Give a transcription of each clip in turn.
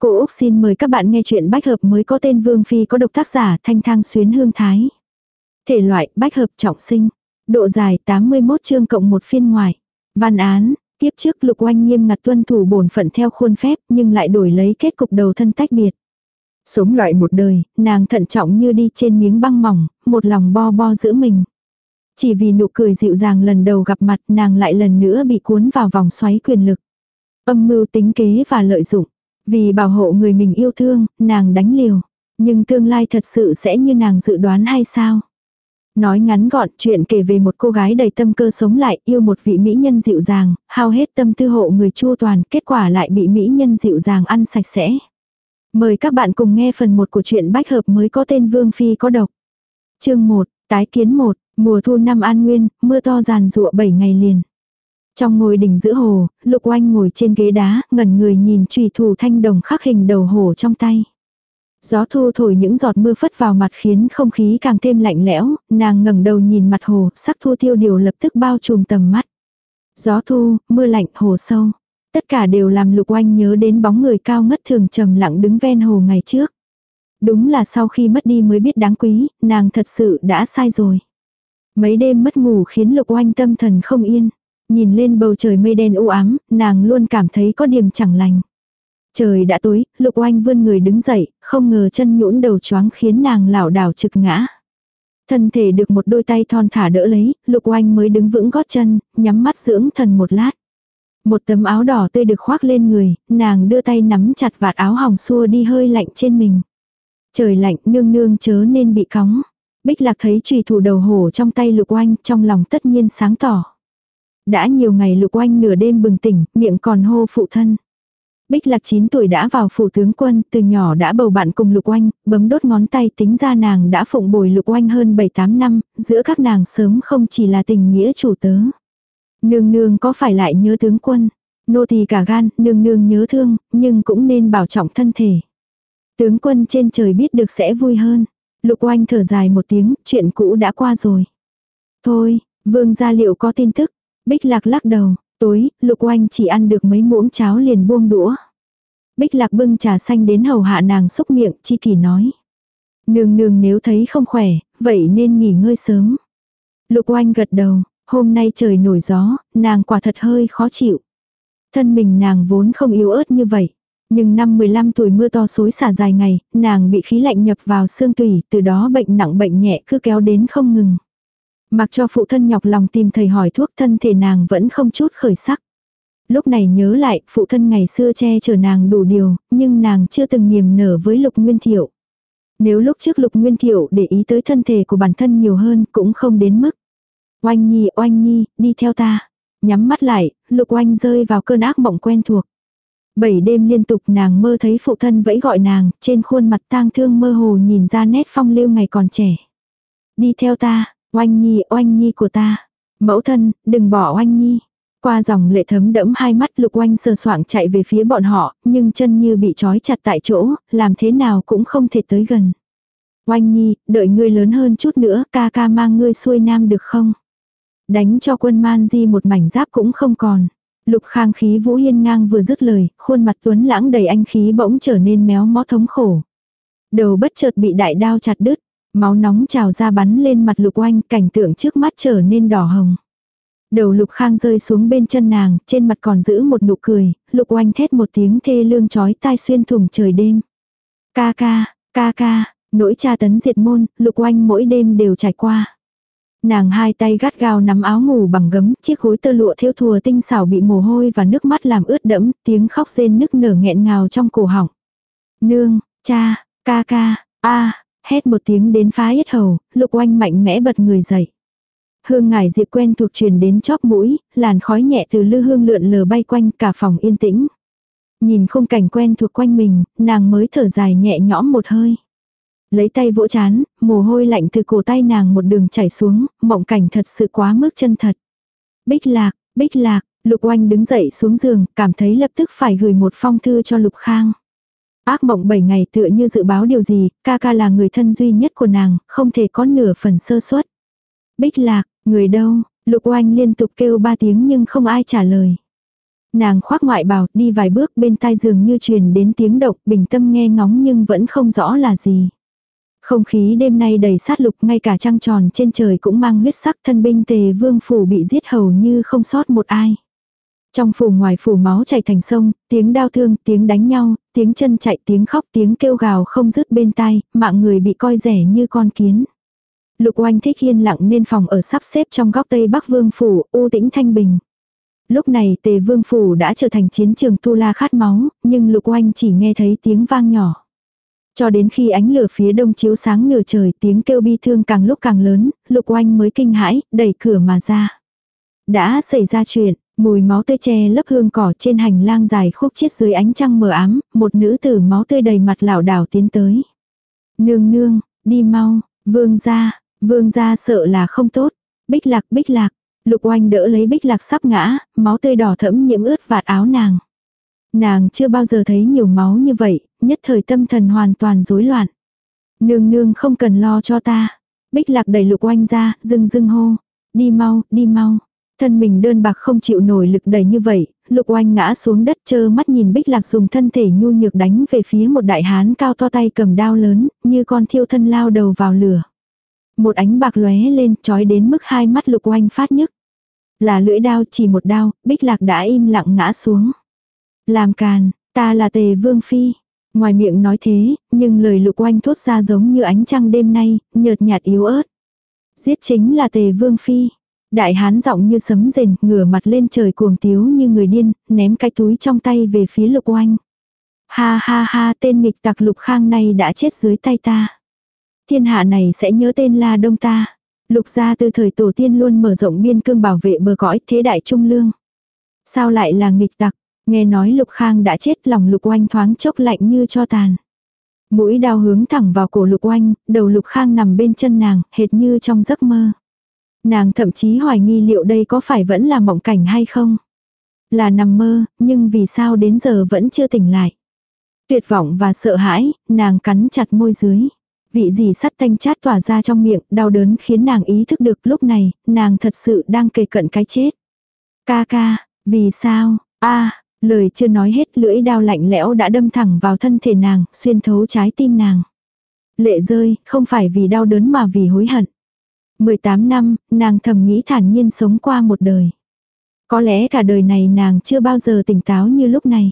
Cô Úc xin mời các bạn nghe chuyện bách hợp mới có tên Vương Phi có độc tác giả Thanh Thang Xuyến Hương Thái. Thể loại bách hợp trọng sinh. Độ dài 81 chương cộng một phiên ngoài. Văn án, tiếp trước lục oanh nghiêm ngặt tuân thủ bổn phận theo khuôn phép nhưng lại đổi lấy kết cục đầu thân tách biệt. Sống lại một đời, nàng thận trọng như đi trên miếng băng mỏng, một lòng bo bo giữ mình. Chỉ vì nụ cười dịu dàng lần đầu gặp mặt nàng lại lần nữa bị cuốn vào vòng xoáy quyền lực. Âm mưu tính kế và lợi dụng. Vì bảo hộ người mình yêu thương, nàng đánh liều. Nhưng tương lai thật sự sẽ như nàng dự đoán hay sao? Nói ngắn gọn chuyện kể về một cô gái đầy tâm cơ sống lại yêu một vị mỹ nhân dịu dàng, hao hết tâm tư hộ người chua toàn, kết quả lại bị mỹ nhân dịu dàng ăn sạch sẽ. Mời các bạn cùng nghe phần 1 của truyện bách hợp mới có tên Vương Phi có độc. Chương 1, tái kiến 1, mùa thu năm an nguyên, mưa to giàn rụa 7 ngày liền. Trong ngôi đỉnh giữa hồ, Lục Oanh ngồi trên ghế đá, ngẩn người nhìn trùy thủ thanh đồng khắc hình đầu hồ trong tay. Gió thu thổi những giọt mưa phất vào mặt khiến không khí càng thêm lạnh lẽo, nàng ngẩng đầu nhìn mặt hồ, sắc thu tiêu điều lập tức bao trùm tầm mắt. Gió thu, mưa lạnh, hồ sâu. Tất cả đều làm lục oanh nhớ đến bóng người cao ngất thường trầm lặng đứng ven hồ ngày trước. Đúng là sau khi mất đi mới biết đáng quý, nàng thật sự đã sai rồi. Mấy đêm mất ngủ khiến lục oanh tâm thần không yên. Nhìn lên bầu trời mây đen u ám, nàng luôn cảm thấy có điểm chẳng lành. Trời đã tối, lục oanh vươn người đứng dậy, không ngờ chân nhũn đầu choáng khiến nàng lảo đảo trực ngã. Thân thể được một đôi tay thon thả đỡ lấy, lục oanh mới đứng vững gót chân, nhắm mắt dưỡng thần một lát. Một tấm áo đỏ tươi được khoác lên người, nàng đưa tay nắm chặt vạt áo hỏng xua đi hơi lạnh trên mình. Trời lạnh nương nương chớ nên bị cóng. Bích lạc thấy trùy thủ đầu hổ trong tay lục oanh trong lòng tất nhiên sáng tỏ. Đã nhiều ngày lục oanh nửa đêm bừng tỉnh, miệng còn hô phụ thân. Bích lạc 9 tuổi đã vào phủ tướng quân, từ nhỏ đã bầu bạn cùng lục oanh, bấm đốt ngón tay tính ra nàng đã phụng bồi lục oanh hơn 7-8 năm, giữa các nàng sớm không chỉ là tình nghĩa chủ tớ. Nương nương có phải lại nhớ tướng quân? Nô tỳ cả gan, nương nương nhớ thương, nhưng cũng nên bảo trọng thân thể. Tướng quân trên trời biết được sẽ vui hơn. Lục oanh thở dài một tiếng, chuyện cũ đã qua rồi. Thôi, vương gia liệu có tin tức. Bích lạc lắc đầu, tối, lục oanh chỉ ăn được mấy muỗng cháo liền buông đũa. Bích lạc bưng trà xanh đến hầu hạ nàng xúc miệng, chi kỳ nói. Nương nương nếu thấy không khỏe, vậy nên nghỉ ngơi sớm. Lục oanh gật đầu, hôm nay trời nổi gió, nàng quả thật hơi khó chịu. Thân mình nàng vốn không yếu ớt như vậy. Nhưng năm 15 tuổi mưa to xối xả dài ngày, nàng bị khí lạnh nhập vào xương tủy, từ đó bệnh nặng bệnh nhẹ cứ kéo đến không ngừng. Mặc cho phụ thân nhọc lòng tìm thầy hỏi thuốc thân thể nàng vẫn không chút khởi sắc. Lúc này nhớ lại, phụ thân ngày xưa che chở nàng đủ điều, nhưng nàng chưa từng niềm nở với lục nguyên thiệu. Nếu lúc trước lục nguyên thiệu để ý tới thân thể của bản thân nhiều hơn cũng không đến mức. Oanh nhi, oanh nhi, đi theo ta. Nhắm mắt lại, lục oanh rơi vào cơn ác mộng quen thuộc. Bảy đêm liên tục nàng mơ thấy phụ thân vẫy gọi nàng, trên khuôn mặt tang thương mơ hồ nhìn ra nét phong lưu ngày còn trẻ. Đi theo ta, oanh nhi, oanh nhi của ta. Mẫu thân, đừng bỏ oanh nhi. Qua dòng lệ thấm đẫm hai mắt lục oanh sờ soạng chạy về phía bọn họ, nhưng chân như bị trói chặt tại chỗ, làm thế nào cũng không thể tới gần. Oanh nhi, đợi ngươi lớn hơn chút nữa, ca ca mang ngươi xuôi nam được không? Đánh cho quân man di một mảnh giáp cũng không còn. Lục khang khí vũ hiên ngang vừa dứt lời, khuôn mặt tuấn lãng đầy anh khí bỗng trở nên méo mó thống khổ. Đầu bất chợt bị đại đao chặt đứt, máu nóng trào ra bắn lên mặt lục oanh, cảnh tượng trước mắt trở nên đỏ hồng. Đầu lục khang rơi xuống bên chân nàng, trên mặt còn giữ một nụ cười, lục oanh thét một tiếng thê lương chói tai xuyên thủng trời đêm. Ca ca, ca ca, nỗi tra tấn diệt môn, lục oanh mỗi đêm đều trải qua. Nàng hai tay gắt gao nắm áo ngủ bằng gấm, chiếc gối tơ lụa thêu thùa tinh xảo bị mồ hôi và nước mắt làm ướt đẫm, tiếng khóc rên nức nở nghẹn ngào trong cổ họng. Nương, cha, ca ca, a hét một tiếng đến phá yết hầu, lục oanh mạnh mẽ bật người dậy. Hương ngải diệp quen thuộc truyền đến chóp mũi, làn khói nhẹ từ lư hương lượn lờ bay quanh cả phòng yên tĩnh. Nhìn khung cảnh quen thuộc quanh mình, nàng mới thở dài nhẹ nhõm một hơi. Lấy tay vỗ chán, mồ hôi lạnh từ cổ tay nàng một đường chảy xuống, mộng cảnh thật sự quá mức chân thật. Bích lạc, bích lạc, lục oanh đứng dậy xuống giường, cảm thấy lập tức phải gửi một phong thư cho lục khang. Ác mộng 7 ngày tựa như dự báo điều gì, ca ca là người thân duy nhất của nàng, không thể có nửa phần sơ suất. Bích lạc, người đâu, lục oanh liên tục kêu ba tiếng nhưng không ai trả lời. Nàng khoác ngoại bào, đi vài bước bên tai giường như truyền đến tiếng độc bình tâm nghe ngóng nhưng vẫn không rõ là gì. Không khí đêm nay đầy sát lục, ngay cả trăng tròn trên trời cũng mang huyết sắc thân binh tề vương phủ bị giết hầu như không sót một ai. Trong phủ ngoài phủ máu chảy thành sông, tiếng đau thương, tiếng đánh nhau, tiếng chân chạy, tiếng khóc, tiếng kêu gào không dứt bên tai, mạng người bị coi rẻ như con kiến. Lục oanh thích yên lặng nên phòng ở sắp xếp trong góc tây bắc vương phủ, u tĩnh thanh bình. Lúc này tề vương phủ đã trở thành chiến trường tu la khát máu, nhưng lục oanh chỉ nghe thấy tiếng vang nhỏ. Cho đến khi ánh lửa phía đông chiếu sáng nửa trời tiếng kêu bi thương càng lúc càng lớn, lục oanh mới kinh hãi, đẩy cửa mà ra. Đã xảy ra chuyện, mùi máu tươi che lấp hương cỏ trên hành lang dài khúc chiết dưới ánh trăng mờ ám, một nữ tử máu tươi đầy mặt lảo đảo tiến tới. Nương nương, đi mau, vương ra, vương ra sợ là không tốt. Bích lạc bích lạc, lục oanh đỡ lấy bích lạc sắp ngã, máu tươi đỏ thẫm nhiễm ướt vạt áo nàng. Nàng chưa bao giờ thấy nhiều máu như vậy, nhất thời tâm thần hoàn toàn rối loạn. Nương nương không cần lo cho ta. Bích lạc đẩy lục oanh ra, dưng dưng hô. Đi mau, đi mau. Thân mình đơn bạc không chịu nổi lực đẩy như vậy, lục oanh ngã xuống đất chơ mắt nhìn bích lạc dùng thân thể nhu nhược đánh về phía một đại hán cao to tay cầm đao lớn, như con thiêu thân lao đầu vào lửa. Một ánh bạc lóe lên, trói đến mức hai mắt lục oanh phát nhức. Là lưỡi đao chỉ một đao, bích lạc đã im lặng ngã xuống. Làm càn, ta là tề vương phi. Ngoài miệng nói thế, nhưng lời lục oanh thốt ra giống như ánh trăng đêm nay, nhợt nhạt yếu ớt. Giết chính là tề vương phi. Đại hán giọng như sấm rền, ngửa mặt lên trời cuồng tiếu như người điên, ném cái túi trong tay về phía lục oanh. Ha ha ha tên nghịch tặc lục khang này đã chết dưới tay ta. Thiên hạ này sẽ nhớ tên là đông ta. Lục gia từ thời tổ tiên luôn mở rộng biên cương bảo vệ bờ cõi thế đại trung lương. Sao lại là nghịch tặc? Nghe nói lục khang đã chết lòng lục oanh thoáng chốc lạnh như cho tàn. Mũi đao hướng thẳng vào cổ lục oanh, đầu lục khang nằm bên chân nàng, hệt như trong giấc mơ. Nàng thậm chí hoài nghi liệu đây có phải vẫn là mộng cảnh hay không. Là nằm mơ, nhưng vì sao đến giờ vẫn chưa tỉnh lại. Tuyệt vọng và sợ hãi, nàng cắn chặt môi dưới. Vị gì sắt thanh chát tỏa ra trong miệng, đau đớn khiến nàng ý thức được lúc này, nàng thật sự đang kề cận cái chết. Ca ca, vì sao, a lời chưa nói hết lưỡi đao lạnh lẽo đã đâm thẳng vào thân thể nàng, xuyên thấu trái tim nàng. Lệ rơi, không phải vì đau đớn mà vì hối hận. 18 năm, nàng thầm nghĩ thản nhiên sống qua một đời. Có lẽ cả đời này nàng chưa bao giờ tỉnh táo như lúc này.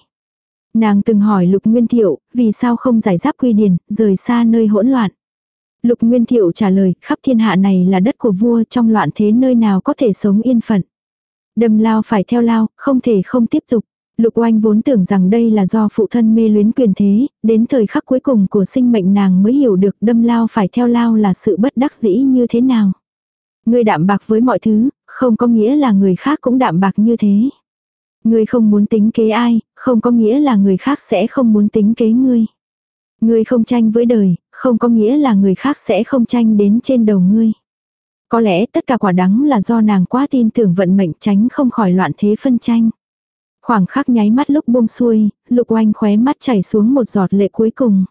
Nàng từng hỏi Lục Nguyên Thiệu, vì sao không giải giáp quy điển, rời xa nơi hỗn loạn. Lục Nguyên Thiệu trả lời, khắp thiên hạ này là đất của vua trong loạn thế nơi nào có thể sống yên phận. Đâm lao phải theo lao, không thể không tiếp tục. Lục oanh vốn tưởng rằng đây là do phụ thân mê luyến quyền thế, đến thời khắc cuối cùng của sinh mệnh nàng mới hiểu được đâm lao phải theo lao là sự bất đắc dĩ như thế nào. Người đạm bạc với mọi thứ, không có nghĩa là người khác cũng đạm bạc như thế. Người không muốn tính kế ai, không có nghĩa là người khác sẽ không muốn tính kế ngươi. Ngươi không tranh với đời, không có nghĩa là người khác sẽ không tranh đến trên đầu ngươi. Có lẽ tất cả quả đắng là do nàng quá tin tưởng vận mệnh tránh không khỏi loạn thế phân tranh. Khoảng khắc nháy mắt lúc buông xuôi, lục oanh khóe mắt chảy xuống một giọt lệ cuối cùng.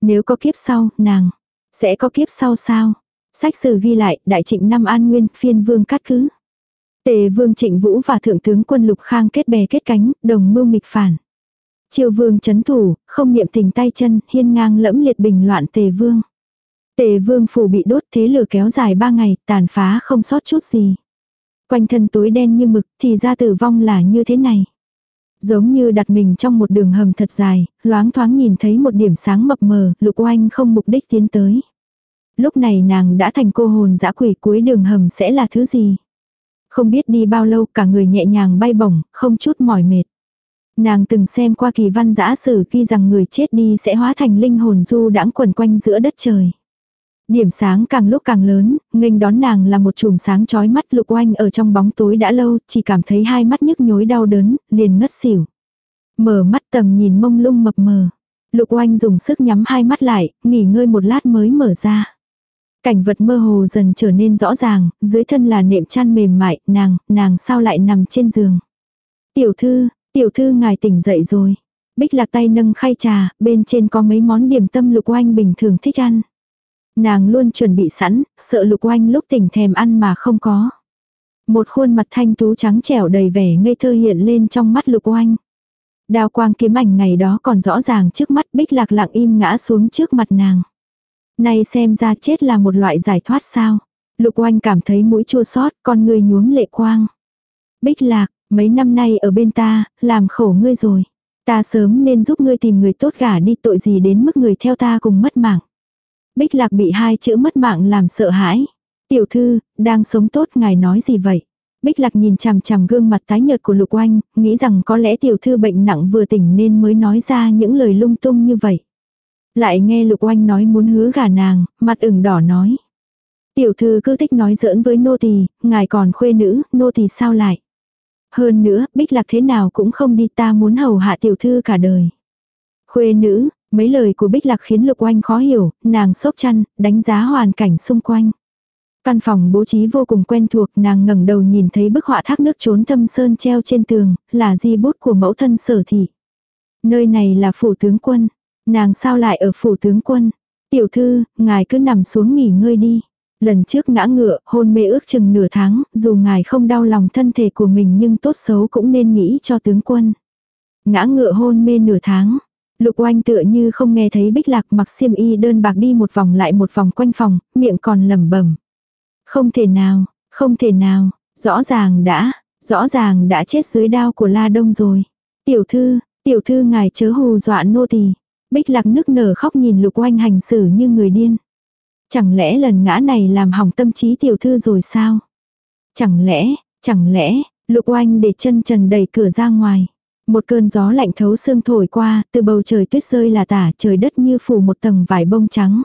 Nếu có kiếp sau, nàng, sẽ có kiếp sau sao? Sách sử ghi lại, đại trịnh năm an nguyên, phiên vương cắt cứ. Tề vương trịnh vũ và thượng tướng quân lục khang kết bè kết cánh, đồng mưu nghịch phản. Triều vương chấn thủ, không niệm tình tay chân, hiên ngang lẫm liệt bình loạn tề vương. Tề vương phủ bị đốt thế lửa kéo dài ba ngày, tàn phá không sót chút gì. Quanh thân tối đen như mực thì ra tử vong là như thế này. Giống như đặt mình trong một đường hầm thật dài, loáng thoáng nhìn thấy một điểm sáng mập mờ, lục oanh không mục đích tiến tới. Lúc này nàng đã thành cô hồn dã quỷ cuối đường hầm sẽ là thứ gì? Không biết đi bao lâu cả người nhẹ nhàng bay bổng, không chút mỏi mệt. Nàng từng xem qua kỳ văn giã sử khi rằng người chết đi sẽ hóa thành linh hồn du đãng quần quanh giữa đất trời. Điểm sáng càng lúc càng lớn, nghênh đón nàng là một chùm sáng chói mắt lục oanh ở trong bóng tối đã lâu, chỉ cảm thấy hai mắt nhức nhối đau đớn, liền ngất xỉu. Mở mắt tầm nhìn mông lung mập mờ. Lục oanh dùng sức nhắm hai mắt lại, nghỉ ngơi một lát mới mở ra. Cảnh vật mơ hồ dần trở nên rõ ràng, dưới thân là nệm chăn mềm mại, nàng, nàng sao lại nằm trên giường. Tiểu thư, tiểu thư ngài tỉnh dậy rồi. Bích lạc tay nâng khay trà, bên trên có mấy món điểm tâm lục oanh bình thường thích ăn. Nàng luôn chuẩn bị sẵn, sợ lục oanh lúc tỉnh thèm ăn mà không có. Một khuôn mặt thanh tú trắng trẻo đầy vẻ ngây thơ hiện lên trong mắt lục oanh. Đao quang kiếm ảnh ngày đó còn rõ ràng trước mắt bích lạc lặng im ngã xuống trước mặt nàng. Này xem ra chết là một loại giải thoát sao. Lục oanh cảm thấy mũi chua xót con người nhuốm lệ quang. Bích lạc, mấy năm nay ở bên ta, làm khổ ngươi rồi. Ta sớm nên giúp ngươi tìm người tốt gả đi tội gì đến mức người theo ta cùng mất mạng. Bích lạc bị hai chữ mất mạng làm sợ hãi. Tiểu thư, đang sống tốt ngài nói gì vậy? Bích lạc nhìn chằm chằm gương mặt tái nhợt của lục oanh, nghĩ rằng có lẽ tiểu thư bệnh nặng vừa tỉnh nên mới nói ra những lời lung tung như vậy. Lại nghe lục oanh nói muốn hứa gả nàng, mặt ửng đỏ nói. Tiểu thư cứ thích nói giỡn với nô tỳ, ngài còn khuê nữ, nô tỳ sao lại. Hơn nữa, bích lạc thế nào cũng không đi ta muốn hầu hạ tiểu thư cả đời. Khuê nữ, mấy lời của bích lạc khiến lục oanh khó hiểu, nàng sốc chăn, đánh giá hoàn cảnh xung quanh. Căn phòng bố trí vô cùng quen thuộc, nàng ngẩng đầu nhìn thấy bức họa thác nước trốn thâm sơn treo trên tường, là di bút của mẫu thân sở thị. Nơi này là phủ tướng quân. Nàng sao lại ở phủ tướng quân? Tiểu thư, ngài cứ nằm xuống nghỉ ngơi đi. Lần trước ngã ngựa, hôn mê ước chừng nửa tháng, dù ngài không đau lòng thân thể của mình nhưng tốt xấu cũng nên nghĩ cho tướng quân. Ngã ngựa hôn mê nửa tháng. Lục oanh tựa như không nghe thấy bích lạc mặc xiêm y đơn bạc đi một vòng lại một vòng quanh phòng, miệng còn lẩm bẩm Không thể nào, không thể nào, rõ ràng đã, rõ ràng đã chết dưới đao của La Đông rồi. Tiểu thư, tiểu thư ngài chớ hù dọa nô tỳ. Bích lạc nức nở khóc nhìn lục oanh hành xử như người điên. Chẳng lẽ lần ngã này làm hỏng tâm trí tiểu thư rồi sao? Chẳng lẽ, chẳng lẽ, lục oanh để chân trần đẩy cửa ra ngoài. Một cơn gió lạnh thấu xương thổi qua, từ bầu trời tuyết rơi là tả trời đất như phủ một tầng vải bông trắng.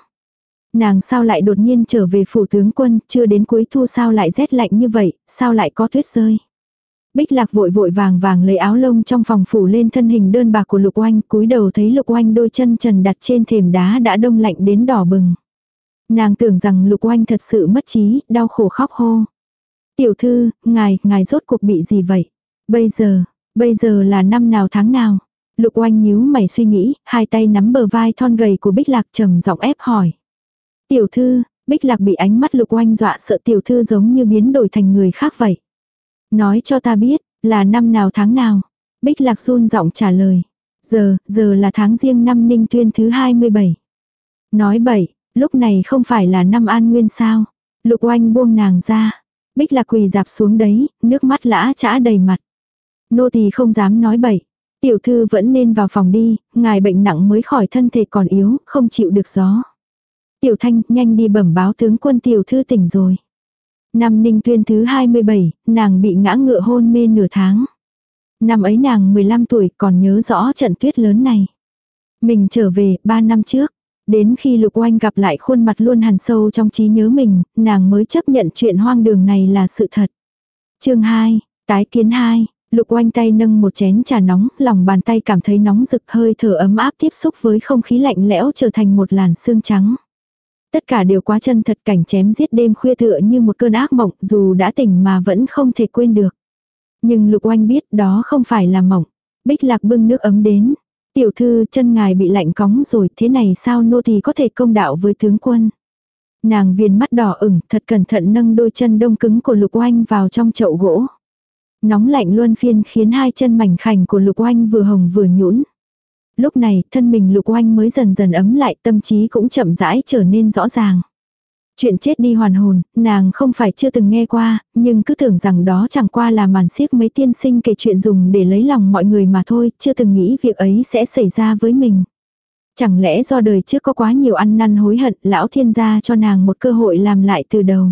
Nàng sao lại đột nhiên trở về phủ tướng quân, chưa đến cuối thu sao lại rét lạnh như vậy, sao lại có tuyết rơi. Bích lạc vội vội vàng vàng lấy áo lông trong phòng phủ lên thân hình đơn bạc của lục oanh, cúi đầu thấy lục oanh đôi chân trần đặt trên thềm đá đã đông lạnh đến đỏ bừng. Nàng tưởng rằng lục oanh thật sự mất trí, đau khổ khóc hô. Tiểu thư, ngài, ngài rốt cuộc bị gì vậy? Bây giờ, bây giờ là năm nào tháng nào? Lục oanh nhíu mày suy nghĩ, hai tay nắm bờ vai thon gầy của bích lạc trầm giọng ép hỏi. Tiểu thư, bích lạc bị ánh mắt lục oanh dọa sợ tiểu thư giống như biến đổi thành người khác vậy. Nói cho ta biết, là năm nào tháng nào? Bích lạc run giọng trả lời. Giờ, giờ là tháng riêng năm ninh tuyên thứ 27. Nói bậy, lúc này không phải là năm an nguyên sao. Lục oanh buông nàng ra. Bích lạc quỳ dạp xuống đấy, nước mắt lã chã đầy mặt. Nô tỳ không dám nói bậy. Tiểu thư vẫn nên vào phòng đi, ngài bệnh nặng mới khỏi thân thể còn yếu, không chịu được gió. Tiểu thanh, nhanh đi bẩm báo tướng quân tiểu thư tỉnh rồi. Năm ninh tuyên thứ 27, nàng bị ngã ngựa hôn mê nửa tháng. Năm ấy nàng 15 tuổi còn nhớ rõ trận tuyết lớn này. Mình trở về 3 năm trước. Đến khi Lục Oanh gặp lại khuôn mặt luôn hằn sâu trong trí nhớ mình, nàng mới chấp nhận chuyện hoang đường này là sự thật. chương 2, tái kiến 2, Lục Oanh tay nâng một chén trà nóng, lòng bàn tay cảm thấy nóng rực hơi thở ấm áp tiếp xúc với không khí lạnh lẽo trở thành một làn sương trắng. Tất cả đều quá chân thật cảnh chém giết đêm khuya tựa như một cơn ác mộng dù đã tỉnh mà vẫn không thể quên được. Nhưng Lục Oanh biết đó không phải là mộng. Bích lạc bưng nước ấm đến. Tiểu thư chân ngài bị lạnh cóng rồi thế này sao nô tỳ có thể công đạo với tướng quân. Nàng viền mắt đỏ ửng thật cẩn thận nâng đôi chân đông cứng của Lục Oanh vào trong chậu gỗ. Nóng lạnh luân phiên khiến hai chân mảnh khảnh của Lục Oanh vừa hồng vừa nhũn. Lúc này, thân mình lục oanh mới dần dần ấm lại, tâm trí cũng chậm rãi trở nên rõ ràng. Chuyện chết đi hoàn hồn, nàng không phải chưa từng nghe qua, nhưng cứ tưởng rằng đó chẳng qua là màn xiếc mấy tiên sinh kể chuyện dùng để lấy lòng mọi người mà thôi, chưa từng nghĩ việc ấy sẽ xảy ra với mình. Chẳng lẽ do đời trước có quá nhiều ăn năn hối hận, lão thiên gia cho nàng một cơ hội làm lại từ đầu.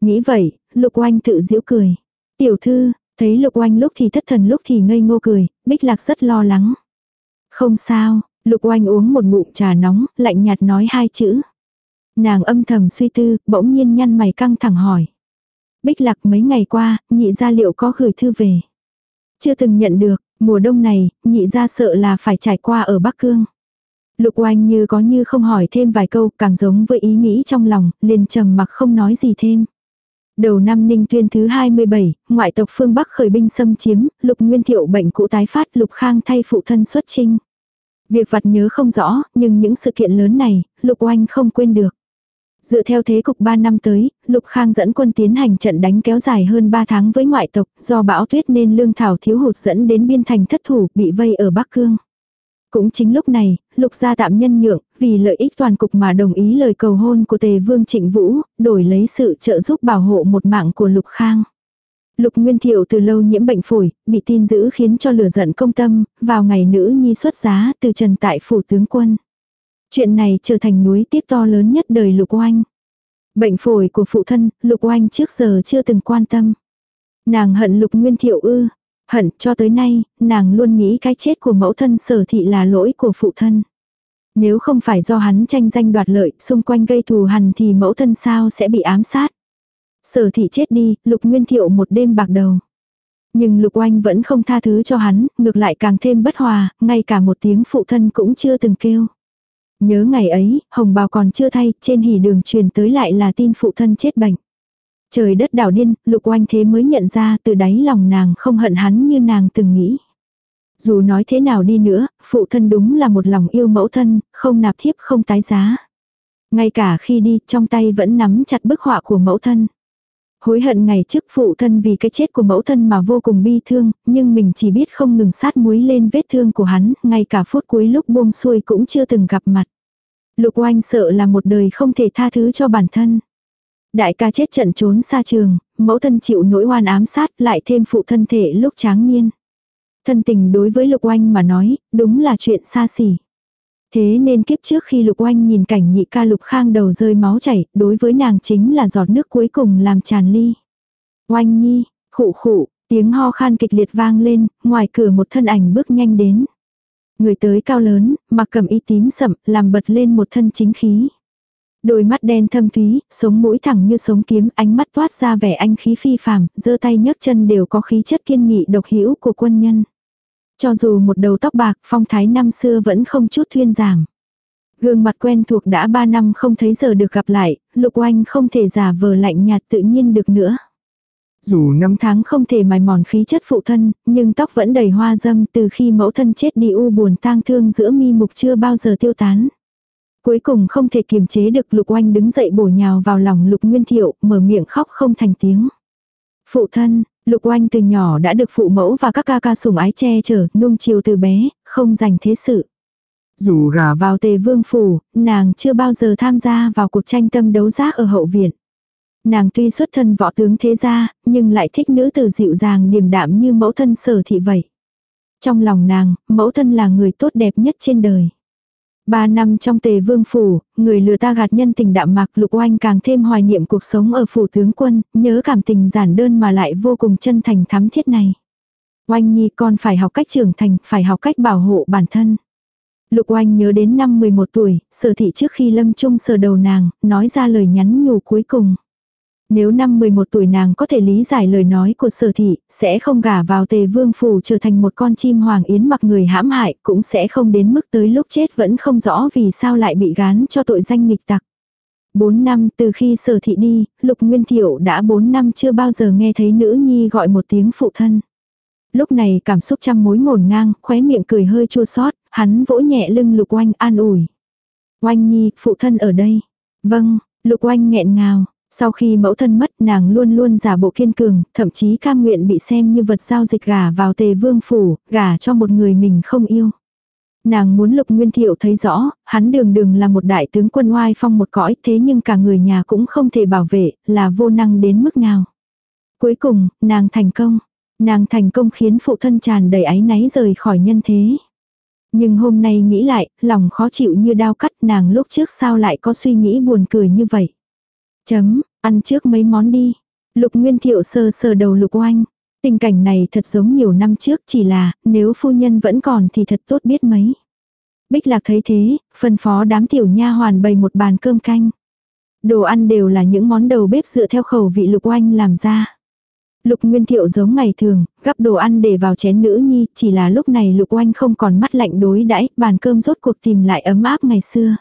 Nghĩ vậy, lục oanh tự giễu cười. Tiểu thư, thấy lục oanh lúc thì thất thần lúc thì ngây ngô cười, bích lạc rất lo lắng. Không sao, Lục Oanh uống một ngụm trà nóng, lạnh nhạt nói hai chữ. Nàng âm thầm suy tư, bỗng nhiên nhăn mày căng thẳng hỏi. Bích lạc mấy ngày qua, nhị gia liệu có gửi thư về. Chưa từng nhận được, mùa đông này, nhị gia sợ là phải trải qua ở Bắc Cương. Lục oanh như có như không hỏi thêm vài câu, càng giống với ý nghĩ trong lòng, liền trầm mặc không nói gì thêm. Đầu năm Ninh Tuyên thứ 27, ngoại tộc phương Bắc khởi binh xâm chiếm, Lục Nguyên Thiệu bệnh cũ tái phát, Lục Khang thay phụ thân xuất trinh. Việc vặt nhớ không rõ, nhưng những sự kiện lớn này, Lục Oanh không quên được. Dựa theo thế cục 3 năm tới, Lục Khang dẫn quân tiến hành trận đánh kéo dài hơn 3 tháng với ngoại tộc, do bão tuyết nên lương thảo thiếu hụt dẫn đến biên thành thất thủ bị vây ở Bắc Cương. Cũng chính lúc này, Lục gia tạm nhân nhượng, vì lợi ích toàn cục mà đồng ý lời cầu hôn của Tề Vương Trịnh Vũ, đổi lấy sự trợ giúp bảo hộ một mạng của Lục Khang. Lục Nguyên Thiệu từ lâu nhiễm bệnh phổi, bị tin dữ khiến cho lửa giận công tâm, vào ngày nữ nhi xuất giá từ trần tại phủ tướng quân. Chuyện này trở thành núi tiếc to lớn nhất đời Lục Oanh. Bệnh phổi của phụ thân, Lục Oanh trước giờ chưa từng quan tâm. Nàng hận Lục Nguyên Thiệu ư, hận cho tới nay, nàng luôn nghĩ cái chết của mẫu thân sở thị là lỗi của phụ thân. Nếu không phải do hắn tranh danh đoạt lợi, xung quanh gây thù hằn thì mẫu thân sao sẽ bị ám sát. Sở thị chết đi, Lục Nguyên Thiệu một đêm bạc đầu. Nhưng Lục Oanh vẫn không tha thứ cho hắn, ngược lại càng thêm bất hòa, ngay cả một tiếng phụ thân cũng chưa từng kêu. Nhớ ngày ấy, hồng bào còn chưa thay, trên hỉ đường truyền tới lại là tin phụ thân chết bệnh. Trời đất đảo điên, lục oanh thế mới nhận ra từ đáy lòng nàng không hận hắn như nàng từng nghĩ. Dù nói thế nào đi nữa, phụ thân đúng là một lòng yêu mẫu thân, không nạp thiếp không tái giá. Ngay cả khi đi, trong tay vẫn nắm chặt bức họa của mẫu thân. Hối hận ngày trước phụ thân vì cái chết của mẫu thân mà vô cùng bi thương, nhưng mình chỉ biết không ngừng sát muối lên vết thương của hắn, ngay cả phút cuối lúc buông xuôi cũng chưa từng gặp mặt. Lục oanh sợ là một đời không thể tha thứ cho bản thân. Đại ca chết trận trốn xa trường, mẫu thân chịu nỗi oan ám sát lại thêm phụ thân thể lúc tráng niên. Thân tình đối với Lục Oanh mà nói, đúng là chuyện xa xỉ. Thế nên kiếp trước khi Lục Oanh nhìn cảnh nhị ca Lục Khang đầu rơi máu chảy, đối với nàng chính là giọt nước cuối cùng làm tràn ly. Oanh nhi, khụ khụ, tiếng ho khan kịch liệt vang lên, ngoài cửa một thân ảnh bước nhanh đến. Người tới cao lớn, mặc cầm y tím sậm, làm bật lên một thân chính khí. Đôi mắt đen thâm thúy, sống mũi thẳng như sống kiếm, ánh mắt toát ra vẻ anh khí phi phàm, giơ tay nhấc chân đều có khí chất kiên nghị độc hữu của quân nhân. Cho dù một đầu tóc bạc, phong thái năm xưa vẫn không chút thuyên giảm. Gương mặt quen thuộc đã ba năm không thấy giờ được gặp lại, lục oanh không thể giả vờ lạnh nhạt tự nhiên được nữa. Dù năm tháng không thể mài mòn khí chất phụ thân, nhưng tóc vẫn đầy hoa dâm từ khi mẫu thân chết đi u buồn tang thương giữa mi mục chưa bao giờ tiêu tán. Cuối cùng không thể kiềm chế được lục oanh đứng dậy bổ nhào vào lòng lục nguyên thiệu, mở miệng khóc không thành tiếng. Phụ thân, lục oanh từ nhỏ đã được phụ mẫu và các ca ca sủng ái che chở, nung chiều từ bé, không dành thế sự. Dù gả vào tề vương phủ, nàng chưa bao giờ tham gia vào cuộc tranh tâm đấu giác ở hậu viện. Nàng tuy xuất thân võ tướng thế gia, nhưng lại thích nữ tử dịu dàng điềm đạm như mẫu thân sở thị vậy. Trong lòng nàng, mẫu thân là người tốt đẹp nhất trên đời. Ba năm trong tề vương phủ, người lừa ta gạt nhân tình đạm mạc lục oanh càng thêm hoài niệm cuộc sống ở phủ tướng quân, nhớ cảm tình giản đơn mà lại vô cùng chân thành thắm thiết này. Oanh nhi con phải học cách trưởng thành, phải học cách bảo hộ bản thân. Lục oanh nhớ đến năm 11 tuổi, sở thị trước khi lâm trung sờ đầu nàng, nói ra lời nhắn nhủ cuối cùng. Nếu năm 11 tuổi nàng có thể lý giải lời nói của sở thị, sẽ không gả vào tề vương phủ trở thành một con chim hoàng yến mặc người hãm hại, cũng sẽ không đến mức tới lúc chết vẫn không rõ vì sao lại bị gán cho tội danh nghịch tặc. 4 năm từ khi sở thị đi, Lục Nguyên Thiệu đã 4 năm chưa bao giờ nghe thấy nữ nhi gọi một tiếng phụ thân. Lúc này cảm xúc trăm mối ngổn ngang, khóe miệng cười hơi chua xót hắn vỗ nhẹ lưng Lục Oanh an ủi. Oanh nhi, phụ thân ở đây. Vâng, Lục Oanh nghẹn ngào, sau khi mẫu thân mất nàng luôn luôn giả bộ kiên cường, thậm chí cam nguyện bị xem như vật giao dịch gả vào tề vương phủ, gả cho một người mình không yêu. Nàng muốn lục nguyên thiệu thấy rõ, hắn đường đường là một đại tướng quân oai phong một cõi thế nhưng cả người nhà cũng không thể bảo vệ, là vô năng đến mức nào. Cuối cùng, nàng thành công. Nàng thành công khiến phụ thân tràn đầy áy náy rời khỏi nhân thế. Nhưng hôm nay nghĩ lại, lòng khó chịu như đau cắt nàng lúc trước sao lại có suy nghĩ buồn cười như vậy. Chấm, ăn trước mấy món đi. Lục Nguyên Thiệu sờ sờ đầu Lục Oanh. Tình cảnh này thật giống nhiều năm trước chỉ là, nếu phu nhân vẫn còn thì thật tốt biết mấy. Bích Lạc thấy thế, phân phó đám tiểu nha hoàn bày một bàn cơm canh. Đồ ăn đều là những món đầu bếp dựa theo khẩu vị Lục Oanh làm ra. Lục Nguyên Thiệu giống ngày thường, gắp đồ ăn để vào chén nữ nhi, chỉ là lúc này Lục Oanh không còn mắt lạnh đối đãi, bàn cơm rốt cuộc tìm lại ấm áp ngày xưa.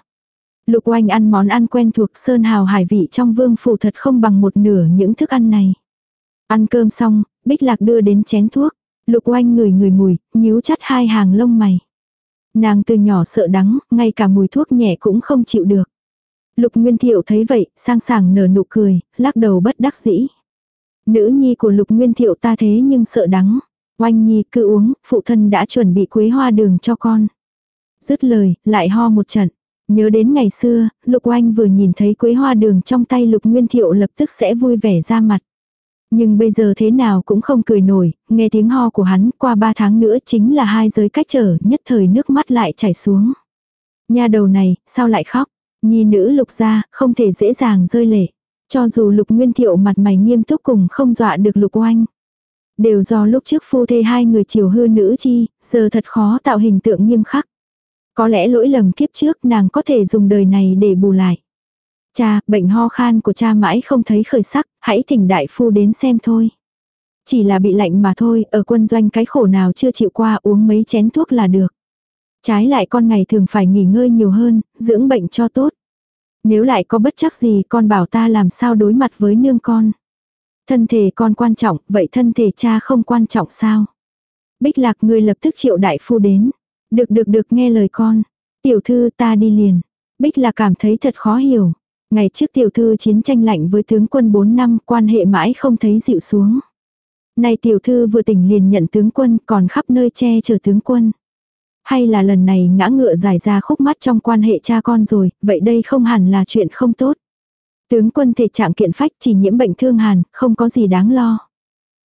Lục oanh ăn món ăn quen thuộc sơn hào hải vị trong vương phủ thật không bằng một nửa những thức ăn này. Ăn cơm xong, Bích Lạc đưa đến chén thuốc. Lục oanh ngửi ngửi mùi, nhíu chắt hai hàng lông mày. Nàng từ nhỏ sợ đắng, ngay cả mùi thuốc nhẹ cũng không chịu được. Lục Nguyên Thiệu thấy vậy, sang sảng nở nụ cười, lắc đầu bất đắc dĩ. Nữ nhi của Lục Nguyên Thiệu ta thế nhưng sợ đắng. Oanh nhi cứ uống, phụ thân đã chuẩn bị quế hoa đường cho con. Dứt lời, lại ho một trận. Nhớ đến ngày xưa, Lục Oanh vừa nhìn thấy quế hoa đường trong tay Lục Nguyên Thiệu lập tức sẽ vui vẻ ra mặt. Nhưng bây giờ thế nào cũng không cười nổi, nghe tiếng ho của hắn qua ba tháng nữa chính là hai giới cách trở, nhất thời nước mắt lại chảy xuống. Nhà đầu này, sao lại khóc? Nhi nữ lục ra, không thể dễ dàng rơi lệ. Cho dù lục nguyên thiệu mặt mày nghiêm túc cùng không dọa được lục oanh. Đều do lúc trước phu thê hai người chiều hư nữ chi, giờ thật khó tạo hình tượng nghiêm khắc. Có lẽ lỗi lầm kiếp trước nàng có thể dùng đời này để bù lại. Cha, bệnh ho khan của cha mãi không thấy khởi sắc, hãy thỉnh đại phu đến xem thôi. Chỉ là bị lạnh mà thôi, ở quân doanh cái khổ nào chưa chịu qua uống mấy chén thuốc là được. Trái lại con ngày thường phải nghỉ ngơi nhiều hơn, dưỡng bệnh cho tốt. Nếu lại có bất chắc gì con bảo ta làm sao đối mặt với nương con. Thân thể con quan trọng, vậy thân thể cha không quan trọng sao? Bích lạc người lập tức triệu đại phu đến. Được được được nghe lời con. Tiểu thư ta đi liền. Bích là cảm thấy thật khó hiểu. Ngày trước tiểu thư chiến tranh lạnh với tướng quân 4 năm quan hệ mãi không thấy dịu xuống. Nay tiểu thư vừa tỉnh liền nhận tướng quân còn khắp nơi che chở tướng quân. Hay là lần này ngã ngựa giải ra khúc mắt trong quan hệ cha con rồi, vậy đây không hẳn là chuyện không tốt. Tướng quân thể trạng kiện phách chỉ nhiễm bệnh thương hàn, không có gì đáng lo.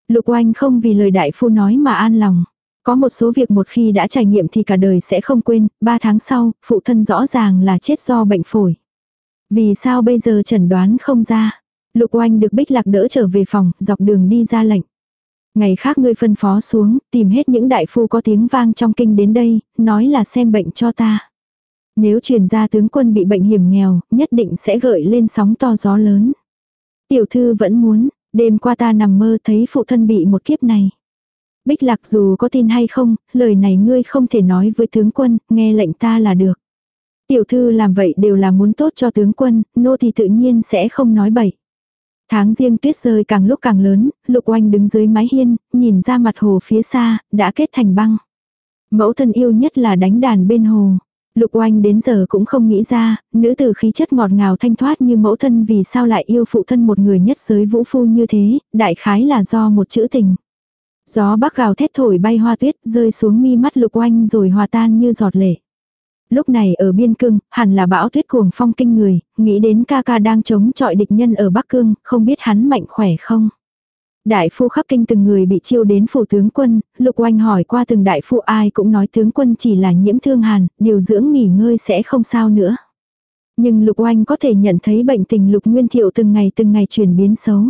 Lục oanh không vì lời đại phu nói mà an lòng. Có một số việc một khi đã trải nghiệm thì cả đời sẽ không quên, ba tháng sau, phụ thân rõ ràng là chết do bệnh phổi. Vì sao bây giờ chẩn đoán không ra? Lục oanh được bích lạc đỡ trở về phòng, dọc đường đi ra lệnh. Ngày khác ngươi phân phó xuống, tìm hết những đại phu có tiếng vang trong kinh đến đây, nói là xem bệnh cho ta. Nếu truyền ra tướng quân bị bệnh hiểm nghèo, nhất định sẽ gợi lên sóng to gió lớn. Tiểu thư vẫn muốn, đêm qua ta nằm mơ thấy phụ thân bị một kiếp này. Bích lạc dù có tin hay không, lời này ngươi không thể nói với tướng quân, nghe lệnh ta là được. Tiểu thư làm vậy đều là muốn tốt cho tướng quân, nô thì tự nhiên sẽ không nói bậy. Tháng riêng tuyết rơi càng lúc càng lớn, lục oanh đứng dưới mái hiên, nhìn ra mặt hồ phía xa, đã kết thành băng. Mẫu thân yêu nhất là đánh đàn bên hồ. Lục oanh đến giờ cũng không nghĩ ra, nữ tử khí chất ngọt ngào thanh thoát như mẫu thân vì sao lại yêu phụ thân một người nhất giới vũ phu như thế, đại khái là do một chữ tình. Gió bắc gào thét thổi bay hoa tuyết rơi xuống mi mắt lục oanh rồi hòa tan như giọt lệ. Lúc này ở biên cương, hẳn là bão tuyết cuồng phong kinh người, nghĩ đến ca ca đang chống chọi địch nhân ở Bắc Cương, không biết hắn mạnh khỏe không. Đại phu khắp kinh từng người bị chiêu đến phủ tướng quân, lục oanh hỏi qua từng đại phu ai cũng nói tướng quân chỉ là nhiễm thương hàn, điều dưỡng nghỉ ngơi sẽ không sao nữa. Nhưng lục oanh có thể nhận thấy bệnh tình lục nguyên thiệu từng ngày từng ngày chuyển biến xấu.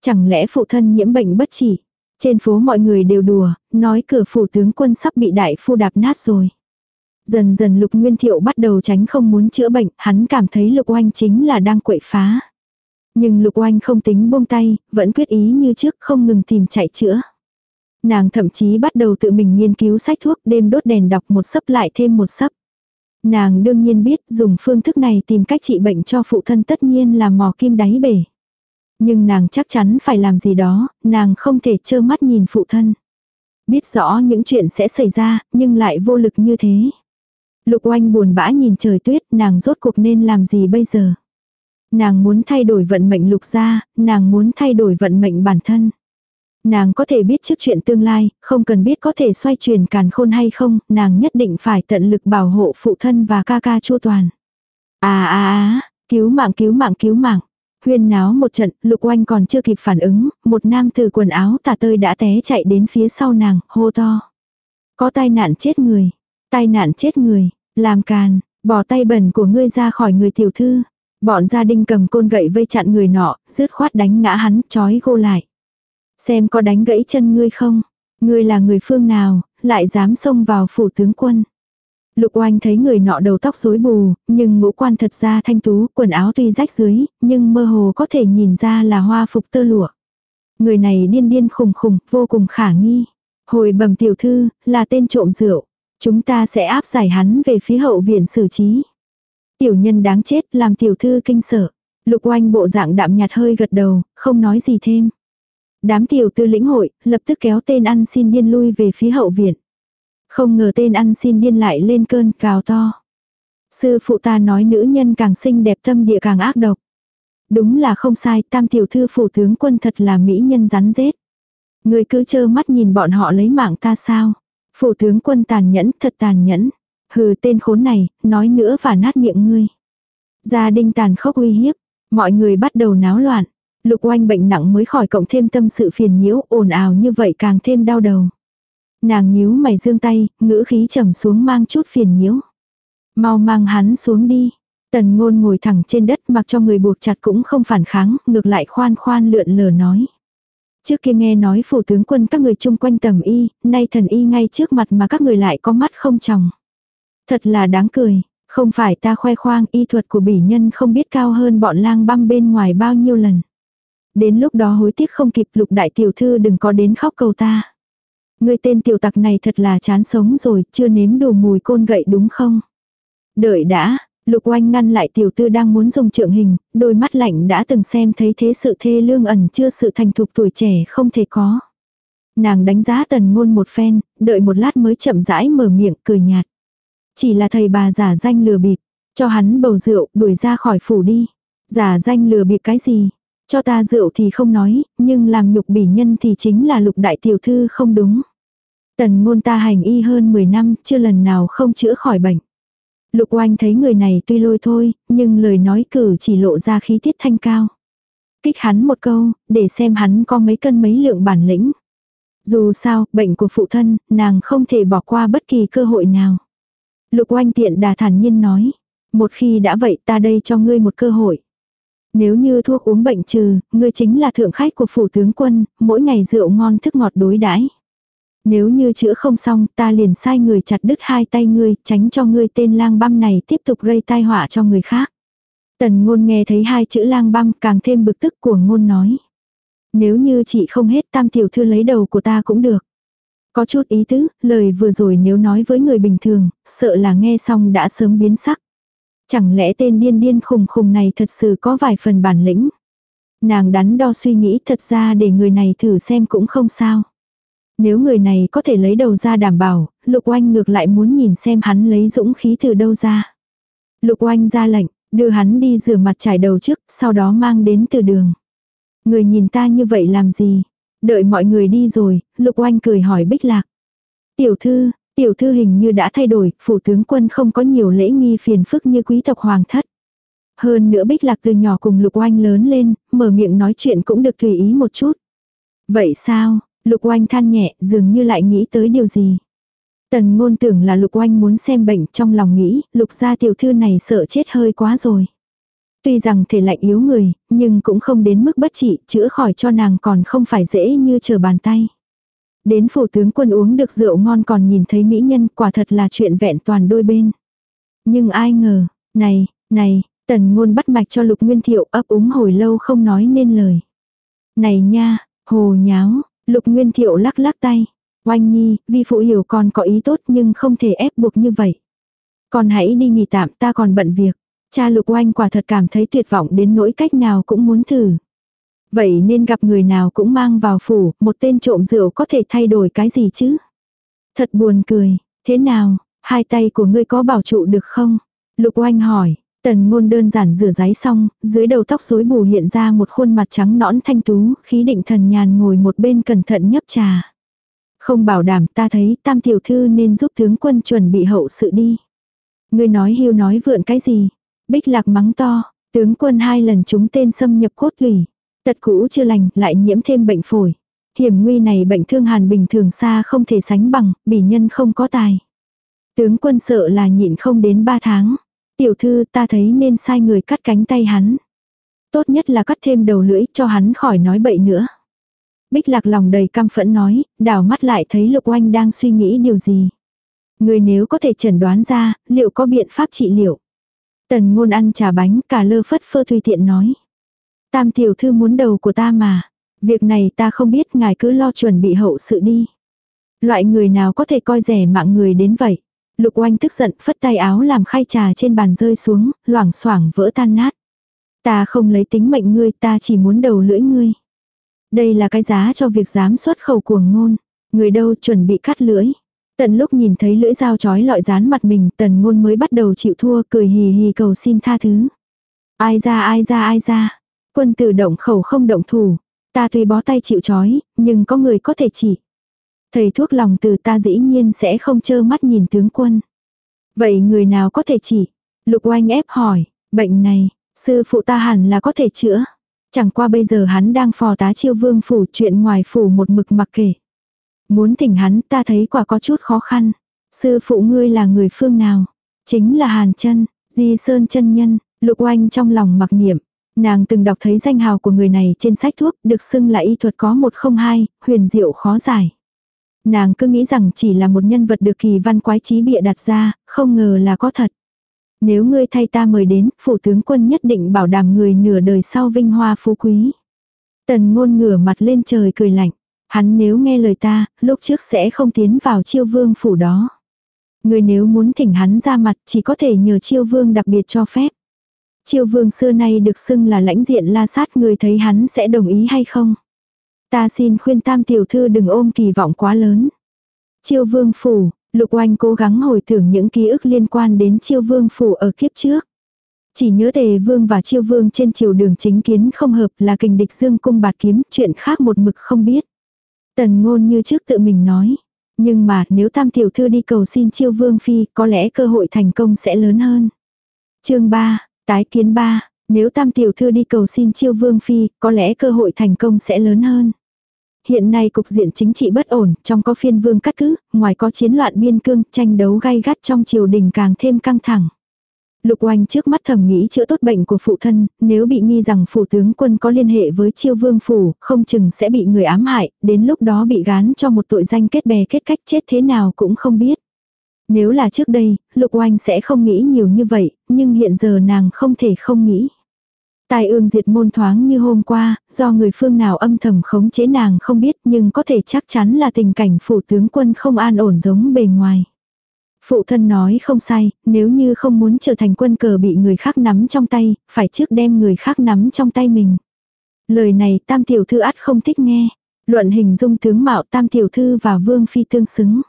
Chẳng lẽ phụ thân nhiễm bệnh bất chỉ. Trên phố mọi người đều đùa, nói cửa phủ tướng quân sắp bị đại phu đạp nát rồi. Dần dần lục nguyên thiệu bắt đầu tránh không muốn chữa bệnh, hắn cảm thấy lục oanh chính là đang quậy phá. Nhưng lục oanh không tính buông tay, vẫn quyết ý như trước không ngừng tìm chạy chữa. Nàng thậm chí bắt đầu tự mình nghiên cứu sách thuốc đêm đốt đèn đọc một sấp lại thêm một sấp. Nàng đương nhiên biết dùng phương thức này tìm cách trị bệnh cho phụ thân tất nhiên là mò kim đáy bể. Nhưng nàng chắc chắn phải làm gì đó, nàng không thể trơ mắt nhìn phụ thân. Biết rõ những chuyện sẽ xảy ra, nhưng lại vô lực như thế. Lục oanh buồn bã nhìn trời tuyết, nàng rốt cuộc nên làm gì bây giờ? Nàng muốn thay đổi vận mệnh lục gia, nàng muốn thay đổi vận mệnh bản thân. Nàng có thể biết trước chuyện tương lai, không cần biết có thể xoay chuyển càn khôn hay không, nàng nhất định phải tận lực bảo hộ phụ thân và ca ca chu toàn. À à à, cứu mạng cứu mạng cứu mạng. Huyên náo một trận, lục oanh còn chưa kịp phản ứng, một nam từ quần áo tà tơi đã té chạy đến phía sau nàng, hô to. Có tai nạn chết người, tai nạn chết người, làm càn, bỏ tay bẩn của ngươi ra khỏi người tiểu thư. Bọn gia đình cầm côn gậy vây chặn người nọ, rứt khoát đánh ngã hắn, chói gô lại. Xem có đánh gãy chân ngươi không? Ngươi là người phương nào, lại dám xông vào phủ tướng quân. Lục oanh thấy người nọ đầu tóc rối bù, nhưng ngũ quan thật ra thanh tú, quần áo tuy rách dưới, nhưng mơ hồ có thể nhìn ra là hoa phục tơ lụa. Người này điên điên khùng khùng, vô cùng khả nghi. Hồi bẩm tiểu thư, là tên trộm rượu. Chúng ta sẽ áp giải hắn về phía hậu viện xử trí. Tiểu nhân đáng chết làm tiểu thư kinh sợ. Lục oanh bộ dạng đạm nhạt hơi gật đầu, không nói gì thêm. Đám tiểu tư lĩnh hội, lập tức kéo tên ăn xin điên lui về phía hậu viện. Không ngờ tên ăn xin điên lại lên cơn cào to. Sư phụ ta nói nữ nhân càng xinh đẹp tâm địa càng ác độc. Đúng là không sai, tam tiểu thư phủ tướng quân thật là mỹ nhân rắn rết. Người cứ chơ mắt nhìn bọn họ lấy mạng ta sao. Phủ tướng quân tàn nhẫn, thật tàn nhẫn. Hừ tên khốn này, nói nữa và nát miệng ngươi. Gia đình tàn khốc uy hiếp. Mọi người bắt đầu náo loạn. Lục oanh bệnh nặng mới khỏi cộng thêm tâm sự phiền nhiễu, ồn ào như vậy càng thêm đau đầu. Nàng nhíu mày dương tay, ngữ khí trầm xuống mang chút phiền nhiễu. Mau mang hắn xuống đi. Tần ngôn ngồi thẳng trên đất mặc cho người buộc chặt cũng không phản kháng, ngược lại khoan khoan lượn lờ nói. Trước kia nghe nói phủ tướng quân các người chung quanh tầm y, nay thần y ngay trước mặt mà các người lại có mắt không chồng. Thật là đáng cười, không phải ta khoe khoang y thuật của bỉ nhân không biết cao hơn bọn lang băm bên ngoài bao nhiêu lần. Đến lúc đó hối tiếc không kịp lục đại tiểu thư đừng có đến khóc cầu ta. Người tên tiểu tặc này thật là chán sống rồi, chưa nếm đủ mùi côn gậy đúng không? Đợi đã, lục oanh ngăn lại tiểu tư đang muốn dùng trượng hình, đôi mắt lạnh đã từng xem thấy thế sự thê lương ẩn chưa sự thành thục tuổi trẻ không thể có. Nàng đánh giá tần ngôn một phen, đợi một lát mới chậm rãi mở miệng cười nhạt. Chỉ là thầy bà giả danh lừa bịp, cho hắn bầu rượu, đuổi ra khỏi phủ đi. Giả danh lừa bịp cái gì? Cho ta rượu thì không nói, nhưng làm nhục bỉ nhân thì chính là lục đại tiểu thư không đúng. Tần ngôn ta hành y hơn 10 năm, chưa lần nào không chữa khỏi bệnh. Lục oanh thấy người này tuy lôi thôi, nhưng lời nói cử chỉ lộ ra khí tiết thanh cao. Kích hắn một câu, để xem hắn có mấy cân mấy lượng bản lĩnh. Dù sao, bệnh của phụ thân, nàng không thể bỏ qua bất kỳ cơ hội nào. Lục oanh tiện đà thản nhiên nói. Một khi đã vậy ta đây cho ngươi một cơ hội. Nếu như thuốc uống bệnh trừ, ngươi chính là thượng khách của phủ tướng quân, mỗi ngày rượu ngon thức ngọt đối đãi. Nếu như chữa không xong, ta liền sai người chặt đứt hai tay ngươi, tránh cho ngươi tên lang băm này tiếp tục gây tai họa cho người khác. Tần ngôn nghe thấy hai chữ lang băm càng thêm bực tức của ngôn nói. Nếu như chị không hết tam tiểu thư lấy đầu của ta cũng được. Có chút ý tứ, lời vừa rồi nếu nói với người bình thường, sợ là nghe xong đã sớm biến sắc. Chẳng lẽ tên điên điên khùng khùng này thật sự có vài phần bản lĩnh. Nàng đắn đo suy nghĩ thật ra để người này thử xem cũng không sao. Nếu người này có thể lấy đầu ra đảm bảo, Lục Oanh ngược lại muốn nhìn xem hắn lấy dũng khí từ đâu ra. Lục Oanh ra lệnh, đưa hắn đi rửa mặt trải đầu trước, sau đó mang đến từ đường. Người nhìn ta như vậy làm gì? Đợi mọi người đi rồi, Lục Oanh cười hỏi Bích Lạc. Tiểu thư, tiểu thư hình như đã thay đổi, phủ tướng quân không có nhiều lễ nghi phiền phức như quý tộc hoàng thất. Hơn nữa Bích Lạc từ nhỏ cùng Lục Oanh lớn lên, mở miệng nói chuyện cũng được tùy ý một chút. Vậy sao, Lục oanh than nhẹ, dường như lại nghĩ tới điều gì. Tần ngôn tưởng là lục oanh muốn xem bệnh trong lòng nghĩ, lục gia tiểu thư này sợ chết hơi quá rồi. Tuy rằng thể lạnh yếu người, nhưng cũng không đến mức bất trị, chữa khỏi cho nàng còn không phải dễ như chờ bàn tay. Đến phủ tướng quân uống được rượu ngon còn nhìn thấy mỹ nhân quả thật là chuyện vẹn toàn đôi bên. Nhưng ai ngờ, này, này, tần ngôn bắt mạch cho lục nguyên thiệu ấp úng hồi lâu không nói nên lời. Này nha, hồ nháo, Lục Nguyên Thiệu lắc lắc tay. Oanh Nhi, vi phụ hiểu con có ý tốt nhưng không thể ép buộc như vậy. Con hãy đi nghỉ tạm ta còn bận việc. Cha Lục Oanh quả thật cảm thấy tuyệt vọng đến nỗi cách nào cũng muốn thử. Vậy nên gặp người nào cũng mang vào phủ, một tên trộm rượu có thể thay đổi cái gì chứ? Thật buồn cười, thế nào, hai tay của ngươi có bảo trụ được không? Lục Oanh hỏi, Tần ngôn đơn giản rửa giấy xong, dưới đầu tóc rối bù hiện ra một khuôn mặt trắng nõn thanh tú, khí định thần nhàn ngồi một bên cẩn thận nhấp trà. Không bảo đảm ta thấy tam tiểu thư nên giúp tướng quân chuẩn bị hậu sự đi. Người nói hiu nói vượn cái gì? Bích lạc mắng to, tướng quân hai lần chúng tên xâm nhập cốt lủy. Tật cũ chưa lành lại nhiễm thêm bệnh phổi. Hiểm nguy này bệnh thương hàn bình thường xa không thể sánh bằng, bỉ nhân không có tài. Tướng quân sợ là nhịn không đến ba tháng. Tiểu thư ta thấy nên sai người cắt cánh tay hắn. Tốt nhất là cắt thêm đầu lưỡi cho hắn khỏi nói bậy nữa. Bích lạc lòng đầy căm phẫn nói, đảo mắt lại thấy lục oanh đang suy nghĩ điều gì. Người nếu có thể chẩn đoán ra, liệu có biện pháp trị liệu. Tần ngôn ăn trà bánh cả lơ phất phơ tùy tiện nói. Tam tiểu thư muốn đầu của ta mà. Việc này ta không biết ngài cứ lo chuẩn bị hậu sự đi. Loại người nào có thể coi rẻ mạng người đến vậy. Lục oanh tức giận phất tay áo làm khay trà trên bàn rơi xuống, loảng xoảng vỡ tan nát. Ta không lấy tính mệnh ngươi ta chỉ muốn đầu lưỡi ngươi. Đây là cái giá cho việc dám xuất khẩu cuồng ngôn. Người đâu chuẩn bị cắt lưỡi. Tận lúc nhìn thấy lưỡi dao chói lọi dán mặt mình, tần ngôn mới bắt đầu chịu thua, cười hì hì cầu xin tha thứ. Ai ra ai ra ai ra. Quân tử động khẩu không động thủ. Ta tuy bó tay chịu chói, nhưng có người có thể chỉ. Thầy thuốc lòng từ ta dĩ nhiên sẽ không chơ mắt nhìn tướng quân. Vậy người nào có thể chỉ? Lục oanh ép hỏi, bệnh này, sư phụ ta hẳn là có thể chữa. Chẳng qua bây giờ hắn đang phò tá chiêu vương phủ chuyện ngoài phủ một mực mặc kể. Muốn thỉnh hắn ta thấy quả có chút khó khăn. Sư phụ ngươi là người phương nào? Chính là Hàn chân Di Sơn chân Nhân, Lục Oanh trong lòng mặc niệm. Nàng từng đọc thấy danh hào của người này trên sách thuốc, được xưng là y thuật có một không hai, huyền diệu khó giải. Nàng cứ nghĩ rằng chỉ là một nhân vật được kỳ văn quái trí bịa đặt ra, không ngờ là có thật. Nếu ngươi thay ta mời đến, phủ tướng quân nhất định bảo đảm người nửa đời sau vinh hoa phú quý. Tần ngôn ngửa mặt lên trời cười lạnh. Hắn nếu nghe lời ta, lúc trước sẽ không tiến vào chiêu vương phủ đó. Người nếu muốn thỉnh hắn ra mặt chỉ có thể nhờ chiêu vương đặc biệt cho phép. Chiêu vương xưa nay được xưng là lãnh diện la sát người thấy hắn sẽ đồng ý hay không. Ta xin khuyên tam tiểu thư đừng ôm kỳ vọng quá lớn. Chiêu vương phủ, lục oanh cố gắng hồi tưởng những ký ức liên quan đến chiêu vương phủ ở kiếp trước. Chỉ nhớ tề vương và chiêu vương trên chiều đường chính kiến không hợp là kình địch dương cung bạt kiếm, chuyện khác một mực không biết. Tần ngôn như trước tự mình nói. Nhưng mà nếu tam tiểu thư đi cầu xin chiêu vương phi, có lẽ cơ hội thành công sẽ lớn hơn. chương 3, tái kiến 3, nếu tam tiểu thư đi cầu xin chiêu vương phi, có lẽ cơ hội thành công sẽ lớn hơn. Hiện nay cục diện chính trị bất ổn, trong có phiên vương cắt cứ, ngoài có chiến loạn biên cương, tranh đấu gay gắt trong triều đình càng thêm căng thẳng. Lục oanh trước mắt thầm nghĩ chữa tốt bệnh của phụ thân, nếu bị nghi rằng phủ tướng quân có liên hệ với chiêu vương phủ, không chừng sẽ bị người ám hại, đến lúc đó bị gán cho một tội danh kết bè kết cách chết thế nào cũng không biết. Nếu là trước đây, lục oanh sẽ không nghĩ nhiều như vậy, nhưng hiện giờ nàng không thể không nghĩ. Tài ương diệt môn thoáng như hôm qua, do người phương nào âm thầm khống chế nàng không biết nhưng có thể chắc chắn là tình cảnh phủ tướng quân không an ổn giống bề ngoài. Phụ thân nói không sai, nếu như không muốn trở thành quân cờ bị người khác nắm trong tay, phải trước đem người khác nắm trong tay mình. Lời này tam tiểu thư át không thích nghe. Luận hình dung tướng mạo tam tiểu thư và vương phi tương xứng.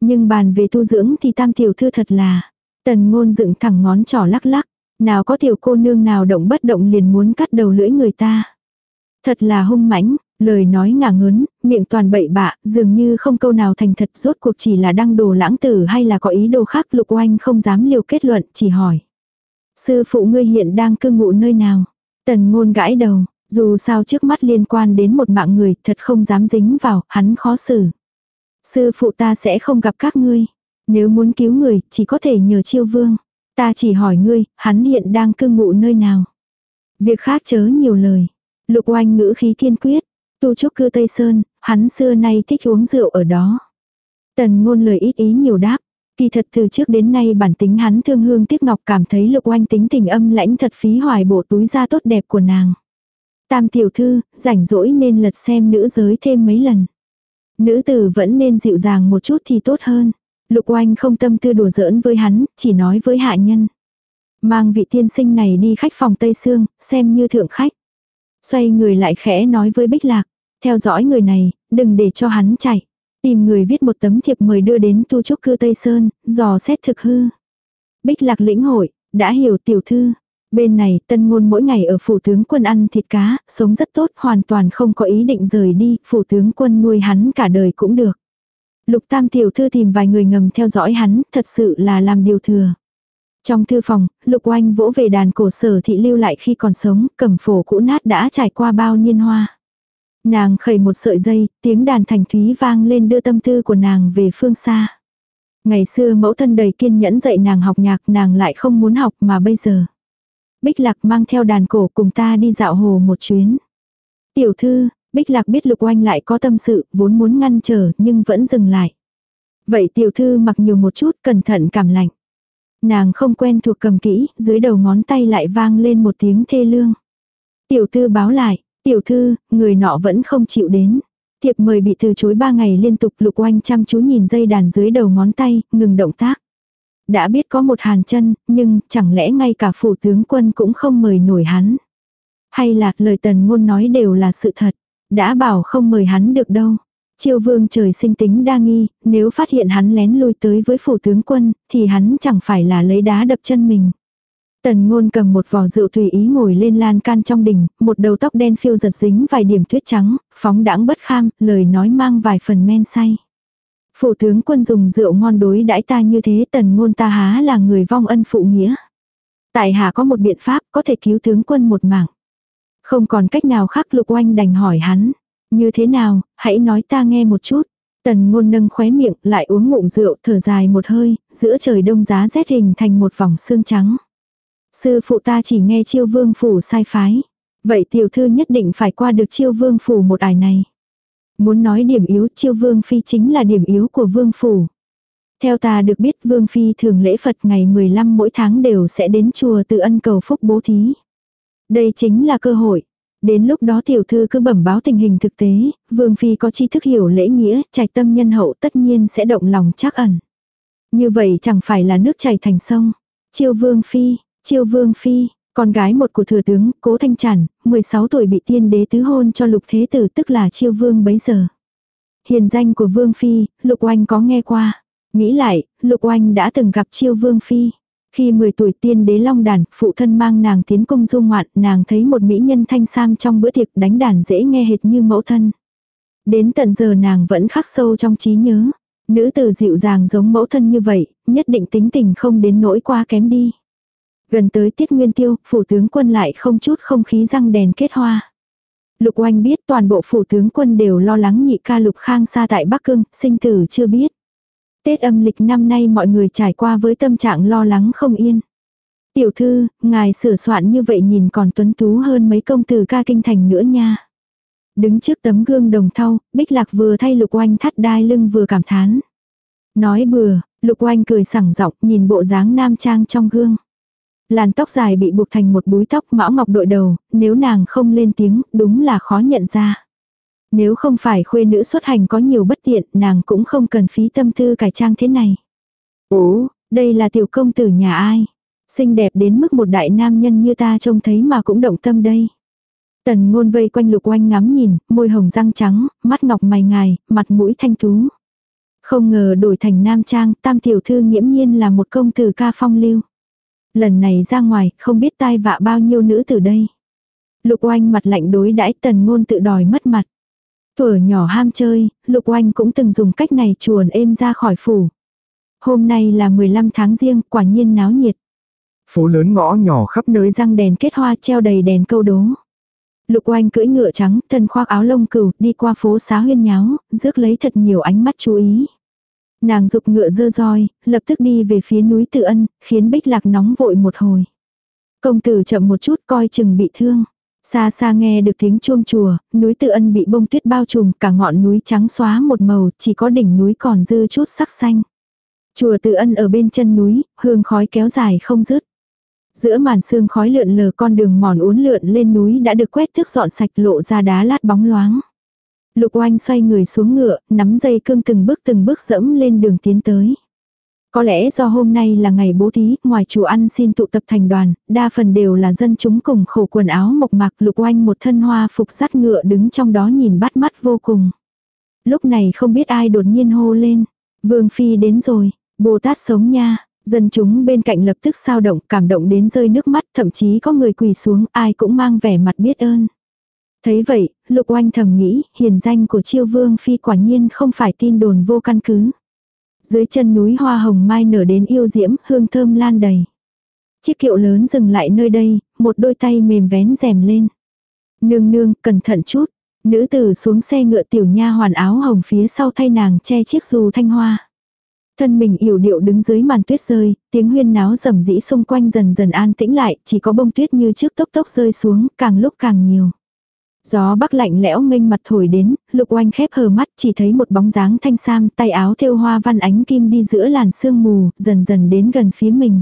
Nhưng bàn về tu dưỡng thì tam tiểu thư thật là. Tần ngôn dựng thẳng ngón trỏ lắc lắc. Nào có tiểu cô nương nào động bất động liền muốn cắt đầu lưỡi người ta. Thật là hung mãnh, lời nói ngả ngớn, miệng toàn bậy bạ, dường như không câu nào thành thật rốt cuộc chỉ là đăng đồ lãng tử hay là có ý đồ khác lục oanh không dám liều kết luận, chỉ hỏi. Sư phụ ngươi hiện đang cư ngụ nơi nào? Tần ngôn gãi đầu, dù sao trước mắt liên quan đến một mạng người thật không dám dính vào, hắn khó xử. Sư phụ ta sẽ không gặp các ngươi. Nếu muốn cứu người, chỉ có thể nhờ chiêu vương. Ta chỉ hỏi ngươi, hắn hiện đang cư ngụ nơi nào? Việc khác chớ nhiều lời. Lục oanh ngữ khí kiên quyết. Tu trúc cư Tây Sơn, hắn xưa nay thích uống rượu ở đó. Tần ngôn lời ít ý nhiều đáp. Kỳ thật từ trước đến nay bản tính hắn thương hương tiếc ngọc cảm thấy lục oanh tính tình âm lãnh thật phí hoài bộ túi da tốt đẹp của nàng. Tam tiểu thư, rảnh rỗi nên lật xem nữ giới thêm mấy lần. Nữ tử vẫn nên dịu dàng một chút thì tốt hơn. Lục oanh không tâm tư đùa giỡn với hắn, chỉ nói với hạ nhân. Mang vị tiên sinh này đi khách phòng Tây Sương, xem như thượng khách. Xoay người lại khẽ nói với Bích Lạc, theo dõi người này, đừng để cho hắn chạy. Tìm người viết một tấm thiệp mời đưa đến tu trúc cư Tây Sơn, dò xét thực hư. Bích Lạc lĩnh hội, đã hiểu tiểu thư. Bên này tân ngôn mỗi ngày ở phủ tướng quân ăn thịt cá, sống rất tốt hoàn toàn không có ý định rời đi, phủ tướng quân nuôi hắn cả đời cũng được. Lục tam tiểu thư tìm vài người ngầm theo dõi hắn, thật sự là làm điều thừa. Trong thư phòng, Lục Oanh vỗ về đàn cổ sở thị lưu lại khi còn sống, cẩm phổ cũ nát đã trải qua bao niên hoa. Nàng khẩy một sợi dây, tiếng đàn thành thúy vang lên đưa tâm tư của nàng về phương xa. Ngày xưa mẫu thân đầy kiên nhẫn dạy nàng học nhạc nàng lại không muốn học mà bây giờ. Bích Lạc mang theo đàn cổ cùng ta đi dạo hồ một chuyến. Tiểu thư, Bích Lạc biết Lục Oanh lại có tâm sự, vốn muốn ngăn trở nhưng vẫn dừng lại. Vậy tiểu thư mặc nhiều một chút, cẩn thận cảm lạnh. Nàng không quen thuộc cầm kỹ, dưới đầu ngón tay lại vang lên một tiếng thê lương. Tiểu thư báo lại, tiểu thư, người nọ vẫn không chịu đến. Thiệp mời bị từ chối ba ngày liên tục lục oanh chăm chú nhìn dây đàn dưới đầu ngón tay, ngừng động tác. Đã biết có một hàn chân, nhưng chẳng lẽ ngay cả phủ tướng quân cũng không mời nổi hắn. Hay là lời tần ngôn nói đều là sự thật. Đã bảo không mời hắn được đâu. Chiêu vương trời sinh tính đa nghi, nếu phát hiện hắn lén lui tới với phủ tướng quân, thì hắn chẳng phải là lấy đá đập chân mình. Tần ngôn cầm một vò rượu tùy ý ngồi lên lan can trong đình, một đầu tóc đen phiêu giật dính vài điểm tuyết trắng, phóng đãng bất kham, lời nói mang vài phần men say. Phủ tướng quân dùng rượu ngon đối đãi ta như thế tần ngôn ta há là người vong ân phụ nghĩa. Tại hạ có một biện pháp có thể cứu tướng quân một mạng. Không còn cách nào khác lục oanh đành hỏi hắn. Như thế nào, hãy nói ta nghe một chút. Tần ngôn nâng khóe miệng lại uống ngụm rượu thở dài một hơi, giữa trời đông giá rét hình thành một vòng xương trắng. Sư phụ ta chỉ nghe chiêu vương phủ sai phái. Vậy tiểu thư nhất định phải qua được chiêu vương phủ một ải này. Muốn nói điểm yếu chiêu vương phi chính là điểm yếu của vương phủ. Theo ta được biết vương phi thường lễ Phật ngày 15 mỗi tháng đều sẽ đến chùa tự ân cầu phúc bố thí. Đây chính là cơ hội. Đến lúc đó tiểu thư cứ bẩm báo tình hình thực tế, vương phi có tri thức hiểu lễ nghĩa, trạch tâm nhân hậu tất nhiên sẽ động lòng chắc ẩn. Như vậy chẳng phải là nước chảy thành sông. Chiêu vương phi, chiêu vương phi, con gái một của thừa tướng, cố thanh chản, 16 tuổi bị tiên đế tứ hôn cho lục thế tử tức là chiêu vương bấy giờ. Hiền danh của vương phi, lục oanh có nghe qua. Nghĩ lại, lục oanh đã từng gặp chiêu vương phi. Khi 10 tuổi tiên đế long đàn, phụ thân mang nàng tiến cung du ngoạn, nàng thấy một mỹ nhân thanh sam trong bữa tiệc đánh đàn dễ nghe hệt như mẫu thân. Đến tận giờ nàng vẫn khắc sâu trong trí nhớ. Nữ tử dịu dàng giống mẫu thân như vậy, nhất định tính tình không đến nỗi qua kém đi. Gần tới tiết nguyên tiêu, phủ tướng quân lại không chút không khí răng đèn kết hoa. Lục oanh biết toàn bộ phủ tướng quân đều lo lắng nhị ca lục khang xa tại Bắc Cương, sinh tử chưa biết. Tết âm lịch năm nay mọi người trải qua với tâm trạng lo lắng không yên. Tiểu thư, ngài sửa soạn như vậy nhìn còn tuấn tú hơn mấy công tử ca kinh thành nữa nha. Đứng trước tấm gương đồng thau, Bích Lạc vừa thay Lục Oanh thắt đai lưng vừa cảm thán. Nói bừa, Lục Oanh cười sảng giọng nhìn bộ dáng nam trang trong gương. Làn tóc dài bị buộc thành một búi tóc mão ngọc đội đầu, nếu nàng không lên tiếng, đúng là khó nhận ra. Nếu không phải khuê nữ xuất hành có nhiều bất tiện, nàng cũng không cần phí tâm tư cải trang thế này. Ố, đây là tiểu công tử nhà ai? Xinh đẹp đến mức một đại nam nhân như ta trông thấy mà cũng động tâm đây. Tần ngôn vây quanh lục oanh ngắm nhìn, môi hồng răng trắng, mắt ngọc mày ngài, mặt mũi thanh tú. Không ngờ đổi thành nam trang, tam tiểu thư nghiễm nhiên là một công tử ca phong lưu. Lần này ra ngoài, không biết tai vạ bao nhiêu nữ từ đây. Lục oanh mặt lạnh đối đãi tần ngôn tự đòi mất mặt. Thuở nhỏ ham chơi, Lục Oanh cũng từng dùng cách này chuồn êm ra khỏi phủ. Hôm nay là 15 tháng riêng, quả nhiên náo nhiệt. Phố lớn ngõ nhỏ khắp nơi răng đèn kết hoa treo đầy đèn câu đố. Lục oanh cưỡi ngựa trắng, thân khoác áo lông cừu, đi qua phố xá huyên nháo, rước lấy thật nhiều ánh mắt chú ý. Nàng dục ngựa dơ roi, lập tức đi về phía núi Tự Ân, khiến Bích Lạc nóng vội một hồi. Công tử chậm một chút coi chừng bị thương. Xa xa nghe được tiếng chuông chùa, núi tự ân bị bông tuyết bao trùm, cả ngọn núi trắng xóa một màu, chỉ có đỉnh núi còn dư chút sắc xanh. Chùa tự ân ở bên chân núi, hương khói kéo dài không dứt. Giữa màn sương khói lượn lờ con đường mòn uốn lượn lên núi đã được quét thước dọn sạch lộ ra đá lát bóng loáng. Lục oanh xoay người xuống ngựa, nắm dây cương từng bước từng bước dẫm lên đường tiến tới. Có lẽ do hôm nay là ngày bố thí, ngoài chủ ăn xin tụ tập thành đoàn, đa phần đều là dân chúng cùng khổ quần áo mộc mạc lục oanh một thân hoa phục sắt ngựa đứng trong đó nhìn bắt mắt vô cùng. Lúc này không biết ai đột nhiên hô lên. Vương Phi đến rồi, Bồ Tát sống nha. Dân chúng bên cạnh lập tức sao động, cảm động đến rơi nước mắt, thậm chí có người quỳ xuống, ai cũng mang vẻ mặt biết ơn. Thấy vậy, Lục Oanh thầm nghĩ, hiền danh của Chiêu Vương Phi quả nhiên không phải tin đồn vô căn cứ. Dưới chân núi hoa hồng mai nở đến yêu diễm, hương thơm lan đầy. Chiếc kiệu lớn dừng lại nơi đây, một đôi tay mềm vén rèm lên. Nương nương, cẩn thận chút. Nữ tử xuống xe ngựa tiểu nha hoàn áo hồng phía sau thay nàng che chiếc dù thanh hoa. Thân mình yểu điệu đứng dưới màn tuyết rơi, tiếng huyên náo rầm rĩ xung quanh dần dần an tĩnh lại, chỉ có bông tuyết như trước tốc tốc rơi xuống, càng lúc càng nhiều. Gió bắc lạnh lẽo mênh mặt thổi đến, lục oanh khép hờ mắt chỉ thấy một bóng dáng thanh sam tay áo thêu hoa văn ánh kim đi giữa làn sương mù, dần dần đến gần phía mình.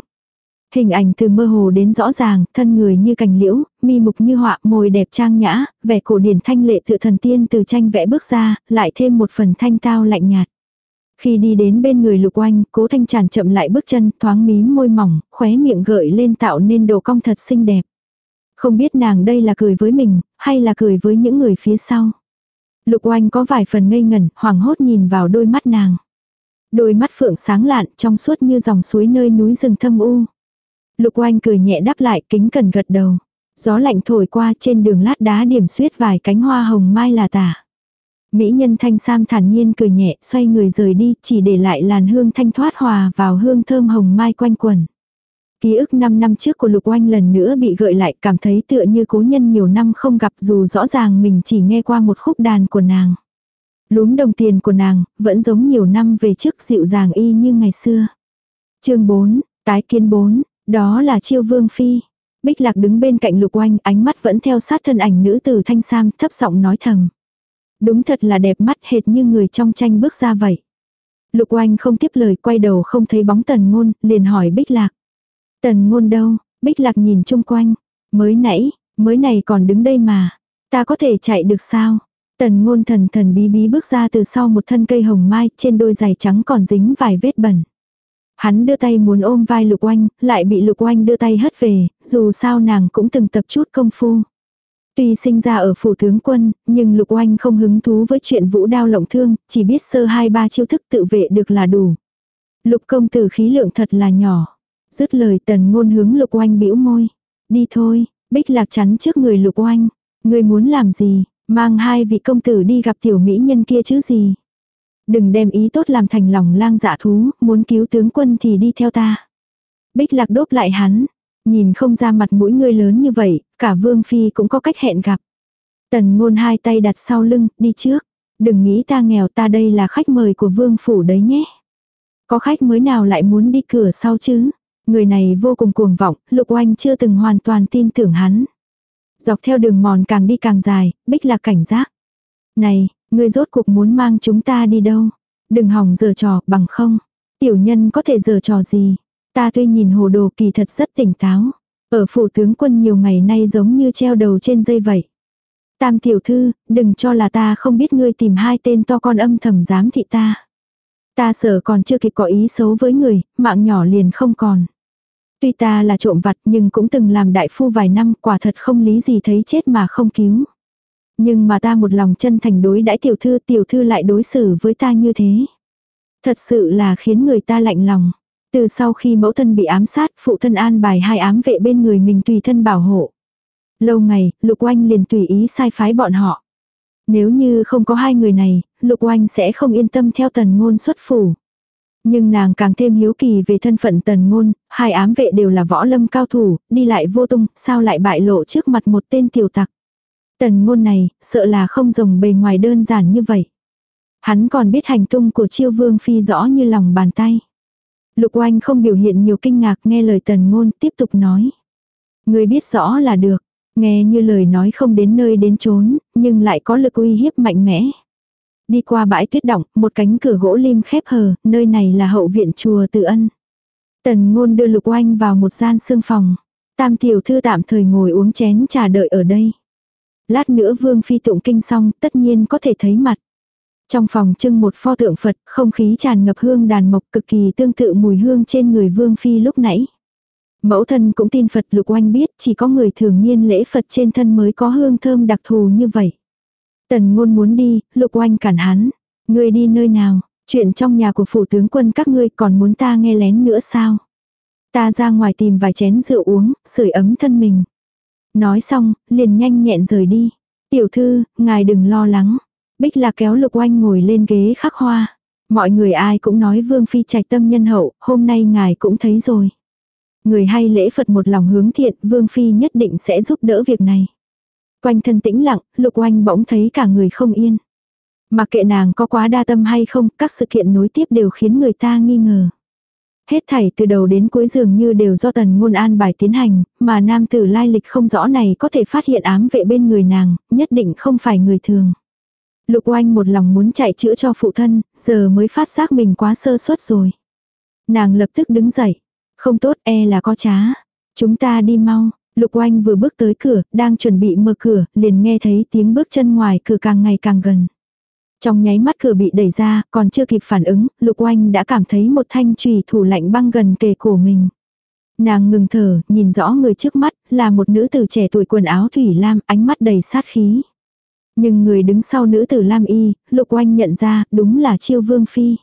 Hình ảnh từ mơ hồ đến rõ ràng, thân người như cành liễu, mi mục như họa, môi đẹp trang nhã, vẻ cổ điển thanh lệ tự thần tiên từ tranh vẽ bước ra, lại thêm một phần thanh tao lạnh nhạt. Khi đi đến bên người lục oanh, cố thanh tràn chậm lại bước chân, thoáng mím môi mỏng, khóe miệng gợi lên tạo nên đồ cong thật xinh đẹp. Không biết nàng đây là cười với mình, hay là cười với những người phía sau. Lục oanh có vài phần ngây ngẩn, hoảng hốt nhìn vào đôi mắt nàng. Đôi mắt phượng sáng lạn, trong suốt như dòng suối nơi núi rừng thâm u. Lục oanh cười nhẹ đáp lại, kính cần gật đầu. Gió lạnh thổi qua trên đường lát đá điểm xuyết vài cánh hoa hồng mai là tả. Mỹ nhân thanh sam thản nhiên cười nhẹ, xoay người rời đi, chỉ để lại làn hương thanh thoát hòa vào hương thơm hồng mai quanh quần. Ký ức 5 năm trước của Lục Oanh lần nữa bị gợi lại cảm thấy tựa như cố nhân nhiều năm không gặp dù rõ ràng mình chỉ nghe qua một khúc đàn của nàng. Lúm đồng tiền của nàng, vẫn giống nhiều năm về trước dịu dàng y như ngày xưa. chương 4, tái kiến 4, đó là chiêu vương phi. Bích lạc đứng bên cạnh lục oanh, ánh mắt vẫn theo sát thân ảnh nữ tử thanh sam, thấp giọng nói thầm. Đúng thật là đẹp mắt hệt như người trong tranh bước ra vậy. Lục oanh không tiếp lời quay đầu không thấy bóng tần ngôn, liền hỏi bích lạc. Tần ngôn đâu, bích lạc nhìn chung quanh. Mới nãy, mới này còn đứng đây mà. Ta có thể chạy được sao? Tần ngôn thần thần bí bí bước ra từ sau một thân cây hồng mai, trên đôi giày trắng còn dính vài vết bẩn. Hắn đưa tay muốn ôm vai lục oanh, lại bị lục oanh đưa tay hất về, dù sao nàng cũng từng tập chút công phu. Tuy sinh ra ở phủ tướng quân, nhưng lục oanh không hứng thú với chuyện vũ đao lộng thương, chỉ biết sơ hai ba chiêu thức tự vệ được là đủ. Lục công tử khí lượng thật là nhỏ. Dứt lời tần ngôn hướng lục oanh bĩu môi. Đi thôi, bích lạc chắn trước người lục oanh. Người muốn làm gì, mang hai vị công tử đi gặp tiểu mỹ nhân kia chứ gì. Đừng đem ý tốt làm thành lòng lang dạ thú, muốn cứu tướng quân thì đi theo ta. Bích lạc đốt lại hắn. Nhìn không ra mặt mũi ngươi lớn như vậy, cả vương phi cũng có cách hẹn gặp. Tần ngôn hai tay đặt sau lưng, đi trước. Đừng nghĩ ta nghèo ta đây là khách mời của vương phủ đấy nhé. Có khách mới nào lại muốn đi cửa sau chứ? Người này vô cùng cuồng vọng, lục oanh chưa từng hoàn toàn tin tưởng hắn. Dọc theo đường mòn càng đi càng dài, bích lạc cảnh giác. Này, ngươi rốt cuộc muốn mang chúng ta đi đâu? Đừng hỏng giờ trò, bằng không. Tiểu nhân có thể giờ trò gì? Ta tuy nhìn hồ đồ kỳ thật rất tỉnh táo. Ở phủ tướng quân nhiều ngày nay giống như treo đầu trên dây vậy. Tam tiểu thư, đừng cho là ta không biết ngươi tìm hai tên to con âm thầm giám thị ta. Ta sợ còn chưa kịp có ý xấu với người, mạng nhỏ liền không còn. Tuy ta là trộm vặt nhưng cũng từng làm đại phu vài năm quả thật không lý gì thấy chết mà không cứu. Nhưng mà ta một lòng chân thành đối đãi tiểu thư tiểu thư lại đối xử với ta như thế. Thật sự là khiến người ta lạnh lòng. Từ sau khi mẫu thân bị ám sát, phụ thân an bài hai ám vệ bên người mình tùy thân bảo hộ. Lâu ngày, Lục Oanh liền tùy ý sai phái bọn họ. Nếu như không có hai người này, Lục Oanh sẽ không yên tâm theo tần ngôn xuất phủ. Nhưng nàng càng thêm hiếu kỳ về thân phận tần ngôn, hai ám vệ đều là võ lâm cao thủ, đi lại vô tung, sao lại bại lộ trước mặt một tên tiểu tặc. Tần ngôn này, sợ là không rồng bề ngoài đơn giản như vậy. Hắn còn biết hành tung của chiêu vương phi rõ như lòng bàn tay. Lục oanh không biểu hiện nhiều kinh ngạc nghe lời tần ngôn tiếp tục nói. Người biết rõ là được, nghe như lời nói không đến nơi đến chốn, nhưng lại có lực uy hiếp mạnh mẽ. Đi qua bãi tuyết động, một cánh cửa gỗ lim khép hờ, nơi này là hậu viện chùa Từ Ân. Tần ngôn đưa lục oanh vào một gian sương phòng. Tam tiểu thư tạm thời ngồi uống chén trà đợi ở đây. Lát nữa vương phi tụng kinh xong tất nhiên có thể thấy mặt. Trong phòng trưng một pho tượng Phật, không khí tràn ngập hương đàn mộc cực kỳ tương tự mùi hương trên người vương phi lúc nãy. Mẫu thân cũng tin Phật lục oanh biết chỉ có người thường niên lễ Phật trên thân mới có hương thơm đặc thù như vậy. Tần ngôn muốn đi, lục oanh cản hắn. Ngươi đi nơi nào, chuyện trong nhà của phủ tướng quân các ngươi còn muốn ta nghe lén nữa sao? Ta ra ngoài tìm vài chén rượu uống, sưởi ấm thân mình. Nói xong, liền nhanh nhẹn rời đi. Tiểu thư, ngài đừng lo lắng. Bích là kéo lục oanh ngồi lên ghế khắc hoa. Mọi người ai cũng nói vương phi trạch tâm nhân hậu, hôm nay ngài cũng thấy rồi. Người hay lễ Phật một lòng hướng thiện, vương phi nhất định sẽ giúp đỡ việc này. Quanh thân tĩnh lặng, lục oanh bỗng thấy cả người không yên. Mà kệ nàng có quá đa tâm hay không, các sự kiện nối tiếp đều khiến người ta nghi ngờ. Hết thảy từ đầu đến cuối dường như đều do tần ngôn an bài tiến hành, mà nam tử lai lịch không rõ này có thể phát hiện ám vệ bên người nàng, nhất định không phải người thường. Lục oanh một lòng muốn chạy chữa cho phụ thân, giờ mới phát giác mình quá sơ suất rồi. Nàng lập tức đứng dậy. Không tốt e là có trá. Chúng ta đi mau. Lục oanh vừa bước tới cửa, đang chuẩn bị mở cửa, liền nghe thấy tiếng bước chân ngoài cửa càng ngày càng gần. Trong nháy mắt cửa bị đẩy ra, còn chưa kịp phản ứng, lục oanh đã cảm thấy một thanh trùy thủ lạnh băng gần kề cổ mình. Nàng ngừng thở, nhìn rõ người trước mắt, là một nữ tử trẻ tuổi quần áo thủy lam, ánh mắt đầy sát khí. Nhưng người đứng sau nữ tử Lam Y, Lục Oanh nhận ra, đúng là chiêu vương phi.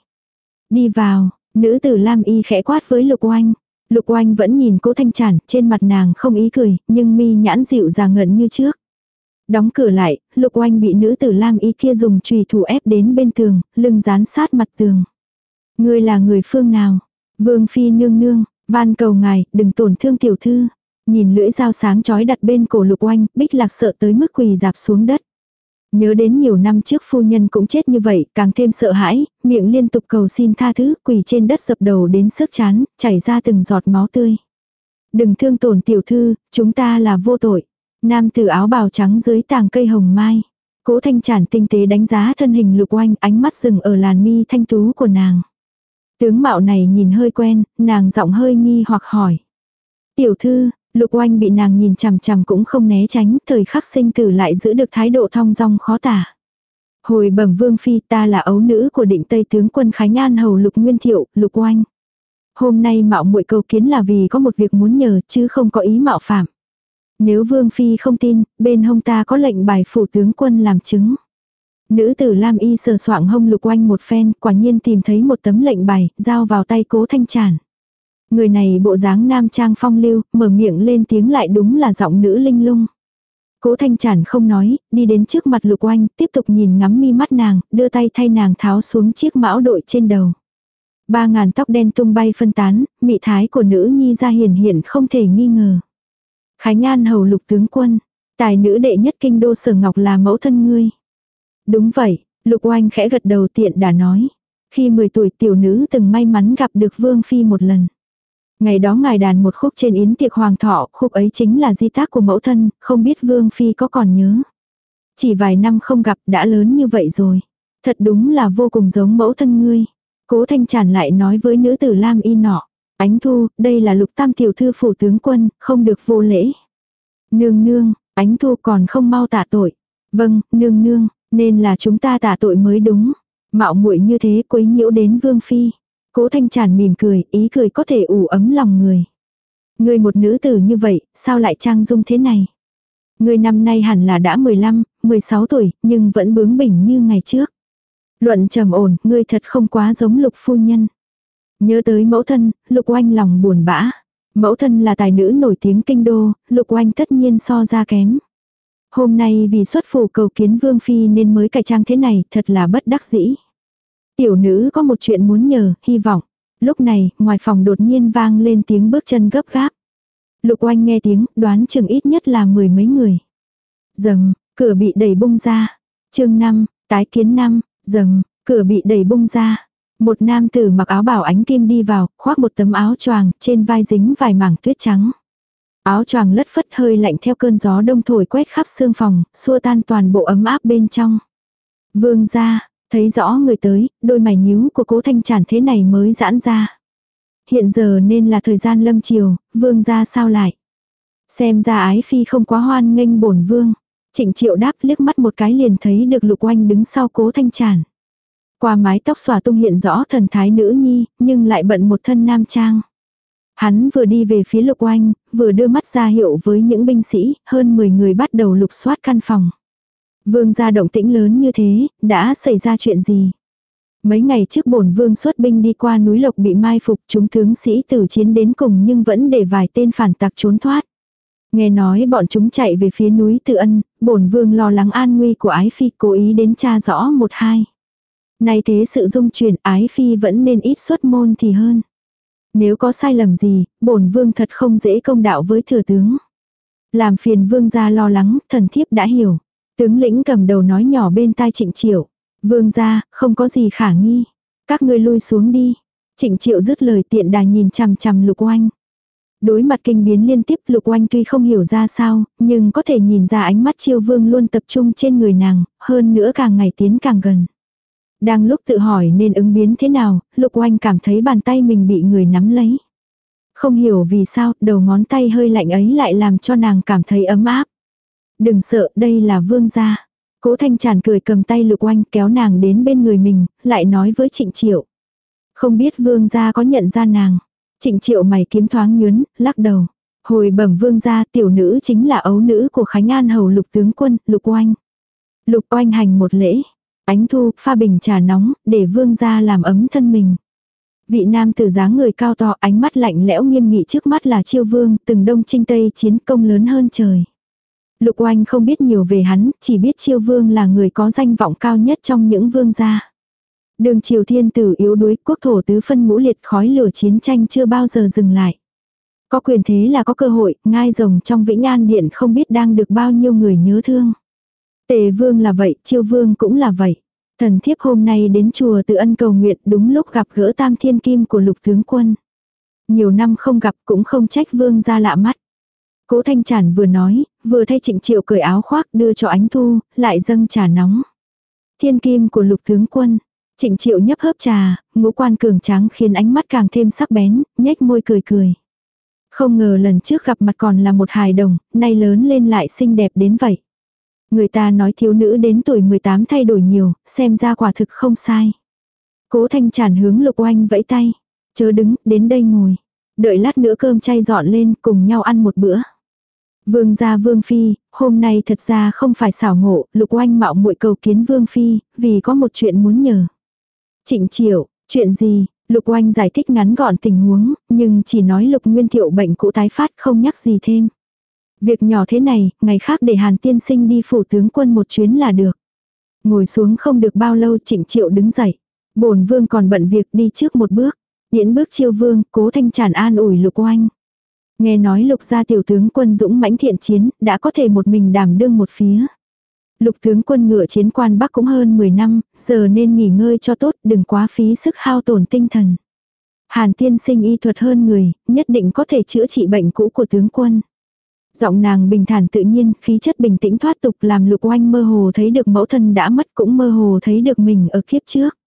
Đi vào, nữ tử Lam Y khẽ quát với Lục Oanh. Lục Oanh vẫn nhìn cố thanh chản, trên mặt nàng không ý cười, nhưng mi nhãn dịu dàng ngẩn như trước. Đóng cửa lại, Lục Oanh bị nữ tử Lam Y kia dùng trùy thủ ép đến bên tường, lưng dán sát mặt tường. Ngươi là người phương nào? Vương Phi nương nương, van cầu ngài, đừng tổn thương tiểu thư. Nhìn lưỡi dao sáng chói đặt bên cổ Lục Oanh, Bích Lạc sợ tới mức quỳ dạp xuống đất. Nhớ đến nhiều năm trước phu nhân cũng chết như vậy, càng thêm sợ hãi, miệng liên tục cầu xin tha thứ, quỳ trên đất dập đầu đến sức chán, chảy ra từng giọt máu tươi. Đừng thương tổn tiểu thư, chúng ta là vô tội. Nam tử áo bào trắng dưới tàng cây hồng mai. Cố thanh chản tinh tế đánh giá thân hình lục oanh, ánh mắt dừng ở làn mi thanh tú của nàng. Tướng mạo này nhìn hơi quen, nàng giọng hơi nghi hoặc hỏi. Tiểu thư, Lục oanh bị nàng nhìn chằm chằm cũng không né tránh, thời khắc sinh tử lại giữ được thái độ thong dong khó tả. Hồi bẩm vương phi ta là ấu nữ của định Tây tướng quân Khánh An hầu lục nguyên thiệu, lục oanh. Hôm nay mạo muội cầu kiến là vì có một việc muốn nhờ chứ không có ý mạo phạm. Nếu vương phi không tin, bên hông ta có lệnh bài phủ tướng quân làm chứng. Nữ tử Lam Y sờ soạng hông lục oanh một phen, quả nhiên tìm thấy một tấm lệnh bài, giao vào tay cố thanh tràn. Người này bộ dáng nam trang phong lưu, mở miệng lên tiếng lại đúng là giọng nữ linh lung. Cố thanh chản không nói, đi đến trước mặt lục oanh, tiếp tục nhìn ngắm mi mắt nàng, đưa tay thay nàng tháo xuống chiếc mão đội trên đầu. Ba ngàn tóc đen tung bay phân tán, mị thái của nữ nhi ra hiển hiện không thể nghi ngờ. Khánh An hầu lục tướng quân, tài nữ đệ nhất kinh đô sở ngọc là mẫu thân ngươi. Đúng vậy, lục oanh khẽ gật đầu tiện đã nói. Khi 10 tuổi tiểu nữ từng may mắn gặp được vương phi một lần. Ngày đó ngài đàn một khúc trên yến tiệc hoàng thọ, khúc ấy chính là di tác của mẫu thân, không biết Vương Phi có còn nhớ. Chỉ vài năm không gặp đã lớn như vậy rồi. Thật đúng là vô cùng giống mẫu thân ngươi. Cố thanh tràn lại nói với nữ tử Lam y nọ. Ánh thu, đây là lục tam tiểu thư phủ tướng quân, không được vô lễ. Nương nương, ánh thu còn không mau tạ tội. Vâng, nương nương, nên là chúng ta tạ tội mới đúng. Mạo muội như thế quấy nhiễu đến vương phi. Cố thanh tràn mỉm cười, ý cười có thể ủ ấm lòng người. Người một nữ tử như vậy, sao lại trang dung thế này? Người năm nay hẳn là đã 15, 16 tuổi, nhưng vẫn bướng bỉnh như ngày trước. Luận trầm ổn, ngươi thật không quá giống lục phu nhân. Nhớ tới mẫu thân, lục oanh lòng buồn bã. Mẫu thân là tài nữ nổi tiếng kinh đô, lục oanh tất nhiên so ra kém. Hôm nay vì xuất phủ cầu kiến vương phi nên mới cải trang thế này, thật là bất đắc dĩ. Tiểu nữ có một chuyện muốn nhờ, hy vọng. Lúc này, ngoài phòng đột nhiên vang lên tiếng bước chân gấp gáp. Lục oanh nghe tiếng, đoán chừng ít nhất là mười mấy người. Dầm, cửa bị đẩy bung ra. chương 5, tái kiến 5, dầm, cửa bị đẩy bung ra. Một nam tử mặc áo bảo ánh kim đi vào, khoác một tấm áo choàng, trên vai dính vài mảng tuyết trắng. Áo choàng lất phất hơi lạnh theo cơn gió đông thổi quét khắp xương phòng, xua tan toàn bộ ấm áp bên trong. Vương ra, Thấy rõ người tới, đôi mày nhíu của cố thanh Chản thế này mới giãn ra. Hiện giờ nên là thời gian lâm chiều, vương ra sao lại. Xem ra ái phi không quá hoan nghênh bổn vương. Trịnh triệu đáp liếc mắt một cái liền thấy được lục oanh đứng sau cố thanh Chản Qua mái tóc xòa tung hiện rõ thần thái nữ nhi, nhưng lại bận một thân nam trang. Hắn vừa đi về phía lục oanh, vừa đưa mắt ra hiệu với những binh sĩ, hơn 10 người bắt đầu lục soát căn phòng. Vương gia động tĩnh lớn như thế, đã xảy ra chuyện gì? Mấy ngày trước bổn vương xuất binh đi qua núi Lộc bị mai phục chúng tướng sĩ tử chiến đến cùng nhưng vẫn để vài tên phản tặc trốn thoát. Nghe nói bọn chúng chạy về phía núi Tự Ân, bổn vương lo lắng an nguy của ái phi cố ý đến tra rõ một hai. Nay thế sự dung chuyển ái phi vẫn nên ít xuất môn thì hơn. Nếu có sai lầm gì, bổn vương thật không dễ công đạo với thừa tướng. Làm phiền vương gia lo lắng, thần thiếp đã hiểu. Tướng lĩnh cầm đầu nói nhỏ bên tai trịnh triệu. Vương ra, không có gì khả nghi. Các ngươi lui xuống đi. Trịnh triệu dứt lời tiện đà nhìn chằm chằm lục oanh. Đối mặt kinh biến liên tiếp lục oanh tuy không hiểu ra sao, nhưng có thể nhìn ra ánh mắt chiêu vương luôn tập trung trên người nàng, hơn nữa càng ngày tiến càng gần. Đang lúc tự hỏi nên ứng biến thế nào, lục oanh cảm thấy bàn tay mình bị người nắm lấy. Không hiểu vì sao, đầu ngón tay hơi lạnh ấy lại làm cho nàng cảm thấy ấm áp. Đừng sợ, đây là vương gia. Cố thanh tràn cười cầm tay lục oanh kéo nàng đến bên người mình, lại nói với trịnh triệu. Không biết vương gia có nhận ra nàng. Trịnh triệu mày kiếm thoáng nhướn, lắc đầu. Hồi bẩm vương gia tiểu nữ chính là ấu nữ của Khánh An hầu lục tướng quân, lục oanh. Lục oanh hành một lễ. Ánh thu pha bình trà nóng để vương gia làm ấm thân mình. Vị nam tử dáng người cao to ánh mắt lạnh lẽo nghiêm nghị trước mắt là chiêu vương từng đông trinh tây chiến công lớn hơn trời. Lục oanh không biết nhiều về hắn, chỉ biết chiêu vương là người có danh vọng cao nhất trong những vương gia. Đường triều thiên tử yếu đuối quốc thổ tứ phân ngũ liệt khói lửa chiến tranh chưa bao giờ dừng lại. Có quyền thế là có cơ hội, ngai rồng trong vĩnh an điện không biết đang được bao nhiêu người nhớ thương. Tề vương là vậy, chiêu vương cũng là vậy. Thần thiếp hôm nay đến chùa tự ân cầu nguyện đúng lúc gặp gỡ tam thiên kim của lục tướng quân. Nhiều năm không gặp cũng không trách vương ra lạ mắt. Cố Thanh Trản vừa nói, vừa thay trịnh triệu cởi áo khoác đưa cho ánh thu, lại dâng trà nóng. Thiên kim của lục tướng quân. Trịnh triệu nhấp hớp trà, ngũ quan cường tráng khiến ánh mắt càng thêm sắc bén, nhếch môi cười cười. Không ngờ lần trước gặp mặt còn là một hài đồng, nay lớn lên lại xinh đẹp đến vậy. Người ta nói thiếu nữ đến tuổi 18 thay đổi nhiều, xem ra quả thực không sai. Cố thanh tràn hướng lục oanh vẫy tay. Chớ đứng, đến đây ngồi. Đợi lát nữa cơm chay dọn lên cùng nhau ăn một bữa. Vương gia Vương Phi, hôm nay thật ra không phải xảo ngộ, lục oanh mạo muội cầu kiến Vương Phi, vì có một chuyện muốn nhờ. Trịnh Triệu, chuyện gì? Lục oanh giải thích ngắn gọn tình huống, nhưng chỉ nói lục nguyên thiệu bệnh cũ tái phát không nhắc gì thêm. Việc nhỏ thế này, ngày khác để Hàn tiên sinh đi phủ tướng quân một chuyến là được. Ngồi xuống không được bao lâu trịnh triệu đứng dậy. bổn vương còn bận việc đi trước một bước. Điễn bước chiêu vương, cố thanh tràn an ủi lục oanh. Nghe nói lục gia tiểu tướng quân dũng mãnh thiện chiến, đã có thể một mình đảm đương một phía. Lục tướng quân ngựa chiến quan Bắc cũng hơn 10 năm, giờ nên nghỉ ngơi cho tốt, đừng quá phí sức hao tổn tinh thần. Hàn tiên sinh y thuật hơn người, nhất định có thể chữa trị bệnh cũ của tướng quân. Giọng nàng bình thản tự nhiên, khí chất bình tĩnh thoát tục làm lục oanh mơ hồ thấy được mẫu thân đã mất cũng mơ hồ thấy được mình ở kiếp trước.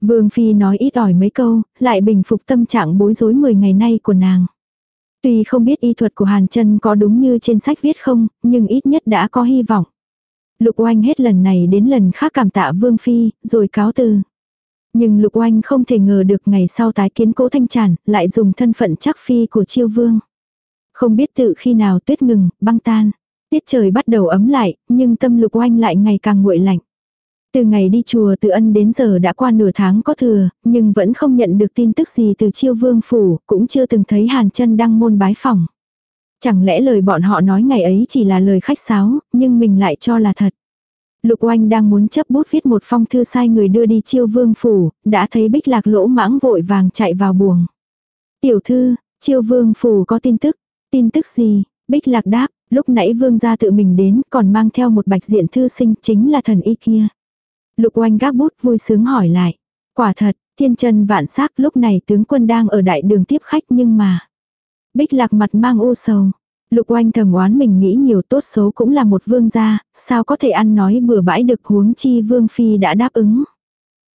Vương Phi nói ít ỏi mấy câu, lại bình phục tâm trạng bối rối 10 ngày nay của nàng. Tuy không biết y thuật của Hàn Trân có đúng như trên sách viết không, nhưng ít nhất đã có hy vọng. Lục oanh hết lần này đến lần khác cảm tạ Vương Phi, rồi cáo từ. Nhưng Lục oanh không thể ngờ được ngày sau tái kiến cố thanh tràn, lại dùng thân phận chắc Phi của chiêu vương. Không biết tự khi nào tuyết ngừng, băng tan. Tiết trời bắt đầu ấm lại, nhưng tâm lục oanh lại ngày càng nguội lạnh. Từ ngày đi chùa từ ân đến giờ đã qua nửa tháng có thừa, nhưng vẫn không nhận được tin tức gì từ chiêu vương phủ, cũng chưa từng thấy hàn chân đăng môn bái phòng. Chẳng lẽ lời bọn họ nói ngày ấy chỉ là lời khách sáo, nhưng mình lại cho là thật. Lục oanh đang muốn chấp bút viết một phong thư sai người đưa đi chiêu vương phủ, đã thấy bích lạc lỗ mãng vội vàng chạy vào buồng. Tiểu thư, chiêu vương phủ có tin tức, Tin tức gì? Bích lạc đáp, lúc nãy vương gia tự mình đến còn mang theo một bạch diện thư sinh chính là thần y kia. Lục oanh gác bút vui sướng hỏi lại. Quả thật, thiên chân vạn sắc lúc này tướng quân đang ở đại đường tiếp khách nhưng mà. Bích lạc mặt mang u sầu. Lục oanh thầm oán mình nghĩ nhiều tốt xấu cũng là một vương gia, sao có thể ăn nói bừa bãi được huống chi vương phi đã đáp ứng.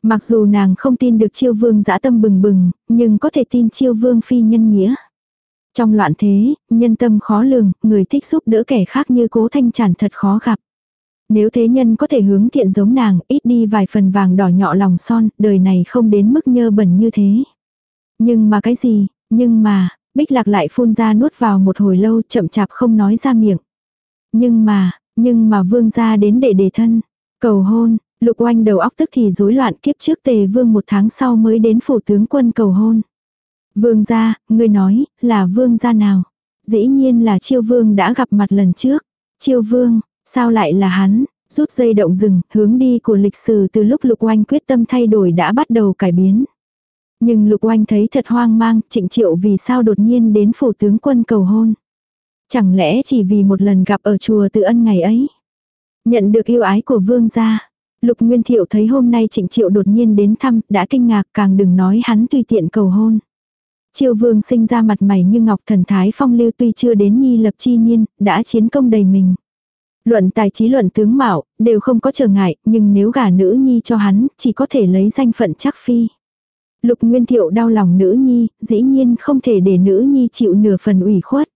Mặc dù nàng không tin được chiêu vương dã tâm bừng bừng, nhưng có thể tin chiêu vương phi nhân nghĩa. Trong loạn thế, nhân tâm khó lường, người thích giúp đỡ kẻ khác như cố thanh chản thật khó gặp. Nếu thế nhân có thể hướng thiện giống nàng, ít đi vài phần vàng đỏ nhọ lòng son, đời này không đến mức nhơ bẩn như thế. Nhưng mà cái gì, nhưng mà, bích lạc lại phun ra nuốt vào một hồi lâu chậm chạp không nói ra miệng. Nhưng mà, nhưng mà vương gia đến để đề thân, cầu hôn, lục oanh đầu óc tức thì rối loạn kiếp trước tề vương một tháng sau mới đến phủ tướng quân cầu hôn. Vương gia, người nói, là vương gia nào? Dĩ nhiên là chiêu vương đã gặp mặt lần trước. Chiêu vương, sao lại là hắn? Rút dây động rừng, hướng đi của lịch sử từ lúc lục oanh quyết tâm thay đổi đã bắt đầu cải biến. Nhưng lục oanh thấy thật hoang mang, trịnh triệu vì sao đột nhiên đến phủ tướng quân cầu hôn. Chẳng lẽ chỉ vì một lần gặp ở chùa tự ân ngày ấy. Nhận được yêu ái của vương gia. Lục Nguyên Thiệu thấy hôm nay trịnh triệu đột nhiên đến thăm, đã kinh ngạc càng đừng nói hắn tùy tiện cầu hôn. Triều vương sinh ra mặt mày như ngọc thần thái phong lưu tuy chưa đến nhi lập chi niên, đã chiến công đầy mình. Luận tài trí luận tướng mạo, đều không có trở ngại, nhưng nếu gả nữ nhi cho hắn, chỉ có thể lấy danh phận chắc phi. Lục Nguyên Thiệu đau lòng nữ nhi, dĩ nhiên không thể để nữ nhi chịu nửa phần ủy khuất.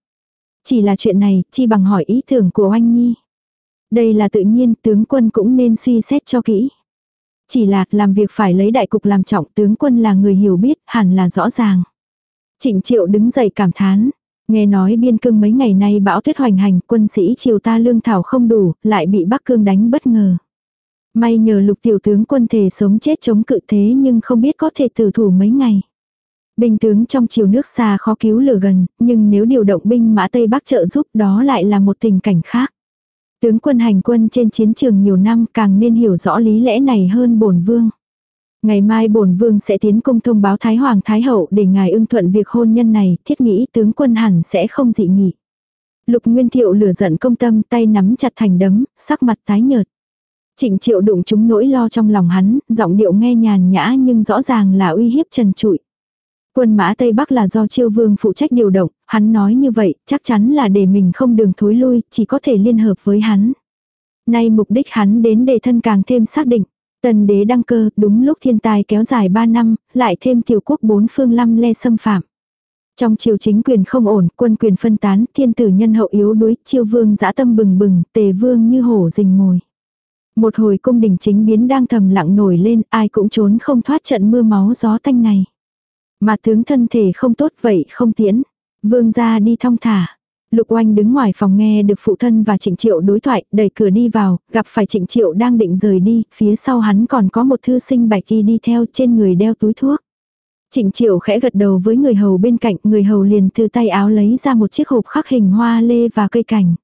Chỉ là chuyện này, chi bằng hỏi ý tưởng của oanh nhi. Đây là tự nhiên, tướng quân cũng nên suy xét cho kỹ. Chỉ là, làm việc phải lấy đại cục làm trọng, tướng quân là người hiểu biết, hẳn là rõ ràng. Trịnh Triệu đứng dậy cảm thán. Nghe nói biên cương mấy ngày nay bão tuyết hoành hành, quân sĩ triều ta lương thảo không đủ, lại bị Bắc Cương đánh bất ngờ. May nhờ lục tiểu tướng quân thể sống chết chống cự thế nhưng không biết có thể tử thủ mấy ngày. Binh tướng trong chiều nước xa khó cứu lửa gần, nhưng nếu điều động binh mã Tây Bắc trợ giúp đó lại là một tình cảnh khác. Tướng quân hành quân trên chiến trường nhiều năm càng nên hiểu rõ lý lẽ này hơn bổn vương. Ngày mai bổn vương sẽ tiến công thông báo Thái Hoàng Thái Hậu để ngài ưng thuận việc hôn nhân này, thiết nghĩ tướng quân hẳn sẽ không dị nghị. Lục Nguyên Thiệu lửa giận công tâm tay nắm chặt thành đấm, sắc mặt tái nhợt. Trịnh Triệu đụng chúng nỗi lo trong lòng hắn, giọng điệu nghe nhàn nhã nhưng rõ ràng là uy hiếp trần trụi. Quân mã Tây Bắc là do chiêu vương phụ trách điều động, hắn nói như vậy, chắc chắn là để mình không đường thối lui, chỉ có thể liên hợp với hắn. Nay mục đích hắn đến để thân càng thêm xác định. Tần đế đăng cơ, đúng lúc thiên tai kéo dài 3 năm, lại thêm tiểu quốc bốn phương lăm le xâm phạm. Trong triều chính quyền không ổn, quân quyền phân tán, thiên tử nhân hậu yếu đuối, chiêu vương dã tâm bừng bừng, tề vương như hổ rình mồi. Một hồi cung đình chính biến đang thầm lặng nổi lên, ai cũng trốn không thoát trận mưa máu gió tanh này. Mà tướng thân thể không tốt vậy không tiễn. Vương ra đi thong thả. Lục oanh đứng ngoài phòng nghe được phụ thân và trịnh triệu đối thoại, đẩy cửa đi vào, gặp phải trịnh triệu đang định rời đi, phía sau hắn còn có một thư sinh bạch kỳ đi theo trên người đeo túi thuốc. Trịnh triệu khẽ gật đầu với người hầu bên cạnh, người hầu liền từ tay áo lấy ra một chiếc hộp khắc hình hoa lê và cây cảnh.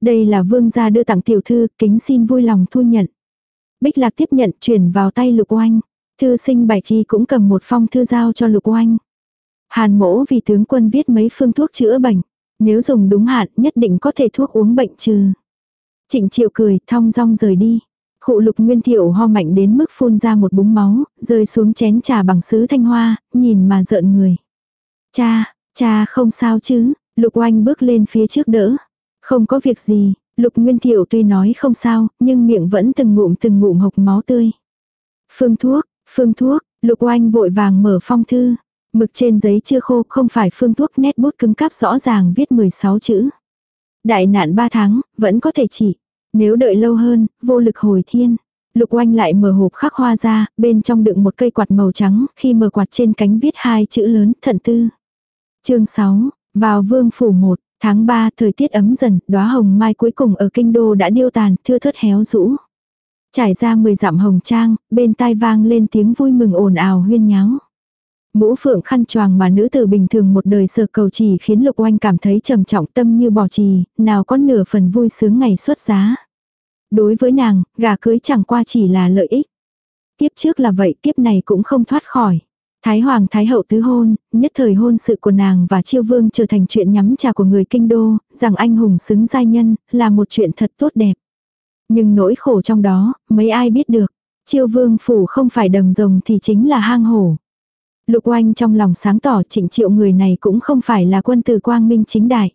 Đây là vương gia đưa tặng tiểu thư, kính xin vui lòng thu nhận. Bích lạc tiếp nhận chuyển vào tay lục oanh. Thư sinh bạch kỳ cũng cầm một phong thư giao cho lục oanh. Hàn mỗ vì tướng quân viết mấy phương thuốc chữa bệnh. Nếu dùng đúng hạn nhất định có thể thuốc uống bệnh trừ. Trịnh triệu cười, thong dong rời đi. Khụ lục nguyên thiệu ho mạnh đến mức phun ra một búng máu, rơi xuống chén trà bằng sứ thanh hoa, nhìn mà giận người. Cha, cha không sao chứ, lục oanh bước lên phía trước đỡ. Không có việc gì, lục nguyên thiệu tuy nói không sao, nhưng miệng vẫn từng ngụm từng ngụm hộc máu tươi. Phương thuốc, phương thuốc, lục oanh vội vàng mở phong thư. Mực trên giấy chưa khô không phải phương thuốc nét bút cứng cáp rõ ràng viết 16 chữ. Đại nạn 3 tháng, vẫn có thể chỉ. Nếu đợi lâu hơn, vô lực hồi thiên. Lục oanh lại mở hộp khắc hoa ra, bên trong đựng một cây quạt màu trắng, khi mở quạt trên cánh viết hai chữ lớn, thận tư. chương 6, vào vương phủ 1, tháng 3 thời tiết ấm dần, đóa hồng mai cuối cùng ở kinh đô đã điêu tàn, thưa thớt héo rũ. Trải ra 10 dặm hồng trang, bên tai vang lên tiếng vui mừng ồn ào huyên nháo. Mũ phượng khăn choàng mà nữ tử bình thường một đời sờ cầu chỉ khiến Lục Oanh cảm thấy trầm trọng tâm như bỏ trì, nào có nửa phần vui sướng ngày xuất giá. Đối với nàng, gà cưới chẳng qua chỉ là lợi ích. Kiếp trước là vậy, kiếp này cũng không thoát khỏi. Thái Hoàng Thái Hậu tứ hôn, nhất thời hôn sự của nàng và chiêu vương trở thành chuyện nhắm trà của người kinh đô, rằng anh hùng xứng giai nhân, là một chuyện thật tốt đẹp. Nhưng nỗi khổ trong đó, mấy ai biết được. Chiêu vương phủ không phải đầm rồng thì chính là hang hổ. Lục oanh trong lòng sáng tỏ trịnh triệu người này cũng không phải là quân tử quang minh chính đại.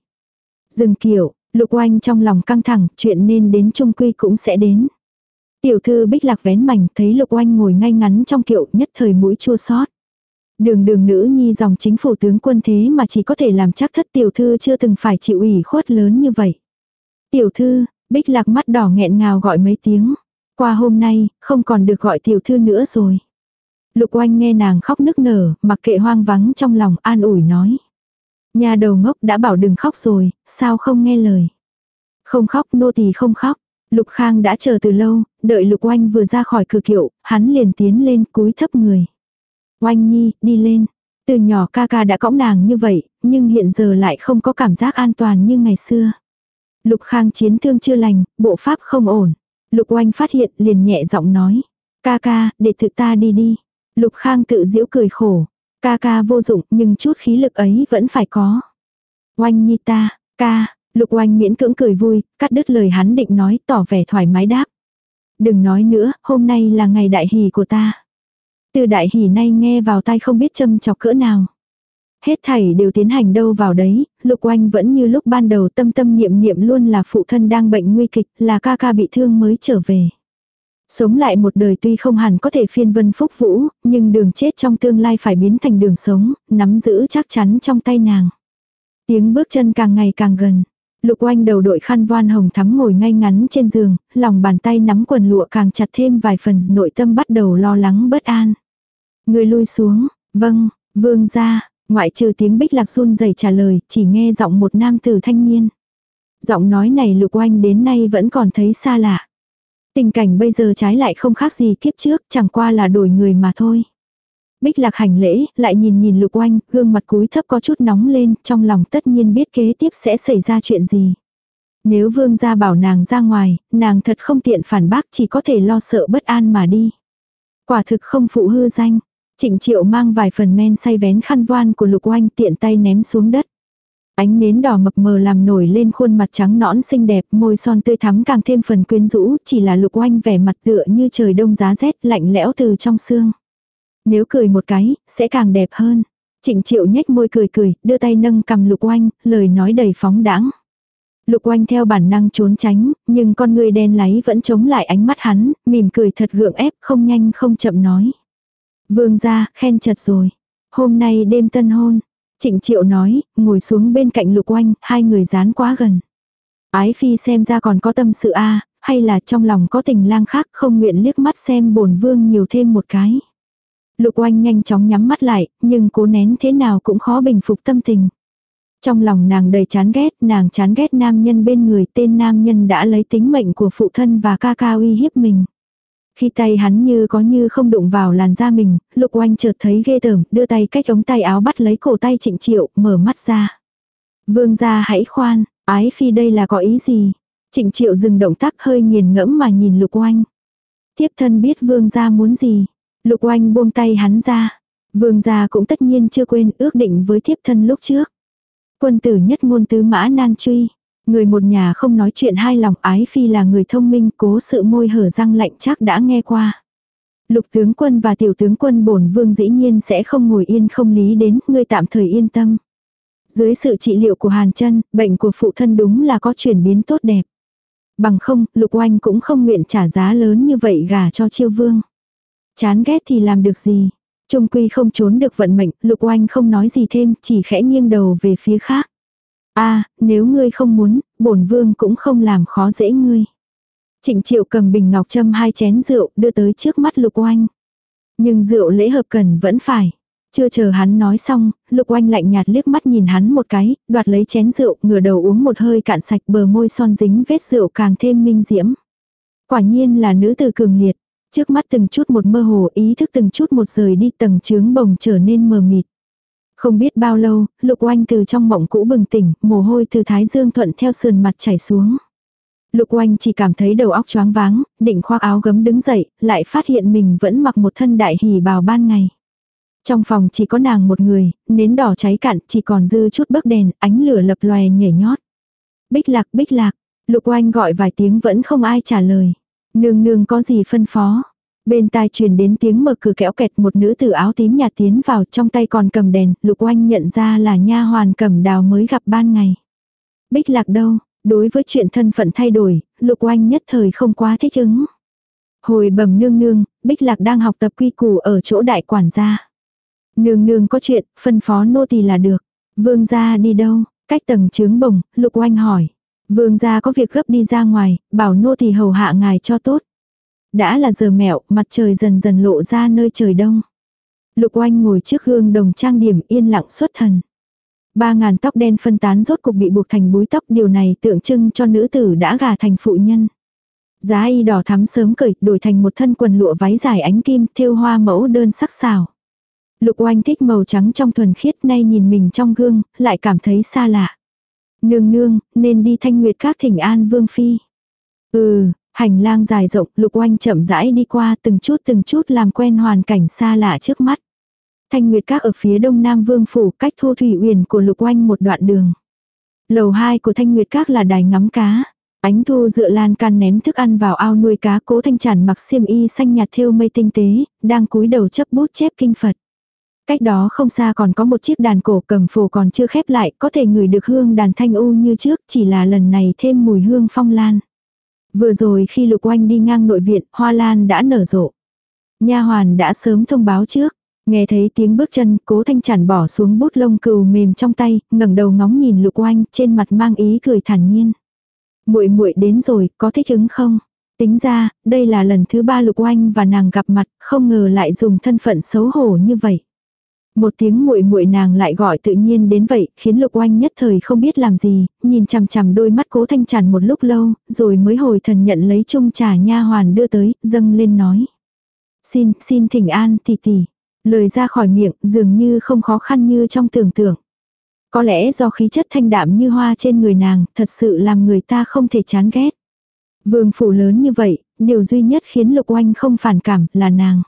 Dừng kiểu, lục oanh trong lòng căng thẳng, chuyện nên đến trung quy cũng sẽ đến. Tiểu thư bích lạc vén mảnh thấy lục oanh ngồi ngay ngắn trong kiệu nhất thời mũi chua xót. Đường đường nữ nhi dòng chính phủ tướng quân thế mà chỉ có thể làm chắc thất tiểu thư chưa từng phải chịu ủy khuất lớn như vậy. Tiểu thư, bích lạc mắt đỏ nghẹn ngào gọi mấy tiếng. Qua hôm nay, không còn được gọi tiểu thư nữa rồi. Lục oanh nghe nàng khóc nức nở, mặc kệ hoang vắng trong lòng an ủi nói. Nhà đầu ngốc đã bảo đừng khóc rồi, sao không nghe lời. Không khóc nô tỳ không khóc. Lục Khang đã chờ từ lâu, đợi Lục Oanh vừa ra khỏi cửa kiệu, hắn liền tiến lên cúi thấp người. Oanh Nhi, đi lên. Từ nhỏ ca ca đã cõng nàng như vậy, nhưng hiện giờ lại không có cảm giác an toàn như ngày xưa. Lục Khang chiến thương chưa lành, bộ pháp không ổn. Lục Oanh phát hiện liền nhẹ giọng nói. Ca ca, để thực ta đi đi. Lục Khang tự giễu cười khổ. Ca ca vô dụng nhưng chút khí lực ấy vẫn phải có. Oanh nhi ta, ca, lục oanh miễn cưỡng cười vui, cắt đứt lời hắn định nói tỏ vẻ thoải mái đáp. Đừng nói nữa, hôm nay là ngày đại hỷ của ta. Từ đại hỷ nay nghe vào tai không biết châm chọc cỡ nào. Hết thảy đều tiến hành đâu vào đấy, lục oanh vẫn như lúc ban đầu tâm tâm niệm niệm luôn là phụ thân đang bệnh nguy kịch, là ca ca bị thương mới trở về. Sống lại một đời tuy không hẳn có thể phiên vân phúc vũ, nhưng đường chết trong tương lai phải biến thành đường sống, nắm giữ chắc chắn trong tay nàng. Tiếng bước chân càng ngày càng gần. Lục oanh đầu đội khăn voan hồng thắm ngồi ngay ngắn trên giường, lòng bàn tay nắm quần lụa càng chặt thêm vài phần, nội tâm bắt đầu lo lắng bất an. Người lui xuống, vâng, vương ra, ngoại trừ tiếng bích lạc run rẩy trả lời, chỉ nghe giọng một nam tử thanh niên. Giọng nói này lục oanh đến nay vẫn còn thấy xa lạ. Tình cảnh bây giờ trái lại không khác gì kiếp trước, chẳng qua là đổi người mà thôi. Bích lạc hành lễ, lại nhìn nhìn lục oanh, gương mặt cúi thấp có chút nóng lên, trong lòng tất nhiên biết kế tiếp sẽ xảy ra chuyện gì. Nếu vương gia bảo nàng ra ngoài, nàng thật không tiện phản bác chỉ có thể lo sợ bất an mà đi. Quả thực không phụ hư danh. Trịnh triệu mang vài phần men say vén khăn voan của lục oanh tiện tay ném xuống đất. Ánh nến đỏ mập mờ làm nổi lên khuôn mặt trắng nõn xinh đẹp, môi son tươi thắm càng thêm phần quyến rũ, chỉ là lục oanh vẻ mặt tựa như trời đông giá rét lạnh lẽo từ trong xương. Nếu cười một cái, sẽ càng đẹp hơn. Trịnh triệu nhếch môi cười cười, đưa tay nâng cầm lục oanh, lời nói đầy phóng đãng. Lục oanh theo bản năng trốn tránh, nhưng con người đen láy vẫn chống lại ánh mắt hắn, mỉm cười thật gượng ép, không nhanh không chậm nói. Vương gia, khen chật rồi. Hôm nay đêm tân hôn. Trịnh triệu nói, ngồi xuống bên cạnh lục oanh, hai người dán quá gần. Ái phi xem ra còn có tâm sự a hay là trong lòng có tình lang khác không nguyện liếc mắt xem bổn vương nhiều thêm một cái. Lục oanh nhanh chóng nhắm mắt lại, nhưng cố nén thế nào cũng khó bình phục tâm tình. Trong lòng nàng đầy chán ghét, nàng chán ghét nam nhân bên người tên nam nhân đã lấy tính mệnh của phụ thân và ca ca uy hiếp mình. Khi tay hắn như có như không đụng vào làn da mình, lục oanh chợt thấy ghê tởm, đưa tay cách ống tay áo bắt lấy cổ tay trịnh triệu, mở mắt ra. Vương gia hãy khoan, ái phi đây là có ý gì? Trịnh triệu dừng động tác hơi nghiền ngẫm mà nhìn lục oanh. Tiếp thân biết vương gia muốn gì. Lục oanh buông tay hắn ra. Vương gia cũng tất nhiên chưa quên ước định với thiếp thân lúc trước. Quân tử nhất ngôn tứ mã nan truy. Người một nhà không nói chuyện hai lòng ái phi là người thông minh cố sự môi hở răng lạnh chắc đã nghe qua. Lục tướng quân và tiểu tướng quân bổn vương dĩ nhiên sẽ không ngồi yên không lý đến, người tạm thời yên tâm. Dưới sự trị liệu của Hàn chân bệnh của phụ thân đúng là có chuyển biến tốt đẹp. Bằng không, lục oanh cũng không nguyện trả giá lớn như vậy gả cho chiêu vương. Chán ghét thì làm được gì. Trung quy không trốn được vận mệnh, lục oanh không nói gì thêm, chỉ khẽ nghiêng đầu về phía khác a nếu ngươi không muốn, bổn vương cũng không làm khó dễ ngươi. Trịnh triệu cầm bình ngọc châm hai chén rượu đưa tới trước mắt lục oanh. Nhưng rượu lễ hợp cần vẫn phải. Chưa chờ hắn nói xong, lục oanh lạnh nhạt liếc mắt nhìn hắn một cái, đoạt lấy chén rượu, ngửa đầu uống một hơi cạn sạch bờ môi son dính vết rượu càng thêm minh diễm. Quả nhiên là nữ tử cường liệt. Trước mắt từng chút một mơ hồ ý thức từng chút một rời đi tầng trướng bồng trở nên mờ mịt. Không biết bao lâu, lục oanh từ trong mộng cũ bừng tỉnh, mồ hôi từ thái dương thuận theo sườn mặt chảy xuống. Lục oanh chỉ cảm thấy đầu óc choáng váng, định khoác áo gấm đứng dậy, lại phát hiện mình vẫn mặc một thân đại hỉ bào ban ngày. Trong phòng chỉ có nàng một người, nến đỏ cháy cạn, chỉ còn dư chút bấc đèn, ánh lửa lập lòe nhảy nhót. Bích lạc, bích lạc, lục oanh gọi vài tiếng vẫn không ai trả lời. Nương nương có gì phân phó. Bên tai truyền đến tiếng mở cửa kéo kẹt một nữ tử áo tím nhạt tiến vào trong tay còn cầm đèn, lục oanh nhận ra là nha hoàn cầm đào mới gặp ban ngày. Bích lạc đâu, đối với chuyện thân phận thay đổi, lục oanh nhất thời không quá thích ứng. Hồi bẩm nương nương, Bích lạc đang học tập quy củ ở chỗ đại quản gia. Nương nương có chuyện, phân phó nô tỳ là được. Vương gia đi đâu, cách tầng trướng bồng, lục oanh hỏi. Vương gia có việc gấp đi ra ngoài, bảo nô tỳ hầu hạ ngài cho tốt. Đã là giờ mẹo, mặt trời dần dần lộ ra nơi trời đông. Lục oanh ngồi trước gương đồng trang điểm yên lặng xuất thần. Ba ngàn tóc đen phân tán rốt cục bị buộc thành búi tóc điều này tượng trưng cho nữ tử đã gả thành phụ nhân. Giá y đỏ thắm sớm cởi đổi thành một thân quần lụa váy dài ánh kim thêu hoa mẫu đơn sắc xào. Lục oanh thích màu trắng trong thuần khiết nay nhìn mình trong gương, lại cảm thấy xa lạ. Nương nương, nên đi thanh nguyệt các thỉnh an vương phi. Ừ, hành lang dài rộng, lục oanh chậm rãi đi qua từng chút từng chút làm quen hoàn cảnh xa lạ trước mắt. Thanh nguyệt các ở phía đông nam vương phủ cách thu thủy uyển của lục oanh một đoạn đường. Lầu 2 của thanh nguyệt các là đài ngắm cá. Ánh thu dựa lan can ném thức ăn vào ao nuôi cá cố thanh tràn mặc xiêm y xanh nhạt thêu mây tinh tế, đang cúi đầu chấp bút chép kinh Phật. Cách đó không xa còn có một chiếc đàn cổ cầm phổ còn chưa khép lại, có thể ngửi được hương đàn thanh u như trước, chỉ là lần này thêm mùi hương phong lan. Vừa rồi khi lục oanh đi ngang nội viện, hoa lan đã nở rộ. Nha hoàn đã sớm thông báo trước. Nghe thấy tiếng bước chân, cố thanh trản bỏ xuống bút lông cừu mềm trong tay, ngẩng đầu ngóng nhìn lục oanh, trên mặt mang ý cười thản nhiên. muội muội đến rồi, có thích ứng không? Tính ra, đây là lần thứ ba lục oanh và nàng gặp mặt, không ngờ lại dùng thân phận xấu hổ như vậy. Một tiếng muội muội nàng lại gọi tự nhiên đến vậy, khiến Lục Oanh nhất thời không biết làm gì, nhìn chằm chằm đôi mắt Cố Thanh Tràn một lúc lâu, rồi mới hồi thần nhận lấy chung trà nha hoàn đưa tới, dâng lên nói: "Xin, xin thỉnh an tỷ tỷ." Lời ra khỏi miệng, dường như không khó khăn như trong tưởng tượng. Có lẽ do khí chất thanh đạm như hoa trên người nàng, thật sự làm người ta không thể chán ghét. Vương phủ lớn như vậy, điều duy nhất khiến Lục Oanh không phản cảm là nàng.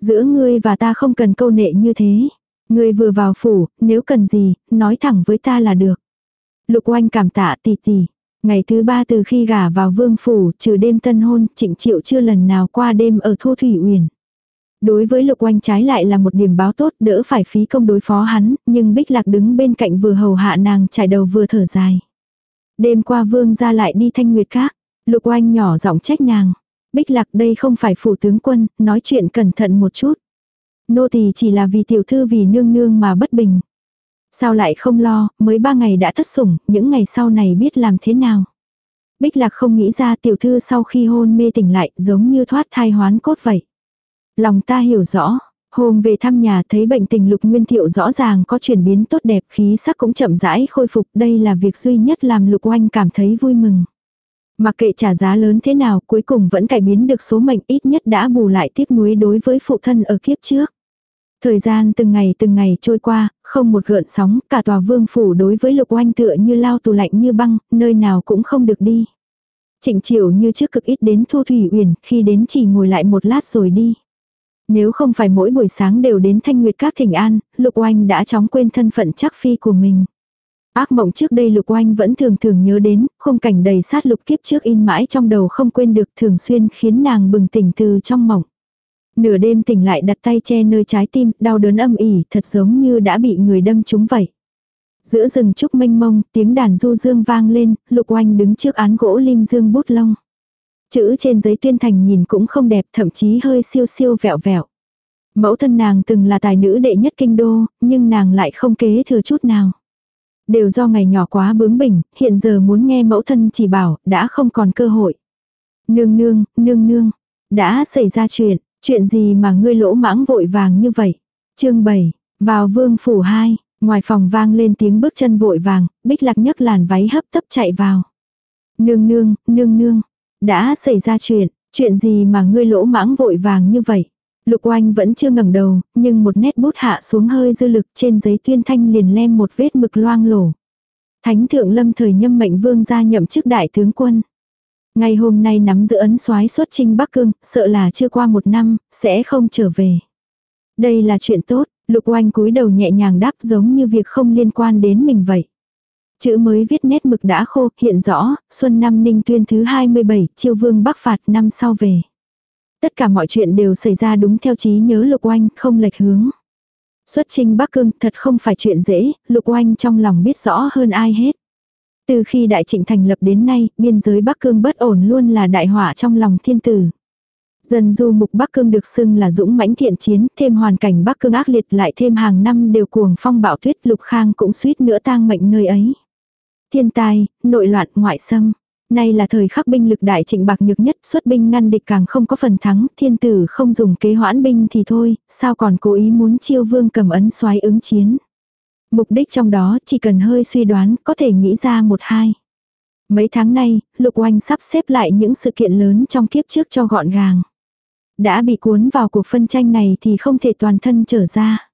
Giữa ngươi và ta không cần câu nệ như thế. Ngươi vừa vào phủ, nếu cần gì, nói thẳng với ta là được. Lục oanh cảm tạ tỷ tỷ. Ngày thứ ba từ khi gả vào vương phủ, trừ đêm tân hôn, trịnh triệu chưa lần nào qua đêm ở Thu Thủy Uyển. Đối với lục oanh trái lại là một điểm báo tốt đỡ phải phí công đối phó hắn, nhưng bích lạc đứng bên cạnh vừa hầu hạ nàng trải đầu vừa thở dài. Đêm qua vương ra lại đi thanh nguyệt các, lục oanh nhỏ giọng trách nàng. Bích lạc đây không phải phủ tướng quân, nói chuyện cẩn thận một chút. Nô tỳ chỉ là vì tiểu thư vì nương nương mà bất bình. Sao lại không lo, mới ba ngày đã thất sủng, những ngày sau này biết làm thế nào. Bích lạc không nghĩ ra tiểu thư sau khi hôn mê tỉnh lại giống như thoát thai hoán cốt vậy. Lòng ta hiểu rõ, hôm về thăm nhà thấy bệnh tình lục nguyên thiệu rõ ràng có chuyển biến tốt đẹp khí sắc cũng chậm rãi khôi phục đây là việc duy nhất làm lục oanh cảm thấy vui mừng. Mặc kệ trả giá lớn thế nào cuối cùng vẫn cải biến được số mệnh ít nhất đã bù lại tiếc nuối đối với phụ thân ở kiếp trước. Thời gian từng ngày từng ngày trôi qua, không một gợn sóng, cả tòa vương phủ đối với lục oanh tựa như lao tù lạnh như băng, nơi nào cũng không được đi. Trịnh triệu như trước cực ít đến thu thủy uyển, khi đến chỉ ngồi lại một lát rồi đi. Nếu không phải mỗi buổi sáng đều đến thanh nguyệt các thỉnh an, lục oanh đã chóng quên thân phận chắc phi của mình. Ác mộng trước đây Lục Oanh vẫn thường thường nhớ đến, khung cảnh đầy sát lục kiếp trước in mãi trong đầu không quên được thường xuyên khiến nàng bừng tỉnh từ trong mộng. Nửa đêm tỉnh lại đặt tay che nơi trái tim, đau đớn âm ỉ, thật giống như đã bị người đâm trúng vậy. Giữa rừng trúc mênh mông, tiếng đàn du dương vang lên, Lục Oanh đứng trước án gỗ lim dương bút lông. Chữ trên giấy tuyên thành nhìn cũng không đẹp, thậm chí hơi siêu siêu vẹo vẹo. Mẫu thân nàng từng là tài nữ đệ nhất kinh đô, nhưng nàng lại không kế thừa chút nào. Đều do ngày nhỏ quá bướng bỉnh, hiện giờ muốn nghe mẫu thân chỉ bảo, đã không còn cơ hội. Nương nương, nương nương, đã xảy ra chuyện, chuyện gì mà ngươi lỗ mãng vội vàng như vậy. chương 7, vào vương phủ 2, ngoài phòng vang lên tiếng bước chân vội vàng, bích lạc nhấc làn váy hấp tấp chạy vào. Nương nương, nương nương, đã xảy ra chuyện, chuyện gì mà ngươi lỗ mãng vội vàng như vậy. Lục oanh vẫn chưa ngẩng đầu, nhưng một nét bút hạ xuống hơi dư lực trên giấy tuyên thanh liền lem một vết mực loang lổ. Thánh thượng lâm thời nhâm mệnh vương gia nhậm chức đại tướng quân. Ngày hôm nay nắm giữ ấn soái xuất chinh Bắc Cương, sợ là chưa qua một năm, sẽ không trở về. Đây là chuyện tốt, lục oanh cúi đầu nhẹ nhàng đáp giống như việc không liên quan đến mình vậy. Chữ mới viết nét mực đã khô, hiện rõ, xuân năm ninh tuyên thứ 27, chiêu vương bắc phạt năm sau về. Tất cả mọi chuyện đều xảy ra đúng theo trí nhớ Lục Oanh, không lệch hướng. Xuất trình Bắc Cương thật không phải chuyện dễ, Lục Oanh trong lòng biết rõ hơn ai hết. Từ khi đại trịnh thành lập đến nay, biên giới Bắc Cương bất ổn luôn là đại họa trong lòng thiên tử. Dần du mục Bắc Cương được xưng là dũng mãnh thiện chiến, thêm hoàn cảnh Bắc Cương ác liệt lại thêm hàng năm đều cuồng phong bạo tuyết lục khang cũng suýt nữa tang mệnh nơi ấy. Thiên tai, nội loạn ngoại xâm. Nay là thời khắc binh lực đại trịnh bạc nhược nhất, xuất binh ngăn địch càng không có phần thắng, thiên tử không dùng kế hoãn binh thì thôi, sao còn cố ý muốn chiêu vương cầm ấn xoái ứng chiến. Mục đích trong đó chỉ cần hơi suy đoán có thể nghĩ ra một hai. Mấy tháng nay, Lục Oanh sắp xếp lại những sự kiện lớn trong kiếp trước cho gọn gàng. Đã bị cuốn vào cuộc phân tranh này thì không thể toàn thân trở ra.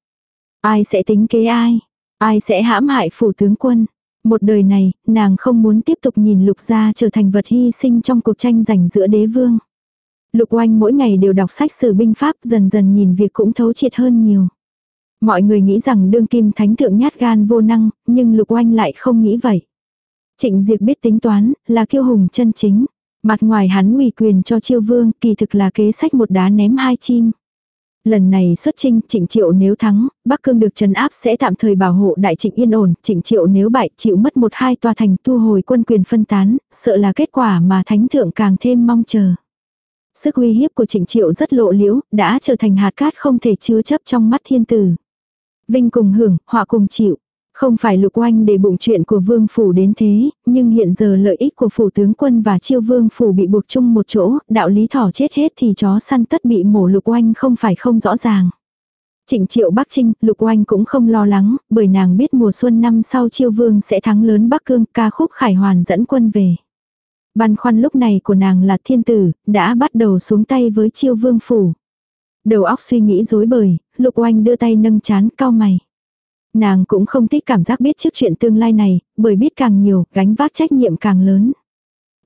Ai sẽ tính kế ai? Ai sẽ hãm hại phủ tướng quân? Một đời này, nàng không muốn tiếp tục nhìn lục gia trở thành vật hy sinh trong cuộc tranh giành giữa đế vương. Lục oanh mỗi ngày đều đọc sách sử binh pháp dần dần nhìn việc cũng thấu triệt hơn nhiều. Mọi người nghĩ rằng đương kim thánh thượng nhát gan vô năng, nhưng lục oanh lại không nghĩ vậy. Trịnh Diệp biết tính toán, là kiêu hùng chân chính. Mặt ngoài hắn ủy quyền cho chiêu vương, kỳ thực là kế sách một đá ném hai chim. Lần này xuất trinh, Trịnh Triệu nếu thắng, Bắc Cương được trấn áp sẽ tạm thời bảo hộ đại trịnh yên ổn, Trịnh Triệu nếu bại, chịu mất một hai tòa thành thu hồi quân quyền phân tán, sợ là kết quả mà thánh thượng càng thêm mong chờ. Sức uy hiếp của Trịnh Triệu rất lộ liễu, đã trở thành hạt cát không thể chứa chấp trong mắt thiên tử. Vinh cùng hưởng, họa cùng chịu. Không phải lục oanh để bụng chuyện của vương phủ đến thế, nhưng hiện giờ lợi ích của phủ tướng quân và chiêu vương phủ bị buộc chung một chỗ, đạo lý thỏ chết hết thì chó săn tất bị mổ lục oanh không phải không rõ ràng. Trịnh triệu Bắc Trinh, Lục Oanh cũng không lo lắng, bởi nàng biết mùa xuân năm sau chiêu vương sẽ thắng lớn Bắc Cương ca khúc khải hoàn dẫn quân về. Băn khoăn lúc này của nàng là thiên tử, đã bắt đầu xuống tay với chiêu vương phủ. Đầu óc suy nghĩ rối bời, Lục Oanh đưa tay nâng chán cao mày. Nàng cũng không thích cảm giác biết trước chuyện tương lai này, bởi biết càng nhiều, gánh vác trách nhiệm càng lớn.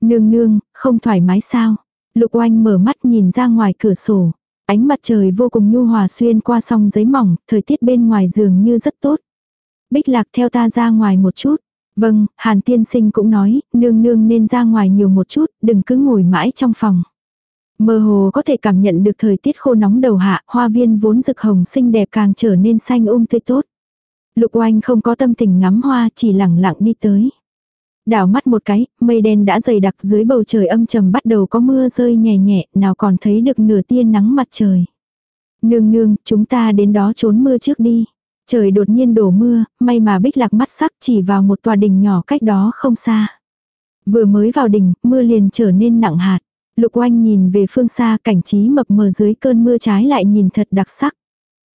Nương nương, không thoải mái sao? Lục oanh mở mắt nhìn ra ngoài cửa sổ. Ánh mặt trời vô cùng nhu hòa xuyên qua song giấy mỏng, thời tiết bên ngoài giường như rất tốt. Bích lạc theo ta ra ngoài một chút. Vâng, Hàn tiên sinh cũng nói, nương nương nên ra ngoài nhiều một chút, đừng cứ ngồi mãi trong phòng. Mơ hồ có thể cảm nhận được thời tiết khô nóng đầu hạ, hoa viên vốn rực hồng xinh đẹp càng trở nên xanh um tươi tốt. Lục oanh không có tâm tình ngắm hoa, chỉ lẳng lặng đi tới. Đảo mắt một cái, mây đen đã dày đặc dưới bầu trời âm trầm bắt đầu có mưa rơi nhẹ nhẹ, nào còn thấy được nửa tia nắng mặt trời. Nương nương, chúng ta đến đó trốn mưa trước đi. Trời đột nhiên đổ mưa, may mà bích lạc mắt sắc chỉ vào một tòa đình nhỏ cách đó không xa. Vừa mới vào đỉnh, mưa liền trở nên nặng hạt. Lục oanh nhìn về phương xa cảnh trí mập mờ dưới cơn mưa trái lại nhìn thật đặc sắc.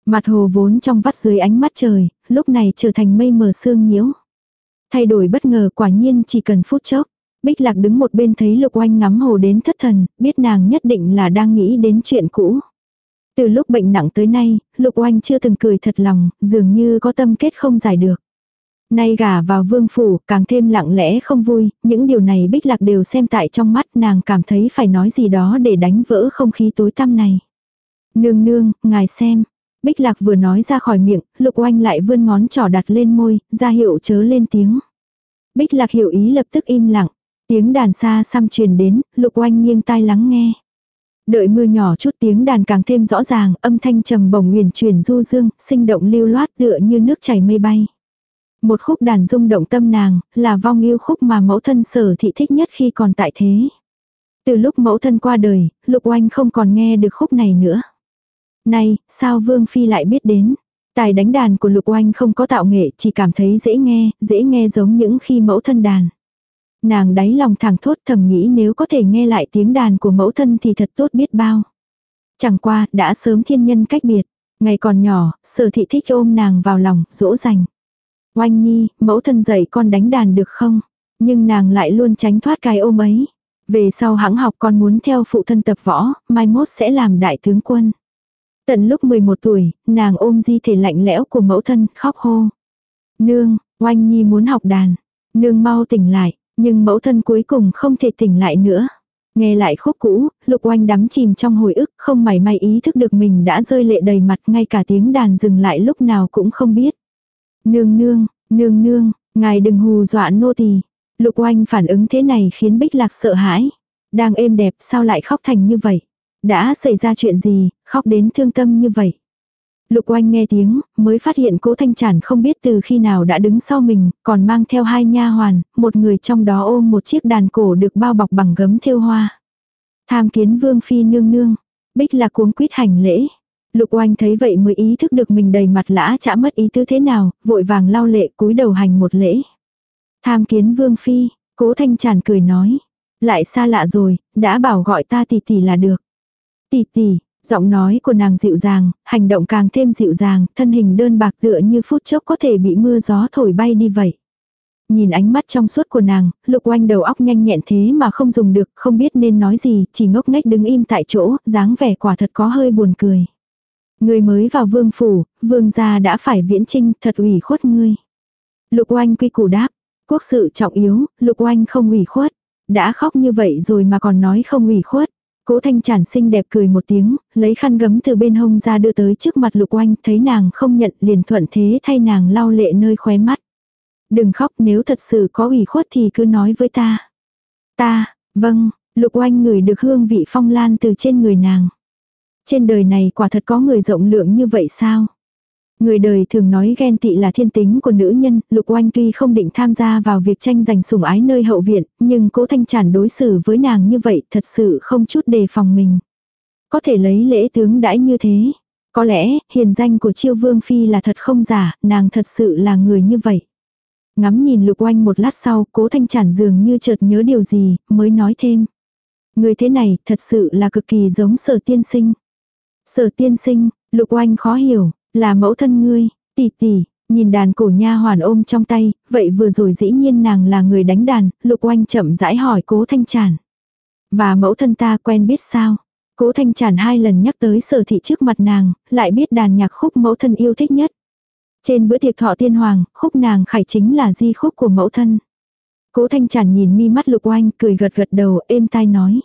Mặt hồ vốn trong vắt dưới ánh mắt trời, lúc này trở thành mây mờ sương nhiễu. Thay đổi bất ngờ quả nhiên chỉ cần phút chốc. Bích lạc đứng một bên thấy lục oanh ngắm hồ đến thất thần, biết nàng nhất định là đang nghĩ đến chuyện cũ. Từ lúc bệnh nặng tới nay, lục oanh chưa từng cười thật lòng, dường như có tâm kết không giải được. Nay gả vào vương phủ, càng thêm lặng lẽ không vui, những điều này bích lạc đều xem tại trong mắt nàng cảm thấy phải nói gì đó để đánh vỡ không khí tối tăm này. Nương nương, ngài xem, Bích lạc vừa nói ra khỏi miệng, lục oanh lại vươn ngón trỏ đặt lên môi, ra hiệu chớ lên tiếng. Bích lạc hiểu ý lập tức im lặng. Tiếng đàn xa xăm truyền đến, lục oanh nghiêng tai lắng nghe. Đợi mưa nhỏ chút tiếng đàn càng thêm rõ ràng, âm thanh trầm bổng huyền truyền du dương, sinh động lưu loát tựa như nước chảy mây bay. Một khúc đàn rung động tâm nàng, là vong yêu khúc mà mẫu thân sở thị thích nhất khi còn tại thế. Từ lúc mẫu thân qua đời, lục oanh không còn nghe được khúc này nữa. Này, sao Vương Phi lại biết đến? Tài đánh đàn của Lục Oanh không có tạo nghệ, chỉ cảm thấy dễ nghe, dễ nghe giống những khi mẫu thân đàn. Nàng đáy lòng thẳng thốt thầm nghĩ nếu có thể nghe lại tiếng đàn của mẫu thân thì thật tốt biết bao. Chẳng qua, đã sớm thiên nhân cách biệt. Ngày còn nhỏ, sở thị thích ôm nàng vào lòng, dỗ dành. Oanh nhi, mẫu thân dạy con đánh đàn được không? Nhưng nàng lại luôn tránh thoát cái ôm ấy. Về sau hãng học con muốn theo phụ thân tập võ, mai mốt sẽ làm đại tướng quân. Tận lúc 11 tuổi, nàng ôm di thể lạnh lẽo của mẫu thân, khóc hô. Nương, oanh nhi muốn học đàn. Nương mau tỉnh lại, nhưng mẫu thân cuối cùng không thể tỉnh lại nữa. Nghe lại khúc cũ, lục oanh đắm chìm trong hồi ức, không mảy may ý thức được mình đã rơi lệ đầy mặt, ngay cả tiếng đàn dừng lại lúc nào cũng không biết. Nương nương, nương nương, ngài đừng hù dọa nô tỳ. Lục oanh phản ứng thế này khiến bích lạc sợ hãi. Đang êm đẹp sao lại khóc thành như vậy. Đã xảy ra chuyện gì, khóc đến thương tâm như vậy. Lục oanh nghe tiếng, mới phát hiện cố thanh chản không biết từ khi nào đã đứng sau mình, còn mang theo hai nha hoàn, một người trong đó ôm một chiếc đàn cổ được bao bọc bằng gấm thêu hoa. Tham kiến vương phi nương nương, bích là cuống quýt hành lễ. Lục oanh thấy vậy mới ý thức được mình đầy mặt lã chả mất ý tư thế nào, vội vàng lau lệ cúi đầu hành một lễ. Tham kiến vương phi, cố thanh chản cười nói. Lại xa lạ rồi, đã bảo gọi ta tỷ tỷ là được. Tỷ tỷ, giọng nói của nàng dịu dàng, hành động càng thêm dịu dàng, thân hình đơn bạc tựa như phút chốc có thể bị mưa gió thổi bay đi vậy. Nhìn ánh mắt trong suốt của nàng, lục oanh đầu óc nhanh nhẹn thế mà không dùng được, không biết nên nói gì, chỉ ngốc nghếch đứng im tại chỗ, dáng vẻ quả thật có hơi buồn cười. Người mới vào vương phủ, vương gia đã phải viễn trinh, thật ủy khuất ngươi. Lục oanh quy củ đáp, quốc sự trọng yếu, lục oanh không ủy khuất. Đã khóc như vậy rồi mà còn nói không ủy khuất. Cố thanh chản xinh đẹp cười một tiếng, lấy khăn gấm từ bên hông ra đưa tới trước mặt lục oanh, thấy nàng không nhận liền thuận thế thay nàng lau lệ nơi khóe mắt. Đừng khóc nếu thật sự có ủy khuất thì cứ nói với ta. Ta, vâng, lục oanh ngửi được hương vị phong lan từ trên người nàng. Trên đời này quả thật có người rộng lượng như vậy sao? Người đời thường nói ghen tị là thiên tính của nữ nhân, Lục Oanh tuy không định tham gia vào việc tranh giành sủng ái nơi hậu viện, nhưng cố thanh Chản đối xử với nàng như vậy thật sự không chút đề phòng mình. Có thể lấy lễ tướng đãi như thế. Có lẽ, hiền danh của chiêu vương phi là thật không giả, nàng thật sự là người như vậy. Ngắm nhìn lục oanh một lát sau, cố thanh Chản dường như chợt nhớ điều gì, mới nói thêm. Người thế này, thật sự là cực kỳ giống sở tiên sinh. Sở tiên sinh, lục oanh khó hiểu, là mẫu thân ngươi, tỷ tỷ, nhìn đàn cổ nha hoàn ôm trong tay, vậy vừa rồi dĩ nhiên nàng là người đánh đàn, lục oanh chậm rãi hỏi cố thanh tràn. Và mẫu thân ta quen biết sao? Cố thanh tràn hai lần nhắc tới sở thị trước mặt nàng, lại biết đàn nhạc khúc mẫu thân yêu thích nhất. Trên bữa tiệc thọ tiên hoàng, khúc nàng khải chính là di khúc của mẫu thân. Cố thanh tràn nhìn mi mắt lục oanh, cười gật gật đầu, êm tai nói.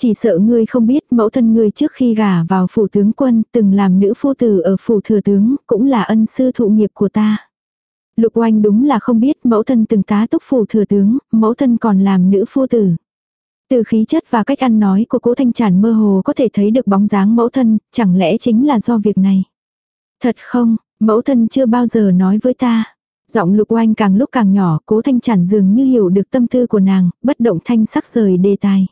Chỉ sợ ngươi không biết mẫu thân ngươi trước khi gả vào phủ tướng quân từng làm nữ phu tử ở phủ thừa tướng, cũng là ân sư thụ nghiệp của ta. Lục oanh đúng là không biết mẫu thân từng tá túc phủ thừa tướng, mẫu thân còn làm nữ phu tử. Từ khí chất và cách ăn nói của cố thanh tràn mơ hồ có thể thấy được bóng dáng mẫu thân, chẳng lẽ chính là do việc này. Thật không, mẫu thân chưa bao giờ nói với ta. Giọng lục oanh càng lúc càng nhỏ, cố thanh tràn dường như hiểu được tâm tư của nàng, bất động thanh sắc rời đề tài.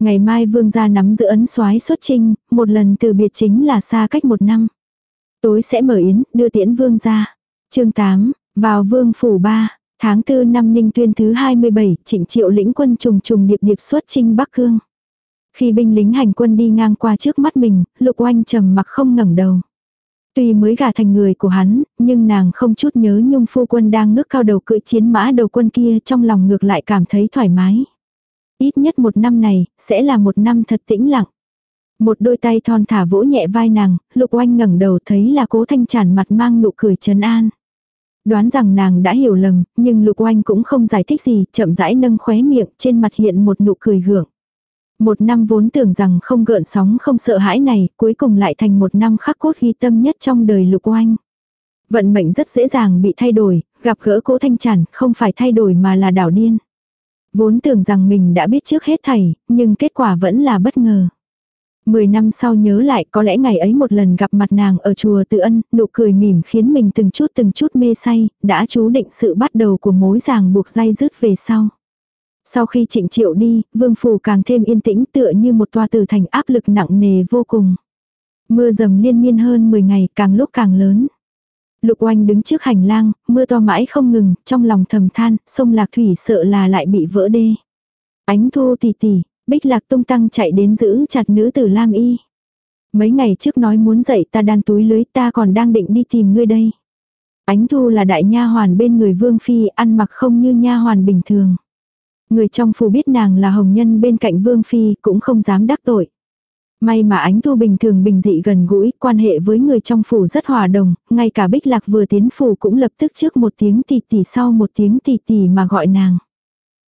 Ngày mai vương gia nắm giữ ấn soái xuất trinh, một lần từ biệt chính là xa cách một năm. Tối sẽ mở yến, đưa tiễn vương gia. chương 8, vào vương phủ 3, tháng 4 năm ninh tuyên thứ 27, trịnh triệu lĩnh quân trùng trùng điệp điệp xuất trinh Bắc Cương. Khi binh lính hành quân đi ngang qua trước mắt mình, lục oanh trầm mặc không ngẩng đầu. Tuy mới gả thành người của hắn, nhưng nàng không chút nhớ nhung phu quân đang ngước cao đầu cưỡi chiến mã đầu quân kia trong lòng ngược lại cảm thấy thoải mái. Ít nhất một năm này, sẽ là một năm thật tĩnh lặng. Một đôi tay thon thả vỗ nhẹ vai nàng, lục oanh ngẩng đầu thấy là cố thanh tràn mặt mang nụ cười trấn an. Đoán rằng nàng đã hiểu lầm, nhưng lục oanh cũng không giải thích gì, chậm rãi nâng khóe miệng, trên mặt hiện một nụ cười gượng. Một năm vốn tưởng rằng không gợn sóng không sợ hãi này, cuối cùng lại thành một năm khắc cốt ghi tâm nhất trong đời lục oanh. Vận mệnh rất dễ dàng bị thay đổi, gặp gỡ cố thanh tràn không phải thay đổi mà là đảo điên. Vốn tưởng rằng mình đã biết trước hết thầy nhưng kết quả vẫn là bất ngờ. Mười năm sau nhớ lại có lẽ ngày ấy một lần gặp mặt nàng ở chùa tự ân, nụ cười mỉm khiến mình từng chút từng chút mê say, đã chú định sự bắt đầu của mối ràng buộc dây dứt về sau. Sau khi trịnh triệu đi, vương phủ càng thêm yên tĩnh tựa như một tòa tử thành áp lực nặng nề vô cùng. Mưa dầm liên miên hơn 10 ngày càng lúc càng lớn. Lục oanh đứng trước hành lang, mưa to mãi không ngừng, trong lòng thầm than, sông lạc thủy sợ là lại bị vỡ đê. Ánh thu tỉ tỉ, bích lạc tung tăng chạy đến giữ chặt nữ tử Lam Y. Mấy ngày trước nói muốn dậy ta đan túi lưới ta còn đang định đi tìm ngươi đây. Ánh thu là đại nha hoàn bên người vương phi ăn mặc không như nha hoàn bình thường. Người trong phủ biết nàng là hồng nhân bên cạnh vương phi cũng không dám đắc tội. May mà ánh thu bình thường bình dị gần gũi, quan hệ với người trong phủ rất hòa đồng, ngay cả bích lạc vừa tiến phủ cũng lập tức trước một tiếng tì tì sau một tiếng tì tì mà gọi nàng.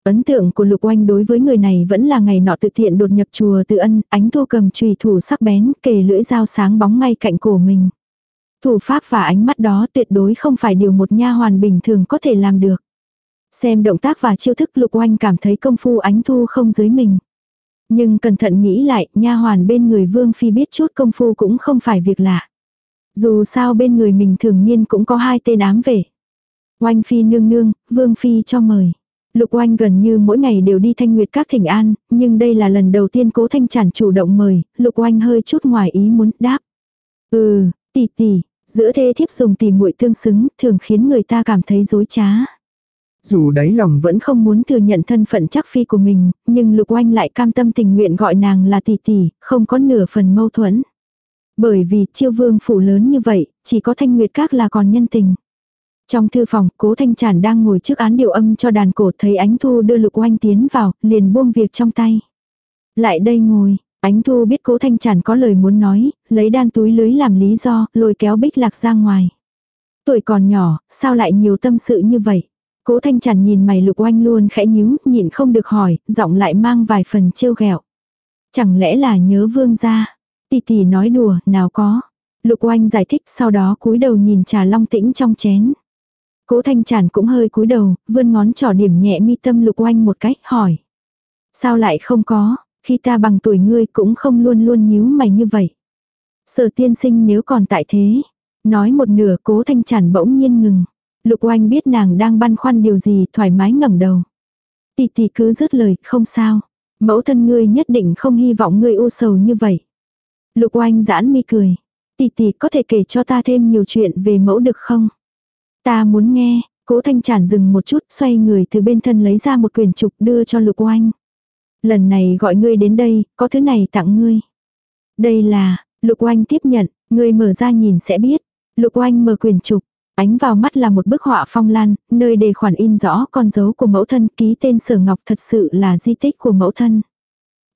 Ấn tượng của lục oanh đối với người này vẫn là ngày nọ tự tiện đột nhập chùa tự ân, ánh thu cầm trùy thủ sắc bén, kề lưỡi dao sáng bóng ngay cạnh cổ mình. Thủ pháp và ánh mắt đó tuyệt đối không phải điều một nha hoàn bình thường có thể làm được. Xem động tác và chiêu thức lục oanh cảm thấy công phu ánh thu không dưới mình. Nhưng cẩn thận nghĩ lại, nha hoàn bên người Vương Phi biết chút công phu cũng không phải việc lạ. Dù sao bên người mình thường niên cũng có hai tên ám về. Oanh Phi nương nương, Vương Phi cho mời. Lục oanh gần như mỗi ngày đều đi thanh nguyệt các thỉnh an, nhưng đây là lần đầu tiên cố thanh chản chủ động mời, lục oanh hơi chút ngoài ý muốn đáp. Ừ, tỷ tỷ, giữa thê thiếp dùng tỷ muội tương xứng, thường khiến người ta cảm thấy dối trá. Dù đáy lòng vẫn không muốn thừa nhận thân phận chắc phi của mình, nhưng lục oanh lại cam tâm tình nguyện gọi nàng là tỷ tỷ, không có nửa phần mâu thuẫn. Bởi vì chiêu vương phủ lớn như vậy, chỉ có thanh nguyệt các là còn nhân tình. Trong thư phòng, cố thanh tràn đang ngồi trước án điều âm cho đàn cổ thấy ánh thu đưa lục oanh tiến vào, liền buông việc trong tay. Lại đây ngồi, ánh thu biết cố thanh tràn có lời muốn nói, lấy đan túi lưới làm lý do, lôi kéo bích lạc ra ngoài. Tuổi còn nhỏ, sao lại nhiều tâm sự như vậy? Cố thanh Trần nhìn mày lục oanh luôn khẽ nhíu, nhịn không được hỏi, giọng lại mang vài phần trêu ghẹo. Chẳng lẽ là nhớ vương gia? Tỷ tỷ nói đùa, nào có. Lục oanh giải thích sau đó cúi đầu nhìn trà long tĩnh trong chén. Cố thanh Trần cũng hơi cúi đầu, vươn ngón trỏ điểm nhẹ mi tâm lục oanh một cách, hỏi. Sao lại không có, khi ta bằng tuổi ngươi cũng không luôn luôn nhíu mày như vậy. Sở tiên sinh nếu còn tại thế. Nói một nửa cố thanh Trần bỗng nhiên ngừng. Lục oanh biết nàng đang băn khoăn điều gì thoải mái ngẩng đầu. Tì Tì cứ dứt lời, không sao. Mẫu thân ngươi nhất định không hy vọng ngươi u sầu như vậy. Lục oanh giãn mi cười. Tì Tì có thể kể cho ta thêm nhiều chuyện về mẫu được không? Ta muốn nghe, cố thanh Chản dừng một chút, xoay người từ bên thân lấy ra một quyển trục đưa cho lục oanh. Lần này gọi ngươi đến đây, có thứ này tặng ngươi. Đây là, lục oanh tiếp nhận, ngươi mở ra nhìn sẽ biết. Lục oanh mở quyển trục, ánh vào mắt là một bức họa phong lan, nơi đề khoản in rõ con dấu của mẫu thân ký tên sở ngọc thật sự là di tích của mẫu thân.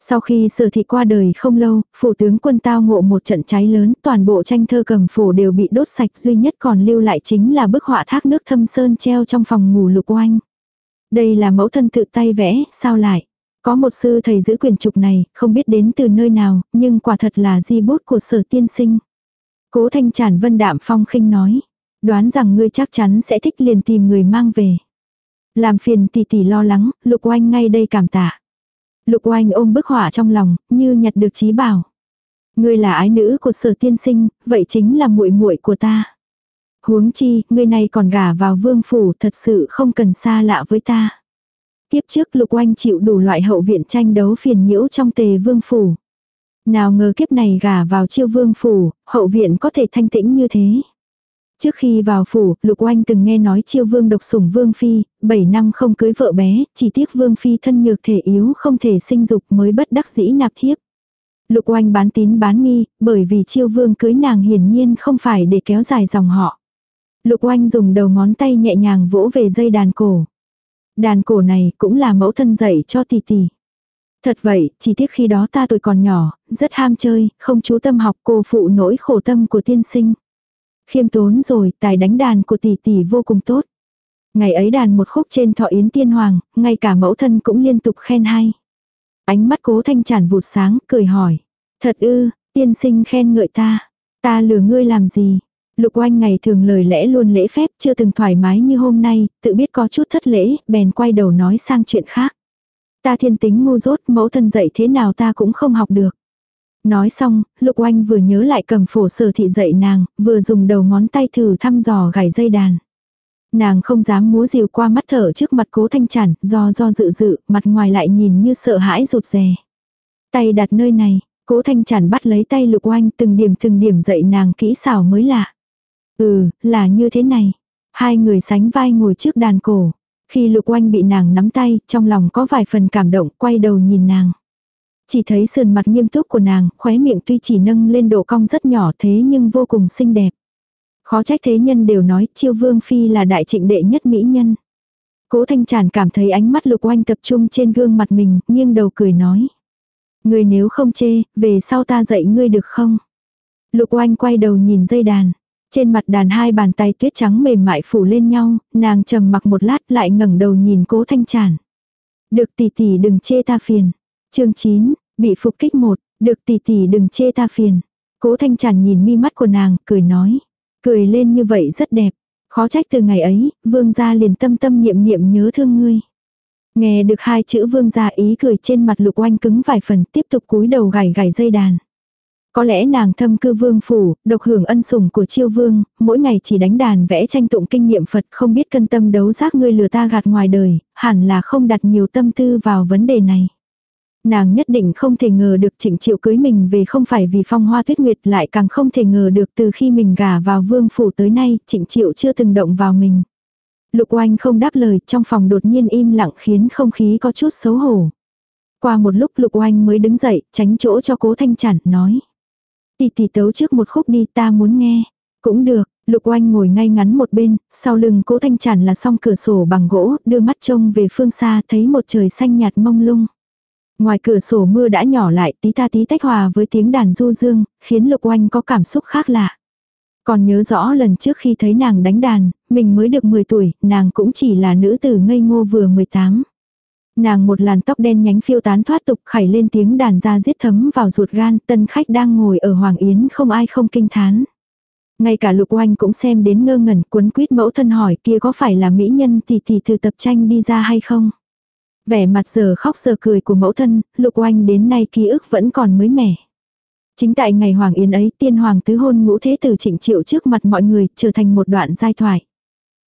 Sau khi sở thị qua đời không lâu, phủ tướng quân tao ngộ một trận cháy lớn, toàn bộ tranh thơ cầm phủ đều bị đốt sạch duy nhất còn lưu lại chính là bức họa thác nước thâm sơn treo trong phòng ngủ lục oanh. Đây là mẫu thân tự tay vẽ, sao lại? Có một sư thầy giữ quyền trục này, không biết đến từ nơi nào, nhưng quả thật là di bút của sở tiên sinh. Cố thanh tràn vân đạm phong khinh nói. Đoán rằng ngươi chắc chắn sẽ thích liền tìm người mang về. Làm phiền tỷ tỷ lo lắng, lục oanh ngay đây cảm tạ. Lục oanh ôm bức họa trong lòng, như nhặt được trí bảo. Ngươi là ái nữ của sở tiên sinh, vậy chính là muội muội của ta. Huống chi, ngươi này còn gả vào vương phủ thật sự không cần xa lạ với ta. Tiếp trước lục oanh chịu đủ loại hậu viện tranh đấu phiền nhiễu trong tề vương phủ. Nào ngờ kiếp này gả vào chiêu vương phủ, hậu viện có thể thanh tĩnh như thế. Trước khi vào phủ, Lục Oanh từng nghe nói chiêu vương độc sủng vương phi, 7 năm không cưới vợ bé, chỉ tiếc vương phi thân nhược thể yếu không thể sinh dục mới bất đắc dĩ nạp thiếp. Lục Oanh bán tín bán nghi, bởi vì chiêu vương cưới nàng hiển nhiên không phải để kéo dài dòng họ. Lục Oanh dùng đầu ngón tay nhẹ nhàng vỗ về dây đàn cổ. Đàn cổ này cũng là mẫu thân dạy cho tỷ tỷ. Thật vậy, chỉ tiếc khi đó ta tuổi còn nhỏ, rất ham chơi, không chú tâm học cô phụ nỗi khổ tâm của tiên sinh. Khiêm tốn rồi, tài đánh đàn của tỷ tỷ vô cùng tốt. Ngày ấy đàn một khúc trên thọ yến tiên hoàng, ngay cả mẫu thân cũng liên tục khen hay. Ánh mắt cố thanh tràn vụt sáng, cười hỏi. Thật ư, tiên sinh khen ngợi ta. Ta lừa ngươi làm gì? Lục oanh ngày thường lời lẽ luôn lễ phép chưa từng thoải mái như hôm nay, tự biết có chút thất lễ, bèn quay đầu nói sang chuyện khác. Ta thiên tính ngu dốt, mẫu thân dạy thế nào ta cũng không học được. Nói xong, Lục Oanh vừa nhớ lại cầm phổ sở thị dạy nàng, vừa dùng đầu ngón tay thử thăm dò gảy dây đàn. Nàng không dám múa rìu qua mắt thở trước mặt cố thanh chản, do do dự dự, mặt ngoài lại nhìn như sợ hãi rụt rè. Tay đặt nơi này, cố thanh chản bắt lấy tay Lục Oanh từng điểm từng điểm dạy nàng kỹ xảo mới lạ. Ừ, là như thế này. Hai người sánh vai ngồi trước đàn cổ. Khi Lục Oanh bị nàng nắm tay, trong lòng có vài phần cảm động, quay đầu nhìn nàng. Chỉ thấy sườn mặt nghiêm túc của nàng, khóe miệng tuy chỉ nâng lên độ cong rất nhỏ thế nhưng vô cùng xinh đẹp. Khó trách thế nhân đều nói chiêu vương phi là đại trịnh đệ nhất mỹ nhân. Cố thanh tràn cảm thấy ánh mắt lục oanh tập trung trên gương mặt mình, nghiêng đầu cười nói. Người nếu không chê, về sau ta dạy ngươi được không? Lục oanh quay đầu nhìn dây đàn. Trên mặt đàn hai bàn tay tuyết trắng mềm mại phủ lên nhau, nàng trầm mặc một lát lại ngẩng đầu nhìn cố thanh tràn. Được tỷ tỷ đừng chê ta phiền chương 9, bị phục kích một, được tỷ tỷ đừng chê ta phiền. Cố thanh tràn nhìn mi mắt của nàng, cười nói. Cười lên như vậy rất đẹp. Khó trách từ ngày ấy, vương gia liền tâm tâm niệm niệm nhớ thương ngươi. Nghe được hai chữ vương gia ý cười trên mặt lục oanh cứng vài phần tiếp tục cúi đầu gảy gảy dây đàn. Có lẽ nàng thâm cư vương phủ, độc hưởng ân sủng của chiêu vương, mỗi ngày chỉ đánh đàn vẽ tranh tụng kinh nghiệm Phật không biết cân tâm đấu giác ngươi lừa ta gạt ngoài đời, hẳn là không đặt nhiều tâm tư vào vấn đề này. Nàng nhất định không thể ngờ được trịnh triệu cưới mình về không phải vì phong hoa tuyết nguyệt lại càng không thể ngờ được từ khi mình gả vào vương phủ tới nay trịnh triệu chưa từng động vào mình. Lục oanh không đáp lời trong phòng đột nhiên im lặng khiến không khí có chút xấu hổ. Qua một lúc lục oanh mới đứng dậy tránh chỗ cho cố thanh chản nói. Tỷ tỷ tấu trước một khúc đi ta muốn nghe. Cũng được, Lục oanh ngồi ngay ngắn một bên, sau lưng cố thanh chản là song cửa sổ bằng gỗ, đưa mắt trông về phương xa thấy một trời xanh nhạt mông lung. Ngoài cửa sổ mưa đã nhỏ lại tí ta tí tách hòa với tiếng đàn du dương, khiến lục oanh có cảm xúc khác lạ. Còn nhớ rõ lần trước khi thấy nàng đánh đàn, mình mới được 10 tuổi, nàng cũng chỉ là nữ tử ngây ngô vừa 18. Nàng một làn tóc đen nhánh phiêu tán thoát tục khảy lên tiếng đàn ra giết thấm vào ruột gan, tân khách đang ngồi ở Hoàng Yến không ai không kinh thán. Ngay cả lục oanh cũng xem đến ngơ ngẩn cuốn quýt mẫu thân hỏi kia có phải là mỹ nhân tỷ tỷ từ tập tranh đi ra hay không. Vẻ mặt giờ khóc giờ cười của mẫu thân, lục oanh đến nay ký ức vẫn còn mới mẻ. Chính tại ngày Hoàng Yến ấy tiên hoàng tứ hôn ngũ thế tử trịnh triệu trước mặt mọi người trở thành một đoạn giai thoại.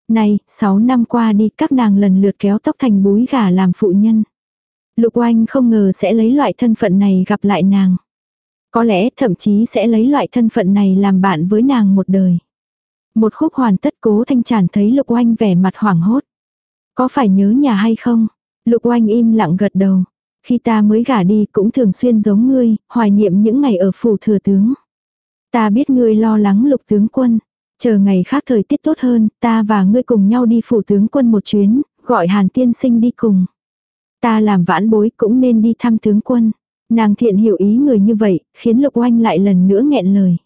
Này, 6 năm qua đi các nàng lần lượt kéo tóc thành búi gà làm phụ nhân. Lục oanh không ngờ sẽ lấy loại thân phận này gặp lại nàng. Có lẽ thậm chí sẽ lấy loại thân phận này làm bạn với nàng một đời. Một khúc hoàn tất cố thanh tràn thấy lục oanh vẻ mặt hoảng hốt. Có phải nhớ nhà hay không? Lục oanh im lặng gật đầu. Khi ta mới gả đi cũng thường xuyên giống ngươi, hoài niệm những ngày ở phủ thừa tướng. Ta biết ngươi lo lắng lục tướng quân. Chờ ngày khác thời tiết tốt hơn, ta và ngươi cùng nhau đi phủ tướng quân một chuyến, gọi Hàn tiên sinh đi cùng. Ta làm vãn bối cũng nên đi thăm tướng quân. Nàng thiện hiểu ý người như vậy, khiến Lục Oanh lại lần nữa nghẹn lời.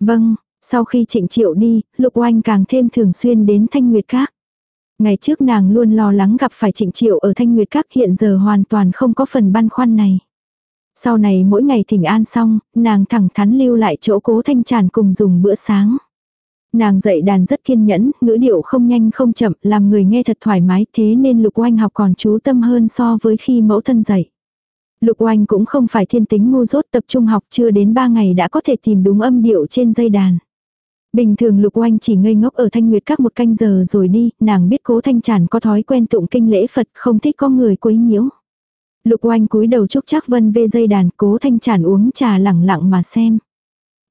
Vâng, sau khi trịnh triệu đi, Lục Oanh càng thêm thường xuyên đến Thanh Nguyệt Các. Ngày trước nàng luôn lo lắng gặp phải trịnh triệu ở Thanh Nguyệt Các hiện giờ hoàn toàn không có phần băn khoăn này. Sau này mỗi ngày thỉnh an xong, nàng thẳng thắn lưu lại chỗ cố thanh tràn cùng dùng bữa sáng. Nàng dạy đàn rất kiên nhẫn, ngữ điệu không nhanh không chậm, làm người nghe thật thoải mái thế nên lục oanh học còn chú tâm hơn so với khi mẫu thân dạy. Lục oanh cũng không phải thiên tính ngu dốt tập trung học chưa đến 3 ngày đã có thể tìm đúng âm điệu trên dây đàn. Bình thường Lục Oanh chỉ ngây ngốc ở Thanh Nguyệt các một canh giờ rồi đi, nàng biết cố Thanh Tràn có thói quen tụng kinh lễ Phật không thích có người quấy nhiễu. Lục Oanh cúi đầu chúc chắc vân vê dây đàn cố Thanh Tràn uống trà lẳng lặng mà xem.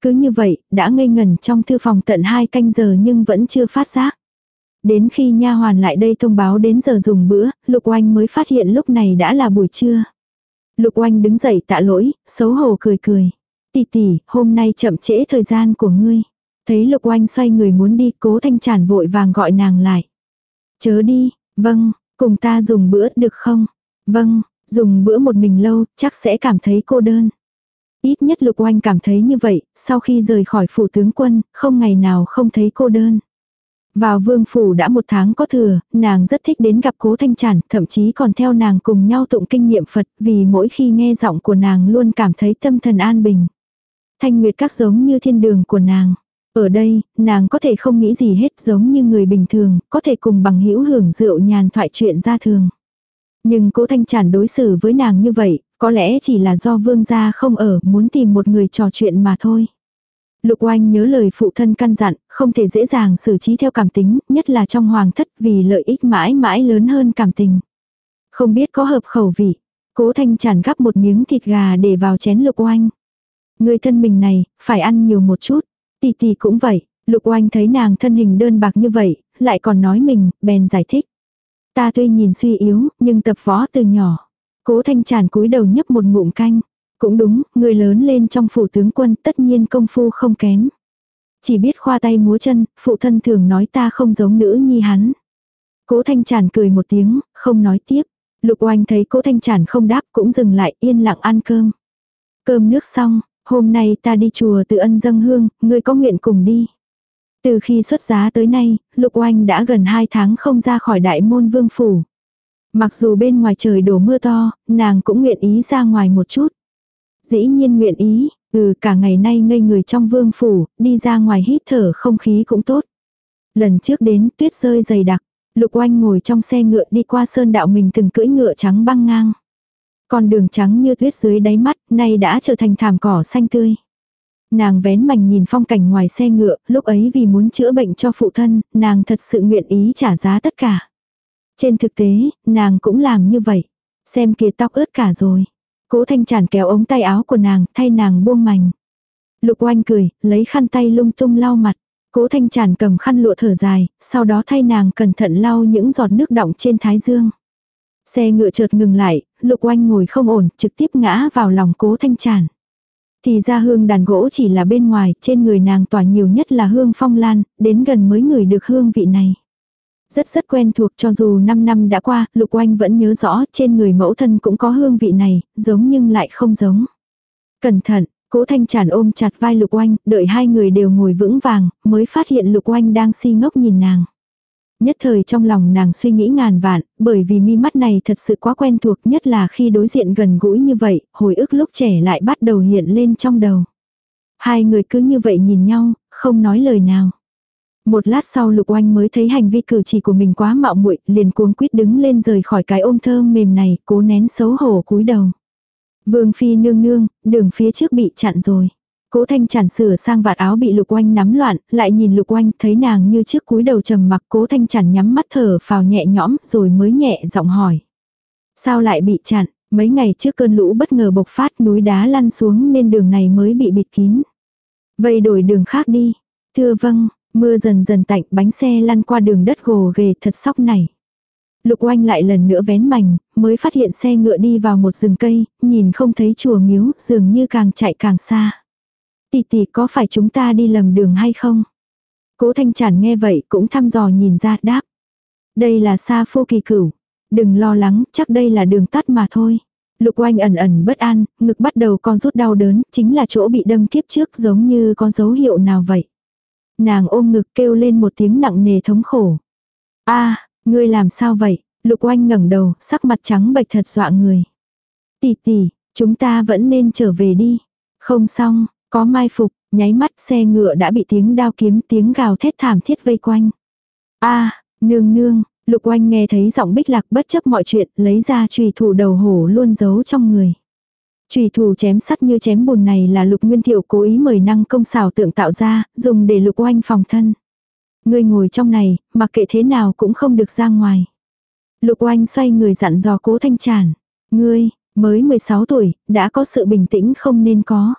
Cứ như vậy, đã ngây ngần trong thư phòng tận hai canh giờ nhưng vẫn chưa phát giác. Đến khi nha hoàn lại đây thông báo đến giờ dùng bữa, Lục Oanh mới phát hiện lúc này đã là buổi trưa. Lục Oanh đứng dậy tạ lỗi, xấu hổ cười cười. Tỷ tỷ, hôm nay chậm trễ thời gian của ngươi. Thấy Lục Oanh xoay người muốn đi, cố thanh tràn vội vàng gọi nàng lại. Chớ đi, vâng, cùng ta dùng bữa được không? Vâng, dùng bữa một mình lâu, chắc sẽ cảm thấy cô đơn. Ít nhất Lục Oanh cảm thấy như vậy, sau khi rời khỏi phủ tướng quân, không ngày nào không thấy cô đơn. Vào vương phủ đã một tháng có thừa, nàng rất thích đến gặp cố thanh tràn, thậm chí còn theo nàng cùng nhau tụng kinh nghiệm Phật, vì mỗi khi nghe giọng của nàng luôn cảm thấy tâm thần an bình. Thanh Nguyệt các giống như thiên đường của nàng. Ở đây, nàng có thể không nghĩ gì hết giống như người bình thường, có thể cùng bằng hữu hưởng rượu nhàn thoại chuyện ra thường. Nhưng cố thanh chản đối xử với nàng như vậy, có lẽ chỉ là do vương gia không ở muốn tìm một người trò chuyện mà thôi. Lục oanh nhớ lời phụ thân căn dặn, không thể dễ dàng xử trí theo cảm tính, nhất là trong hoàng thất vì lợi ích mãi mãi lớn hơn cảm tình. Không biết có hợp khẩu vị. Cố thanh chản gắp một miếng thịt gà để vào chén lục oanh. Người thân mình này, phải ăn nhiều một chút. Tỷ tỷ cũng vậy, lục oanh thấy nàng thân hình đơn bạc như vậy, lại còn nói mình, bèn giải thích. Ta tuy nhìn suy yếu, nhưng tập võ từ nhỏ. Cố thanh tràn cúi đầu nhấp một ngụm canh. Cũng đúng, người lớn lên trong phủ tướng quân tất nhiên công phu không kém. Chỉ biết khoa tay múa chân, phụ thân thường nói ta không giống nữ nhi hắn. Cố thanh tràn cười một tiếng, không nói tiếp. Lục oanh thấy cố thanh tràn không đáp cũng dừng lại yên lặng ăn cơm. Cơm nước xong, hôm nay ta đi chùa tự ân dâng hương, ngươi có nguyện cùng đi. Từ khi xuất giá tới nay, Lục Oanh đã gần 2 tháng không ra khỏi đại môn vương phủ. Mặc dù bên ngoài trời đổ mưa to, nàng cũng nguyện ý ra ngoài một chút. Dĩ nhiên nguyện ý, ừ cả ngày nay ngây người trong vương phủ, đi ra ngoài hít thở không khí cũng tốt. Lần trước đến tuyết rơi dày đặc, Lục Oanh ngồi trong xe ngựa đi qua sơn đạo mình từng cưỡi ngựa trắng băng ngang con đường trắng như tuyết dưới đáy mắt, nay đã trở thành thảm cỏ xanh tươi. Nàng vén mảnh nhìn phong cảnh ngoài xe ngựa, lúc ấy vì muốn chữa bệnh cho phụ thân, nàng thật sự nguyện ý trả giá tất cả. Trên thực tế, nàng cũng làm như vậy. Xem kia tóc ướt cả rồi. Cố thanh chản kéo ống tay áo của nàng, thay nàng buông mảnh. Lục oanh cười, lấy khăn tay lung tung lau mặt. Cố thanh chản cầm khăn lụa thở dài, sau đó thay nàng cẩn thận lau những giọt nước đọng trên thái dương. Xe ngựa chợt ngừng lại, lục oanh ngồi không ổn, trực tiếp ngã vào lòng cố thanh chản. Thì ra hương đàn gỗ chỉ là bên ngoài, trên người nàng tỏa nhiều nhất là hương phong lan, đến gần mới ngửi được hương vị này. Rất rất quen thuộc cho dù 5 năm đã qua, Lục Oanh vẫn nhớ rõ trên người mẫu thân cũng có hương vị này, giống nhưng lại không giống. Cẩn thận, cố thanh tràn ôm chặt vai Lục Oanh, đợi hai người đều ngồi vững vàng, mới phát hiện Lục Oanh đang si ngốc nhìn nàng. Nhất thời trong lòng nàng suy nghĩ ngàn vạn, bởi vì mi mắt này thật sự quá quen thuộc nhất là khi đối diện gần gũi như vậy, hồi ức lúc trẻ lại bắt đầu hiện lên trong đầu. Hai người cứ như vậy nhìn nhau, không nói lời nào. Một lát sau Lục Oanh mới thấy hành vi cử chỉ của mình quá mạo muội, liền cuống quýt đứng lên rời khỏi cái ôm thơm mềm này, cố nén xấu hổ cúi đầu. Vương phi nương nương, đường phía trước bị chặn rồi. Cố thanh chản sửa sang vạt áo bị lục oanh nắm loạn, lại nhìn lục oanh thấy nàng như trước cúi đầu trầm mặc cố thanh chản nhắm mắt thở phào nhẹ nhõm rồi mới nhẹ giọng hỏi. Sao lại bị chặn, mấy ngày trước cơn lũ bất ngờ bộc phát núi đá lăn xuống nên đường này mới bị bịt kín. Vậy đổi đường khác đi. Thưa vâng, mưa dần dần tạnh bánh xe lăn qua đường đất gồ ghề thật sóc này. Lục oanh lại lần nữa vén mảnh, mới phát hiện xe ngựa đi vào một rừng cây, nhìn không thấy chùa miếu, dường như càng chạy càng xa. Tỷ tỷ có phải chúng ta đi lầm đường hay không? Cố Thanh Trản nghe vậy cũng thăm dò nhìn ra đáp. Đây là xa Phu Kỳ Cửu. Đừng lo lắng, chắc đây là đường tắt mà thôi. Lục oanh ẩn ẩn bất an, ngực bắt đầu con rút đau đớn, chính là chỗ bị đâm kiếp trước giống như có dấu hiệu nào vậy. Nàng ôm ngực kêu lên một tiếng nặng nề thống khổ. a ngươi làm sao vậy? Lục oanh ngẩng đầu, sắc mặt trắng bệch thật dọa người. Tỷ tỷ, chúng ta vẫn nên trở về đi. Không xong, có mai phục, nháy mắt xe ngựa đã bị tiếng đao kiếm tiếng gào thét thảm thiết vây quanh. a nương nương, lục oanh nghe thấy giọng bích lạc bất chấp mọi chuyện, lấy ra trùy thủ đầu hổ luôn giấu trong người. Trùy thủ chém sắt như chém bùn này là lục nguyên thiệu cố ý mời năng công xảo tượng tạo ra, dùng để lục oanh phòng thân. Ngươi ngồi trong này, mặc kệ thế nào cũng không được ra ngoài. Lục oanh xoay người dặn dò cố thanh tràn. Ngươi, mới 16 tuổi, đã có sự bình tĩnh không nên có.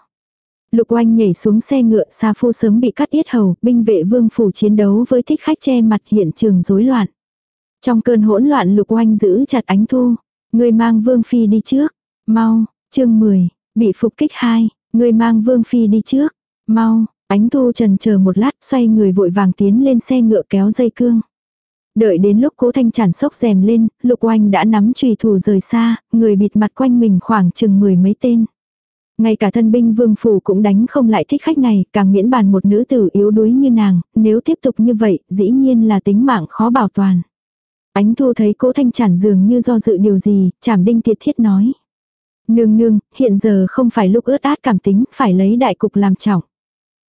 Lục oanh nhảy xuống xe ngựa xa phu sớm bị cắt yết hầu, binh vệ vương phủ chiến đấu với thích khách che mặt hiện trường rối loạn. Trong cơn hỗn loạn lục oanh giữ chặt ánh thu. Người mang vương phi đi trước. Mau, chương 10, bị phục kích hai, người mang vương phi đi trước. Mau, ánh thu trần chờ một lát xoay người vội vàng tiến lên xe ngựa kéo dây cương. Đợi đến lúc cố thanh chản sốc rèm lên, lục oanh đã nắm trùy thủ rời xa, người bịt mặt quanh mình khoảng chừng mười mấy tên. Ngay cả thân binh vương phủ cũng đánh không lại thích khách này, càng miễn bàn một nữ tử yếu đuối như nàng, nếu tiếp tục như vậy, dĩ nhiên là tính mạng khó bảo toàn. Ánh thu thấy cố thanh chản dường như do dự điều gì, chảm đinh tiệt thiết nói. Nương nương, hiện giờ không phải lúc ướt át cảm tính, phải lấy đại cục làm trọng.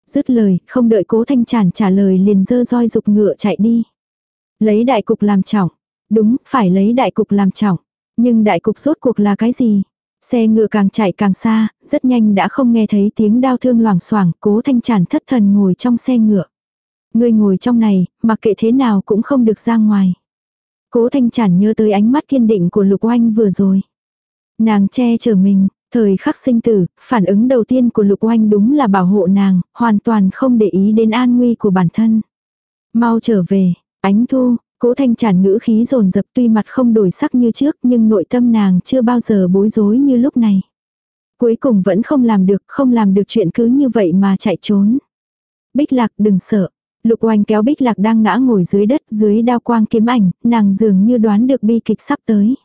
Dứt lời, không đợi cố thanh chản trả lời liền dơ roi dục ngựa chạy đi. Lấy đại cục làm trọng. Đúng, phải lấy đại cục làm trọng. Nhưng đại cục rốt cuộc là cái gì? Xe ngựa càng chạy càng xa, rất nhanh đã không nghe thấy tiếng đau thương loảng xoảng, cố thanh tràn thất thần ngồi trong xe ngựa. người ngồi trong này, mặc kệ thế nào cũng không được ra ngoài. Cố thanh chản nhớ tới ánh mắt kiên định của lục oanh vừa rồi. Nàng che chở mình, thời khắc sinh tử, phản ứng đầu tiên của lục oanh đúng là bảo hộ nàng, hoàn toàn không để ý đến an nguy của bản thân. Mau trở về, ánh thu, Cố thanh tràn ngữ khí rồn dập tuy mặt không đổi sắc như trước nhưng nội tâm nàng chưa bao giờ bối rối như lúc này. Cuối cùng vẫn không làm được, không làm được chuyện cứ như vậy mà chạy trốn. Bích lạc đừng sợ. Lục oanh kéo bích lạc đang ngã ngồi dưới đất dưới đao quang kiếm ảnh, nàng dường như đoán được bi kịch sắp tới.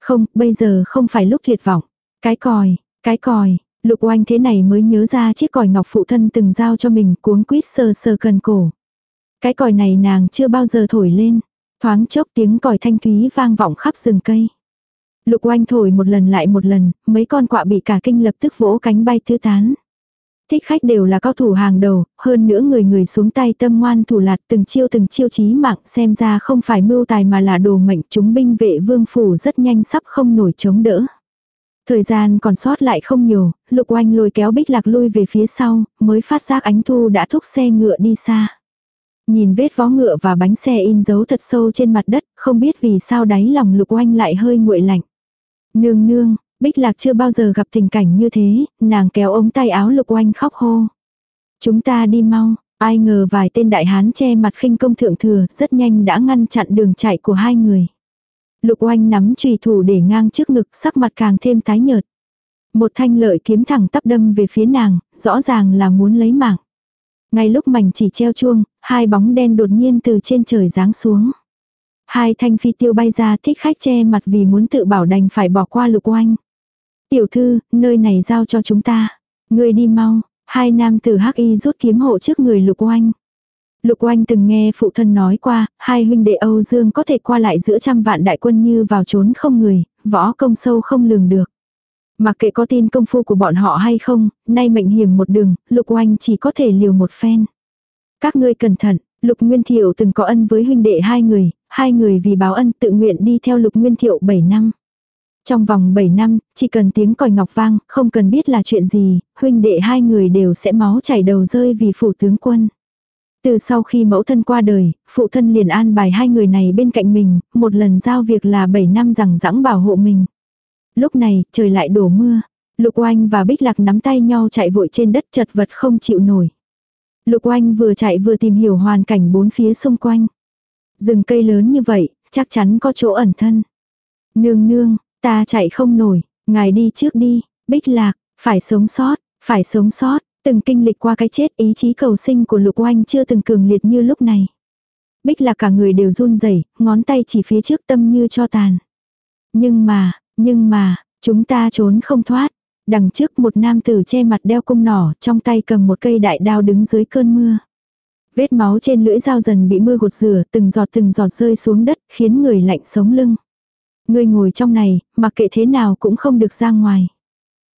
Không, bây giờ không phải lúc tuyệt vọng. Cái còi, cái còi, lục oanh thế này mới nhớ ra chiếc còi ngọc phụ thân từng giao cho mình cuống quýt sờ sờ cần cổ. Cái còi này nàng chưa bao giờ thổi lên. Thoáng chốc tiếng còi thanh thúy vang vọng khắp rừng cây. Lục oanh thổi một lần lại một lần, mấy con quạ bị cả kinh lập tức vỗ cánh bay tứ tán. Thích khách đều là cao thủ hàng đầu, hơn nữa người người xuống tay tâm ngoan thủ lạt từng chiêu từng chiêu chí mạng xem ra không phải mưu tài mà là đồ mệnh chúng binh vệ vương phủ rất nhanh sắp không nổi chống đỡ. Thời gian còn sót lại không nhiều, lục oanh lôi kéo bích lạc lui về phía sau, mới phát giác ánh thu đã thúc xe ngựa đi xa. Nhìn vết vó ngựa và bánh xe in dấu thật sâu trên mặt đất, không biết vì sao đáy lòng lục oanh lại hơi nguội lạnh. Nương nương, Bích Lạc chưa bao giờ gặp tình cảnh như thế, nàng kéo ống tay áo lục oanh khóc hô. Chúng ta đi mau, ai ngờ vài tên đại hán che mặt khinh công thượng thừa rất nhanh đã ngăn chặn đường chạy của hai người. Lục oanh nắm trùy thủ để ngang trước ngực sắc mặt càng thêm tái nhợt. Một thanh lợi kiếm thẳng tắp đâm về phía nàng, rõ ràng là muốn lấy mạng. Ngay lúc mảnh chỉ treo chuông, hai bóng đen đột nhiên từ trên trời giáng xuống. Hai thanh phi tiêu bay ra thích khách che mặt vì muốn tự bảo đành phải bỏ qua lục oanh. Tiểu thư, nơi này giao cho chúng ta. Người đi mau, hai nam tử hắc y rút kiếm hộ trước người lục oanh. Lục oanh từng nghe phụ thân nói qua, hai huynh đệ Âu Dương có thể qua lại giữa trăm vạn đại quân như vào trốn không người, võ công sâu không lường được. Mặc kệ có tin công phu của bọn họ hay không, nay mệnh hiểm một đường, lục oanh chỉ có thể liều một phen. Các ngươi cẩn thận, lục nguyên thiệu từng có ân với huynh đệ hai người, hai người vì báo ân tự nguyện đi theo lục nguyên thiệu 7 năm. Trong vòng 7 năm, chỉ cần tiếng còi ngọc vang, không cần biết là chuyện gì, huynh đệ hai người đều sẽ máu chảy đầu rơi vì phủ tướng quân. Từ sau khi mẫu thân qua đời, phụ thân liền an bài hai người này bên cạnh mình, một lần giao việc là 7 năm rằng rãng bảo hộ mình. Lúc này, trời lại đổ mưa. Lục oanh và Bích Lạc nắm tay nhau chạy vội trên đất chật vật không chịu nổi. Lục oanh vừa chạy vừa tìm hiểu hoàn cảnh bốn phía xung quanh. Rừng cây lớn như vậy, chắc chắn có chỗ ẩn thân. Nương nương, ta chạy không nổi, ngài đi trước đi, Bích Lạc, phải sống sót, phải sống sót, Từng kinh lịch qua cái chết ý chí cầu sinh của lục oanh chưa từng cường liệt như lúc này. Bích lạc cả người đều run rẩy ngón tay chỉ phía trước tâm như cho tàn. Nhưng mà, nhưng mà, chúng ta trốn không thoát. Đằng trước một nam tử che mặt đeo cung nỏ, trong tay cầm một cây đại đao đứng dưới cơn mưa. Vết máu trên lưỡi dao dần bị mưa gột rửa, từng giọt từng giọt rơi xuống đất, khiến người lạnh sống lưng. người ngồi trong này, mặc kệ thế nào cũng không được ra ngoài.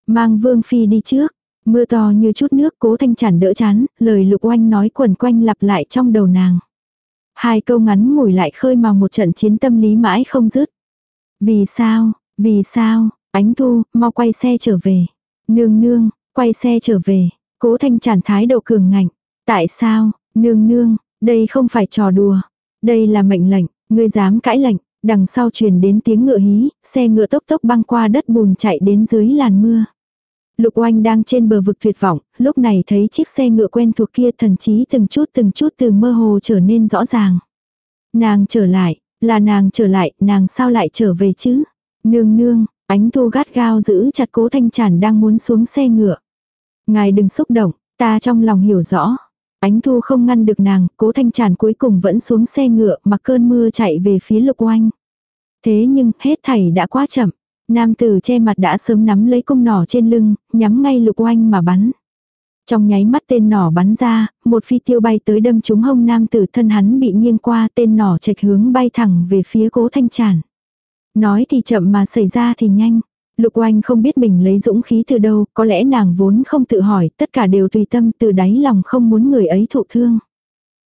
Mang Vương Phi đi trước. Mưa to như chút nước cố thanh chản đỡ chán, lời lục oanh nói quẩn quanh lặp lại trong đầu nàng. Hai câu ngắn ngủi lại khơi màu một trận chiến tâm lý mãi không dứt. Vì sao, vì sao, ánh thu, mau quay xe trở về. Nương nương, quay xe trở về. Cố thanh chản thái độ cường ngạnh. Tại sao, nương nương, đây không phải trò đùa. Đây là mệnh lệnh, ngươi dám cãi lệnh. Đằng sau truyền đến tiếng ngựa hí, xe ngựa tốc tốc băng qua đất bùn chạy đến dưới làn mưa. Lục oanh đang trên bờ vực tuyệt vọng, lúc này thấy chiếc xe ngựa quen thuộc kia thần chí từng chút từng chút từ mơ hồ trở nên rõ ràng. Nàng trở lại, là nàng trở lại, nàng sao lại trở về chứ? Nương nương, ánh thu gắt gao giữ chặt cố thanh chản đang muốn xuống xe ngựa. Ngài đừng xúc động, ta trong lòng hiểu rõ. Ánh thu không ngăn được nàng, cố thanh chản cuối cùng vẫn xuống xe ngựa mặc cơn mưa chạy về phía lục oanh. Thế nhưng, hết thảy đã quá chậm. Nam tử che mặt đã sớm nắm lấy cung nỏ trên lưng, nhắm ngay lục oanh mà bắn. Trong nháy mắt tên nỏ bắn ra, một phi tiêu bay tới đâm trúng hông nam tử thân hắn bị nghiêng qua tên nỏ chạch hướng bay thẳng về phía cố thanh tràn. Nói thì chậm mà xảy ra thì nhanh. Lục oanh không biết mình lấy dũng khí từ đâu, có lẽ nàng vốn không tự hỏi, tất cả đều tùy tâm từ đáy lòng không muốn người ấy thụ thương.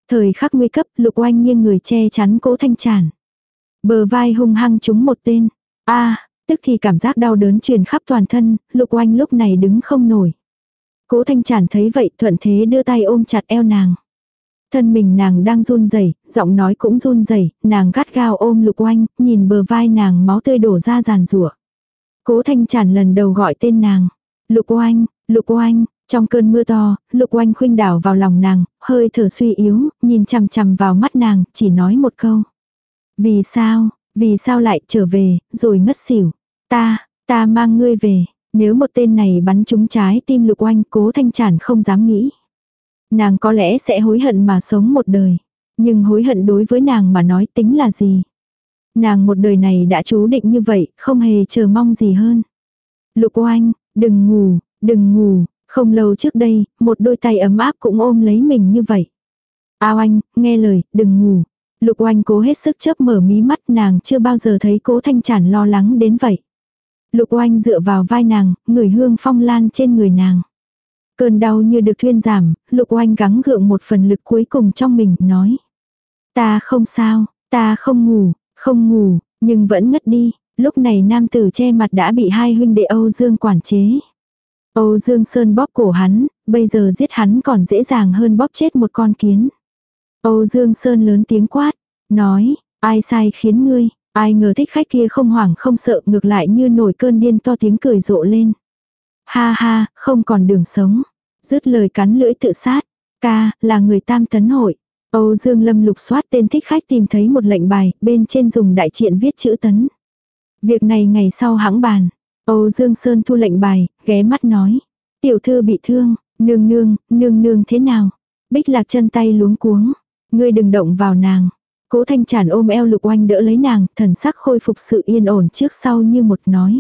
Thời khắc nguy cấp, lục oanh nghiêng người che chắn cố thanh tràn. Bờ vai hung hăng trúng một tên. a Tức thì cảm giác đau đớn truyền khắp toàn thân, lục oanh lúc này đứng không nổi. Cố thanh tràn thấy vậy thuận thế đưa tay ôm chặt eo nàng. Thân mình nàng đang run rẩy, giọng nói cũng run rẩy, nàng gắt gao ôm lục oanh, nhìn bờ vai nàng máu tươi đổ ra giàn rủa. Cố thanh trản lần đầu gọi tên nàng. Lục oanh, lục oanh, trong cơn mưa to, lục oanh khuynh đảo vào lòng nàng, hơi thở suy yếu, nhìn chằm chằm vào mắt nàng, chỉ nói một câu. Vì sao, vì sao lại trở về, rồi ngất xỉu. Ta, ta mang ngươi về. Nếu một tên này bắn trúng trái tim lục oanh cố thanh chản không dám nghĩ. Nàng có lẽ sẽ hối hận mà sống một đời. Nhưng hối hận đối với nàng mà nói tính là gì? Nàng một đời này đã chú định như vậy, không hề chờ mong gì hơn. Lục oanh, đừng ngủ, đừng ngủ, không lâu trước đây, một đôi tay ấm áp cũng ôm lấy mình như vậy. Ao anh, nghe lời, đừng ngủ. Lục oanh cố hết sức chớp mở mí mắt nàng chưa bao giờ thấy cố thanh chản lo lắng đến vậy. Lục oanh dựa vào vai nàng, người hương phong lan trên người nàng. Cơn đau như được thuyên giảm, lục oanh gắng gượng một phần lực cuối cùng trong mình, nói. Ta không sao, ta không ngủ, không ngủ, nhưng vẫn ngất đi. Lúc này nam tử che mặt đã bị hai huynh đệ Âu Dương quản chế. Âu Dương Sơn bóp cổ hắn, bây giờ giết hắn còn dễ dàng hơn bóp chết một con kiến. Âu Dương Sơn lớn tiếng quát, nói, ai sai khiến ngươi, Ai ngờ thích khách kia không hoảng không sợ ngược lại như nổi cơn điên to tiếng cười rộ lên. Ha ha, không còn đường sống. Dứt lời cắn lưỡi tự sát. Ca, là người tam tấn hội. Âu Dương Lâm lục soát tên thích khách tìm thấy một lệnh bài, bên trên dùng đại triện viết chữ tấn. Việc này ngày sau hãng bàn. Âu Dương Sơn thu lệnh bài, ghé mắt nói. Tiểu thư bị thương, nương nương, nương nương thế nào? Bích lạc chân tay luống cuống. Ngươi đừng động vào nàng. Cố thanh chản ôm eo lục oanh đỡ lấy nàng, thần sắc khôi phục sự yên ổn trước sau như một nói.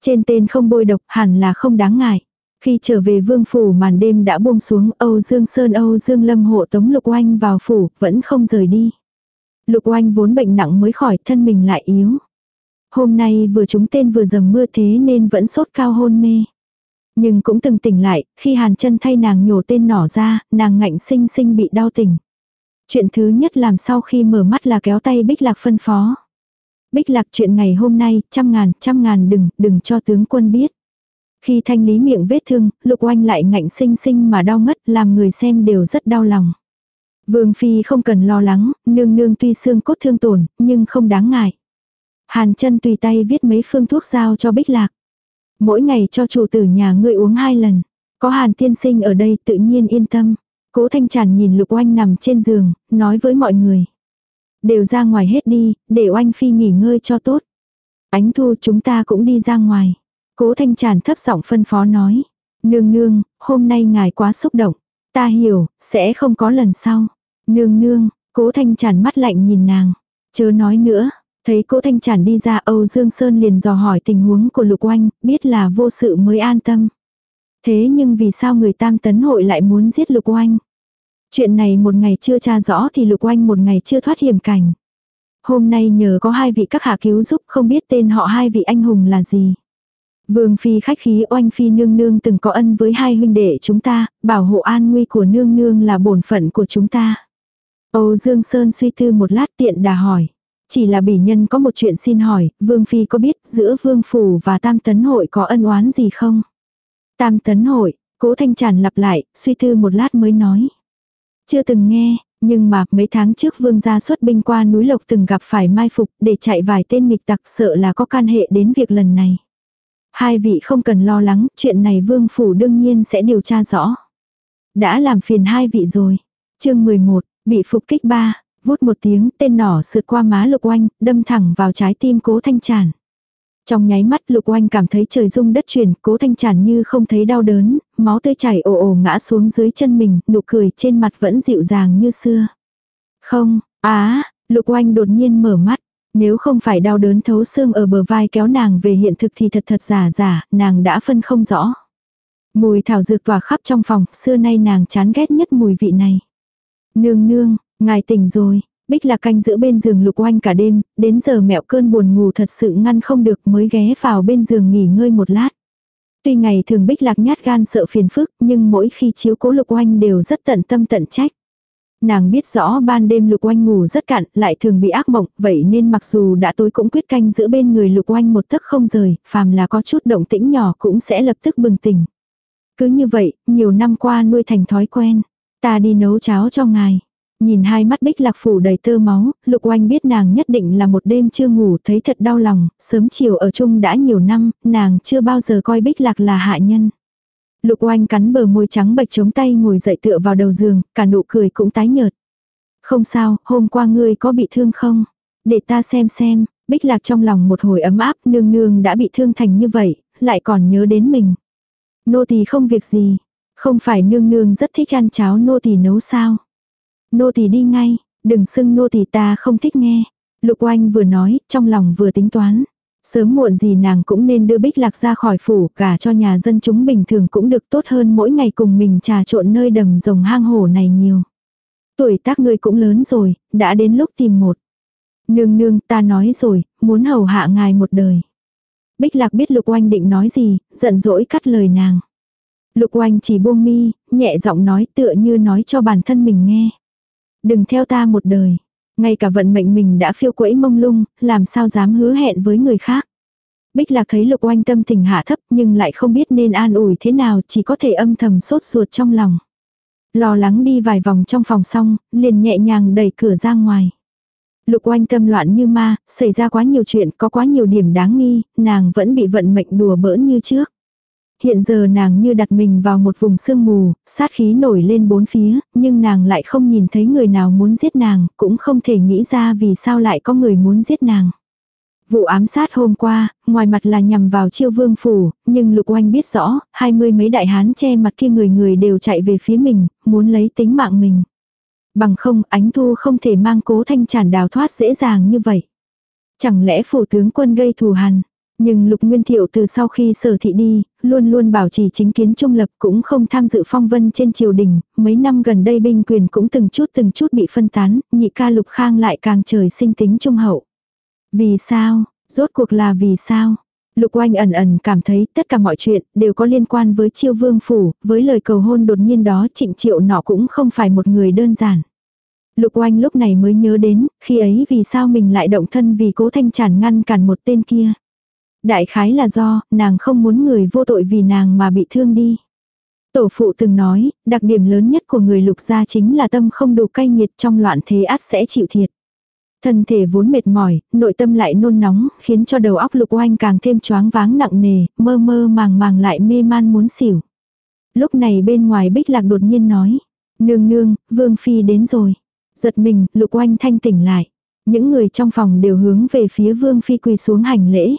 Trên tên không bôi độc hẳn là không đáng ngại. Khi trở về vương phủ màn đêm đã buông xuống Âu Dương Sơn Âu Dương Lâm hộ tống lục oanh vào phủ, vẫn không rời đi. Lục oanh vốn bệnh nặng mới khỏi thân mình lại yếu. Hôm nay vừa trúng tên vừa dầm mưa thế nên vẫn sốt cao hôn mê. Nhưng cũng từng tỉnh lại, khi hàn chân thay nàng nhổ tên nỏ ra, nàng ngạnh sinh sinh bị đau tỉnh. Chuyện thứ nhất làm sau khi mở mắt là kéo tay Bích Lạc phân phó. Bích Lạc chuyện ngày hôm nay, trăm ngàn, trăm ngàn đừng, đừng cho tướng quân biết. Khi thanh lý miệng vết thương, lục oanh lại ngạnh sinh sinh mà đau ngất làm người xem đều rất đau lòng. Vương Phi không cần lo lắng, nương nương tuy xương cốt thương tổn, nhưng không đáng ngại. Hàn chân tùy tay viết mấy phương thuốc giao cho Bích Lạc. Mỗi ngày cho chủ tử nhà ngươi uống hai lần. Có Hàn tiên sinh ở đây tự nhiên yên tâm. Cố Thanh Tràn nhìn Lục Oanh nằm trên giường, nói với mọi người. Đều ra ngoài hết đi, để Oanh Phi nghỉ ngơi cho tốt. Ánh thu chúng ta cũng đi ra ngoài. Cố Thanh Tràn thấp giọng phân phó nói. Nương nương, hôm nay ngài quá xúc động. Ta hiểu, sẽ không có lần sau. Nương nương, cố thanh tràn mắt lạnh nhìn nàng. Chớ nói nữa, thấy cố thanh tràn đi ra Âu Dương Sơn liền dò hỏi tình huống của lục oanh, biết là vô sự mới an tâm. Thế nhưng vì sao người tam tấn hội lại muốn giết lục oanh? Chuyện này một ngày chưa tra rõ thì lục oanh một ngày chưa thoát hiểm cảnh. Hôm nay nhờ có hai vị các hạ cứu giúp không biết tên họ hai vị anh hùng là gì. Vương phi khách khí oanh phi nương nương từng có ân với hai huynh đệ chúng ta, bảo hộ an nguy của nương nương là bổn phận của chúng ta. Âu Dương Sơn suy tư một lát tiện đà hỏi. Chỉ là bỉ nhân có một chuyện xin hỏi, Vương Phi có biết giữa Vương Phủ và Tam Tấn Hội có ân oán gì không? Tam Tấn Hội, cố thanh tràn lặp lại, suy tư một lát mới nói. Chưa từng nghe, nhưng mà mấy tháng trước Vương gia xuất binh qua núi Lộc từng gặp phải mai phục để chạy vài tên nghịch tặc sợ là có can hệ đến việc lần này. Hai vị không cần lo lắng, chuyện này Vương Phủ đương nhiên sẽ điều tra rõ. Đã làm phiền hai vị rồi. chương 11, bị phục kích ba, vút một tiếng tên nỏ sượt qua má lục oanh, đâm thẳng vào trái tim cố thanh tràn. Trong nháy mắt lục oanh cảm thấy trời rung đất chuyển, cố thanh tràn như không thấy đau đớn, máu tươi chảy ồ ồ ngã xuống dưới chân mình, nụ cười trên mặt vẫn dịu dàng như xưa. Không, á, lục oanh đột nhiên mở mắt, nếu không phải đau đớn thấu xương ở bờ vai kéo nàng về hiện thực thì thật thật giả giả, nàng đã phân không rõ. Mùi thảo dược tỏa khắp trong phòng, xưa nay nàng chán ghét nhất mùi vị này. Nương nương, ngài tỉnh rồi, Bích là canh giữ bên giường lục oanh cả đêm, đến giờ mẹo cơn buồn ngủ thật sự ngăn không được mới ghé vào bên giường nghỉ ngơi một lát. Tuy ngày thường bích lạc nhát gan sợ phiền phức, nhưng mỗi khi chiếu cố lục oanh đều rất tận tâm tận trách. Nàng biết rõ ban đêm lục oanh ngủ rất cạn, lại thường bị ác mộng, vậy nên mặc dù đã tối cũng quyết canh giữ bên người lục oanh một tấc không rời, phàm là có chút động tĩnh nhỏ cũng sẽ lập tức bừng tỉnh. Cứ như vậy, nhiều năm qua nuôi thành thói quen. Ta đi nấu cháo cho ngài. Nhìn hai mắt bích lạc phủ đầy tơ máu, lục oanh biết nàng nhất định là một đêm chưa ngủ thấy thật đau lòng, sớm chiều ở chung đã nhiều năm, nàng chưa bao giờ coi bích lạc là hạ nhân. Lục oanh cắn bờ môi trắng bạch chống tay ngồi dậy tựa vào đầu giường, cả nụ cười cũng tái nhợt. Không sao, hôm qua ngươi có bị thương không? Để ta xem xem, bích lạc trong lòng một hồi ấm áp nương nương đã bị thương thành như vậy, lại còn nhớ đến mình. Nô tỳ không việc gì, không phải nương nương rất thích ăn cháo nô tỳ nấu sao? Nô tỳ đi ngay, đừng xưng nô tỳ ta không thích nghe. Lục oanh vừa nói, trong lòng vừa tính toán. Sớm muộn gì nàng cũng nên đưa bích lạc ra khỏi phủ, cả cho nhà dân chúng bình thường cũng được tốt hơn mỗi ngày cùng mình trà trộn nơi đầm rồng hang hổ này nhiều. Tuổi tác ngươi cũng lớn rồi, đã đến lúc tìm một. Nương nương ta nói rồi, muốn hầu hạ ngài một đời. Bích lạc biết lục oanh định nói gì, giận dỗi cắt lời nàng. Lục oanh chỉ buông mi, nhẹ giọng nói tựa như nói cho bản thân mình nghe. Đừng theo ta một đời. Ngay cả vận mệnh mình đã phiêu quẫy mông lung, làm sao dám hứa hẹn với người khác. Bích lạc thấy lục oanh tâm tình hạ thấp nhưng lại không biết nên an ủi thế nào chỉ có thể âm thầm sốt ruột trong lòng. Lo lắng đi vài vòng trong phòng xong, liền nhẹ nhàng đẩy cửa ra ngoài. Lục oanh tâm loạn như ma, xảy ra quá nhiều chuyện, có quá nhiều điểm đáng nghi, nàng vẫn bị vận mệnh đùa bỡn như trước. Hiện giờ nàng như đặt mình vào một vùng sương mù, sát khí nổi lên bốn phía, nhưng nàng lại không nhìn thấy người nào muốn giết nàng, cũng không thể nghĩ ra vì sao lại có người muốn giết nàng. Vụ ám sát hôm qua, ngoài mặt là nhằm vào chiêu vương phủ, nhưng lục oanh biết rõ, hai mươi mấy đại hán che mặt kia người người đều chạy về phía mình, muốn lấy tính mạng mình. Bằng không, ánh thu không thể mang cố thanh tràn đào thoát dễ dàng như vậy. Chẳng lẽ phủ tướng quân gây thù hằn? Nhưng Lục Nguyên Thiệu từ sau khi sở thị đi, luôn luôn bảo trì chính kiến trung lập cũng không tham dự phong vân trên triều đình, mấy năm gần đây binh quyền cũng từng chút từng chút bị phân tán, nhị ca Lục Khang lại càng trời sinh tính trung hậu. Vì sao? Rốt cuộc là vì sao? Lục oanh ẩn ẩn cảm thấy tất cả mọi chuyện đều có liên quan với chiêu vương phủ, với lời cầu hôn đột nhiên đó trịnh triệu nọ cũng không phải một người đơn giản. Lục oanh lúc này mới nhớ đến, khi ấy vì sao mình lại động thân vì cố thanh tràn ngăn cản một tên kia. Đại khái là do, nàng không muốn người vô tội vì nàng mà bị thương đi. Tổ phụ từng nói, đặc điểm lớn nhất của người lục gia chính là tâm không đủ cay nghiệt trong loạn thế át sẽ chịu thiệt. Thân thể vốn mệt mỏi, nội tâm lại nôn nóng, khiến cho đầu óc lục oanh càng thêm choáng váng nặng nề, mơ mơ màng màng lại mê man muốn xỉu. Lúc này bên ngoài bích lạc đột nhiên nói, nương nương, vương phi đến rồi. Giật mình, lục oanh thanh tỉnh lại. Những người trong phòng đều hướng về phía vương phi quỳ xuống hành lễ.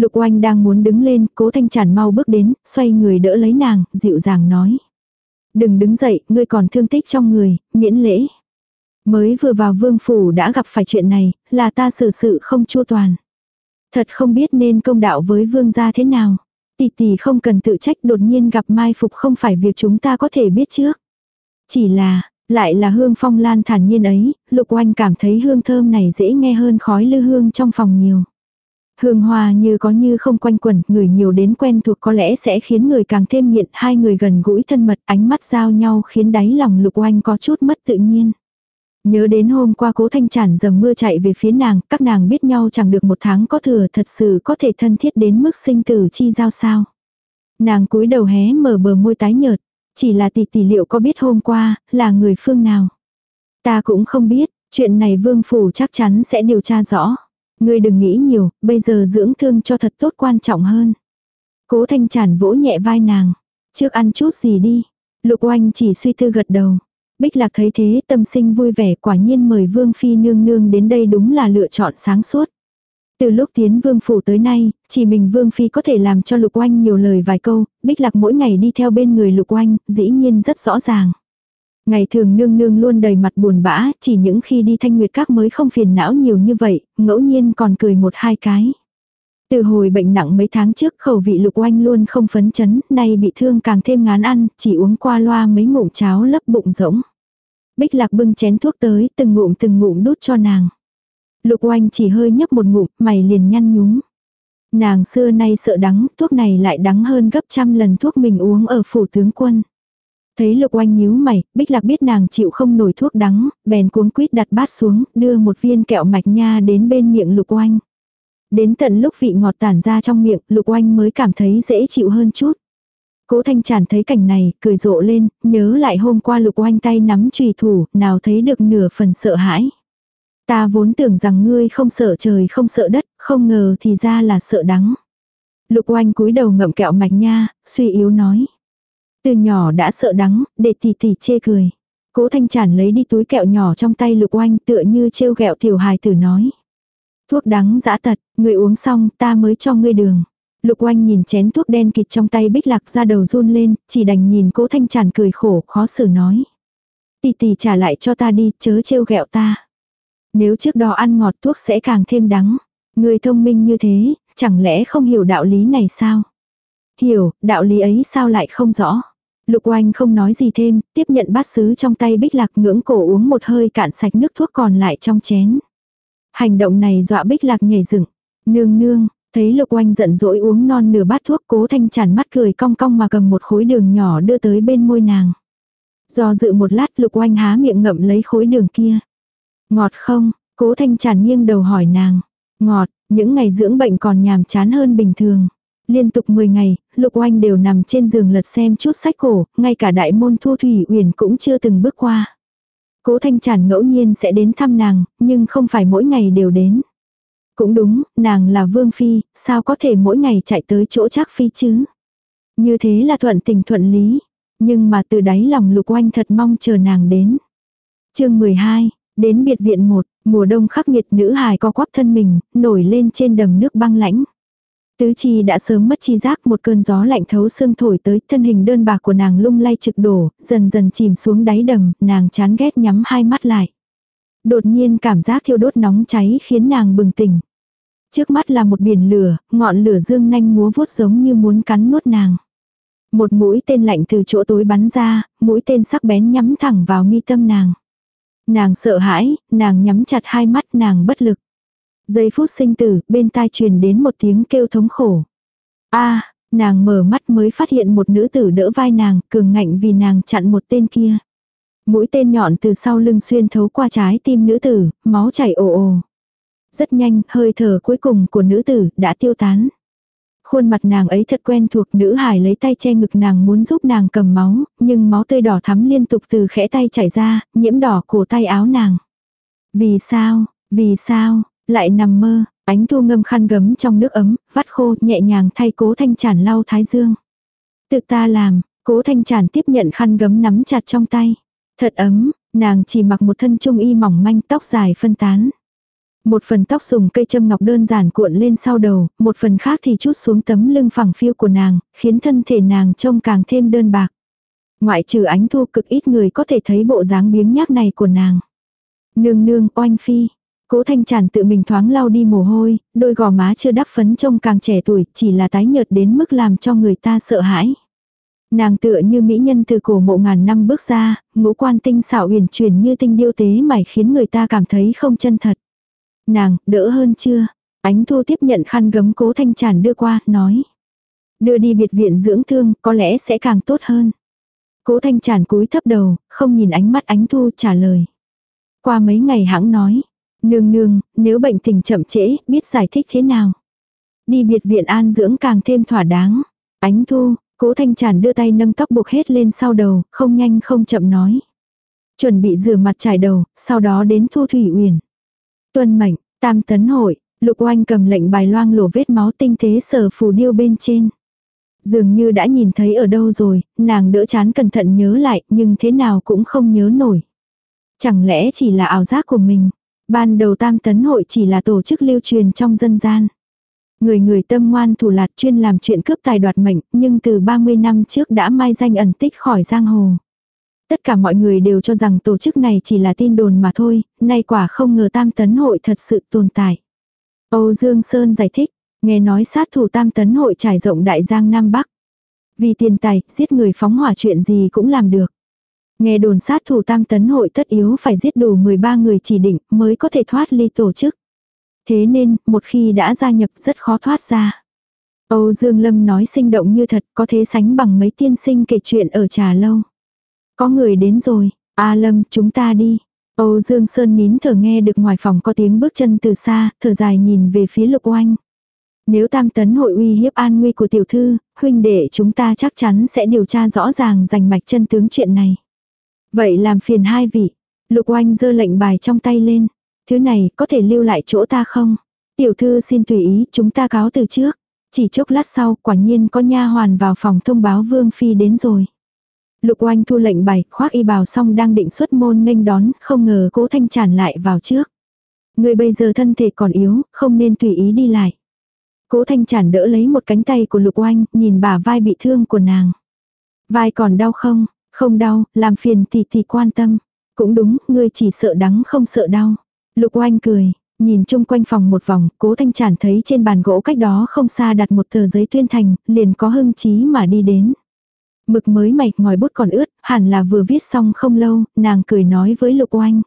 Lục oanh đang muốn đứng lên, cố thanh Chản mau bước đến, xoay người đỡ lấy nàng, dịu dàng nói. Đừng đứng dậy, ngươi còn thương tích trong người, miễn lễ. Mới vừa vào vương phủ đã gặp phải chuyện này, là ta xử sự không chua toàn. Thật không biết nên công đạo với vương gia thế nào. Tỷ tỷ không cần tự trách đột nhiên gặp mai phục không phải việc chúng ta có thể biết trước. Chỉ là, lại là hương phong lan thản nhiên ấy, lục oanh cảm thấy hương thơm này dễ nghe hơn khói lư hương trong phòng nhiều. Hương hoa như có như không quanh quẩn, người nhiều đến quen thuộc có lẽ sẽ khiến người càng thêm nghiện, hai người gần gũi thân mật, ánh mắt giao nhau khiến đáy lòng lục oanh có chút mất tự nhiên. Nhớ đến hôm qua cố thanh chản dầm mưa chạy về phía nàng, các nàng biết nhau chẳng được một tháng có thừa thật sự có thể thân thiết đến mức sinh tử chi giao sao. Nàng cúi đầu hé mở bờ môi tái nhợt, chỉ là tỷ tỷ liệu có biết hôm qua, là người phương nào. Ta cũng không biết, chuyện này vương phủ chắc chắn sẽ điều tra rõ. Ngươi đừng nghĩ nhiều, bây giờ dưỡng thương cho thật tốt quan trọng hơn. Cố thanh chản vỗ nhẹ vai nàng. Trước ăn chút gì đi. Lục oanh chỉ suy tư gật đầu. Bích lạc thấy thế tâm sinh vui vẻ quả nhiên mời vương phi nương nương đến đây đúng là lựa chọn sáng suốt. Từ lúc tiến vương phủ tới nay, chỉ mình vương phi có thể làm cho lục oanh nhiều lời vài câu, bích lạc mỗi ngày đi theo bên người lục oanh, dĩ nhiên rất rõ ràng. Ngày thường nương nương luôn đầy mặt buồn bã, chỉ những khi đi thanh nguyệt các mới không phiền não nhiều như vậy, ngẫu nhiên còn cười một hai cái. Từ hồi bệnh nặng mấy tháng trước khẩu vị lục oanh luôn không phấn chấn, nay bị thương càng thêm ngán ăn, chỉ uống qua loa mấy ngụm cháo lấp bụng rỗng. Bích lạc bưng chén thuốc tới, từng ngụm từng ngụm đút cho nàng. Lục oanh chỉ hơi nhấp một ngụm, mày liền nhăn nhúm. Nàng xưa nay sợ đắng, thuốc này lại đắng hơn gấp trăm lần thuốc mình uống ở phủ tướng quân. Thấy lục oanh nhíu mày, bích lạc biết nàng chịu không nổi thuốc đắng, bèn cuống quýt đặt bát xuống, đưa một viên kẹo mạch nha đến bên miệng lục oanh. Đến tận lúc vị ngọt tản ra trong miệng, lục oanh mới cảm thấy dễ chịu hơn chút. Cố thanh tràn thấy cảnh này, cười rộ lên, nhớ lại hôm qua lục oanh tay nắm trùy thủ, nào thấy được nửa phần sợ hãi. Ta vốn tưởng rằng ngươi không sợ trời không sợ đất, không ngờ thì ra là sợ đắng. Lục oanh cúi đầu ngậm kẹo mạch nha, suy yếu nói. Từ nhỏ đã sợ đắng, để tỷ tỷ chê cười. Cố thanh Trản lấy đi túi kẹo nhỏ trong tay lục oanh tựa như trêu ghẹo tiểu hài tử nói. Thuốc đắng dã tật, người uống xong ta mới cho ngươi đường. Lục oanh nhìn chén thuốc đen kịt trong tay bích lạc ra đầu run lên, chỉ đành nhìn cố thanh Trản cười khổ khó xử nói. Tỷ tỷ trả lại cho ta đi, chớ trêu ghẹo ta. Nếu trước đó ăn ngọt thuốc sẽ càng thêm đắng. Người thông minh như thế, chẳng lẽ không hiểu đạo lý này sao? Hiểu, đạo lý ấy sao lại không rõ? Lục oanh không nói gì thêm, tiếp nhận bát sứ trong tay bích lạc ngưỡng cổ uống một hơi cạn sạch nước thuốc còn lại trong chén. Hành động này dọa bích lạc nhảy dựng. Nương nương, thấy lục oanh giận dỗi uống non nửa bát thuốc cố thanh chản mắt cười cong cong mà cầm một khối đường nhỏ đưa tới bên môi nàng. Do dự một lát lục oanh há miệng ngậm lấy khối đường kia. Ngọt không, cố thanh chản nghiêng đầu hỏi nàng. Ngọt, những ngày dưỡng bệnh còn nhàm chán hơn bình thường. Liên tục 10 ngày, Lục Oanh đều nằm trên giường lật xem chút sách cổ, ngay cả đại môn Thu Thủy Uyển cũng chưa từng bước qua. Cố Thanh Tràn ngẫu nhiên sẽ đến thăm nàng, nhưng không phải mỗi ngày đều đến. Cũng đúng, nàng là Vương Phi, sao có thể mỗi ngày chạy tới chỗ Trác Phi chứ? Như thế là thuận tình thuận lý. Nhưng mà từ đáy lòng Lục Oanh thật mong chờ nàng đến. chương 12, đến biệt viện 1, mùa đông khắc nghiệt nữ hài co quắp thân mình, nổi lên trên đầm nước băng lãnh. Tứ chi đã sớm mất chi giác một cơn gió lạnh thấu xương thổi tới, thân hình đơn bạc của nàng lung lay trực đổ, dần dần chìm xuống đáy đầm, nàng chán ghét nhắm hai mắt lại. Đột nhiên cảm giác thiêu đốt nóng cháy khiến nàng bừng tỉnh. Trước mắt là một biển lửa, ngọn lửa dương nanh múa vuốt giống như muốn cắn nuốt nàng. Một mũi tên lạnh từ chỗ tối bắn ra, mũi tên sắc bén nhắm thẳng vào mi tâm nàng. Nàng sợ hãi, nàng nhắm chặt hai mắt nàng bất lực. Giây phút sinh tử, bên tai truyền đến một tiếng kêu thống khổ. a nàng mở mắt mới phát hiện một nữ tử đỡ vai nàng, cường ngạnh vì nàng chặn một tên kia. Mũi tên nhọn từ sau lưng xuyên thấu qua trái tim nữ tử, máu chảy ồ ồ. Rất nhanh, hơi thở cuối cùng của nữ tử đã tiêu tán. Khuôn mặt nàng ấy thật quen thuộc nữ hải lấy tay che ngực nàng muốn giúp nàng cầm máu, nhưng máu tươi đỏ thắm liên tục từ khẽ tay chảy ra, nhiễm đỏ cổ tay áo nàng. Vì sao, vì sao, lại nằm mơ, ánh thu ngâm khăn gấm trong nước ấm, vắt khô nhẹ nhàng thay cố thanh chản lau thái dương. Tự ta làm, cố thanh chản tiếp nhận khăn gấm nắm chặt trong tay. Thật ấm, nàng chỉ mặc một thân trung y mỏng manh tóc dài phân tán. Một phần tóc dùng cây châm ngọc đơn giản cuộn lên sau đầu, một phần khác thì chút xuống tấm lưng phẳng phiu của nàng, khiến thân thể nàng trông càng thêm đơn bạc. Ngoại trừ ánh thu cực ít người có thể thấy bộ dáng biếng nhác này của nàng. Nương nương oanh phi. Cố thanh tràn tự mình thoáng lau đi mồ hôi, đôi gò má chưa đắp phấn trông càng trẻ tuổi, chỉ là tái nhợt đến mức làm cho người ta sợ hãi. Nàng tựa như mỹ nhân từ cổ mộ ngàn năm bước ra, ngũ quan tinh xảo uyển chuyển như tinh điêu tế mải khiến người ta cảm thấy không chân thật. Nàng, đỡ hơn chưa? Ánh thu tiếp nhận khăn gấm cố thanh tràn đưa qua, nói. Đưa đi biệt viện dưỡng thương, có lẽ sẽ càng tốt hơn. Cố thanh tràn cúi thấp đầu, không nhìn ánh mắt ánh thu trả lời. Qua mấy ngày hãng nói. Nương nương, nếu bệnh tình chậm trễ, biết giải thích thế nào. Đi biệt viện an dưỡng càng thêm thỏa đáng. Ánh thu, cố thanh tràn đưa tay nâng tóc buộc hết lên sau đầu, không nhanh không chậm nói. Chuẩn bị rửa mặt trải đầu, sau đó đến thu thủy uyển. Tuân mệnh, tam tấn hội, lục oanh cầm lệnh bài loang lổ vết máu tinh thế sờ phù điêu bên trên. Dường như đã nhìn thấy ở đâu rồi, nàng đỡ chán cẩn thận nhớ lại nhưng thế nào cũng không nhớ nổi. Chẳng lẽ chỉ là ảo giác của mình. Ban đầu tam tấn hội chỉ là tổ chức lưu truyền trong dân gian. Người người tâm ngoan thủ lạt chuyên làm chuyện cướp tài đoạt mệnh, nhưng từ 30 năm trước đã mai danh ẩn tích khỏi giang hồ. Tất cả mọi người đều cho rằng tổ chức này chỉ là tin đồn mà thôi, nay quả không ngờ tam tấn hội thật sự tồn tại. Âu Dương Sơn giải thích, nghe nói sát thủ tam tấn hội trải rộng đại giang Nam Bắc. Vì tiền tài, giết người phóng hỏa chuyện gì cũng làm được. Nghe đồn sát thủ tam tấn hội tất yếu phải giết đủ 13 người chỉ định mới có thể thoát ly tổ chức. Thế nên, một khi đã gia nhập rất khó thoát ra. Âu Dương Lâm nói sinh động như thật có thể sánh bằng mấy tiên sinh kể chuyện ở trà lâu. Có người đến rồi, A Lâm chúng ta đi. Âu Dương Sơn nín thở nghe được ngoài phòng có tiếng bước chân từ xa, thở dài nhìn về phía lục oanh. Nếu tam tấn hội uy hiếp an nguy của tiểu thư, huynh đệ chúng ta chắc chắn sẽ điều tra rõ ràng giành mạch chân tướng chuyện này. Vậy làm phiền hai vị. Lục oanh giơ lệnh bài trong tay lên. Thứ này có thể lưu lại chỗ ta không? Tiểu thư xin tùy ý, chúng ta cáo từ trước. Chỉ chốc lát sau, quả nhiên có nha hoàn vào phòng thông báo Vương Phi đến rồi. Lục oanh thu lệnh bài, khoác y bào xong đang định xuất môn nghênh đón, không ngờ cố thanh tràn lại vào trước. Người bây giờ thân thể còn yếu, không nên tùy ý đi lại. Cố thanh tràn đỡ lấy một cánh tay của lục oanh, nhìn bà vai bị thương của nàng. Vai còn đau không? Không đau, làm phiền tỷ tỷ quan tâm. Cũng đúng, ngươi chỉ sợ đắng không sợ đau. Lục oanh cười, nhìn chung quanh phòng một vòng, cố thanh chản thấy trên bàn gỗ cách đó không xa đặt một tờ giấy tuyên thành, liền có hưng chí mà đi đến. Mực mới mạch ngòi bút còn ướt, hẳn là vừa viết xong không lâu, nàng cười nói với lục oanh.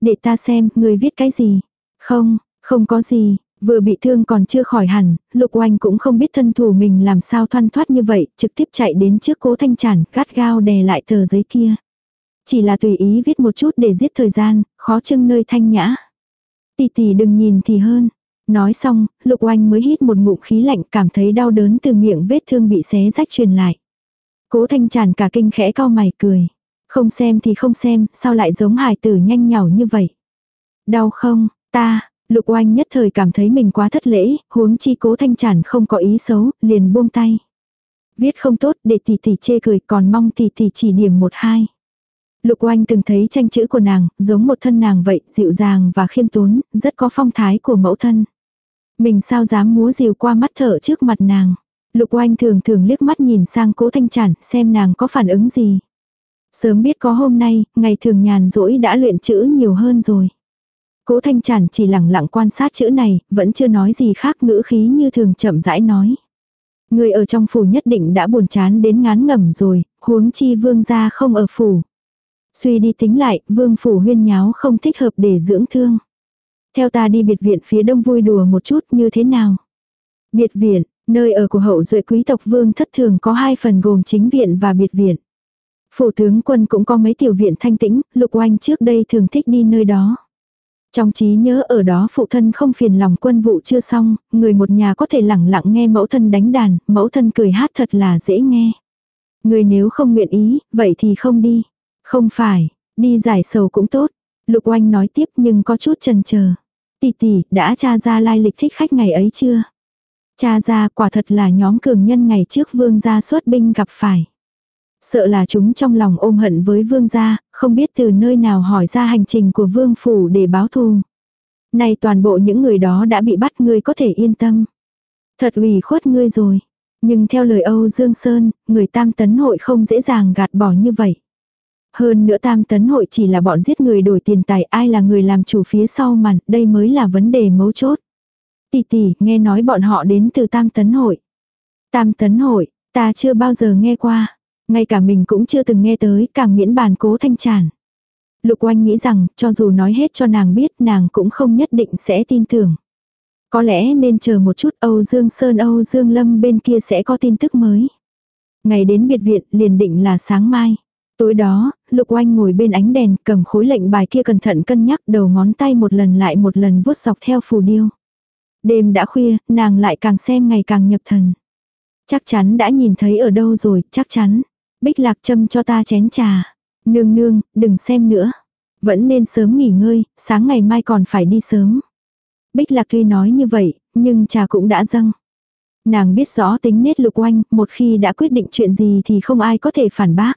Để ta xem, ngươi viết cái gì? Không, không có gì, Vừa bị thương còn chưa khỏi hẳn, Lục Oanh cũng không biết thân thủ mình làm sao thoăn thoát như vậy, trực tiếp chạy đến trước cố thanh chản cắt gao đè lại tờ giấy kia. Chỉ là tùy ý viết một chút để giết thời gian, khó trưng nơi thanh nhã. Tỷ tỷ đừng nhìn thì hơn. Nói xong, Lục Oanh mới hít một ngụm khí lạnh cảm thấy đau đớn từ miệng vết thương bị xé rách truyền lại. Cố thanh chản cả kinh khẽ cao mày cười. Không xem thì không xem, sao lại giống hài tử nhanh nhảu như vậy. Đau không, ta, Lục oanh nhất thời cảm thấy mình quá thất lễ, huống chi cố thanh chản không có ý xấu, liền buông tay. Viết không tốt để tỷ tỷ chê cười còn mong tỷ tỷ chỉ điểm một hai. Lục oanh từng thấy tranh chữ của nàng, giống một thân nàng vậy, dịu dàng và khiêm tốn, rất có phong thái của mẫu thân. Mình sao dám múa dìu qua mắt thở trước mặt nàng. Lục oanh thường thường liếc mắt nhìn sang cố thanh chản, xem nàng có phản ứng gì. Sớm biết có hôm nay, ngày thường nhàn rỗi đã luyện chữ nhiều hơn rồi. Cố Thanh Trản chỉ lặng lặng quan sát chữ này, vẫn chưa nói gì khác ngữ khí như thường chậm rãi nói. Người ở trong phủ nhất định đã buồn chán đến ngán ngẩm rồi, huống chi vương gia không ở phủ. Suy đi tính lại, vương phủ huyên nháo không thích hợp để dưỡng thương. Theo ta đi biệt viện phía đông vui đùa một chút như thế nào. Biệt viện, nơi ở của hậu duệ quý tộc vương thất thường có hai phần gồm chính viện và biệt viện. Phủ tướng quân cũng có mấy tiểu viện thanh tĩnh, lục oanh trước đây thường thích đi nơi đó. Trong trí nhớ ở đó phụ thân không phiền lòng quân vụ chưa xong, người một nhà có thể lẳng lặng nghe mẫu thân đánh đàn, mẫu thân cười hát thật là dễ nghe. Người nếu không nguyện ý, vậy thì không đi. Không phải, đi giải sầu cũng tốt. Lục oanh nói tiếp nhưng có chút chần chờ. Tỷ tỷ, đã tra ra lai lịch thích khách ngày ấy chưa? Cha ra quả thật là nhóm cường nhân ngày trước vương gia xuất binh gặp phải. Sợ là chúng trong lòng ôm hận với vương gia, không biết từ nơi nào hỏi ra hành trình của vương phủ để báo thù. Nay toàn bộ những người đó đã bị bắt ngươi có thể yên tâm. Thật ủy khuất ngươi rồi. Nhưng theo lời Âu Dương Sơn, người tam tấn hội không dễ dàng gạt bỏ như vậy. Hơn nữa tam tấn hội chỉ là bọn giết người đổi tiền tài ai là người làm chủ phía sau màn, đây mới là vấn đề mấu chốt. Tỷ tỷ, nghe nói bọn họ đến từ tam tấn hội. Tam tấn hội, ta chưa bao giờ nghe qua. Ngay cả mình cũng chưa từng nghe tới, càng miễn bàn cố thanh tràn. Lục oanh nghĩ rằng, cho dù nói hết cho nàng biết, nàng cũng không nhất định sẽ tin tưởng. Có lẽ nên chờ một chút Âu Dương Sơn Âu Dương Lâm bên kia sẽ có tin tức mới. Ngày đến biệt viện liền định là sáng mai. Tối đó, Lục Oanh ngồi bên ánh đèn cầm khối lệnh bài kia cẩn thận cân nhắc đầu ngón tay một lần lại một lần vuốt dọc theo phù điêu. Đêm đã khuya, nàng lại càng xem ngày càng nhập thần. Chắc chắn đã nhìn thấy ở đâu rồi, chắc chắn. Bích lạc châm cho ta chén trà. Nương nương, đừng xem nữa. Vẫn nên sớm nghỉ ngơi, sáng ngày mai còn phải đi sớm. Bích lạc tuy nói như vậy, nhưng trà cũng đã dâng. Nàng biết rõ tính nết lục oanh, một khi đã quyết định chuyện gì thì không ai có thể phản bác.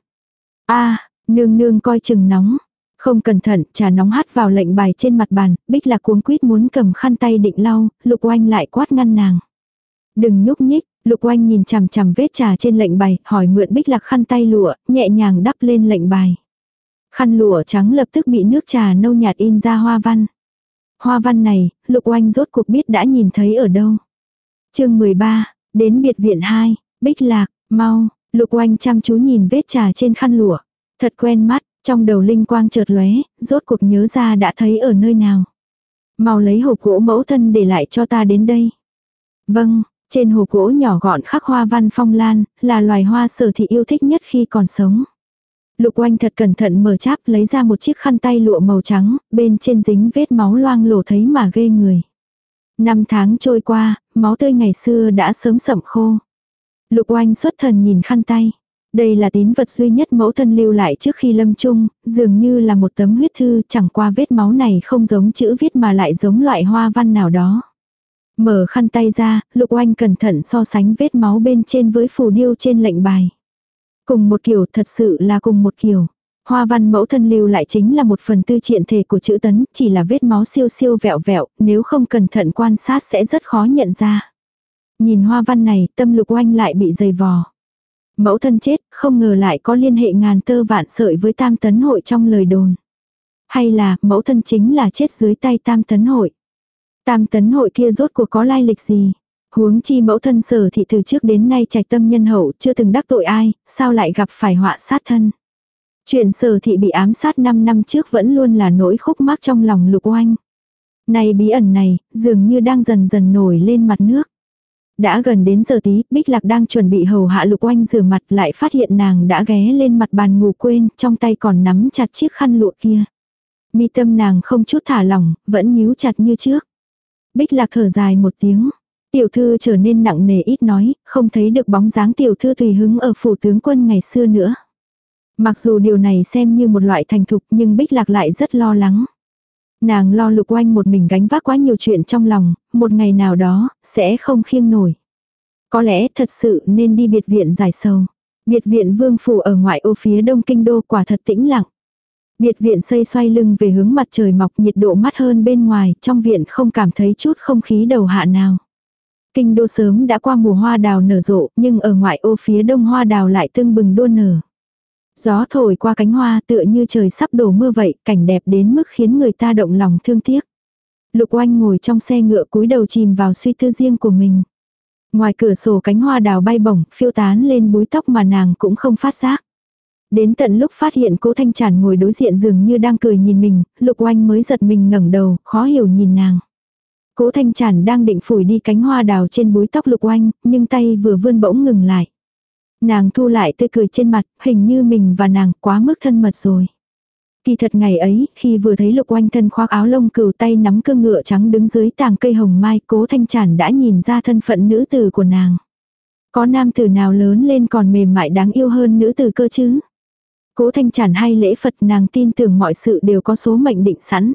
a nương nương coi chừng nóng. Không cẩn thận, trà nóng hắt vào lệnh bài trên mặt bàn, bích lạc cuống quýt muốn cầm khăn tay định lau, lục oanh lại quát ngăn nàng. Đừng nhúc nhích, lục oanh nhìn chằm chằm vết trà trên lệnh bài, hỏi mượn bích lạc khăn tay lụa, nhẹ nhàng đắp lên lệnh bài. Khăn lụa trắng lập tức bị nước trà nâu nhạt in ra hoa văn. Hoa văn này, lục oanh rốt cuộc biết đã nhìn thấy ở đâu. chương 13, đến biệt viện 2, bích lạc, mau, lục oanh chăm chú nhìn vết trà trên khăn lụa. Thật quen mắt, trong đầu linh quang chợt lóe, rốt cuộc nhớ ra đã thấy ở nơi nào. Mau lấy hộp gỗ mẫu thân để lại cho ta đến đây. Vâng, trên hồ gỗ nhỏ gọn khắc hoa văn phong lan, là loài hoa sở thị yêu thích nhất khi còn sống. Lục oanh thật cẩn thận mở cháp lấy ra một chiếc khăn tay lụa màu trắng, bên trên dính vết máu loang lổ thấy mà ghê người. Năm tháng trôi qua, máu tươi ngày xưa đã sớm sậm khô. Lục oanh xuất thần nhìn khăn tay. Đây là tín vật duy nhất mẫu thân lưu lại trước khi lâm chung, dường như là một tấm huyết thư chẳng qua vết máu này không giống chữ viết mà lại giống loại hoa văn nào đó. Mở khăn tay ra, lục oanh cẩn thận so sánh vết máu bên trên với phù điêu trên lệnh bài. Cùng một kiểu thật sự là cùng một kiểu. Hoa văn mẫu thân lưu lại chính là một phần tư triện thể của chữ tấn, chỉ là vết máu siêu siêu vẹo vẹo, nếu không cẩn thận quan sát sẽ rất khó nhận ra. Nhìn hoa văn này, tâm lục oanh lại bị dày vò. Mẫu thân chết, không ngờ lại có liên hệ ngàn tơ vạn sợi với tam tấn hội trong lời đồn. Hay là, mẫu thân chính là chết dưới tay tam tấn hội. Tam tấn hội kia rốt cuộc có lai lịch gì? Huống chi mẫu thân sở thị từ trước đến nay trạch tâm nhân hậu chưa từng đắc tội ai, sao lại gặp phải họa sát thân. Chuyện sở thị bị ám sát 5 năm trước vẫn luôn là nỗi khúc mắc trong lòng lục oanh. Này bí ẩn này, dường như đang dần dần nổi lên mặt nước. Đã gần đến giờ tí, Bích Lạc đang chuẩn bị hầu hạ lục oanh rửa mặt lại phát hiện nàng đã ghé lên mặt bàn ngủ quên, trong tay còn nắm chặt chiếc khăn lụa kia. Mi tâm nàng không chút thả lỏng, vẫn nhíu chặt như trước. Bích Lạc thở dài một tiếng. Tiểu thư trở nên nặng nề ít nói, không thấy được bóng dáng tiểu thư tùy hứng ở phủ tướng quân ngày xưa nữa. Mặc dù điều này xem như một loại thành thục nhưng Bích Lạc lại rất lo lắng. Nàng lo lục oanh một mình gánh vác quá nhiều chuyện trong lòng, một ngày nào đó, sẽ không khiêng nổi. Có lẽ thật sự nên đi biệt viện giải sầu. Biệt viện vương phủ ở ngoại ô phía đông kinh đô quả thật tĩnh lặng. Biệt viện xây xoay lưng về hướng mặt trời mọc nhiệt độ mát hơn bên ngoài, trong viện không cảm thấy chút không khí đầu hạ nào. Kinh đô sớm đã qua mùa hoa đào nở rộ, nhưng ở ngoại ô phía đông hoa đào lại tưng bừng đua nở. Gió thổi qua cánh hoa tựa như trời sắp đổ mưa vậy, cảnh đẹp đến mức khiến người ta động lòng thương tiếc. Lục oanh ngồi trong xe ngựa cúi đầu chìm vào suy tư riêng của mình. Ngoài cửa sổ cánh hoa đào bay bổng, phiêu tán lên búi tóc mà nàng cũng không phát giác. Đến tận lúc phát hiện cố thanh tràn ngồi đối diện dường như đang cười nhìn mình, lục oanh mới giật mình ngẩng đầu, khó hiểu nhìn nàng. Cố thanh tràn đang định phủi đi cánh hoa đào trên búi tóc lục oanh, nhưng tay vừa vươn bỗng ngừng lại. Nàng thu lại tươi cười trên mặt, hình như mình và nàng quá mức thân mật rồi. Kỳ thật ngày ấy, khi vừa thấy lục oanh thân khoác áo lông cừu tay nắm cương ngựa trắng đứng dưới tàng cây hồng mai, cố thanh tràn đã nhìn ra thân phận nữ tử của nàng. Có nam tử nào lớn lên còn mềm mại đáng yêu hơn nữ tử cơ chứ? Cố thanh tràn hay lễ Phật nàng tin tưởng mọi sự đều có số mệnh định sẵn.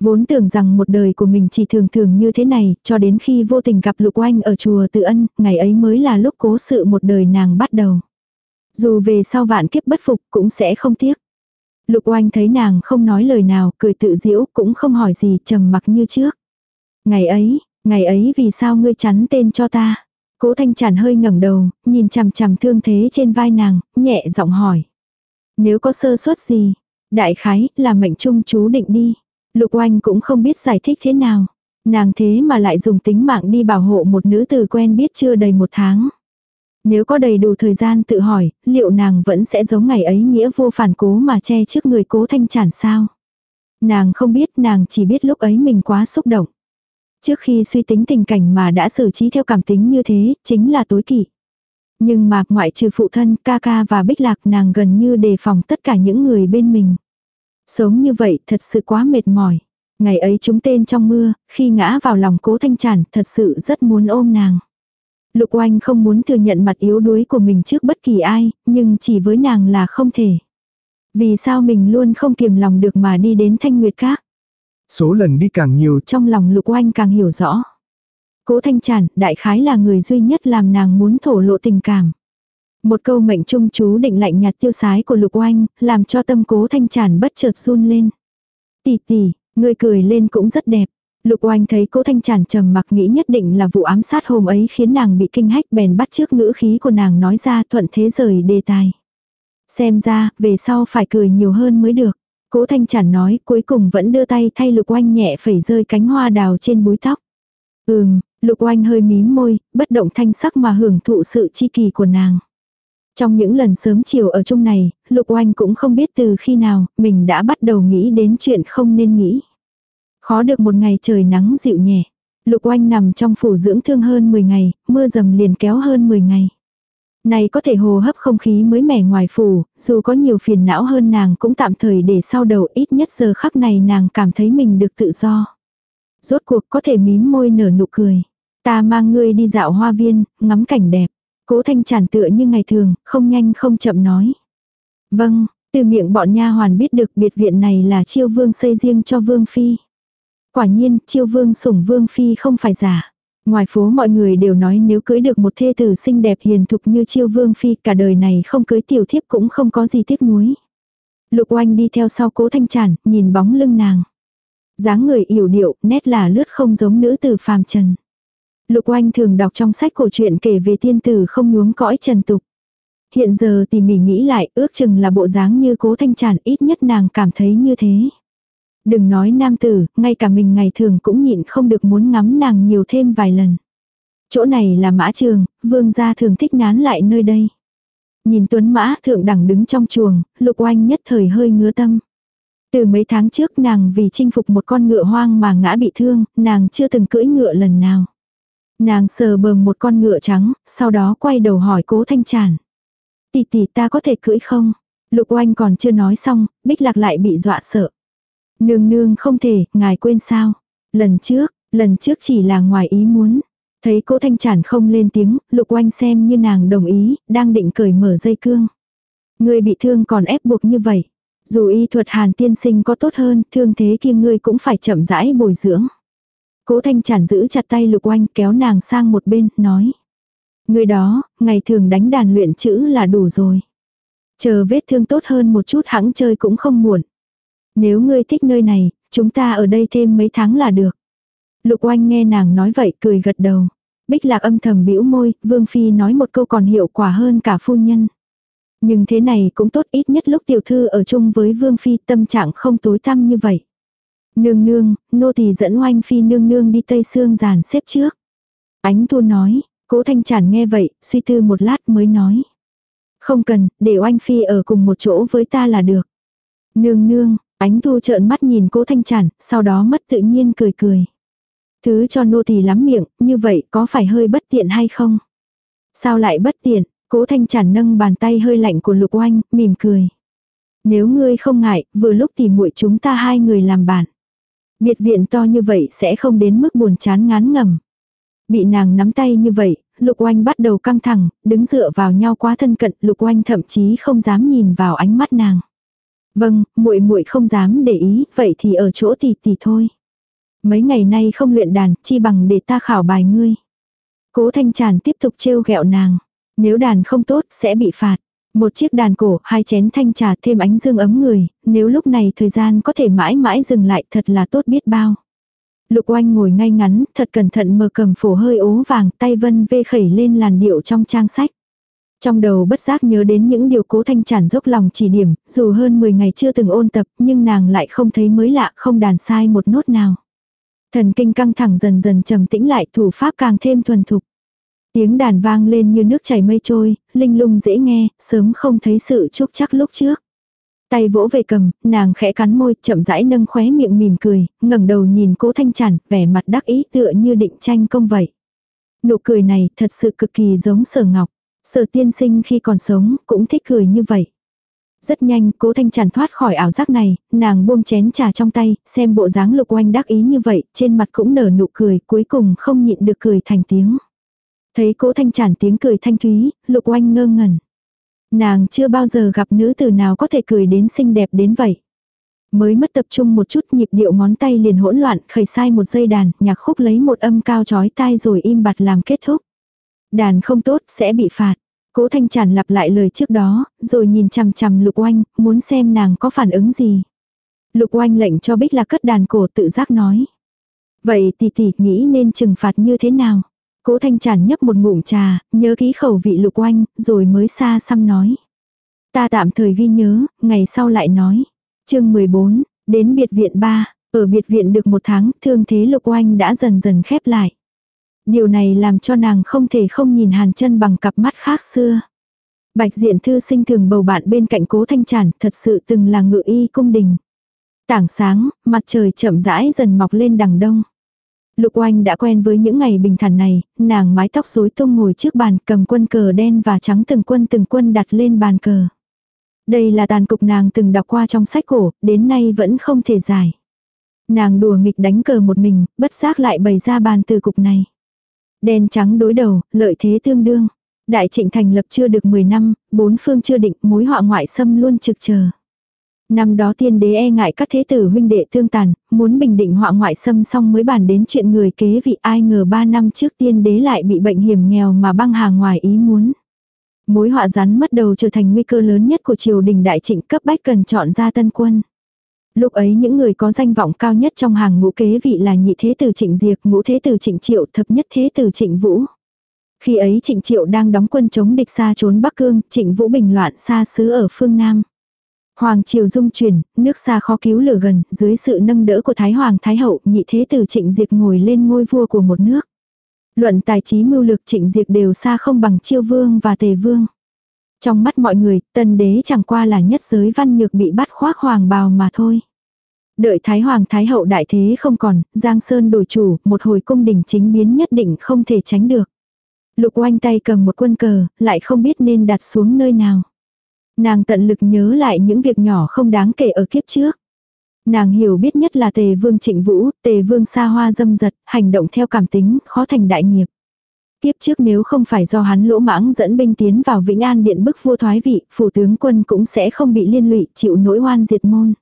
Vốn tưởng rằng một đời của mình chỉ thường thường như thế này, cho đến khi vô tình gặp lục oanh ở chùa tự ân, ngày ấy mới là lúc cố sự một đời nàng bắt đầu. Dù về sau vạn kiếp bất phục cũng sẽ không tiếc. Lục oanh thấy nàng không nói lời nào, cười tự diễu, cũng không hỏi gì, trầm mặc như trước. Ngày ấy, ngày ấy vì sao ngươi chắn tên cho ta? Cố thanh chản hơi ngẩng đầu, nhìn chằm chằm thương thế trên vai nàng, nhẹ giọng hỏi. Nếu có sơ suất gì, đại khái là mệnh trung chú định đi. Lục oanh cũng không biết giải thích thế nào. Nàng thế mà lại dùng tính mạng đi bảo hộ một nữ tử quen biết chưa đầy một tháng. Nếu có đầy đủ thời gian tự hỏi, liệu nàng vẫn sẽ giống ngày ấy nghĩa vô phản cố mà che trước người cố thanh chản sao? Nàng không biết, nàng chỉ biết lúc ấy mình quá xúc động. Trước khi suy tính tình cảnh mà đã xử trí theo cảm tính như thế, chính là tối kỵ. Nhưng mà ngoại trừ phụ thân, ca ca và bích lạc nàng gần như đề phòng tất cả những người bên mình. Sống như vậy thật sự quá mệt mỏi. Ngày ấy chúng tên trong mưa, khi ngã vào lòng cố thanh chản thật sự rất muốn ôm nàng. Lục oanh không muốn thừa nhận mặt yếu đuối của mình trước bất kỳ ai, nhưng chỉ với nàng là không thể. Vì sao mình luôn không kiềm lòng được mà đi đến thanh nguyệt các. Số lần đi càng nhiều trong lòng lục oanh càng hiểu rõ. Cố thanh tràn, đại khái là người duy nhất làm nàng muốn thổ lộ tình cảm. Một câu mệnh trung chú định lạnh nhạt tiêu sái của lục oanh, làm cho tâm cố thanh tràn bất chợt run lên. Tỷ tỷ, người cười lên cũng rất đẹp. Lục oanh thấy cố thanh tràn trầm mặc nghĩ nhất định là vụ ám sát hôm ấy khiến nàng bị kinh hách bèn bắt trước ngữ khí của nàng nói ra thuận thế rời đề tài. Xem ra, về sau phải cười nhiều hơn mới được. Cố thanh chản nói cuối cùng vẫn đưa tay thay lục oanh nhẹ phẩy rơi cánh hoa đào trên búi tóc. Ừm, lục oanh hơi mím môi, bất động thanh sắc mà hưởng thụ sự chi kỳ của nàng. Trong những lần sớm chiều ở chung này, lục oanh cũng không biết từ khi nào mình đã bắt đầu nghĩ đến chuyện không nên nghĩ. Khó được một ngày trời nắng dịu nhẹ. Lục oanh nằm trong phủ dưỡng thương hơn 10 ngày, mưa dầm liền kéo hơn 10 ngày. Này có thể hồ hấp không khí mới mẻ ngoài phủ, dù có nhiều phiền não hơn nàng cũng tạm thời để sau đầu ít nhất giờ khắc này nàng cảm thấy mình được tự do. Rốt cuộc có thể mím môi nở nụ cười. Ta mang ngươi đi dạo hoa viên, ngắm cảnh đẹp. Cố thanh tràn tựa như ngày thường, không nhanh không chậm nói. Vâng, từ miệng bọn nha hoàn biết được biệt viện này là chiêu vương xây riêng cho vương phi. Quả nhiên, chiêu vương sủng vương phi không phải giả. Ngoài phố mọi người đều nói nếu cưới được một thê tử xinh đẹp hiền thục như chiêu vương phi cả đời này không cưới tiểu thiếp cũng không có gì tiếc nuối. Lục oanh đi theo sau cố thanh tràn, nhìn bóng lưng nàng dáng người yểu điệu, nét là lướt không giống nữ tử phàm trần. Lục oanh thường đọc trong sách cổ truyện kể về tiên tử không nhuốm cõi trần tục. Hiện giờ tỉ mỉ nghĩ lại ước chừng là bộ dáng như cố thanh tràn ít nhất nàng cảm thấy như thế. Đừng nói nam tử, ngay cả mình ngày thường cũng nhịn không được muốn ngắm nàng nhiều thêm vài lần. Chỗ này là mã trường, vương gia thường thích nán lại nơi đây. Nhìn tuấn mã thượng đẳng đứng trong chuồng, lục oanh nhất thời hơi ngứa tâm. Từ mấy tháng trước nàng vì chinh phục một con ngựa hoang mà ngã bị thương, nàng chưa từng cưỡi ngựa lần nào. Nàng sờ bờm một con ngựa trắng, sau đó quay đầu hỏi cố thanh tràn. Tỷ tỷ ta có thể cưỡi không? Lục oanh còn chưa nói xong, bích lạc lại bị dọa sợ. Nương nương không thể, ngài quên sao. Lần trước, lần trước chỉ là ngoài ý muốn. Thấy cố thanh tràn không lên tiếng, lục oanh xem như nàng đồng ý, đang định cởi mở dây cương. Người bị thương còn ép buộc như vậy. Dù y thuật hàn tiên sinh có tốt hơn, thương thế kia ngươi cũng phải chậm rãi bồi dưỡng. Cố thanh chản giữ chặt tay lục oanh kéo nàng sang một bên, nói. Người đó, ngày thường đánh đàn luyện chữ là đủ rồi. Chờ vết thương tốt hơn một chút hãng chơi cũng không muộn. Nếu ngươi thích nơi này, chúng ta ở đây thêm mấy tháng là được. Lục oanh nghe nàng nói vậy cười gật đầu. Bích lạc âm thầm bĩu môi, Vương Phi nói một câu còn hiệu quả hơn cả phu nhân. Nhưng thế này cũng tốt ít nhất lúc tiểu thư ở chung với Vương Phi tâm trạng không tối tăm như vậy. Nương nương, nô tỳ dẫn oanh Phi nương nương đi Tây Sương giàn xếp trước. Ánh tu nói, cố thanh chản nghe vậy, suy tư một lát mới nói. Không cần, để oanh Phi ở cùng một chỗ với ta là được. Nương nương, Ánh thu trợn mắt nhìn cố thanh chản, sau đó mất tự nhiên cười cười. Thứ cho nô tỳ lắm miệng, như vậy có phải hơi bất tiện hay không? Sao lại bất tiện? Cố thanh chản nâng bàn tay hơi lạnh của lục oanh, mỉm cười. Nếu ngươi không ngại, vừa lúc thì muội chúng ta hai người làm bạn. Biệt viện to như vậy sẽ không đến mức buồn chán ngán ngầm. Bị nàng nắm tay như vậy, lục oanh bắt đầu căng thẳng, đứng dựa vào nhau quá thân cận, lục oanh thậm chí không dám nhìn vào ánh mắt nàng. Vâng, muội muội không dám để ý, vậy thì ở chỗ tỷ tỷ thôi. Mấy ngày nay không luyện đàn, chi bằng để ta khảo bài ngươi. Cố Thanh Tràn tiếp tục trêu ghẹo nàng. Nếu đàn không tốt, sẽ bị phạt. Một chiếc đàn cổ, hai chén thanh trà thêm ánh dương ấm người, nếu lúc này thời gian có thể mãi mãi dừng lại thật là tốt biết bao. Lục oanh ngồi ngay ngắn, thật cẩn thận mờ cầm phổ hơi ố vàng, tay vân vê khẩy lên làn điệu trong trang sách. Trong đầu bất giác nhớ đến những điều cố thanh tràn dốc lòng chỉ điểm, dù hơn 10 ngày chưa từng ôn tập, nhưng nàng lại không thấy mới lạ, không đàn sai một nốt nào. Thần kinh căng thẳng dần dần trầm tĩnh lại, thủ pháp càng thêm thuần thục. Tiếng đàn vang lên như nước chảy mây trôi, linh lung dễ nghe, sớm không thấy sự chúc chắc lúc trước. Tay vỗ về cầm, nàng khẽ cắn môi, chậm rãi nâng khóe miệng mỉm cười, ngẩng đầu nhìn cố thanh chản, vẻ mặt đắc ý tựa như định tranh công vậy. Nụ cười này thật sự cực kỳ giống sở ngọc. Sở tiên sinh khi còn sống cũng thích cười như vậy. Rất nhanh, cố thanh chản thoát khỏi ảo giác này, nàng buông chén trà trong tay, xem bộ dáng lục oanh đắc ý như vậy, trên mặt cũng nở nụ cười, cuối cùng không nhịn được cười thành tiếng. Thấy cố thanh Chản tiếng cười thanh thúy, lục oanh ngơ ngẩn. Nàng chưa bao giờ gặp nữ tử nào có thể cười đến xinh đẹp đến vậy. Mới mất tập trung một chút nhịp điệu ngón tay liền hỗn loạn, khởi sai một dây đàn, nhạc khúc lấy một âm cao chói tai rồi im bặt làm kết thúc. Đàn không tốt sẽ bị phạt. Cố Thanh Chản lặp lại lời trước đó, rồi nhìn chằm chằm Lục Oanh, muốn xem nàng có phản ứng gì. Lục Oanh lệnh cho Bích là cất đàn cổ tự giác nói. Vậy tỷ tỷ nghĩ nên trừng phạt như thế nào? Cố Thanh Tràn nhấp một ngụm trà, nhớ kỹ khẩu vị Lục Oanh, rồi mới xa xăm nói. Ta tạm thời ghi nhớ, ngày sau lại nói. chương 14, đến biệt viện 3, ở biệt viện được một tháng, thương thế Lục Oanh đã dần dần khép lại. Điều này làm cho nàng không thể không nhìn Hàn chân bằng cặp mắt khác xưa. Bạch diện thư sinh thường bầu bạn bên cạnh cố thanh tràn thật sự từng là ngự y cung đình. Tảng sáng, mặt trời chậm rãi dần mọc lên đằng đông. Lục oanh đã quen với những ngày bình thản này, nàng mái tóc rối tung ngồi trước bàn cầm quân cờ đen và trắng từng quân từng quân đặt lên bàn cờ. Đây là tàn cục nàng từng đọc qua trong sách cổ, đến nay vẫn không thể giải. Nàng đùa nghịch đánh cờ một mình, bất giác lại bày ra bàn từ cục này. Đen trắng đối đầu, lợi thế tương đương. Đại trịnh thành lập chưa được 10 năm, bốn phương chưa định, mối họa ngoại xâm luôn trực chờ. Năm đó tiên đế e ngại các thế tử huynh đệ tương tàn, muốn bình định họa ngoại xâm xong mới bàn đến chuyện người kế vị ai ngờ ba năm trước tiên đế lại bị bệnh hiểm nghèo mà băng hà ngoài ý muốn. Mối họa rắn mất đầu trở thành nguy cơ lớn nhất của triều đình đại trịnh cấp bách cần chọn ra tân quân. Lúc ấy những người có danh vọng cao nhất trong hàng ngũ kế vị là nhị thế tử trịnh diệt, ngũ thế tử trịnh triệu, thập nhất thế tử trịnh vũ. Khi ấy trịnh triệu đang đóng quân chống địch xa trốn Bắc Cương, trịnh vũ bình loạn xa xứ ở phương Nam. Hoàng triều dung chuyển, nước xa khó cứu lửa gần, dưới sự nâng đỡ của Thái Hoàng Thái Hậu, nhị thế tử trịnh diệt ngồi lên ngôi vua của một nước. Luận tài trí mưu lược trịnh diệt đều xa không bằng chiêu vương và tề vương. Trong mắt mọi người, tân đế chẳng qua là nhất giới văn nhược bị bắt khoác hoàng bào mà thôi. Đợi Thái Hoàng Thái Hậu đại thế không còn, Giang Sơn đổi chủ, một hồi cung đình chính biến nhất định không thể tránh được. Lục oanh tay cầm một quân cờ, lại không biết nên đặt xuống nơi nào. Nàng tận lực nhớ lại những việc nhỏ không đáng kể ở kiếp trước. Nàng hiểu biết nhất là tề vương trịnh vũ, tề vương xa hoa dâm giật, hành động theo cảm tính, khó thành đại nghiệp. Tiếp trước nếu không phải do hắn lỗ mãng dẫn binh tiến vào Vĩnh An điện bức vua thoái vị, phủ tướng quân cũng sẽ không bị liên lụy chịu nỗi oan diệt môn.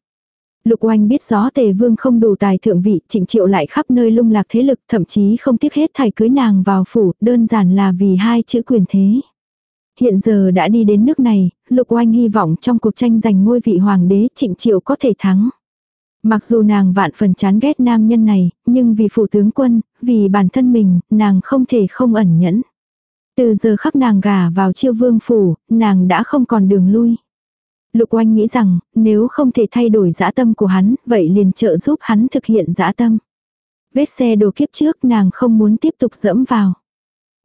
Lục oanh biết rõ tề vương không đủ tài thượng vị, trịnh triệu lại khắp nơi lung lạc thế lực, thậm chí không tiếc hết thải cưới nàng vào phủ, đơn giản là vì hai chữ quyền thế. Hiện giờ đã đi đến nước này, lục oanh hy vọng trong cuộc tranh giành ngôi vị hoàng đế trịnh triệu có thể thắng. Mặc dù nàng vạn phần chán ghét nam nhân này, nhưng vì phủ tướng quân, vì bản thân mình, nàng không thể không ẩn nhẫn. Từ giờ khắc nàng gả vào chiêu vương phủ, nàng đã không còn đường lui. Lục oanh nghĩ rằng, nếu không thể thay đổi dã tâm của hắn, vậy liền trợ giúp hắn thực hiện dã tâm. Vết xe đồ kiếp trước nàng không muốn tiếp tục dẫm vào.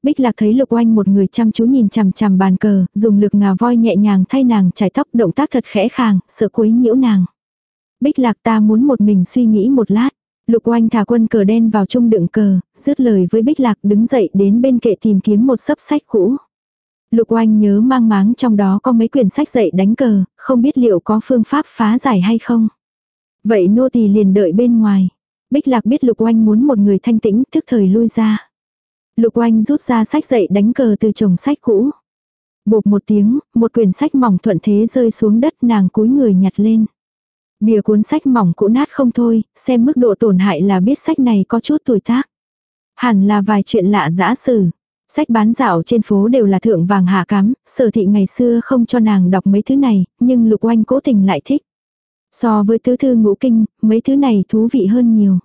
Bích lạc thấy lục oanh một người chăm chú nhìn chằm chằm bàn cờ, dùng lực ngà voi nhẹ nhàng thay nàng chải tóc động tác thật khẽ khàng, sợ quấy nhiễu nàng. Bích lạc ta muốn một mình suy nghĩ một lát. Lục oanh thả quân cờ đen vào chung đựng cờ, dứt lời với bích lạc đứng dậy đến bên kệ tìm kiếm một sấp sách cũ. Lục oanh nhớ mang máng trong đó có mấy quyển sách dạy đánh cờ, không biết liệu có phương pháp phá giải hay không. Vậy nô tỳ liền đợi bên ngoài. Bích lạc biết lục oanh muốn một người thanh tĩnh thức thời lui ra. Lục oanh rút ra sách dạy đánh cờ từ chồng sách cũ. Bột một tiếng, một quyển sách mỏng thuận thế rơi xuống đất nàng cúi người nhặt lên. Bìa cuốn sách mỏng cũ nát không thôi, xem mức độ tổn hại là biết sách này có chút tuổi tác. Hẳn là vài chuyện lạ dã sử. Sách bán dạo trên phố đều là thượng vàng hạ cám, sở thị ngày xưa không cho nàng đọc mấy thứ này, nhưng lục oanh cố tình lại thích. So với tứ thư ngũ kinh, mấy thứ này thú vị hơn nhiều.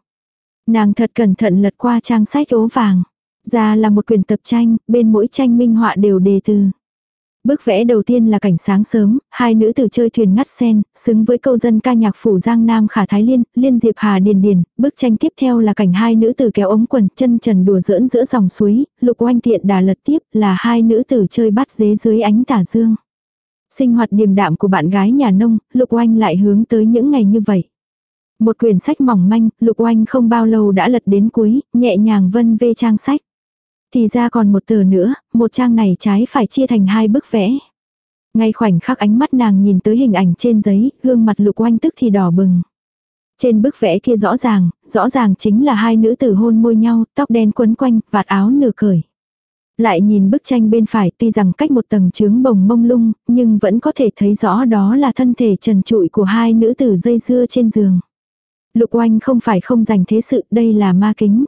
Nàng thật cẩn thận lật qua trang sách ố vàng. Ra là một quyển tập tranh, bên mỗi tranh minh họa đều đề từ. Bức vẽ đầu tiên là cảnh sáng sớm, hai nữ tử chơi thuyền ngắt sen, xứng với câu dân ca nhạc phủ Giang Nam Khả Thái Liên, Liên Diệp Hà Điền Điền, bức tranh tiếp theo là cảnh hai nữ tử kéo ống quần, chân trần đùa giỡn giữa dòng suối, lục oanh tiện đà lật tiếp là hai nữ tử chơi bắt dế dưới ánh tà dương. Sinh hoạt điềm đạm của bạn gái nhà nông, lục oanh lại hướng tới những ngày như vậy. Một quyển sách mỏng manh, lục oanh không bao lâu đã lật đến cuối, nhẹ nhàng vân vê trang sách. Thì ra còn một tờ nữa, một trang này trái phải chia thành hai bức vẽ. Ngay khoảnh khắc ánh mắt nàng nhìn tới hình ảnh trên giấy, gương mặt lục oanh tức thì đỏ bừng. Trên bức vẽ kia rõ ràng, rõ ràng chính là hai nữ tử hôn môi nhau, tóc đen quấn quanh, vạt áo nửa cởi. Lại nhìn bức tranh bên phải tuy rằng cách một tầng trướng bồng mông lung, nhưng vẫn có thể thấy rõ đó là thân thể trần trụi của hai nữ tử dây dưa trên giường. Lục oanh không phải không dành thế sự, đây là ma kính.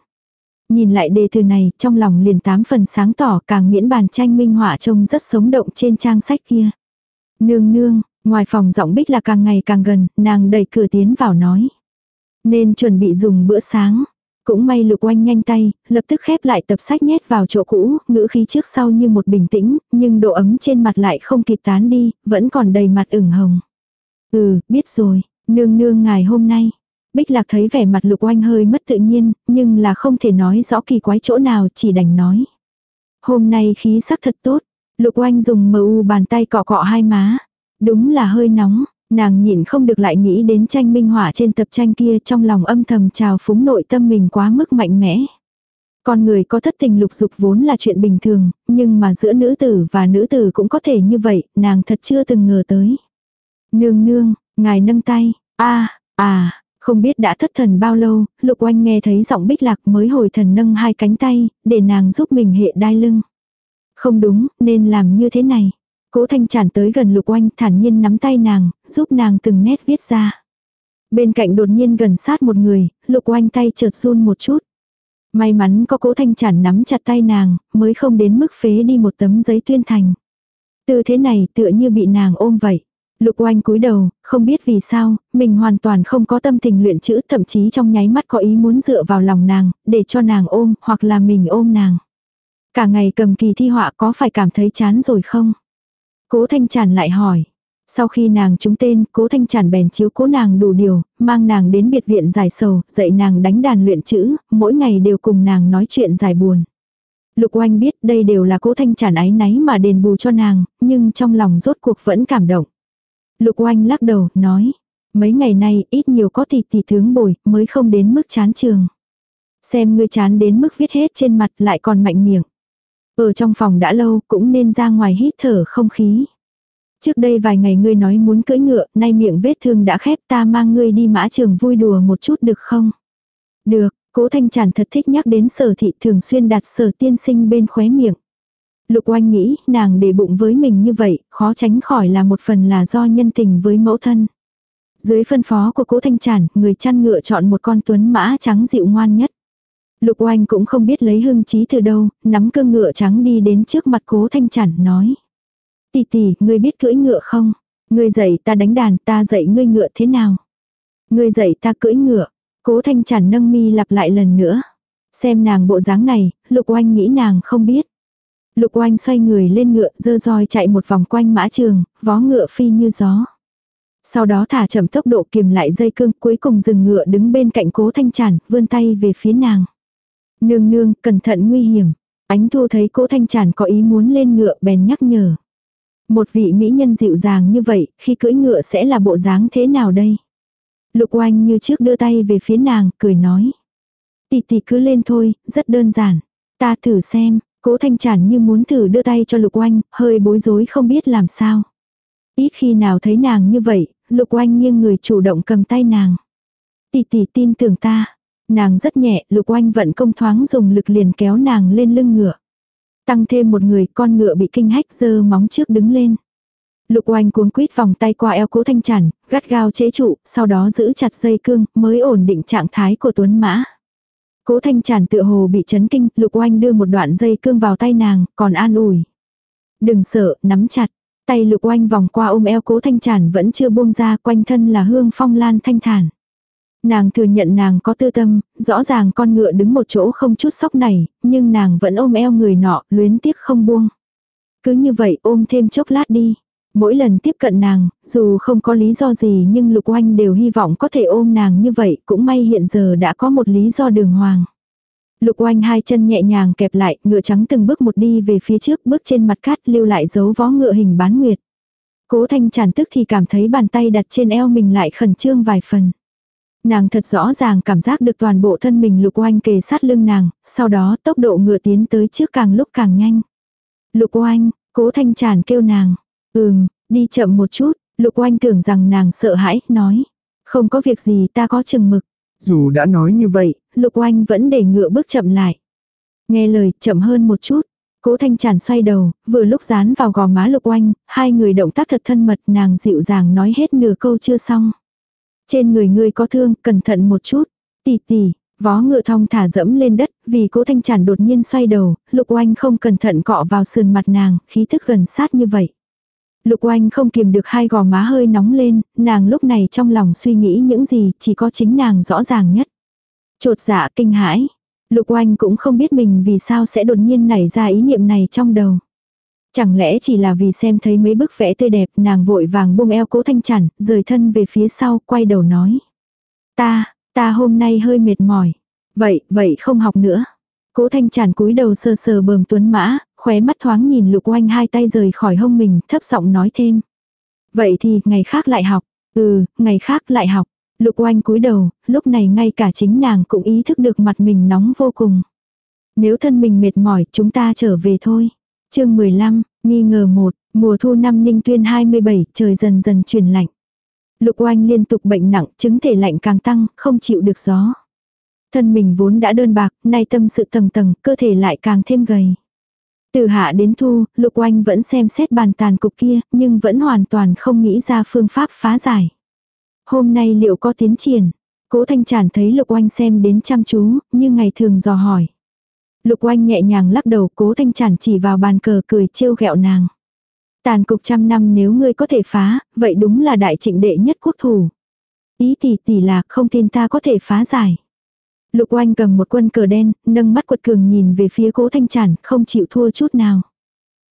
Nhìn lại đề từ này, trong lòng liền tám phần sáng tỏ càng miễn bàn tranh minh họa trông rất sống động trên trang sách kia. Nương nương, ngoài phòng giọng bích là càng ngày càng gần, nàng đẩy cửa tiến vào nói. Nên chuẩn bị dùng bữa sáng. Cũng may lục oanh nhanh tay, lập tức khép lại tập sách nhét vào chỗ cũ, ngữ khí trước sau như một bình tĩnh, nhưng độ ấm trên mặt lại không kịp tán đi, vẫn còn đầy mặt ửng hồng. Ừ, biết rồi, nương nương ngài hôm nay. Bích lạc thấy vẻ mặt lục oanh hơi mất tự nhiên, nhưng là không thể nói rõ kỳ quái chỗ nào chỉ đành nói. Hôm nay khí sắc thật tốt, lục oanh dùng mờ u bàn tay cọ cọ hai má. Đúng là hơi nóng, nàng nhịn không được lại nghĩ đến tranh minh họa trên tập tranh kia trong lòng âm thầm trào phúng nội tâm mình quá mức mạnh mẽ. Con người có thất tình lục dục vốn là chuyện bình thường, nhưng mà giữa nữ tử và nữ tử cũng có thể như vậy, nàng thật chưa từng ngờ tới. Nương nương, ngài nâng tay, a à, không biết đã thất thần bao lâu, lục oanh nghe thấy giọng bích lạc mới hồi thần nâng hai cánh tay, để nàng giúp mình hệ đai lưng. Không đúng, nên làm như thế này. Cố thanh tràn tới gần lục oanh thản nhiên nắm tay nàng, giúp nàng từng nét viết ra. Bên cạnh đột nhiên gần sát một người, lục oanh tay chợt run một chút. May mắn có cố thanh chản nắm chặt tay nàng, mới không đến mức phế đi một tấm giấy tuyên thành. Từ thế này tựa như bị nàng ôm vậy. Lục oanh cúi đầu, không biết vì sao, mình hoàn toàn không có tâm tình luyện chữ, thậm chí trong nháy mắt có ý muốn dựa vào lòng nàng, để cho nàng ôm, hoặc là mình ôm nàng. Cả ngày cầm kỳ thi họa có phải cảm thấy chán rồi không? Cố Thanh Tràn lại hỏi. Sau khi nàng trúng tên, cố Thanh Tràn bèn chiếu cố nàng đủ điều, mang nàng đến biệt viện giải sầu, dạy nàng đánh đàn luyện chữ, mỗi ngày đều cùng nàng nói chuyện giải buồn. Lục oanh biết đây đều là cố Thanh Tràn ái náy mà đền bù cho nàng, nhưng trong lòng rốt cuộc vẫn cảm động. Lục oanh lắc đầu, nói. Mấy ngày nay ít nhiều có tỷ tỷ tướng bồi, mới không đến mức chán trường. Xem ngươi chán đến mức viết hết trên mặt lại còn mạnh miệng. Ở trong phòng đã lâu cũng nên ra ngoài hít thở không khí. Trước đây vài ngày ngươi nói muốn cưỡi ngựa, nay miệng vết thương đã khép ta mang ngươi đi mã trường vui đùa một chút được không? Được, cố thanh tràn thật thích nhắc đến sở thị thường xuyên đặt sở tiên sinh bên khóe miệng. Lục oanh nghĩ nàng để bụng với mình như vậy, khó tránh khỏi là một phần là do nhân tình với mẫu thân. Dưới phân phó của cố thanh tràn, người chăn ngựa chọn một con tuấn mã trắng dịu ngoan nhất. Lục oanh cũng không biết lấy hưng trí từ đâu, nắm cương ngựa trắng đi đến trước mặt cố thanh tràn nói. Tỷ tỷ, ngươi biết cưỡi ngựa không? Ngươi dạy ta đánh đàn, ta dạy ngươi ngựa thế nào? Ngươi dạy ta cưỡi ngựa. Cố thanh tràn nâng mi lặp lại lần nữa. Xem nàng bộ dáng này, lục oanh nghĩ nàng không biết. Lục oanh xoay người lên ngựa dơ roi chạy một vòng quanh mã trường, vó ngựa phi như gió. Sau đó thả chậm tốc độ kiềm lại dây cương cuối cùng dừng ngựa đứng bên cạnh cố thanh tràn, vươn tay về phía nàng. Nương nương, cẩn thận nguy hiểm. Ánh thu thấy cố thanh tràn có ý muốn lên ngựa bèn nhắc nhở. Một vị mỹ nhân dịu dàng như vậy, khi cưỡi ngựa sẽ là bộ dáng thế nào đây? Lục oanh như trước đưa tay về phía nàng, cười nói. Tì tì cứ lên thôi, rất đơn giản. Ta thử xem, cố thanh tràn như muốn thử đưa tay cho lục oanh, hơi bối rối không biết làm sao. Ít khi nào thấy nàng như vậy, lục oanh nghiêng người chủ động cầm tay nàng. Tỷ tỷ tin tưởng ta. Nàng rất nhẹ, lục oanh vận công thoáng dùng lực liền kéo nàng lên lưng ngựa. Tăng thêm một người, con ngựa bị kinh hách giơ móng trước đứng lên. Lục oanh cuống quýt vòng tay qua eo cố thanh chản, gắt gao chế trụ, sau đó giữ chặt dây cương, mới ổn định trạng thái của tuấn mã. Cố thanh tràn tựa hồ bị chấn kinh, lục oanh đưa một đoạn dây cương vào tay nàng, còn an ủi. Đừng sợ, nắm chặt. Tay lục oanh vòng qua ôm eo cố thanh tràn vẫn chưa buông ra quanh thân là hương phong lan thanh thản. Nàng thừa nhận nàng có tư tâm, rõ ràng con ngựa đứng một chỗ không chút sóc này, nhưng nàng vẫn ôm eo người nọ, luyến tiếc không buông. Cứ như vậy ôm thêm chốc lát đi. Mỗi lần tiếp cận nàng, dù không có lý do gì nhưng Lục Oanh đều hy vọng có thể ôm nàng như vậy, cũng may hiện giờ đã có một lý do đường hoàng. Lục Oanh hai chân nhẹ nhàng kẹp lại, ngựa trắng từng bước một đi về phía trước, bước trên mặt cát lưu lại dấu vó ngựa hình bán nguyệt. Cố Thanh Tràn tức thì cảm thấy bàn tay đặt trên eo mình lại khẩn trương vài phần. Nàng thật rõ ràng cảm giác được toàn bộ thân mình Lục Oanh kề sát lưng nàng, sau đó tốc độ ngựa tiến tới trước càng lúc càng nhanh. Lục Oanh, Cố Thanh Tràn kêu nàng, Ừm, đi chậm một chút, lục oanh tưởng rằng nàng sợ hãi, nói. Không có việc gì ta có chừng mực. Dù đã nói như vậy, lục oanh vẫn để ngựa bước chậm lại. Nghe lời, chậm hơn một chút. Cố thanh tràn xoay đầu, vừa lúc dán vào gò má lục oanh, hai người động tác thật thân mật nàng dịu dàng nói hết nửa câu chưa xong. Trên người ngươi có thương, cẩn thận một chút. Tì tì, vó ngựa thong thả dẫm lên đất, vì cố thanh tràn đột nhiên xoay đầu, lục oanh không cẩn thận cọ vào sườn mặt nàng, khí thức gần sát như vậy. Lục oanh không kiềm được hai gò má hơi nóng lên, nàng lúc này trong lòng suy nghĩ những gì chỉ có chính nàng rõ ràng nhất. Chột dạ kinh hãi. Lục oanh cũng không biết mình vì sao sẽ đột nhiên nảy ra ý niệm này trong đầu. Chẳng lẽ chỉ là vì xem thấy mấy bức vẽ tươi đẹp nàng vội vàng buông eo cố thanh chản, rời thân về phía sau, quay đầu nói. Ta, ta hôm nay hơi mệt mỏi. Vậy, vậy không học nữa. Cố thanh chản cúi đầu sờ sờ bờm tuấn mã, khóe mắt thoáng nhìn lục oanh hai tay rời khỏi hông mình, thấp giọng nói thêm. Vậy thì, ngày khác lại học. Ừ, ngày khác lại học. Lục oanh cúi đầu, lúc này ngay cả chính nàng cũng ý thức được mặt mình nóng vô cùng. Nếu thân mình mệt mỏi, chúng ta trở về thôi. chương 15, nghi ngờ một mùa thu năm ninh tuyên 27, trời dần dần chuyển lạnh. Lục oanh liên tục bệnh nặng, chứng thể lạnh càng tăng, không chịu được gió. Thân mình vốn đã đơn bạc, nay tâm sự tầng tầng, cơ thể lại càng thêm gầy. Từ hạ đến thu, Lục Oanh vẫn xem xét bàn tàn cục kia, nhưng vẫn hoàn toàn không nghĩ ra phương pháp phá giải. Hôm nay liệu có tiến triển? Cố Thanh Trản thấy Lục Oanh xem đến chăm chú, như ngày thường dò hỏi. Lục Oanh nhẹ nhàng lắc đầu, Cố Thanh Trản chỉ vào bàn cờ cười trêu ghẹo nàng. Tàn cục trăm năm nếu ngươi có thể phá, vậy đúng là đại trịnh đệ nhất quốc thủ. Ý tỷ tỷ là không tin ta có thể phá giải. Lục oanh cầm một quân cờ đen, nâng mắt quật cường nhìn về phía cố thanh Chản, không chịu thua chút nào.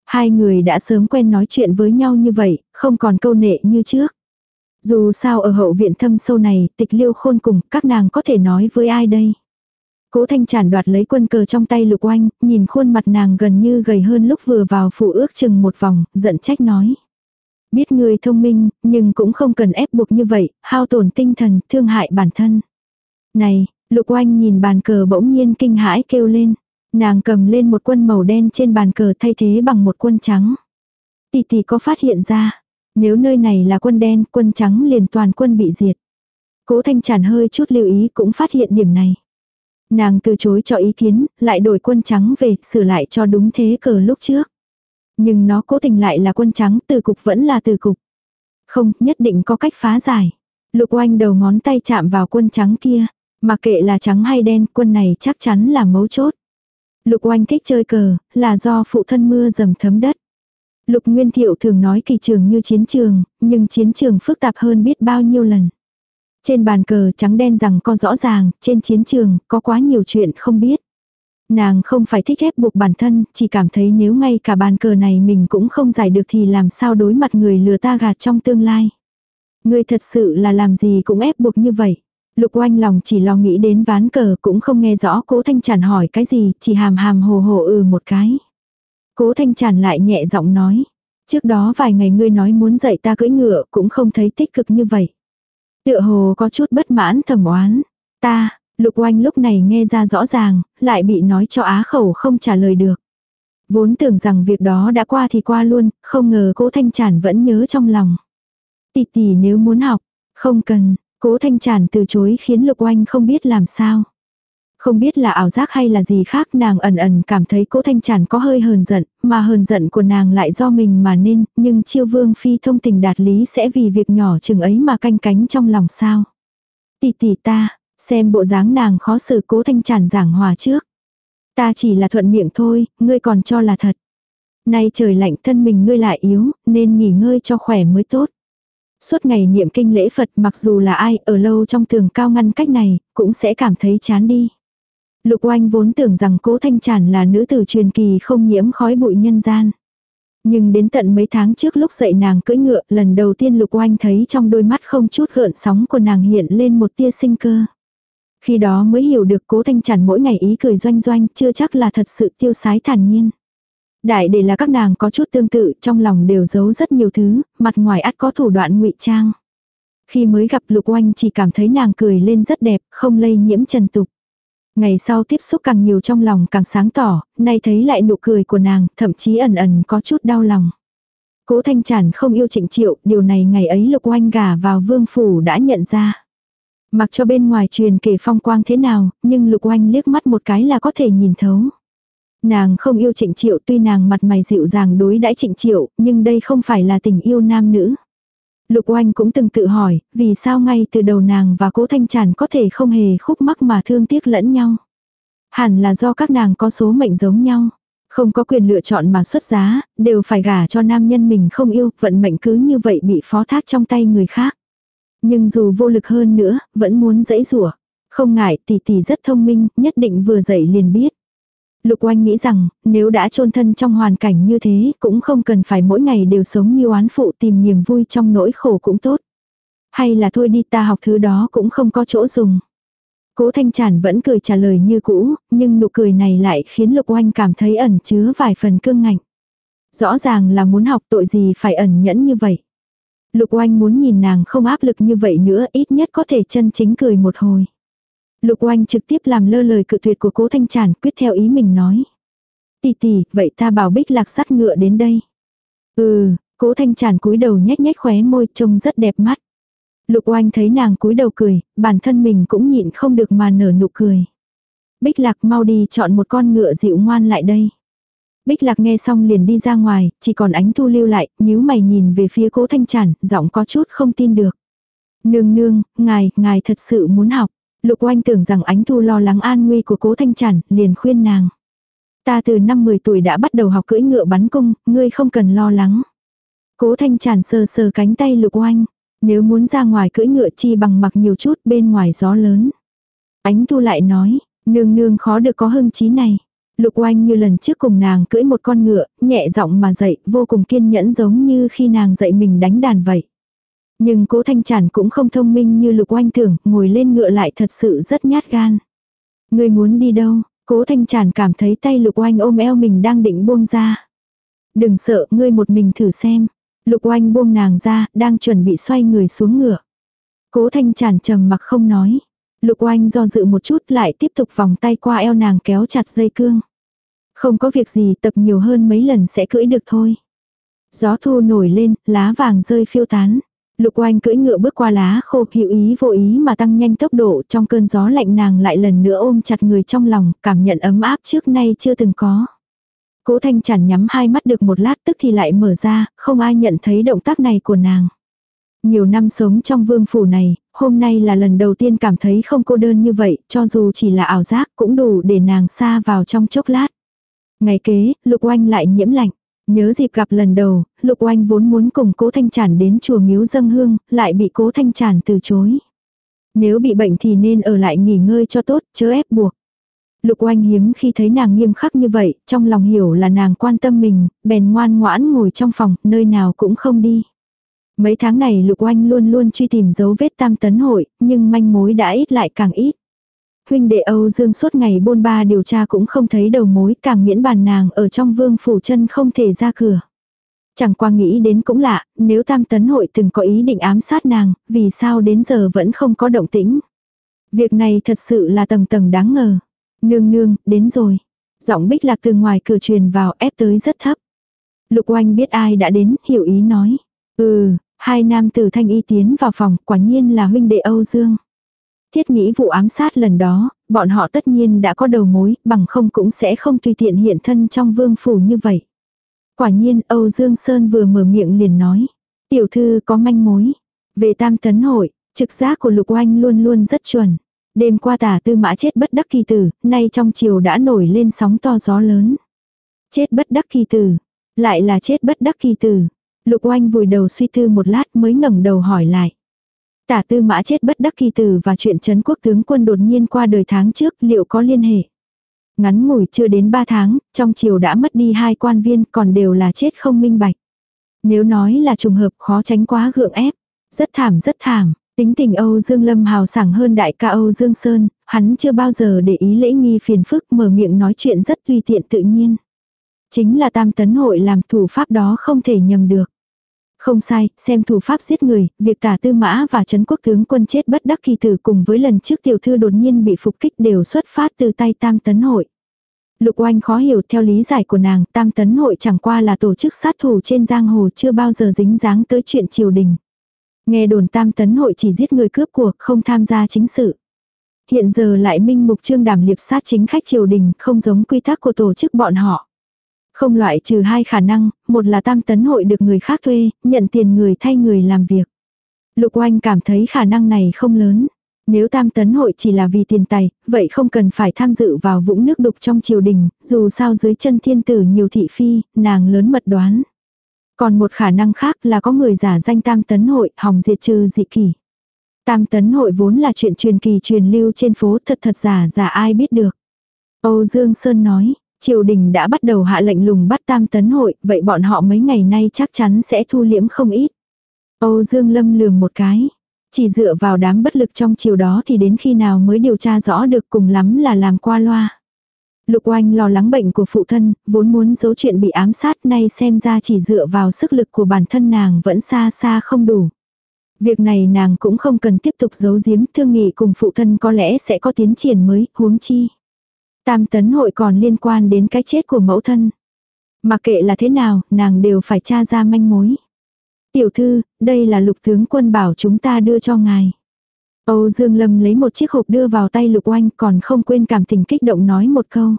Hai người đã sớm quen nói chuyện với nhau như vậy, không còn câu nệ như trước. Dù sao ở hậu viện thâm sâu này, tịch liêu khôn cùng, các nàng có thể nói với ai đây? Cố thanh Chản đoạt lấy quân cờ trong tay lục oanh, nhìn khuôn mặt nàng gần như gầy hơn lúc vừa vào phủ ước chừng một vòng, giận trách nói. Biết người thông minh, nhưng cũng không cần ép buộc như vậy, hao tổn tinh thần, thương hại bản thân. Này, Lục oanh nhìn bàn cờ bỗng nhiên kinh hãi kêu lên. Nàng cầm lên một quân màu đen trên bàn cờ thay thế bằng một quân trắng. Tỷ tỷ có phát hiện ra. Nếu nơi này là quân đen, quân trắng liền toàn quân bị diệt. Cố thanh tràn hơi chút lưu ý cũng phát hiện điểm này. Nàng từ chối cho ý kiến, lại đổi quân trắng về, sửa lại cho đúng thế cờ lúc trước. Nhưng nó cố tình lại là quân trắng, từ cục vẫn là từ cục. Không, nhất định có cách phá giải. Lục oanh đầu ngón tay chạm vào quân trắng kia. Mà kệ là trắng hay đen, quân này chắc chắn là mấu chốt. Lục oanh thích chơi cờ, là do phụ thân mưa dầm thấm đất. Lục Nguyên Thiệu thường nói kỳ trường như chiến trường, nhưng chiến trường phức tạp hơn biết bao nhiêu lần. Trên bàn cờ trắng đen rằng có rõ ràng, trên chiến trường có quá nhiều chuyện không biết. Nàng không phải thích ép buộc bản thân, chỉ cảm thấy nếu ngay cả bàn cờ này mình cũng không giải được thì làm sao đối mặt người lừa ta gạt trong tương lai. Người thật sự là làm gì cũng ép buộc như vậy. Lục oanh lòng chỉ lo nghĩ đến ván cờ cũng không nghe rõ cố thanh tràn hỏi cái gì, chỉ hàm hàm hồ hồ ừ một cái. Cố thanh tràn lại nhẹ giọng nói. Trước đó vài ngày ngươi nói muốn dạy ta cưỡi ngựa cũng không thấy tích cực như vậy. Tựa hồ có chút bất mãn thầm oán. Ta, lục oanh lúc này nghe ra rõ ràng, lại bị nói cho á khẩu không trả lời được. Vốn tưởng rằng việc đó đã qua thì qua luôn, không ngờ cố thanh tràn vẫn nhớ trong lòng. Tì tì nếu muốn học, không cần, Cố thanh tràn từ chối khiến lục oanh không biết làm sao. Không biết là ảo giác hay là gì khác nàng ẩn ẩn cảm thấy cố thanh tràn có hơi hờn giận, mà hờn giận của nàng lại do mình mà nên, nhưng chiêu vương phi thông tình đạt lý sẽ vì việc nhỏ chừng ấy mà canh cánh trong lòng sao. Tỷ tỷ ta, Xem bộ dáng nàng khó xử cố thanh tràn giảng hòa trước. Ta chỉ là thuận miệng thôi, ngươi còn cho là thật. Nay trời lạnh thân mình ngươi lại yếu, nên nghỉ ngơi cho khỏe mới tốt. Suốt ngày niệm kinh lễ Phật mặc dù là ai ở lâu trong tường cao ngăn cách này, cũng sẽ cảm thấy chán đi. Lục oanh vốn tưởng rằng cố thanh tràn là nữ tử truyền kỳ không nhiễm khói bụi nhân gian. Nhưng đến tận mấy tháng trước lúc dậy nàng cưỡi ngựa, lần đầu tiên Lục Oanh thấy trong đôi mắt không chút gợn sóng của nàng hiện lên một tia sinh cơ. Khi đó mới hiểu được cố thanh chản mỗi ngày ý cười doanh doanh, chưa chắc là thật sự tiêu sái thản nhiên. Đại để là các nàng có chút tương tự, trong lòng đều giấu rất nhiều thứ, mặt ngoài ắt có thủ đoạn ngụy trang. Khi mới gặp Lục Oanh chỉ cảm thấy nàng cười lên rất đẹp, không lây nhiễm trần tục. Ngày sau tiếp xúc càng nhiều trong lòng càng sáng tỏ, nay thấy lại nụ cười của nàng, thậm chí ẩn ẩn có chút đau lòng. Cố Thanh Trản không yêu Trịnh Triệu, điều này ngày ấy Lục Oanh gả vào vương phủ đã nhận ra. Mặc cho bên ngoài truyền kể phong quang thế nào, nhưng Lục Oanh liếc mắt một cái là có thể nhìn thấu. Nàng không yêu Trịnh Triệu tuy nàng mặt mày dịu dàng đối đãi Trịnh Triệu, nhưng đây không phải là tình yêu nam nữ. Lục Oanh cũng từng tự hỏi, vì sao ngay từ đầu nàng và Cố Thanh Tràn có thể không hề khúc mắc mà thương tiếc lẫn nhau. Hẳn là do các nàng có số mệnh giống nhau. Không có quyền lựa chọn mà xuất giá, đều phải gả cho nam nhân mình không yêu, vận mệnh cứ như vậy bị phó thác trong tay người khác. Nhưng dù vô lực hơn nữa, vẫn muốn dãy rủa Không ngại tỷ tỷ rất thông minh, nhất định vừa dậy liền biết. Lục oanh nghĩ rằng, nếu đã chôn thân trong hoàn cảnh như thế, cũng không cần phải mỗi ngày đều sống như oán phụ tìm niềm vui trong nỗi khổ cũng tốt. Hay là thôi đi ta học thứ đó cũng không có chỗ dùng. Cố Thanh Trản vẫn cười trả lời như cũ, nhưng nụ cười này lại khiến Lục Oanh cảm thấy ẩn chứa vài phần cương ngạnh. Rõ ràng là muốn học tội gì phải ẩn nhẫn như vậy. Lục Oanh muốn nhìn nàng không áp lực như vậy nữa, ít nhất có thể chân chính cười một hồi. Lục oanh trực tiếp làm lơ lời cự tuyệt của cố thanh tràn quyết theo ý mình nói. Tì tì, vậy ta bảo bích lạc sắt ngựa đến đây. Ừ, cố thanh tràn cúi đầu nhếch nhếch khóe môi trông rất đẹp mắt. Lục oanh thấy nàng cúi đầu cười, bản thân mình cũng nhịn không được mà nở nụ cười. Bích lạc mau đi chọn một con ngựa dịu ngoan lại đây. Bích lạc nghe xong liền đi ra ngoài, chỉ còn ánh thu lưu lại, nhíu mày nhìn về phía cố thanh tràn, giọng có chút không tin được. Nương nương, ngài, ngài thật sự muốn học. Lục oanh tưởng rằng ánh thu lo lắng an nguy của cố thanh chản, liền khuyên nàng. Ta từ năm 10 tuổi đã bắt đầu học cưỡi ngựa bắn cung, ngươi không cần lo lắng. Cố thanh chản sờ sờ cánh tay lục oanh. Nếu muốn ra ngoài cưỡi ngựa chi bằng mặc nhiều chút bên ngoài gió lớn. Ánh thu lại nói, nương nương khó được có hưng trí này. Lục oanh như lần trước cùng nàng cưỡi một con ngựa, nhẹ giọng mà dạy, vô cùng kiên nhẫn giống như khi nàng dạy mình đánh đàn vậy. Nhưng cố thanh chản cũng không thông minh như lục oanh tưởng, ngồi lên ngựa lại thật sự rất nhát gan. Người muốn đi đâu? Cố thanh chản cảm thấy tay lục oanh ôm eo mình đang định buông ra. Đừng sợ, ngươi một mình thử xem. Lục oanh buông nàng ra, đang chuẩn bị xoay người xuống ngựa. Cố thanh chản trầm mặc không nói. Lục oanh do dự một chút lại tiếp tục vòng tay qua eo nàng kéo chặt dây cương. Không có việc gì tập nhiều hơn mấy lần sẽ cưỡi được thôi. Gió thu nổi lên, lá vàng rơi phiêu tán. Lục oanh cưỡi ngựa bước qua lá khô hữu ý vô ý mà tăng nhanh tốc độ trong cơn gió lạnh nàng lại lần nữa ôm chặt người trong lòng, cảm nhận ấm áp trước nay chưa từng có. Cố thanh chản nhắm hai mắt được một lát tức thì lại mở ra, không ai nhận thấy động tác này của nàng. Nhiều năm sống trong vương phủ này, hôm nay là lần đầu tiên cảm thấy không cô đơn như vậy, cho dù chỉ là ảo giác cũng đủ để nàng xa vào trong chốc lát. Ngày kế, lục oanh lại nhiễm lạnh. Nhớ dịp gặp lần đầu, Lục Oanh vốn muốn cùng Cố Thanh Trản đến chùa miếu dâng hương, lại bị Cố Thanh Trản từ chối. Nếu bị bệnh thì nên ở lại nghỉ ngơi cho tốt, chớ ép buộc. Lục Oanh hiếm khi thấy nàng nghiêm khắc như vậy, trong lòng hiểu là nàng quan tâm mình, bèn ngoan ngoãn ngồi trong phòng, nơi nào cũng không đi. Mấy tháng này Lục Oanh luôn luôn truy tìm dấu vết tam tấn hội, nhưng manh mối đã ít lại càng ít. Huynh đệ Âu Dương suốt ngày bôn ba điều tra cũng không thấy đầu mối càng miễn bàn nàng ở trong vương phủ chân không thể ra cửa. Chẳng qua nghĩ đến cũng lạ, nếu tam tấn hội từng có ý định ám sát nàng, vì sao đến giờ vẫn không có động tĩnh. Việc này thật sự là tầng tầng đáng ngờ. Nương nương, đến rồi. Giọng bích lạc từ ngoài cửa truyền vào ép tới rất thấp. Lục oanh biết ai đã đến, hiểu ý nói. Ừ, hai nam tử thanh y tiến vào phòng, quả nhiên là huynh đệ Âu Dương. Thiết nghĩ vụ ám sát lần đó, bọn họ tất nhiên đã có đầu mối, bằng không cũng sẽ không tùy tiện hiện thân trong vương phủ như vậy. Quả nhiên Âu Dương Sơn vừa mở miệng liền nói. Tiểu thư có manh mối. Về tam tấn hội, trực giác của Lục Oanh luôn luôn rất chuẩn. Đêm qua tả tư mã chết bất đắc kỳ tử, nay trong chiều đã nổi lên sóng to gió lớn. Chết bất đắc kỳ tử, lại là chết bất đắc kỳ tử. Lục oanh vùi đầu suy tư một lát mới ngẩng đầu hỏi lại. Tả tư mã chết bất đắc kỳ tử và chuyện chấn quốc tướng quân đột nhiên qua đời tháng trước liệu có liên hệ. Ngắn ngủi chưa đến 3 tháng, trong chiều đã mất đi hai quan viên còn đều là chết không minh bạch. Nếu nói là trùng hợp khó tránh quá gượng ép. Rất thảm rất thảm, tính tình Âu Dương Lâm hào sảng hơn đại ca Âu Dương Sơn, hắn chưa bao giờ để ý lễ nghi phiền phức mở miệng nói chuyện rất tùy tiện tự nhiên. Chính là tam tấn hội làm thủ pháp đó không thể nhầm được. Không sai, xem thủ pháp giết người, việc tả tư mã và chấn quốc tướng quân chết bất đắc kỳ tử cùng với lần trước tiểu thư đột nhiên bị phục kích đều xuất phát từ tay tam tấn hội. Lục oanh khó hiểu theo lý giải của nàng, tam tấn hội chẳng qua là tổ chức sát thủ trên giang hồ chưa bao giờ dính dáng tới chuyện triều đình. Nghe đồn tam tấn hội chỉ giết người cướp cuộc, không tham gia chính sự. Hiện giờ lại minh mục trương đảm liệp sát chính khách triều đình, không giống quy tắc của tổ chức bọn họ. Không loại trừ hai khả năng, một là tam tấn hội được người khác thuê, nhận tiền người thay người làm việc. Lục oanh cảm thấy khả năng này không lớn. Nếu tam tấn hội chỉ là vì tiền tài, vậy không cần phải tham dự vào vũng nước đục trong triều đình, dù sao dưới chân thiên tử nhiều thị phi, nàng lớn mật đoán. Còn một khả năng khác là có người giả danh tam tấn hội, hòng diệt trừ dị kỳ. Tam tấn hội vốn là chuyện truyền kỳ truyền lưu trên phố thật thật giả giả ai biết được. Âu Dương Sơn nói, triều đình đã bắt đầu hạ lệnh lùng bắt tam tấn hội, vậy bọn họ mấy ngày nay chắc chắn sẽ thu liễm không ít. Âu Dương Lâm lườm một cái. Chỉ dựa vào đám bất lực trong chiều đó thì đến khi nào mới điều tra rõ được cùng lắm là làm qua loa. Lục oanh lo lắng bệnh của phụ thân, vốn muốn giấu chuyện bị ám sát nay xem ra chỉ dựa vào sức lực của bản thân nàng vẫn xa xa không đủ. Việc này nàng cũng không cần tiếp tục giấu giếm thương nghị cùng phụ thân có lẽ sẽ có tiến triển mới, huống chi. Tam tấn hội còn liên quan đến cái chết của mẫu thân. Mà kệ là thế nào, nàng đều phải tra ra manh mối. Tiểu thư, đây là lục tướng quân bảo chúng ta đưa cho ngài. Âu Dương Lâm lấy một chiếc hộp đưa vào tay lục oanh còn không quên cảm tình kích động nói một câu.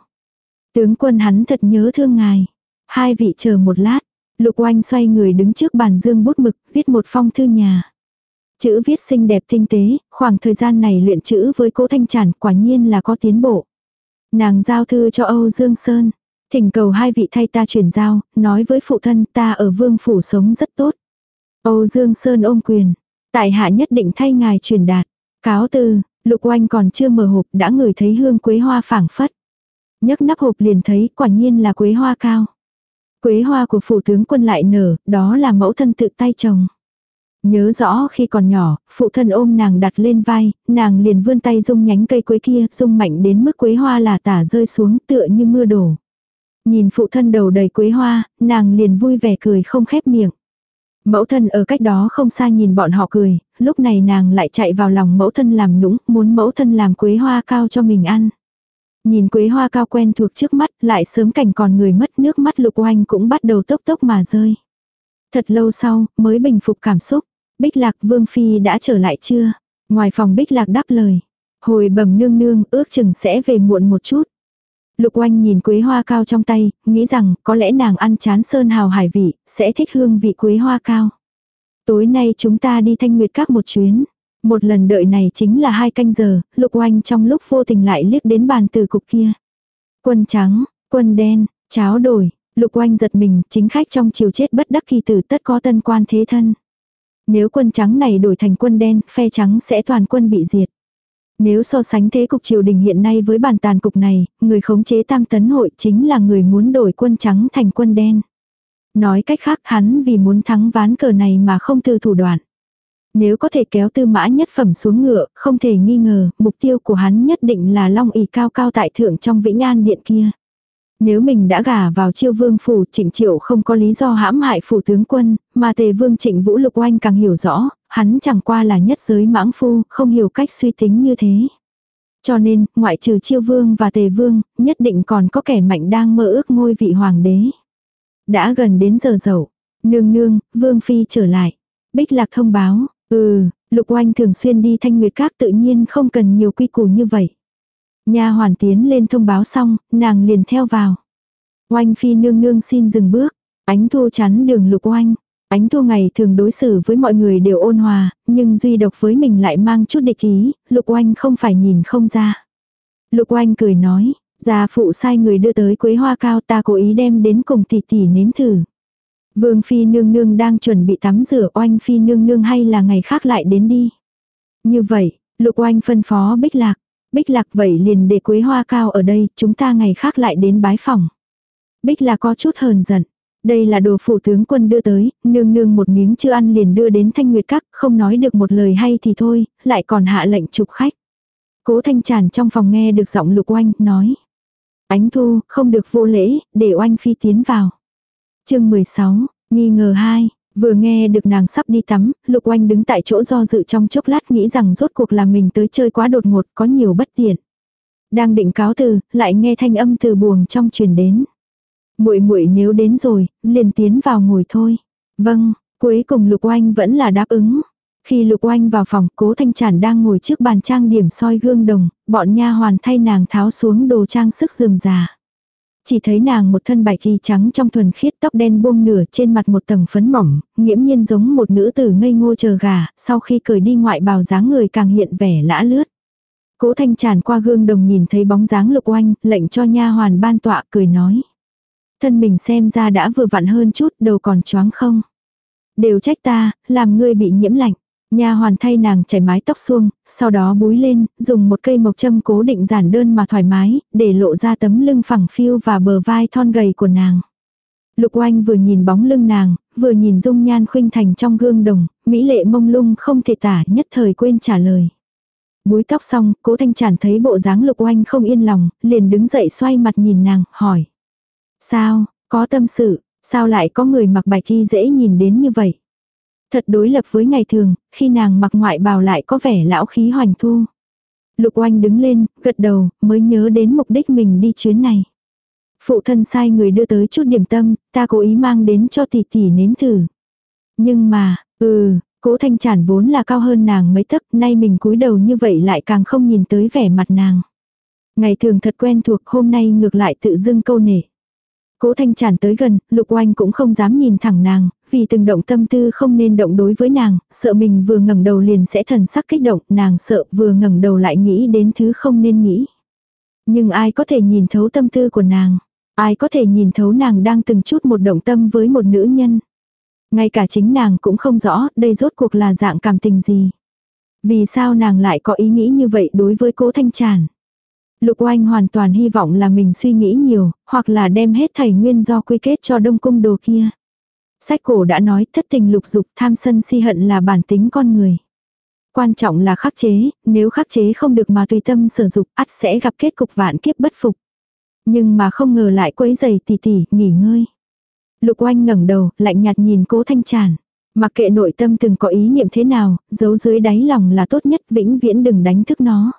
Tướng quân hắn thật nhớ thương ngài. Hai vị chờ một lát. Lục oanh xoay người đứng trước bàn dương bút mực, viết một phong thư nhà. Chữ viết xinh đẹp tinh tế, khoảng thời gian này luyện chữ với cố thanh tràn quả nhiên là có tiến bộ. Nàng giao thư cho Âu Dương Sơn. Thỉnh cầu hai vị thay ta chuyển giao, nói với phụ thân ta ở vương phủ sống rất tốt. Âu Dương Sơn ôm quyền. Tại hạ nhất định thay ngài truyền đạt. Cáo từ, lục oanh còn chưa mở hộp đã ngửi thấy hương quế hoa phảng phất. nhấc nắp hộp liền thấy quả nhiên là quế hoa cao. Quế hoa của phủ tướng quân lại nở, đó là mẫu thân tự tay trồng. Nhớ rõ khi còn nhỏ, phụ thân ôm nàng đặt lên vai, nàng liền vươn tay dung nhánh cây quế kia, dung mạnh đến mức quế hoa là tả rơi xuống tựa như mưa đổ. Nhìn phụ thân đầu đầy quế hoa, nàng liền vui vẻ cười không khép miệng. Mẫu thân ở cách đó không xa nhìn bọn họ cười, lúc này nàng lại chạy vào lòng mẫu thân làm nũng, muốn mẫu thân làm quế hoa cao cho mình ăn. Nhìn quế hoa cao quen thuộc trước mắt, lại sớm cảnh còn người mất nước mắt lục oanh cũng bắt đầu tốc tốc mà rơi. Thật lâu sau, mới bình phục cảm xúc. Bích lạc vương phi đã trở lại chưa? Ngoài phòng bích lạc đáp lời. Hồi bẩm nương nương ước chừng sẽ về muộn một chút. Lục oanh nhìn quế hoa cao trong tay, nghĩ rằng có lẽ nàng ăn chán sơn hào hải vị, sẽ thích hương vị quế hoa cao. Tối nay chúng ta đi thanh nguyệt các một chuyến. Một lần đợi này chính là hai canh giờ, lục oanh trong lúc vô tình lại liếc đến bàn từ cục kia. Quân trắng, quân đen, cháo đổi, lục oanh giật mình, chính khách trong chiều chết bất đắc kỳ tử tất có tân quan thế thân. Nếu quân trắng này đổi thành quân đen, phe trắng sẽ toàn quân bị diệt. Nếu so sánh thế cục triều đình hiện nay với bàn tàn cục này, người khống chế tam tấn hội chính là người muốn đổi quân trắng thành quân đen. Nói cách khác hắn vì muốn thắng ván cờ này mà không từ thủ đoạn. Nếu có thể kéo tư mã nhất phẩm xuống ngựa, không thể nghi ngờ, mục tiêu của hắn nhất định là long ỷ cao cao tại thượng trong vĩnh an điện kia. Nếu mình đã gả vào chiêu vương phủ trịnh triệu không có lý do hãm hại phủ tướng quân, mà tề vương trịnh vũ lục oanh càng hiểu rõ, hắn chẳng qua là nhất giới mãng phu, không hiểu cách suy tính như thế. Cho nên, ngoại trừ chiêu vương và tề vương, nhất định còn có kẻ mạnh đang mơ ước ngôi vị hoàng đế. Đã gần đến giờ dậu, nương nương, vương phi trở lại. Bích lạc thông báo, ừ, lục oanh thường xuyên đi thanh nguyệt các tự nhiên không cần nhiều quy củ như vậy. Nha hoàn tiến lên thông báo xong, nàng liền theo vào. Oanh phi nương nương xin dừng bước, ánh thu chắn đường lục oanh. Ánh thu ngày thường đối xử với mọi người đều ôn hòa, nhưng duy độc với mình lại mang chút địch ý, lục oanh không phải nhìn không ra. Lục oanh cười nói, gia phụ sai người đưa tới quế hoa cao ta cố ý đem đến cùng tỷ tỷ nếm thử. Vương phi nương nương đang chuẩn bị tắm rửa oanh phi nương nương hay là ngày khác lại đến đi. Như vậy, lục oanh phân phó bích lạc. Bích lạc vậy liền để quế hoa cao ở đây, chúng ta ngày khác lại đến bái phòng. Bích lạc có chút hờn giận. Đây là đồ phủ tướng quân đưa tới, nương nương một miếng chưa ăn liền đưa đến thanh nguyệt các, không nói được một lời hay thì thôi, lại còn hạ lệnh chụp khách. Cố thanh tràn trong phòng nghe được giọng lục oanh, nói. Ánh thu, không được vô lễ, để oanh phi tiến vào. chương 16, nghi ngờ 2, vừa nghe được nàng sắp đi tắm, lục oanh đứng tại chỗ do dự trong chốc lát nghĩ rằng rốt cuộc là mình tới chơi quá đột ngột có nhiều bất tiện. Đang định cáo từ, lại nghe thanh âm từ buồng trong truyền đến. muội muội nếu đến rồi, liền tiến vào ngồi thôi. Vâng, cuối cùng lục oanh vẫn là đáp ứng. Khi Lục Oanh vào phòng, Cố Thanh Trản đang ngồi trước bàn trang điểm soi gương đồng, bọn nha hoàn thay nàng tháo xuống đồ trang sức rườm rà. Chỉ thấy nàng một thân bạch y trắng trong thuần khiết tóc đen buông nửa trên mặt một tầng phấn mỏng, nghiễm nhiên giống một nữ tử ngây ngô chờ gà, sau khi cởi đi ngoại bào dáng người càng hiện vẻ lã lướt. Cố Thanh Tràn qua gương đồng nhìn thấy bóng dáng Lục Oanh, lệnh cho nha hoàn ban tọa cười nói. Thân mình xem ra đã vừa vặn hơn chút, đầu còn choáng không. Đều trách ta, làm ngươi bị nhiễm lạnh. Nha hoàn thay nàng chảy mái tóc xuông, sau đó búi lên, dùng một cây mộc châm cố định giản đơn mà thoải mái, để lộ ra tấm lưng phẳng phiu và bờ vai thon gầy của nàng. Lục oanh vừa nhìn bóng lưng nàng, vừa nhìn dung nhan khuynh thành trong gương đồng, mỹ lệ mông lung không thể tả nhất thời quên trả lời. Búi tóc xong, cố thanh chản thấy bộ dáng lục oanh không yên lòng, liền đứng dậy xoay mặt nhìn nàng, hỏi. Sao, có tâm sự, sao lại có người mặc bài chi dễ nhìn đến như vậy? Thật đối lập với ngày thường, khi nàng mặc ngoại bào lại có vẻ lão khí hoành thu. Lục oanh đứng lên, gật đầu, mới nhớ đến mục đích mình đi chuyến này. Phụ thân sai người đưa tới chút điểm tâm, ta cố ý mang đến cho tỷ tỷ nếm thử. Nhưng mà, ừ, cố thanh chản vốn là cao hơn nàng mấy tấc, nay mình cúi đầu như vậy lại càng không nhìn tới vẻ mặt nàng. Ngày thường thật quen thuộc, hôm nay ngược lại tự dưng câu nể. Cố thanh Chản tới gần, lục oanh cũng không dám nhìn thẳng nàng, vì từng động tâm tư không nên động đối với nàng, sợ mình vừa ngẩng đầu liền sẽ thần sắc kích động, nàng sợ vừa ngẩng đầu lại nghĩ đến thứ không nên nghĩ. Nhưng ai có thể nhìn thấu tâm tư của nàng? Ai có thể nhìn thấu nàng đang từng chút một động tâm với một nữ nhân? Ngay cả chính nàng cũng không rõ đây rốt cuộc là dạng cảm tình gì. Vì sao nàng lại có ý nghĩ như vậy đối với cố thanh tràn? Lục oanh hoàn toàn hy vọng là mình suy nghĩ nhiều, hoặc là đem hết thảy nguyên do quy kết cho đông cung đồ kia. Sách cổ đã nói thất tình lục dục tham sân si hận là bản tính con người. Quan trọng là khắc chế, nếu khắc chế không được mà tùy tâm sử dụng ắt sẽ gặp kết cục vạn kiếp bất phục. Nhưng mà không ngờ lại quấy giày tỉ tỉ, nghỉ ngơi. Lục oanh ngẩng đầu, lạnh nhạt nhìn cố thanh tràn. Mặc kệ nội tâm từng có ý niệm thế nào, giấu dưới đáy lòng là tốt nhất vĩnh viễn đừng đánh thức nó.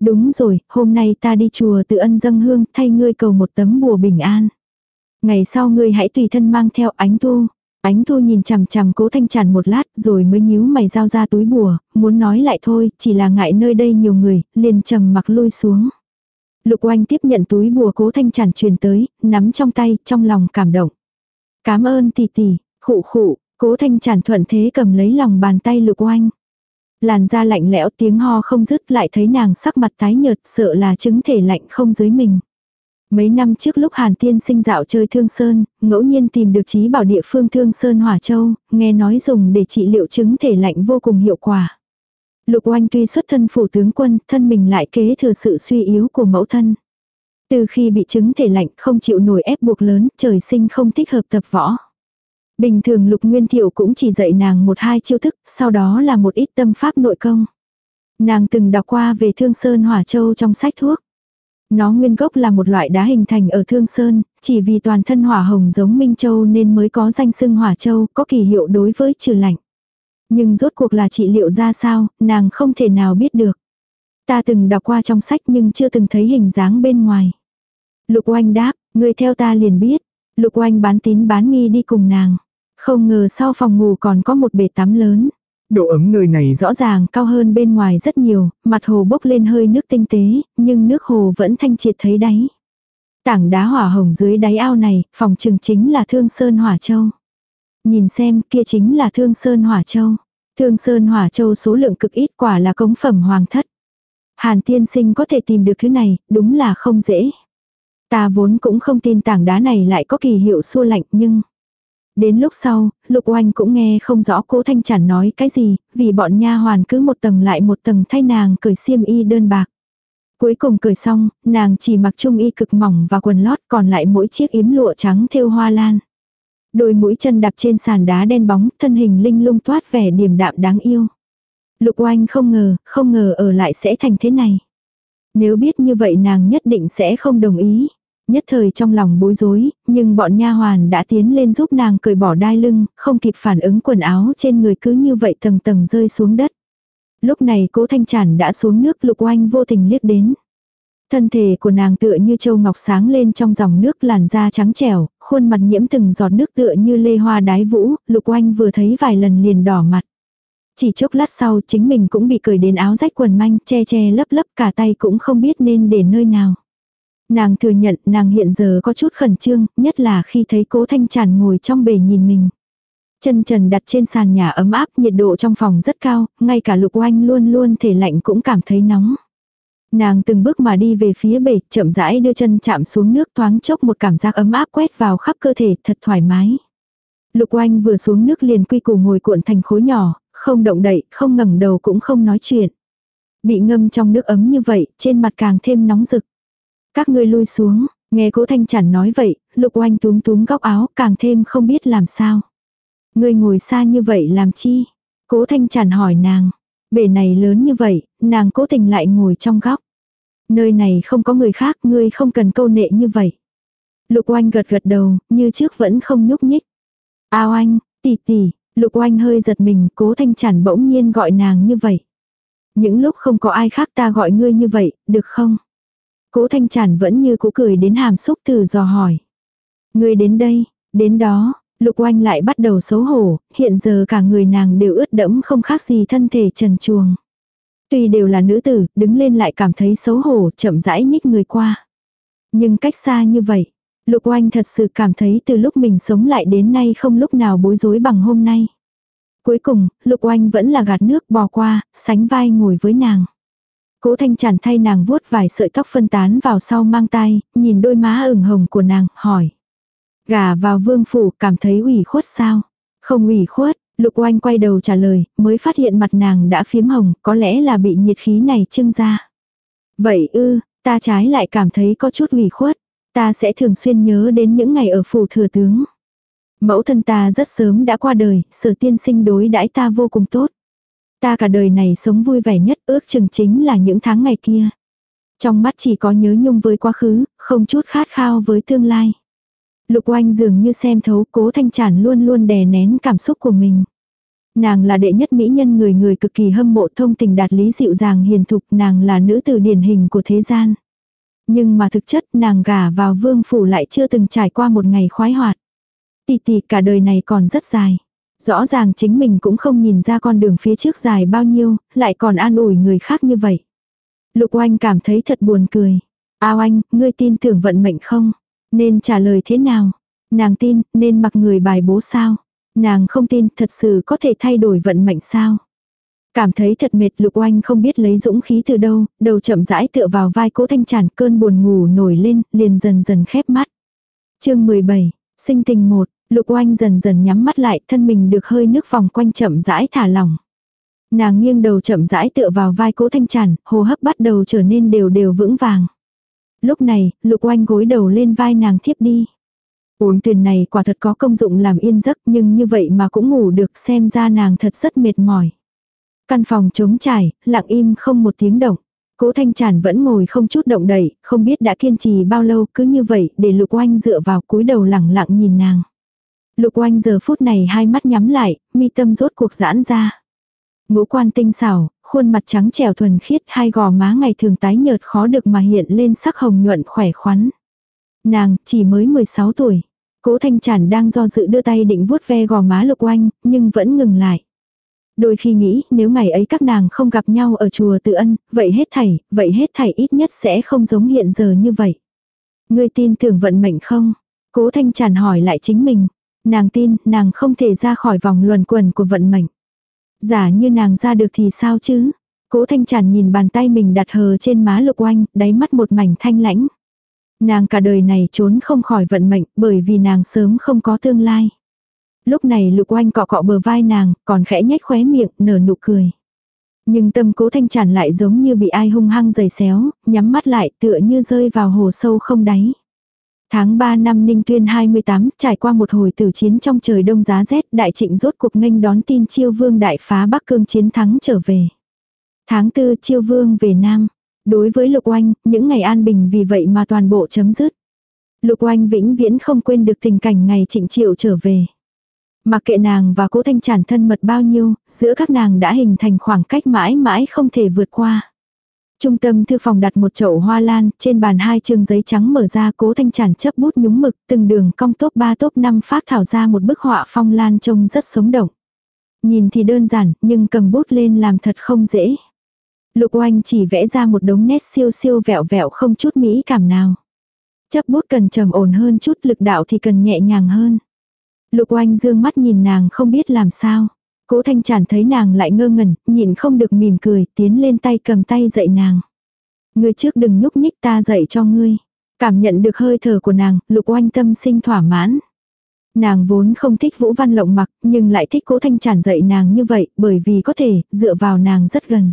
Đúng rồi, hôm nay ta đi chùa tự ân dâng hương thay ngươi cầu một tấm bùa bình an. Ngày sau ngươi hãy tùy thân mang theo ánh thu. Ánh thu nhìn chằm chằm cố thanh tràn một lát rồi mới nhíu mày giao ra túi bùa, muốn nói lại thôi, chỉ là ngại nơi đây nhiều người, liền trầm mặc lui xuống. Lục oanh tiếp nhận túi bùa cố thanh tràn truyền tới, nắm trong tay, trong lòng cảm động. Cảm ơn tỷ tỷ, khụ khụ, cố thanh tràn thuận thế cầm lấy lòng bàn tay lục oanh. Làn da lạnh lẽo tiếng ho không dứt lại thấy nàng sắc mặt tái nhợt sợ là chứng thể lạnh không dưới mình. Mấy năm trước lúc Hàn Tiên sinh dạo chơi Thương Sơn, ngẫu nhiên tìm được trí bảo địa phương Thương Sơn Hỏa Châu, nghe nói dùng để trị liệu chứng thể lạnh vô cùng hiệu quả. Lục oanh tuy xuất thân phủ tướng quân, thân mình lại kế thừa sự suy yếu của mẫu thân. Từ khi bị chứng thể lạnh không chịu nổi ép buộc lớn, trời sinh không thích hợp tập võ. Bình thường Lục Nguyên Thiệu cũng chỉ dạy nàng một hai chiêu thức, sau đó là một ít tâm pháp nội công. Nàng từng đọc qua về Thương Sơn Hỏa Châu trong sách thuốc. Nó nguyên gốc là một loại đá hình thành ở Thương Sơn, chỉ vì toàn thân hỏa hồng giống Minh Châu nên mới có danh xưng Hỏa Châu, có kỳ hiệu đối với trừ lạnh. Nhưng rốt cuộc là trị liệu ra sao, nàng không thể nào biết được. Ta từng đọc qua trong sách nhưng chưa từng thấy hình dáng bên ngoài. Lục oanh đáp, người theo ta liền biết. Lục oanh bán tín bán nghi đi cùng nàng. Không ngờ sau phòng ngủ còn có một bể tắm lớn. Độ ấm nơi này rõ ràng cao hơn bên ngoài rất nhiều, mặt hồ bốc lên hơi nước tinh tế, nhưng nước hồ vẫn thanh triệt thấy đáy. Tảng đá hỏa hồng dưới đáy ao này, phòng trường chính là Thương Sơn Hỏa Châu. Nhìn xem kia chính là thương sơn hỏa châu. Thương sơn hỏa châu số lượng cực ít quả là cống phẩm hoàng thất. Hàn tiên sinh có thể tìm được thứ này, đúng là không dễ. Ta vốn cũng không tin tảng đá này lại có kỳ hiệu xua lạnh nhưng... Đến lúc sau, Lục Oanh cũng nghe không rõ cố thanh chản nói cái gì, vì bọn nha hoàn cứ một tầng lại một tầng thay nàng cởi xiêm y đơn bạc. Cuối cùng cởi xong, nàng chỉ mặc trung y cực mỏng và quần lót còn lại mỗi chiếc yếm lụa trắng thêu hoa lan. Đôi mũi chân đạp trên sàn đá đen bóng, thân hình linh lung toát vẻ điềm đạm đáng yêu. Lục oanh không ngờ, không ngờ ở lại sẽ thành thế này. Nếu biết như vậy nàng nhất định sẽ không đồng ý. Nhất thời trong lòng bối rối, nhưng bọn nha hoàn đã tiến lên giúp nàng cởi bỏ đai lưng, không kịp phản ứng quần áo trên người cứ như vậy tầng tầng rơi xuống đất. Lúc này cố thanh chản đã xuống nước lục oanh vô tình liếc đến. Thân thể của nàng tựa như châu ngọc sáng lên trong dòng nước làn da trắng trẻo, khuôn mặt nhiễm từng giọt nước tựa như lê hoa đái vũ, lục oanh vừa thấy vài lần liền đỏ mặt. Chỉ chốc lát sau chính mình cũng bị cởi đến áo rách quần manh che che lấp lấp cả tay cũng không biết nên để nơi nào. Nàng thừa nhận nàng hiện giờ có chút khẩn trương, nhất là khi thấy cố thanh tràn ngồi trong bể nhìn mình. Chân trần đặt trên sàn nhà ấm áp, nhiệt độ trong phòng rất cao, ngay cả lục oanh luôn luôn thể lạnh cũng cảm thấy nóng. Nàng từng bước mà đi về phía bể, chậm rãi đưa chân chạm xuống nước thoáng chốc một cảm giác ấm áp quét vào khắp cơ thể, thật thoải mái. Lục oanh vừa xuống nước liền quy củ ngồi cuộn thành khối nhỏ, không động đậy, không ngẩng đầu cũng không nói chuyện. Bị ngâm trong nước ấm như vậy, trên mặt càng thêm nóng rực. Các ngươi lui xuống, nghe cố thanh chản nói vậy, lục oanh túm túm góc áo càng thêm không biết làm sao. Ngươi ngồi xa như vậy làm chi? Cố thanh chản hỏi nàng. Bể này lớn như vậy, nàng cố tình lại ngồi trong góc. Nơi này không có người khác, ngươi không cần câu nệ như vậy. Lục oanh gật gật đầu, như trước vẫn không nhúc nhích. Ao anh, tỷ tỷ, lục oanh hơi giật mình, cố thanh chản bỗng nhiên gọi nàng như vậy. Những lúc không có ai khác ta gọi ngươi như vậy, được không? Cố thanh chản vẫn như cũ cười đến hàm xúc từ dò hỏi. Ngươi đến đây, đến đó, lục oanh lại bắt đầu xấu hổ, hiện giờ cả người nàng đều ướt đẫm không khác gì thân thể trần chuồng. Tuy đều là nữ tử, đứng lên lại cảm thấy xấu hổ, chậm rãi nhích người qua. Nhưng cách xa như vậy, lục oanh thật sự cảm thấy từ lúc mình sống lại đến nay không lúc nào bối rối bằng hôm nay. Cuối cùng, lục oanh vẫn là gạt nước bò qua, sánh vai ngồi với nàng. Cố thanh chản thay nàng vuốt vài sợi tóc phân tán vào sau mang tay, nhìn đôi má ửng hồng của nàng, hỏi. Gà vào vương phủ cảm thấy ủy khuất sao? Không ủy khuất, lục oanh quay đầu trả lời, mới phát hiện mặt nàng đã phiếm hồng, có lẽ là bị nhiệt khí này trưng ra. Vậy ư, ta trái lại cảm thấy có chút ủy khuất. Ta sẽ thường xuyên nhớ đến những ngày ở phủ thừa tướng. Mẫu thân ta rất sớm đã qua đời, sở tiên sinh đối đãi ta vô cùng tốt. Ta cả đời này sống vui vẻ nhất ước chừng chính là những tháng ngày kia. Trong mắt chỉ có nhớ nhung với quá khứ, không chút khát khao với tương lai. Lục oanh dường như xem thấu cố thanh tràn luôn luôn đè nén cảm xúc của mình. Nàng là đệ nhất mỹ nhân người người cực kỳ hâm mộ thông tình đạt lý dịu dàng hiền thục nàng là nữ tử điển hình của thế gian. Nhưng mà thực chất nàng gả vào vương phủ lại chưa từng trải qua một ngày khoái hoạt. Tì tì cả đời này còn rất dài. Rõ ràng chính mình cũng không nhìn ra con đường phía trước dài bao nhiêu, lại còn an ủi người khác như vậy. Lục oanh cảm thấy thật buồn cười. Ao anh, ngươi tin tưởng vận mệnh không? Nên trả lời thế nào? Nàng tin, nên mặc người bài bố sao? Nàng không tin, thật sự có thể thay đổi vận mệnh sao? Cảm thấy thật mệt lục oanh không biết lấy dũng khí từ đâu, đầu chậm rãi tựa vào vai cố thanh tràn cơn buồn ngủ nổi lên, liền dần dần khép mắt. chương 17, sinh tình 1, lục oanh dần dần nhắm mắt lại, thân mình được hơi nước vòng quanh chậm rãi thả lỏng. Nàng nghiêng đầu chậm rãi tựa vào vai cố thanh tràn, hô hấp bắt đầu trở nên đều đều vững vàng. Lúc này, lục oanh gối đầu lên vai nàng thiếp đi. Uống tuyền này quả thật có công dụng làm yên giấc nhưng như vậy mà cũng ngủ được xem ra nàng thật rất mệt mỏi. Căn phòng trống trải, lặng im không một tiếng động. Cố Thanh Tràn vẫn ngồi không chút động đậy, không biết đã kiên trì bao lâu cứ như vậy để Lục Oanh dựa vào cúi đầu lẳng lặng nhìn nàng. Lục Oanh giờ phút này hai mắt nhắm lại, mi tâm rốt cuộc giãn ra. Ngũ quan tinh xảo, khuôn mặt trắng trẻo thuần khiết, hai gò má ngày thường tái nhợt khó được mà hiện lên sắc hồng nhuận khỏe khoắn. Nàng chỉ mới 16 tuổi. Cố Thanh Chản đang do dự đưa tay định vuốt ve gò má Lục Oanh, nhưng vẫn ngừng lại. Đôi khi nghĩ nếu ngày ấy các nàng không gặp nhau ở chùa tự ân, vậy hết thảy, vậy hết thảy ít nhất sẽ không giống hiện giờ như vậy. Ngươi tin tưởng vận mệnh không? Cố Thanh Chản hỏi lại chính mình. Nàng tin, nàng không thể ra khỏi vòng luẩn quẩn của vận mệnh. Giả như nàng ra được thì sao chứ? Cố thanh tràn nhìn bàn tay mình đặt hờ trên má lục oanh, đáy mắt một mảnh thanh lãnh. Nàng cả đời này trốn không khỏi vận mệnh bởi vì nàng sớm không có tương lai. Lúc này lục oanh cọ cọ bờ vai nàng, còn khẽ nhếch khóe miệng, nở nụ cười. Nhưng tâm cố thanh tràn lại giống như bị ai hung hăng giày xéo, nhắm mắt lại tựa như rơi vào hồ sâu không đáy. Tháng 3 năm Ninh Tuyên 28, trải qua một hồi tử chiến trong trời đông giá rét, đại trịnh rốt cuộc nghênh đón tin chiêu vương đại phá Bắc Cương chiến thắng trở về. Tháng 4 chiêu vương về Nam. Đối với Lục Oanh, những ngày an bình vì vậy mà toàn bộ chấm dứt. Lục Oanh vĩnh viễn không quên được tình cảnh ngày trịnh triệu trở về. Mặc kệ nàng và cố thanh tràn thân mật bao nhiêu, giữa các nàng đã hình thành khoảng cách mãi mãi không thể vượt qua. Trung tâm thư phòng đặt một chậu hoa lan, trên bàn hai chương giấy trắng mở ra cố thanh tràn chấp bút nhúng mực, từng đường cong top 3 top 5 phát thảo ra một bức họa phong lan trông rất sống động. Nhìn thì đơn giản, nhưng cầm bút lên làm thật không dễ. Lục oanh chỉ vẽ ra một đống nét siêu siêu vẹo vẹo không chút mỹ cảm nào. Chấp bút cần trầm ổn hơn chút lực đạo thì cần nhẹ nhàng hơn. Lục oanh dương mắt nhìn nàng không biết làm sao. Cố thanh chản thấy nàng lại ngơ ngẩn, nhìn không được mỉm cười, tiến lên tay cầm tay dạy nàng. Ngươi trước đừng nhúc nhích ta dạy cho ngươi. Cảm nhận được hơi thở của nàng, lục oanh tâm sinh thỏa mãn. Nàng vốn không thích Vũ Văn Lộng mặc, nhưng lại thích cố thanh chản dạy nàng như vậy, bởi vì có thể, dựa vào nàng rất gần.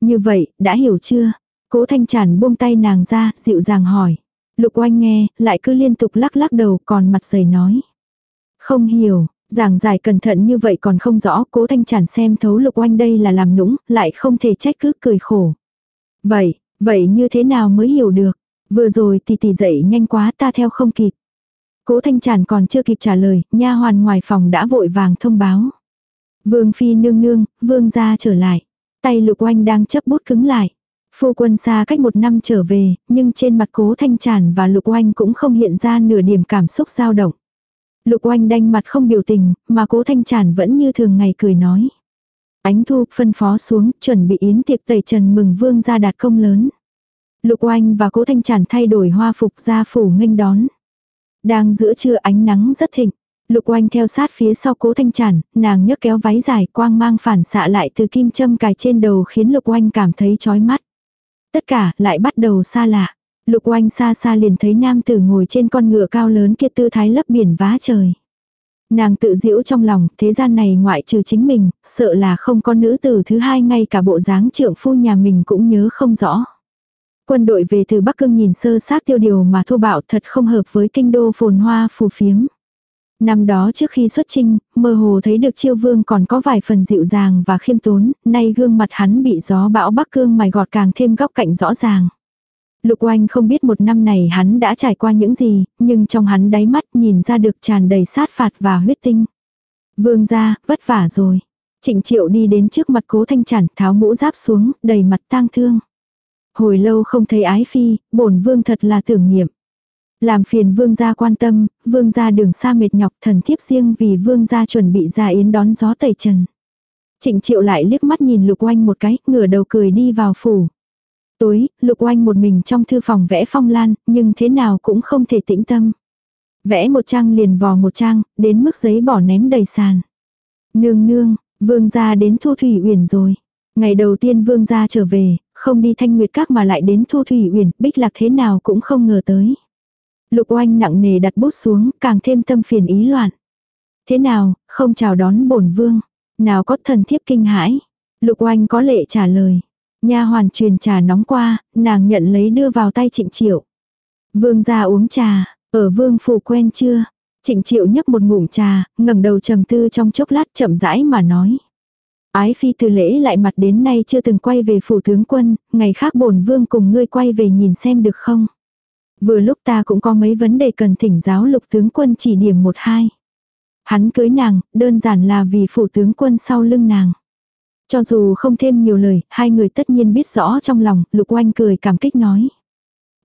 Như vậy, đã hiểu chưa? Cố thanh chản buông tay nàng ra, dịu dàng hỏi. Lục oanh nghe, lại cứ liên tục lắc lắc đầu còn mặt dày nói. Không hiểu, giảng giải cẩn thận như vậy còn không rõ, cố thanh chản xem thấu lục oanh đây là làm nũng, lại không thể trách cứ cười khổ. Vậy, vậy như thế nào mới hiểu được? Vừa rồi tỷ tỷ dậy nhanh quá ta theo không kịp. Cố thanh chản còn chưa kịp trả lời, nha hoàn ngoài phòng đã vội vàng thông báo. Vương phi nương nương, vương gia trở lại. Tay lục oanh đang chấp bút cứng lại. Phu quân xa cách một năm trở về, nhưng trên mặt cố thanh tràn và lục oanh cũng không hiện ra nửa điểm cảm xúc dao động. Lục oanh đanh mặt không biểu tình, mà cố thanh tràn vẫn như thường ngày cười nói. Ánh thu phân phó xuống, chuẩn bị yến tiệc tẩy trần mừng vương ra đạt công lớn. Lục oanh và cố thanh tràn thay đổi hoa phục ra phủ nghênh đón. Đang giữa trưa ánh nắng rất thịnh. Lục oanh theo sát phía sau cố thanh tràn, nàng nhấc kéo váy dài quang mang phản xạ lại từ kim châm cài trên đầu khiến lục oanh cảm thấy chói mắt. Tất cả lại bắt đầu xa lạ. Lục oanh xa xa liền thấy nam tử ngồi trên con ngựa cao lớn kia tư thái lấp biển vá trời. Nàng tự diễu trong lòng, thế gian này ngoại trừ chính mình, sợ là không có nữ tử thứ hai ngay cả bộ dáng trưởng phu nhà mình cũng nhớ không rõ. Quân đội về từ Bắc Cương nhìn sơ sát tiêu điều mà thô bạo thật không hợp với kinh đô phồn hoa phù phiếm. Năm đó trước khi xuất trinh, mơ hồ thấy được chiêu vương còn có vài phần dịu dàng và khiêm tốn, nay gương mặt hắn bị gió bão bắc cương mài gọt càng thêm góc cạnh rõ ràng. Lục oanh không biết một năm này hắn đã trải qua những gì, nhưng trong hắn đáy mắt nhìn ra được tràn đầy sát phạt và huyết tinh. Vương ra, vất vả rồi. Trịnh triệu đi đến trước mặt cố thanh chản tháo mũ giáp xuống, đầy mặt tang thương. Hồi lâu không thấy ái phi, bổn vương thật là tưởng niệm. Làm phiền vương gia quan tâm, vương gia đường xa mệt nhọc thần thiếp riêng vì vương gia chuẩn bị ra yến đón gió tẩy trần. Trịnh triệu lại liếc mắt nhìn lục oanh một cái, ngửa đầu cười đi vào phủ. Tối, lục oanh một mình trong thư phòng vẽ phong lan, nhưng thế nào cũng không thể tĩnh tâm. Vẽ một trang liền vò một trang, đến mức giấy bỏ ném đầy sàn. Nương nương, vương gia đến thu thủy uyển rồi. Ngày đầu tiên vương gia trở về, không đi thanh nguyệt các mà lại đến thu thủy uyển, bích lạc thế nào cũng không ngờ tới. Lục oanh nặng nề đặt bút xuống, càng thêm tâm phiền ý loạn. Thế nào, không chào đón bổn vương. Nào có thần thiếp kinh hãi. Lục oanh có lệ trả lời. Nha hoàn truyền trà nóng qua, nàng nhận lấy đưa vào tay trịnh triệu. Vương gia uống trà, ở vương phủ quen chưa? Trịnh triệu nhấp một ngụm trà, ngẩng đầu trầm tư trong chốc lát chậm rãi mà nói. Ái phi từ lễ lại mặt đến nay chưa từng quay về phủ tướng quân, ngày khác bổn vương cùng ngươi quay về nhìn xem được không? Vừa lúc ta cũng có mấy vấn đề cần thỉnh giáo lục tướng quân chỉ điểm một hai. Hắn cưới nàng, đơn giản là vì phủ tướng quân sau lưng nàng. Cho dù không thêm nhiều lời, hai người tất nhiên biết rõ trong lòng, lục oanh cười cảm kích nói.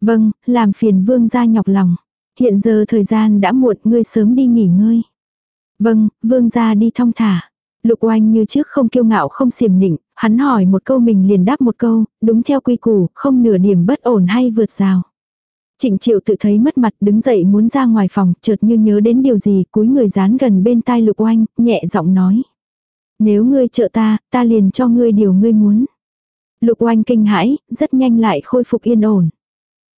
Vâng, làm phiền vương gia nhọc lòng. Hiện giờ thời gian đã muộn, ngươi sớm đi nghỉ ngơi. Vâng, vương gia đi thong thả. Lục oanh như trước không kiêu ngạo không xiểm nịnh, hắn hỏi một câu mình liền đáp một câu, đúng theo quy củ, không nửa điểm bất ổn hay vượt rào. Trịnh Triệu tự thấy mất mặt đứng dậy muốn ra ngoài phòng, chợt như nhớ đến điều gì, cúi người dán gần bên tai Lục Oanh, nhẹ giọng nói. Nếu ngươi trợ ta, ta liền cho ngươi điều ngươi muốn. Lục Oanh kinh hãi, rất nhanh lại khôi phục yên ổn.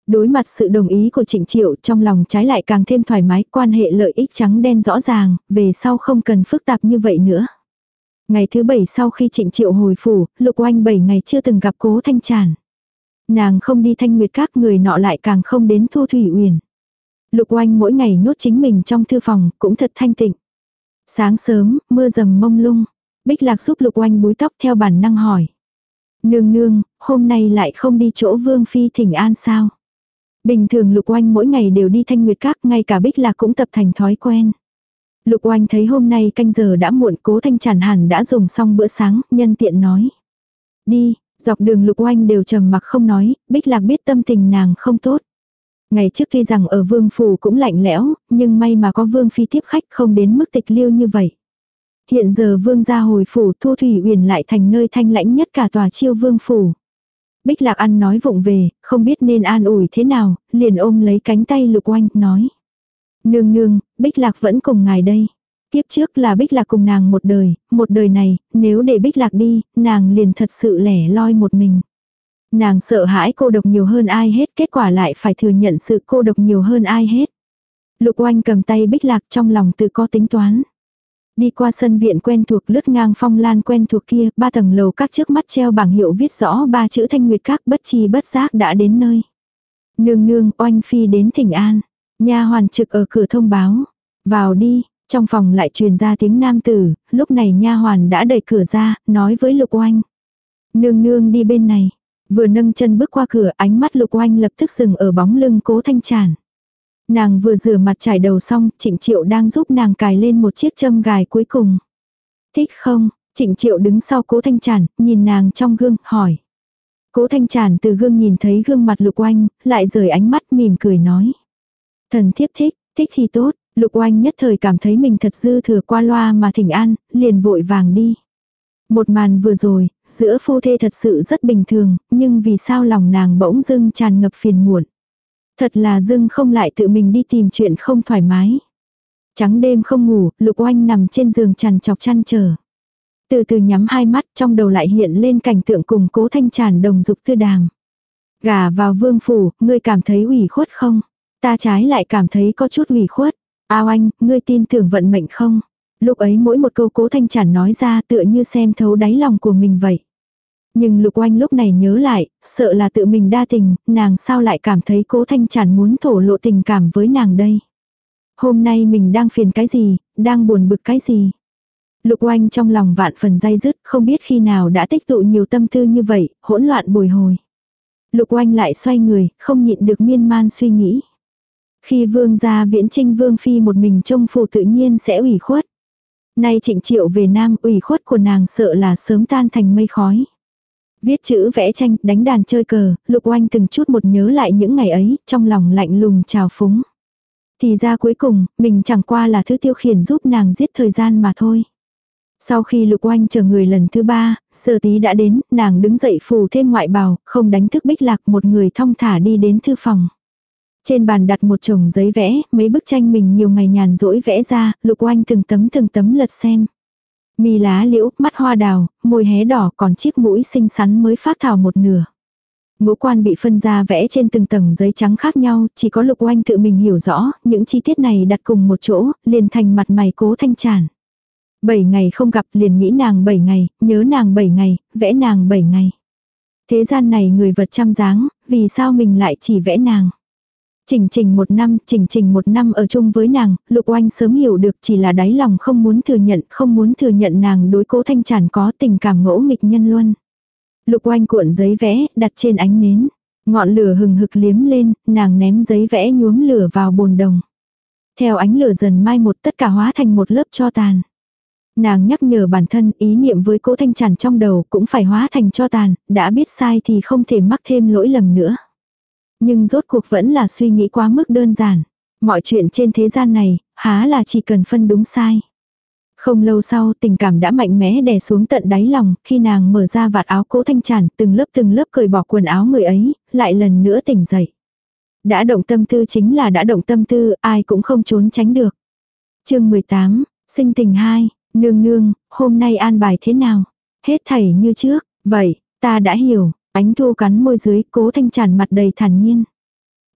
Đối mặt sự đồng ý của Trịnh Triệu trong lòng trái lại càng thêm thoải mái, quan hệ lợi ích trắng đen rõ ràng, về sau không cần phức tạp như vậy nữa. Ngày thứ bảy sau khi Trịnh Triệu hồi phủ, Lục Oanh bảy ngày chưa từng gặp Cố Thanh Tràn. Nàng không đi thanh nguyệt các người nọ lại càng không đến Thu Thủy Uyển. Lục Oanh mỗi ngày nhốt chính mình trong thư phòng, cũng thật thanh tịnh. Sáng sớm, mưa rầm mông lung. Bích Lạc giúp Lục Oanh búi tóc theo bản năng hỏi. Nương nương, hôm nay lại không đi chỗ Vương Phi thỉnh an sao? Bình thường Lục Oanh mỗi ngày đều đi thanh nguyệt các, ngay cả Bích Lạc cũng tập thành thói quen. Lục Oanh thấy hôm nay canh giờ đã muộn cố thanh tràn hẳn đã dùng xong bữa sáng, nhân tiện nói. Đi, dọc đường Lục Oanh đều trầm mặc không nói, Bích Lạc biết tâm tình nàng không tốt. Ngày trước khi rằng ở vương phủ cũng lạnh lẽo, nhưng may mà có vương phi tiếp khách không đến mức tịch liêu như vậy. Hiện giờ vương gia hồi phủ Thu Thủy Uyển lại thành nơi thanh lãnh nhất cả tòa chiêu vương phủ. Bích Lạc ăn nói vụng về, không biết nên an ủi thế nào, liền ôm lấy cánh tay Lục Oanh, nói. Nương nương, Bích Lạc vẫn cùng ngài đây. Tiếp trước là Bích Lạc cùng nàng một đời, một đời này, nếu để Bích Lạc đi, nàng liền thật sự lẻ loi một mình. Nàng sợ hãi cô độc nhiều hơn ai hết, kết quả lại phải thừa nhận sự cô độc nhiều hơn ai hết. Lục oanh cầm tay Bích Lạc trong lòng tự có tính toán. Đi qua sân viện quen thuộc lướt ngang phong lan quen thuộc kia, ba tầng lầu các trước mắt treo bảng hiệu viết rõ ba chữ thanh nguyệt các bất chi bất giác đã đến nơi. Nương nương oanh phi đến thỉnh an. Nha hoàn trực ở cửa thông báo. Vào đi, trong phòng lại truyền ra tiếng nam tử, lúc này nha hoàn đã đẩy cửa ra, nói với lục oanh. Nương nương đi bên này. Vừa nâng chân bước qua cửa ánh mắt lục oanh lập tức dừng ở bóng lưng cố thanh tràn. Nàng vừa rửa mặt trải đầu xong, trịnh triệu đang giúp nàng cài lên một chiếc châm gài cuối cùng. Thích không? Trịnh triệu đứng sau cố thanh tràn, nhìn nàng trong gương, hỏi. Cố thanh tràn từ gương nhìn thấy gương mặt lục oanh, lại rời ánh mắt mỉm cười nói. Thần thiếp thích, thích thì tốt, lục oanh nhất thời cảm thấy mình thật dư thừa qua loa mà thỉnh an, liền vội vàng đi. Một màn vừa rồi, giữa phu thê thật sự rất bình thường, nhưng vì sao lòng nàng bỗng dưng tràn ngập phiền muộn. Thật là dưng không lại tự mình đi tìm chuyện không thoải mái. Trắng đêm không ngủ, lục oanh nằm trên giường trằn chọc chăn trở, Từ từ nhắm hai mắt trong đầu lại hiện lên cảnh tượng cùng cố thanh tràn đồng dục tư đàm. Gà vào vương phủ, ngươi cảm thấy ủy khuất không? Ta trái lại cảm thấy có chút ủy khuất. Ao anh, ngươi tin tưởng vận mệnh không? Lúc ấy mỗi một câu cố thanh chản nói ra tựa như xem thấu đáy lòng của mình vậy. Nhưng lục oanh lúc này nhớ lại, sợ là tự mình đa tình, nàng sao lại cảm thấy cố thanh chản muốn thổ lộ tình cảm với nàng đây. Hôm nay mình đang phiền cái gì, đang buồn bực cái gì. Lục oanh trong lòng vạn phần dây dứt, không biết khi nào đã tích tụ nhiều tâm tư như vậy, hỗn loạn bồi hồi. Lục oanh lại xoay người, không nhịn được miên man suy nghĩ. Khi vương gia viễn trinh vương phi một mình trông phù tự nhiên sẽ ủy khuất. Nay trịnh triệu về nam ủy khuất của nàng sợ là sớm tan thành mây khói. Viết chữ vẽ tranh, đánh đàn chơi cờ, lục oanh từng chút một nhớ lại những ngày ấy, trong lòng lạnh lùng trào phúng. Thì ra cuối cùng, mình chẳng qua là thứ tiêu khiển giúp nàng giết thời gian mà thôi. Sau khi lục oanh chờ người lần thứ ba, giờ tí đã đến, nàng đứng dậy phù thêm ngoại bào, không đánh thức bích lạc một người thong thả đi đến thư phòng. Trên bàn đặt một chồng giấy vẽ, mấy bức tranh mình nhiều ngày nhàn rỗi vẽ ra, lục oanh từng tấm từng tấm lật xem. Mi lá liễu, mắt hoa đào, môi hé đỏ còn chiếc mũi xinh xắn mới phát thảo một nửa. Ngũ quan bị phân ra vẽ trên từng tầng giấy trắng khác nhau, chỉ có lục oanh tự mình hiểu rõ, những chi tiết này đặt cùng một chỗ, liền thành mặt mày cố thanh tràn. Bảy ngày không gặp liền nghĩ nàng bảy ngày, nhớ nàng bảy ngày, vẽ nàng bảy ngày. Thế gian này người vật trăm dáng, vì sao mình lại chỉ vẽ nàng. Trình trình một năm, trình trình một năm ở chung với nàng, Lục Oanh sớm hiểu được chỉ là đáy lòng không muốn thừa nhận, không muốn thừa nhận nàng đối cố thanh tràn có tình cảm ngỗ nghịch nhân luôn Lục Oanh cuộn giấy vẽ, đặt trên ánh nến. Ngọn lửa hừng hực liếm lên, nàng ném giấy vẽ nhuốm lửa vào bồn đồng. Theo ánh lửa dần mai một tất cả hóa thành một lớp cho tàn. Nàng nhắc nhở bản thân ý niệm với cố thanh tràn trong đầu cũng phải hóa thành cho tàn, đã biết sai thì không thể mắc thêm lỗi lầm nữa. Nhưng rốt cuộc vẫn là suy nghĩ quá mức đơn giản. Mọi chuyện trên thế gian này, há là chỉ cần phân đúng sai. Không lâu sau tình cảm đã mạnh mẽ đè xuống tận đáy lòng, khi nàng mở ra vạt áo cố thanh tràn, từng lớp từng lớp cởi bỏ quần áo người ấy, lại lần nữa tỉnh dậy. Đã động tâm tư chính là đã động tâm tư, ai cũng không trốn tránh được. chương 18, sinh tình 2, nương nương, hôm nay an bài thế nào? Hết thảy như trước, vậy, ta đã hiểu, ánh thu cắn môi dưới, cố thanh tràn mặt đầy thản nhiên.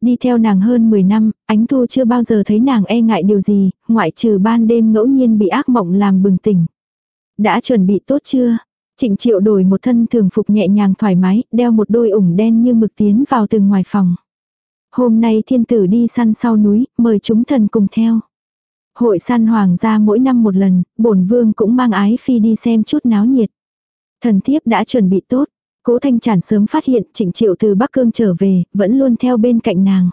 Đi theo nàng hơn 10 năm, ánh thu chưa bao giờ thấy nàng e ngại điều gì, ngoại trừ ban đêm ngẫu nhiên bị ác mộng làm bừng tỉnh. Đã chuẩn bị tốt chưa? Trịnh triệu đổi một thân thường phục nhẹ nhàng thoải mái, đeo một đôi ủng đen như mực tiến vào từ ngoài phòng. Hôm nay thiên tử đi săn sau núi, mời chúng thần cùng theo. Hội săn hoàng gia mỗi năm một lần, bổn vương cũng mang ái phi đi xem chút náo nhiệt. Thần thiếp đã chuẩn bị tốt, cố thanh tràn sớm phát hiện trịnh triệu từ Bắc Cương trở về, vẫn luôn theo bên cạnh nàng.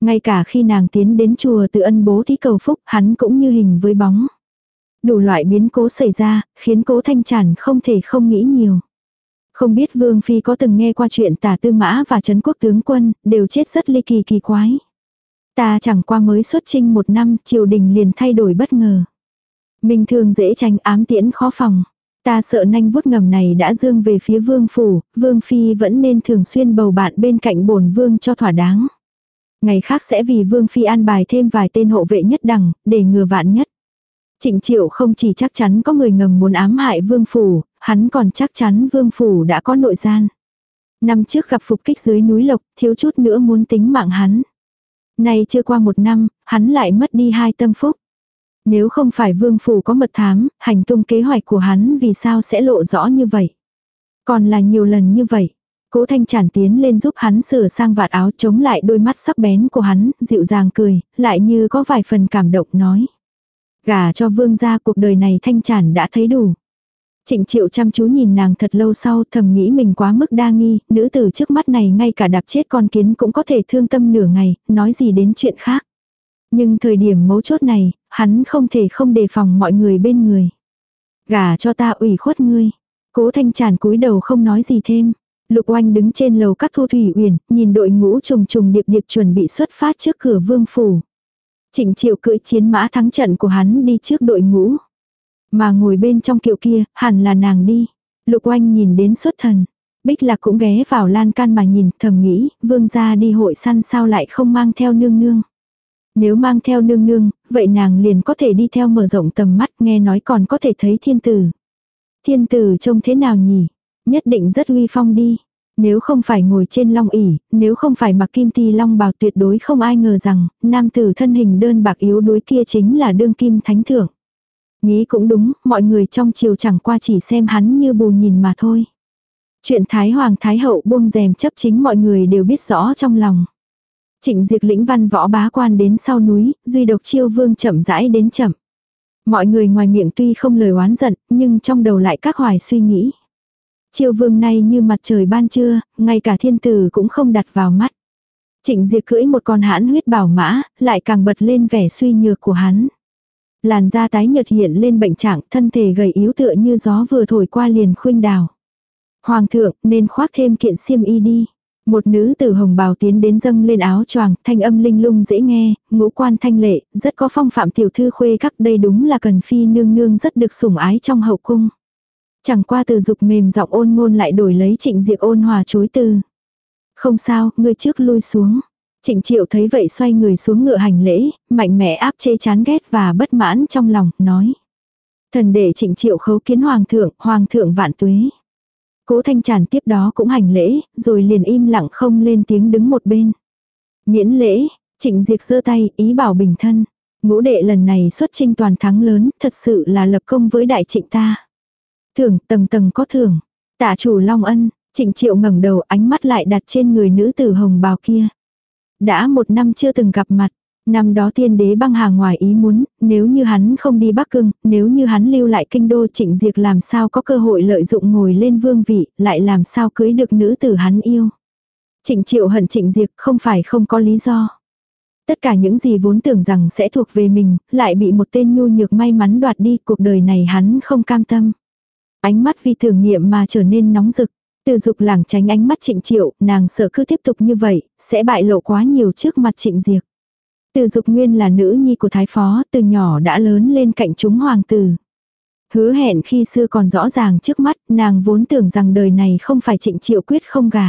Ngay cả khi nàng tiến đến chùa tự ân bố thí cầu phúc, hắn cũng như hình với bóng. Đủ loại biến cố xảy ra, khiến cố thanh tràn không thể không nghĩ nhiều. Không biết Vương Phi có từng nghe qua chuyện tả tư mã và Trấn quốc tướng quân, đều chết rất ly kỳ kỳ quái. Ta chẳng qua mới xuất trinh một năm, triều đình liền thay đổi bất ngờ. Mình thường dễ tránh ám tiễn khó phòng. Ta sợ nanh vuốt ngầm này đã dương về phía vương phủ, vương phi vẫn nên thường xuyên bầu bạn bên cạnh bổn vương cho thỏa đáng. Ngày khác sẽ vì vương phi an bài thêm vài tên hộ vệ nhất đẳng, để ngừa vạn nhất. Trịnh triệu không chỉ chắc chắn có người ngầm muốn ám hại vương phủ, hắn còn chắc chắn vương phủ đã có nội gian. Năm trước gặp phục kích dưới núi lộc, thiếu chút nữa muốn tính mạng hắn. Nay chưa qua một năm, hắn lại mất đi hai tâm phúc. Nếu không phải vương phủ có mật thám, hành tung kế hoạch của hắn vì sao sẽ lộ rõ như vậy. Còn là nhiều lần như vậy. Cố thanh tràn tiến lên giúp hắn sửa sang vạt áo chống lại đôi mắt sắc bén của hắn, dịu dàng cười, lại như có vài phần cảm động nói. Gả cho vương gia cuộc đời này thanh tràn đã thấy đủ. Trịnh triệu chăm chú nhìn nàng thật lâu sau thầm nghĩ mình quá mức đa nghi, nữ tử trước mắt này ngay cả đạp chết con kiến cũng có thể thương tâm nửa ngày, nói gì đến chuyện khác. Nhưng thời điểm mấu chốt này, hắn không thể không đề phòng mọi người bên người. Gả cho ta ủy khuất ngươi. Cố thanh tràn cúi đầu không nói gì thêm. Lục oanh đứng trên lầu các thu thủy uyển, nhìn đội ngũ trùng trùng điệp điệp chuẩn bị xuất phát trước cửa vương phủ. Trịnh triệu cưỡi chiến mã thắng trận của hắn đi trước đội ngũ. Mà ngồi bên trong kiệu kia, hẳn là nàng đi. Lục oanh nhìn đến xuất thần. Bích lạc cũng ghé vào lan can mà nhìn, thầm nghĩ, vương gia đi hội săn sao lại không mang theo nương nương. Nếu mang theo nương nương, vậy nàng liền có thể đi theo mở rộng tầm mắt nghe nói còn có thể thấy thiên tử. Thiên tử trông thế nào nhỉ? Nhất định rất uy phong đi. Nếu không phải ngồi trên long ỉ, nếu không phải mặc kim ti long bào tuyệt đối không ai ngờ rằng, nam tử thân hình đơn bạc yếu đuối kia chính là đương kim thánh thượng. Nghĩ cũng đúng, mọi người trong triều chẳng qua chỉ xem hắn như bù nhìn mà thôi. Chuyện Thái Hoàng Thái Hậu buông rèm chấp chính mọi người đều biết rõ trong lòng. Trịnh diệt lĩnh văn võ bá quan đến sau núi, duy độc chiêu vương chậm rãi đến chậm. Mọi người ngoài miệng tuy không lời oán giận, nhưng trong đầu lại các hoài suy nghĩ. Chiêu vương này như mặt trời ban trưa, ngay cả thiên tử cũng không đặt vào mắt. Trịnh diệt cưỡi một con hãn huyết bảo mã, lại càng bật lên vẻ suy nhược của hắn. Làn da tái nhợt hiện lên bệnh trạng, thân thể gầy yếu tựa như gió vừa thổi qua liền khuynh đào. Hoàng thượng, nên khoác thêm kiện xiêm y đi. Một nữ tử hồng bào tiến đến dâng lên áo choàng, thanh âm linh lung dễ nghe, ngũ quan thanh lệ, rất có phong phạm tiểu thư khuê các đây đúng là cần phi nương nương rất được sủng ái trong hậu cung. Chẳng qua từ dục mềm giọng ôn ngôn lại đổi lấy trịnh diệt ôn hòa chối từ. Không sao, ngươi trước lui xuống. Trịnh triệu thấy vậy xoay người xuống ngựa hành lễ, mạnh mẽ áp chê chán ghét và bất mãn trong lòng, nói. Thần để trịnh triệu khấu kiến hoàng thượng, hoàng thượng vạn tuế. Cố thanh tràn tiếp đó cũng hành lễ, rồi liền im lặng không lên tiếng đứng một bên. Miễn lễ, trịnh diệt giơ tay, ý bảo bình thân. Ngũ đệ lần này xuất trinh toàn thắng lớn, thật sự là lập công với đại trịnh ta. Thưởng, tầng tầng có thưởng. Tạ chủ long ân, trịnh triệu ngẩng đầu ánh mắt lại đặt trên người nữ tử hồng bào kia. Đã một năm chưa từng gặp mặt. Năm đó tiên đế băng hà ngoài ý muốn, nếu như hắn không đi Bắc Cương, nếu như hắn lưu lại kinh đô trịnh diệt làm sao có cơ hội lợi dụng ngồi lên vương vị, lại làm sao cưới được nữ tử hắn yêu. Trịnh triệu hận trịnh diệt không phải không có lý do. Tất cả những gì vốn tưởng rằng sẽ thuộc về mình, lại bị một tên nhu nhược may mắn đoạt đi, cuộc đời này hắn không cam tâm. Ánh mắt vì thử nghiệm mà trở nên nóng rực. Từ dục làng tránh ánh mắt trịnh triệu, nàng sợ cứ tiếp tục như vậy, sẽ bại lộ quá nhiều trước mặt trịnh diệt. Từ dục nguyên là nữ nhi của thái phó, từ nhỏ đã lớn lên cạnh chúng hoàng tử. Hứa hẹn khi xưa còn rõ ràng trước mắt, nàng vốn tưởng rằng đời này không phải trịnh triệu quyết không gả.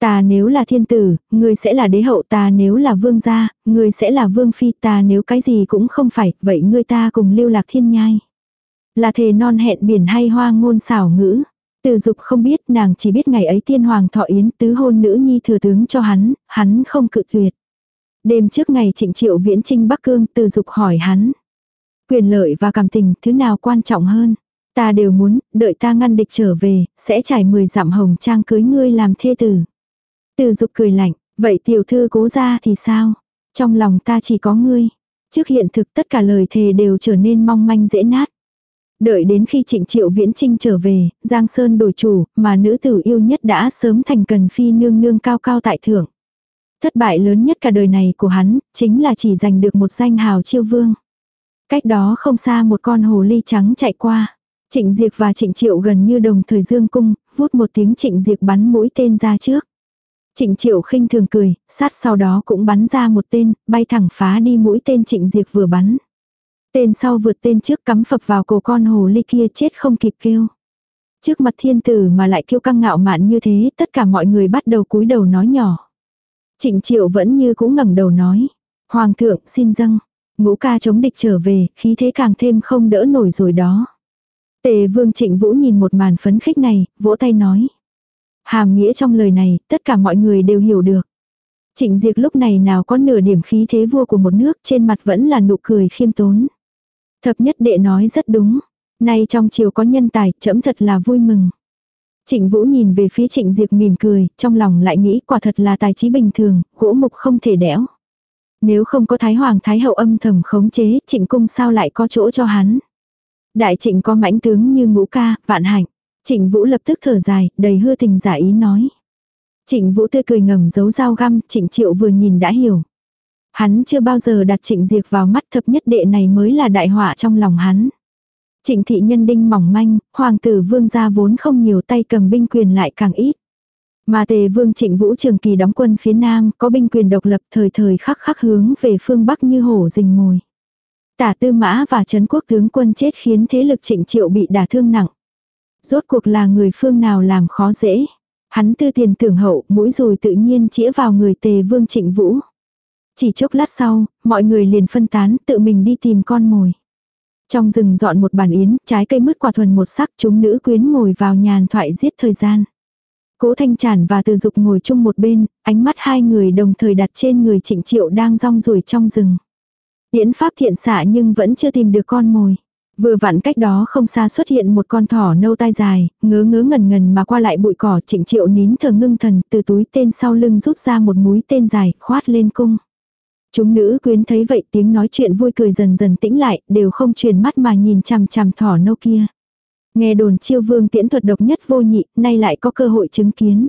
Ta nếu là thiên tử, ngươi sẽ là đế hậu ta nếu là vương gia, ngươi sẽ là vương phi ta nếu cái gì cũng không phải, vậy ngươi ta cùng lưu lạc thiên nhai. Là thề non hẹn biển hay hoa ngôn xảo ngữ. Từ dục không biết nàng chỉ biết ngày ấy tiên hoàng thọ yến tứ hôn nữ nhi thừa tướng cho hắn, hắn không cự tuyệt. Đêm trước ngày trịnh triệu viễn trinh Bắc Cương từ dục hỏi hắn. Quyền lợi và cảm tình thứ nào quan trọng hơn? Ta đều muốn, đợi ta ngăn địch trở về, sẽ trải 10 dặm hồng trang cưới ngươi làm thê tử. Từ dục cười lạnh, vậy tiểu thư cố ra thì sao? Trong lòng ta chỉ có ngươi. Trước hiện thực tất cả lời thề đều trở nên mong manh dễ nát. Đợi đến khi trịnh triệu viễn trinh trở về, Giang Sơn đổi chủ, mà nữ tử yêu nhất đã sớm thành cần phi nương nương cao cao tại thượng. Thất bại lớn nhất cả đời này của hắn, chính là chỉ giành được một danh hào chiêu vương. Cách đó không xa một con hồ ly trắng chạy qua. Trịnh Diệp và Trịnh Triệu gần như đồng thời dương cung, vút một tiếng Trịnh Diệp bắn mũi tên ra trước. Trịnh Triệu khinh thường cười, sát sau đó cũng bắn ra một tên, bay thẳng phá đi mũi tên Trịnh Diệp vừa bắn. Tên sau vượt tên trước cắm phập vào cổ con hồ ly kia chết không kịp kêu. Trước mặt thiên tử mà lại kêu căng ngạo mạn như thế, tất cả mọi người bắt đầu cúi đầu nói nhỏ. Trịnh Triệu vẫn như cũng ngẩng đầu nói. Hoàng thượng xin dâng. Ngũ ca chống địch trở về, khí thế càng thêm không đỡ nổi rồi đó. Tề vương trịnh vũ nhìn một màn phấn khích này, vỗ tay nói. Hàm nghĩa trong lời này, tất cả mọi người đều hiểu được. Trịnh Diệp lúc này nào có nửa điểm khí thế vua của một nước trên mặt vẫn là nụ cười khiêm tốn. Thập nhất đệ nói rất đúng. Nay trong chiều có nhân tài, chấm thật là vui mừng. Trịnh Vũ nhìn về phía Trịnh Diệp mỉm cười, trong lòng lại nghĩ quả thật là tài trí bình thường, gỗ mục không thể đẽo. Nếu không có Thái Hoàng Thái Hậu âm thầm khống chế, Trịnh Cung sao lại có chỗ cho hắn. Đại Trịnh có mãnh tướng như ngũ ca, vạn hạnh. Trịnh Vũ lập tức thở dài, đầy hư tình giả ý nói. Trịnh Vũ tươi cười ngầm giấu dao găm, Trịnh Triệu vừa nhìn đã hiểu. Hắn chưa bao giờ đặt Trịnh Diệp vào mắt thập nhất đệ này mới là đại họa trong lòng hắn. Trịnh thị nhân đinh mỏng manh, hoàng tử vương gia vốn không nhiều tay cầm binh quyền lại càng ít. Mà tề vương trịnh vũ trường kỳ đóng quân phía nam có binh quyền độc lập thời thời khắc khắc hướng về phương bắc như hổ rình mồi. Tả tư mã và Trấn quốc tướng quân chết khiến thế lực trịnh triệu bị đả thương nặng. Rốt cuộc là người phương nào làm khó dễ. Hắn tư tiền tưởng hậu mũi rồi tự nhiên chĩa vào người tề vương trịnh vũ. Chỉ chốc lát sau, mọi người liền phân tán tự mình đi tìm con mồi. Trong rừng dọn một bàn yến, trái cây mứt quả thuần một sắc chúng nữ quyến ngồi vào nhàn thoại giết thời gian. Cố Thanh Trản và Từ Dục ngồi chung một bên, ánh mắt hai người đồng thời đặt trên người Trịnh Triệu đang rong ruổi trong rừng. Điễn pháp thiện xạ nhưng vẫn chưa tìm được con mồi. Vừa vặn cách đó không xa xuất hiện một con thỏ nâu tai dài, ngớ ngớ ngần ngần mà qua lại bụi cỏ trịnh triệu nín thở ngưng thần từ túi tên sau lưng rút ra một mũi tên dài khoát lên cung. Chúng nữ quyến thấy vậy tiếng nói chuyện vui cười dần dần tĩnh lại, đều không truyền mắt mà nhìn chằm chằm thỏ nâu kia. Nghe đồn chiêu vương tiễn thuật độc nhất vô nhị, nay lại có cơ hội chứng kiến.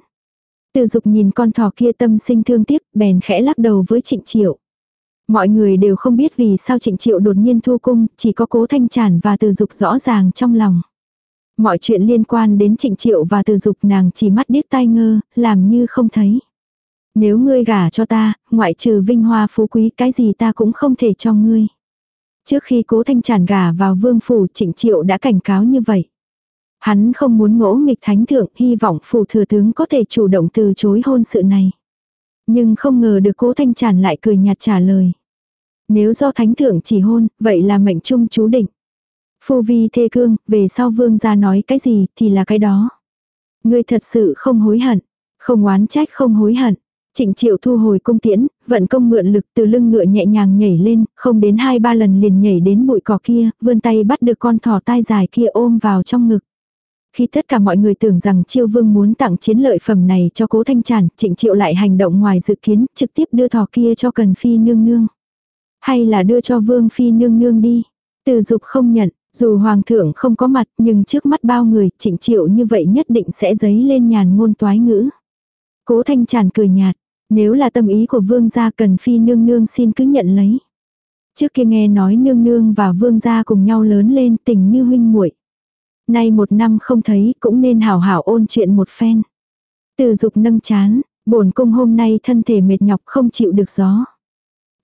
Từ dục nhìn con thỏ kia tâm sinh thương tiếc, bèn khẽ lắc đầu với trịnh triệu. Mọi người đều không biết vì sao trịnh triệu đột nhiên thu cung, chỉ có cố thanh tràn và từ dục rõ ràng trong lòng. Mọi chuyện liên quan đến trịnh triệu và từ dục nàng chỉ mắt điếc tai ngơ, làm như không thấy. Nếu ngươi gả cho ta, ngoại trừ vinh hoa phú quý cái gì ta cũng không thể cho ngươi. Trước khi cố thanh tràn gả vào vương phủ trịnh triệu đã cảnh cáo như vậy. Hắn không muốn ngỗ nghịch thánh thượng, hy vọng phủ thừa tướng có thể chủ động từ chối hôn sự này. Nhưng không ngờ được cố thanh tràn lại cười nhạt trả lời. Nếu do thánh thượng chỉ hôn, vậy là mệnh trung chú định. Phu vi thê cương, về sau vương gia nói cái gì thì là cái đó. Ngươi thật sự không hối hận, không oán trách không hối hận. Trịnh triệu thu hồi cung tiễn, vận công mượn lực từ lưng ngựa nhẹ nhàng nhảy lên, không đến hai ba lần liền nhảy đến bụi cỏ kia, vươn tay bắt được con thỏ tai dài kia ôm vào trong ngực. Khi tất cả mọi người tưởng rằng chiêu vương muốn tặng chiến lợi phẩm này cho cố thanh tràn, trịnh triệu lại hành động ngoài dự kiến, trực tiếp đưa thỏ kia cho cần phi nương nương. Hay là đưa cho vương phi nương nương đi. Từ dục không nhận, dù hoàng thượng không có mặt nhưng trước mắt bao người trịnh triệu như vậy nhất định sẽ dấy lên nhàn ngôn toái ngữ. Cố thanh tràn cười nhạt, nếu là tâm ý của vương gia cần phi nương nương xin cứ nhận lấy. Trước kia nghe nói nương nương và vương gia cùng nhau lớn lên tình như huynh muội Nay một năm không thấy cũng nên hảo hảo ôn chuyện một phen. Từ dục nâng chán, bổn cung hôm nay thân thể mệt nhọc không chịu được gió.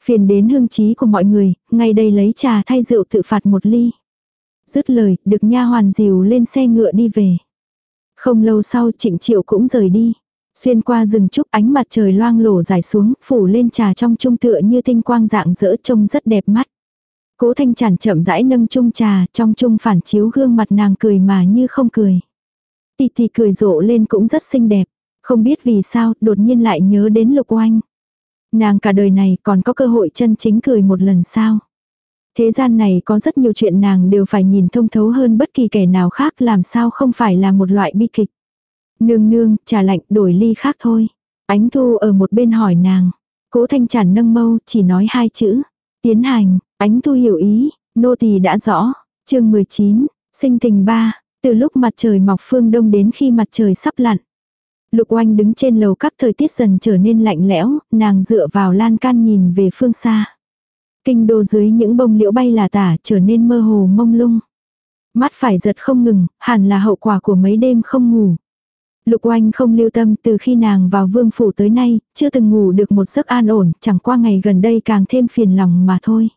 Phiền đến hương trí của mọi người, ngay đây lấy trà thay rượu tự phạt một ly. Dứt lời, được nha hoàn dìu lên xe ngựa đi về. Không lâu sau trịnh triệu cũng rời đi. Xuyên qua rừng trúc ánh mặt trời loang lổ dài xuống, phủ lên trà trong trung tựa như tinh quang dạng dỡ trông rất đẹp mắt. Cố thanh chản chậm rãi nâng chung trà, trong chung phản chiếu gương mặt nàng cười mà như không cười. Tì tì cười rộ lên cũng rất xinh đẹp. Không biết vì sao, đột nhiên lại nhớ đến lục oanh. Nàng cả đời này còn có cơ hội chân chính cười một lần sao. Thế gian này có rất nhiều chuyện nàng đều phải nhìn thông thấu hơn bất kỳ kẻ nào khác làm sao không phải là một loại bi kịch. Nương nương, trà lạnh đổi ly khác thôi. Ánh thu ở một bên hỏi nàng. Cố thanh chản nâng mâu, chỉ nói hai chữ. Tiến hành, ánh thu hiểu ý, nô tỳ đã rõ. chương 19, sinh tình ba từ lúc mặt trời mọc phương đông đến khi mặt trời sắp lặn. Lục oanh đứng trên lầu các thời tiết dần trở nên lạnh lẽo, nàng dựa vào lan can nhìn về phương xa. Kinh đô dưới những bông liễu bay là tả trở nên mơ hồ mông lung. Mắt phải giật không ngừng, hẳn là hậu quả của mấy đêm không ngủ. Lục oanh không lưu tâm từ khi nàng vào vương phủ tới nay, chưa từng ngủ được một giấc an ổn, chẳng qua ngày gần đây càng thêm phiền lòng mà thôi.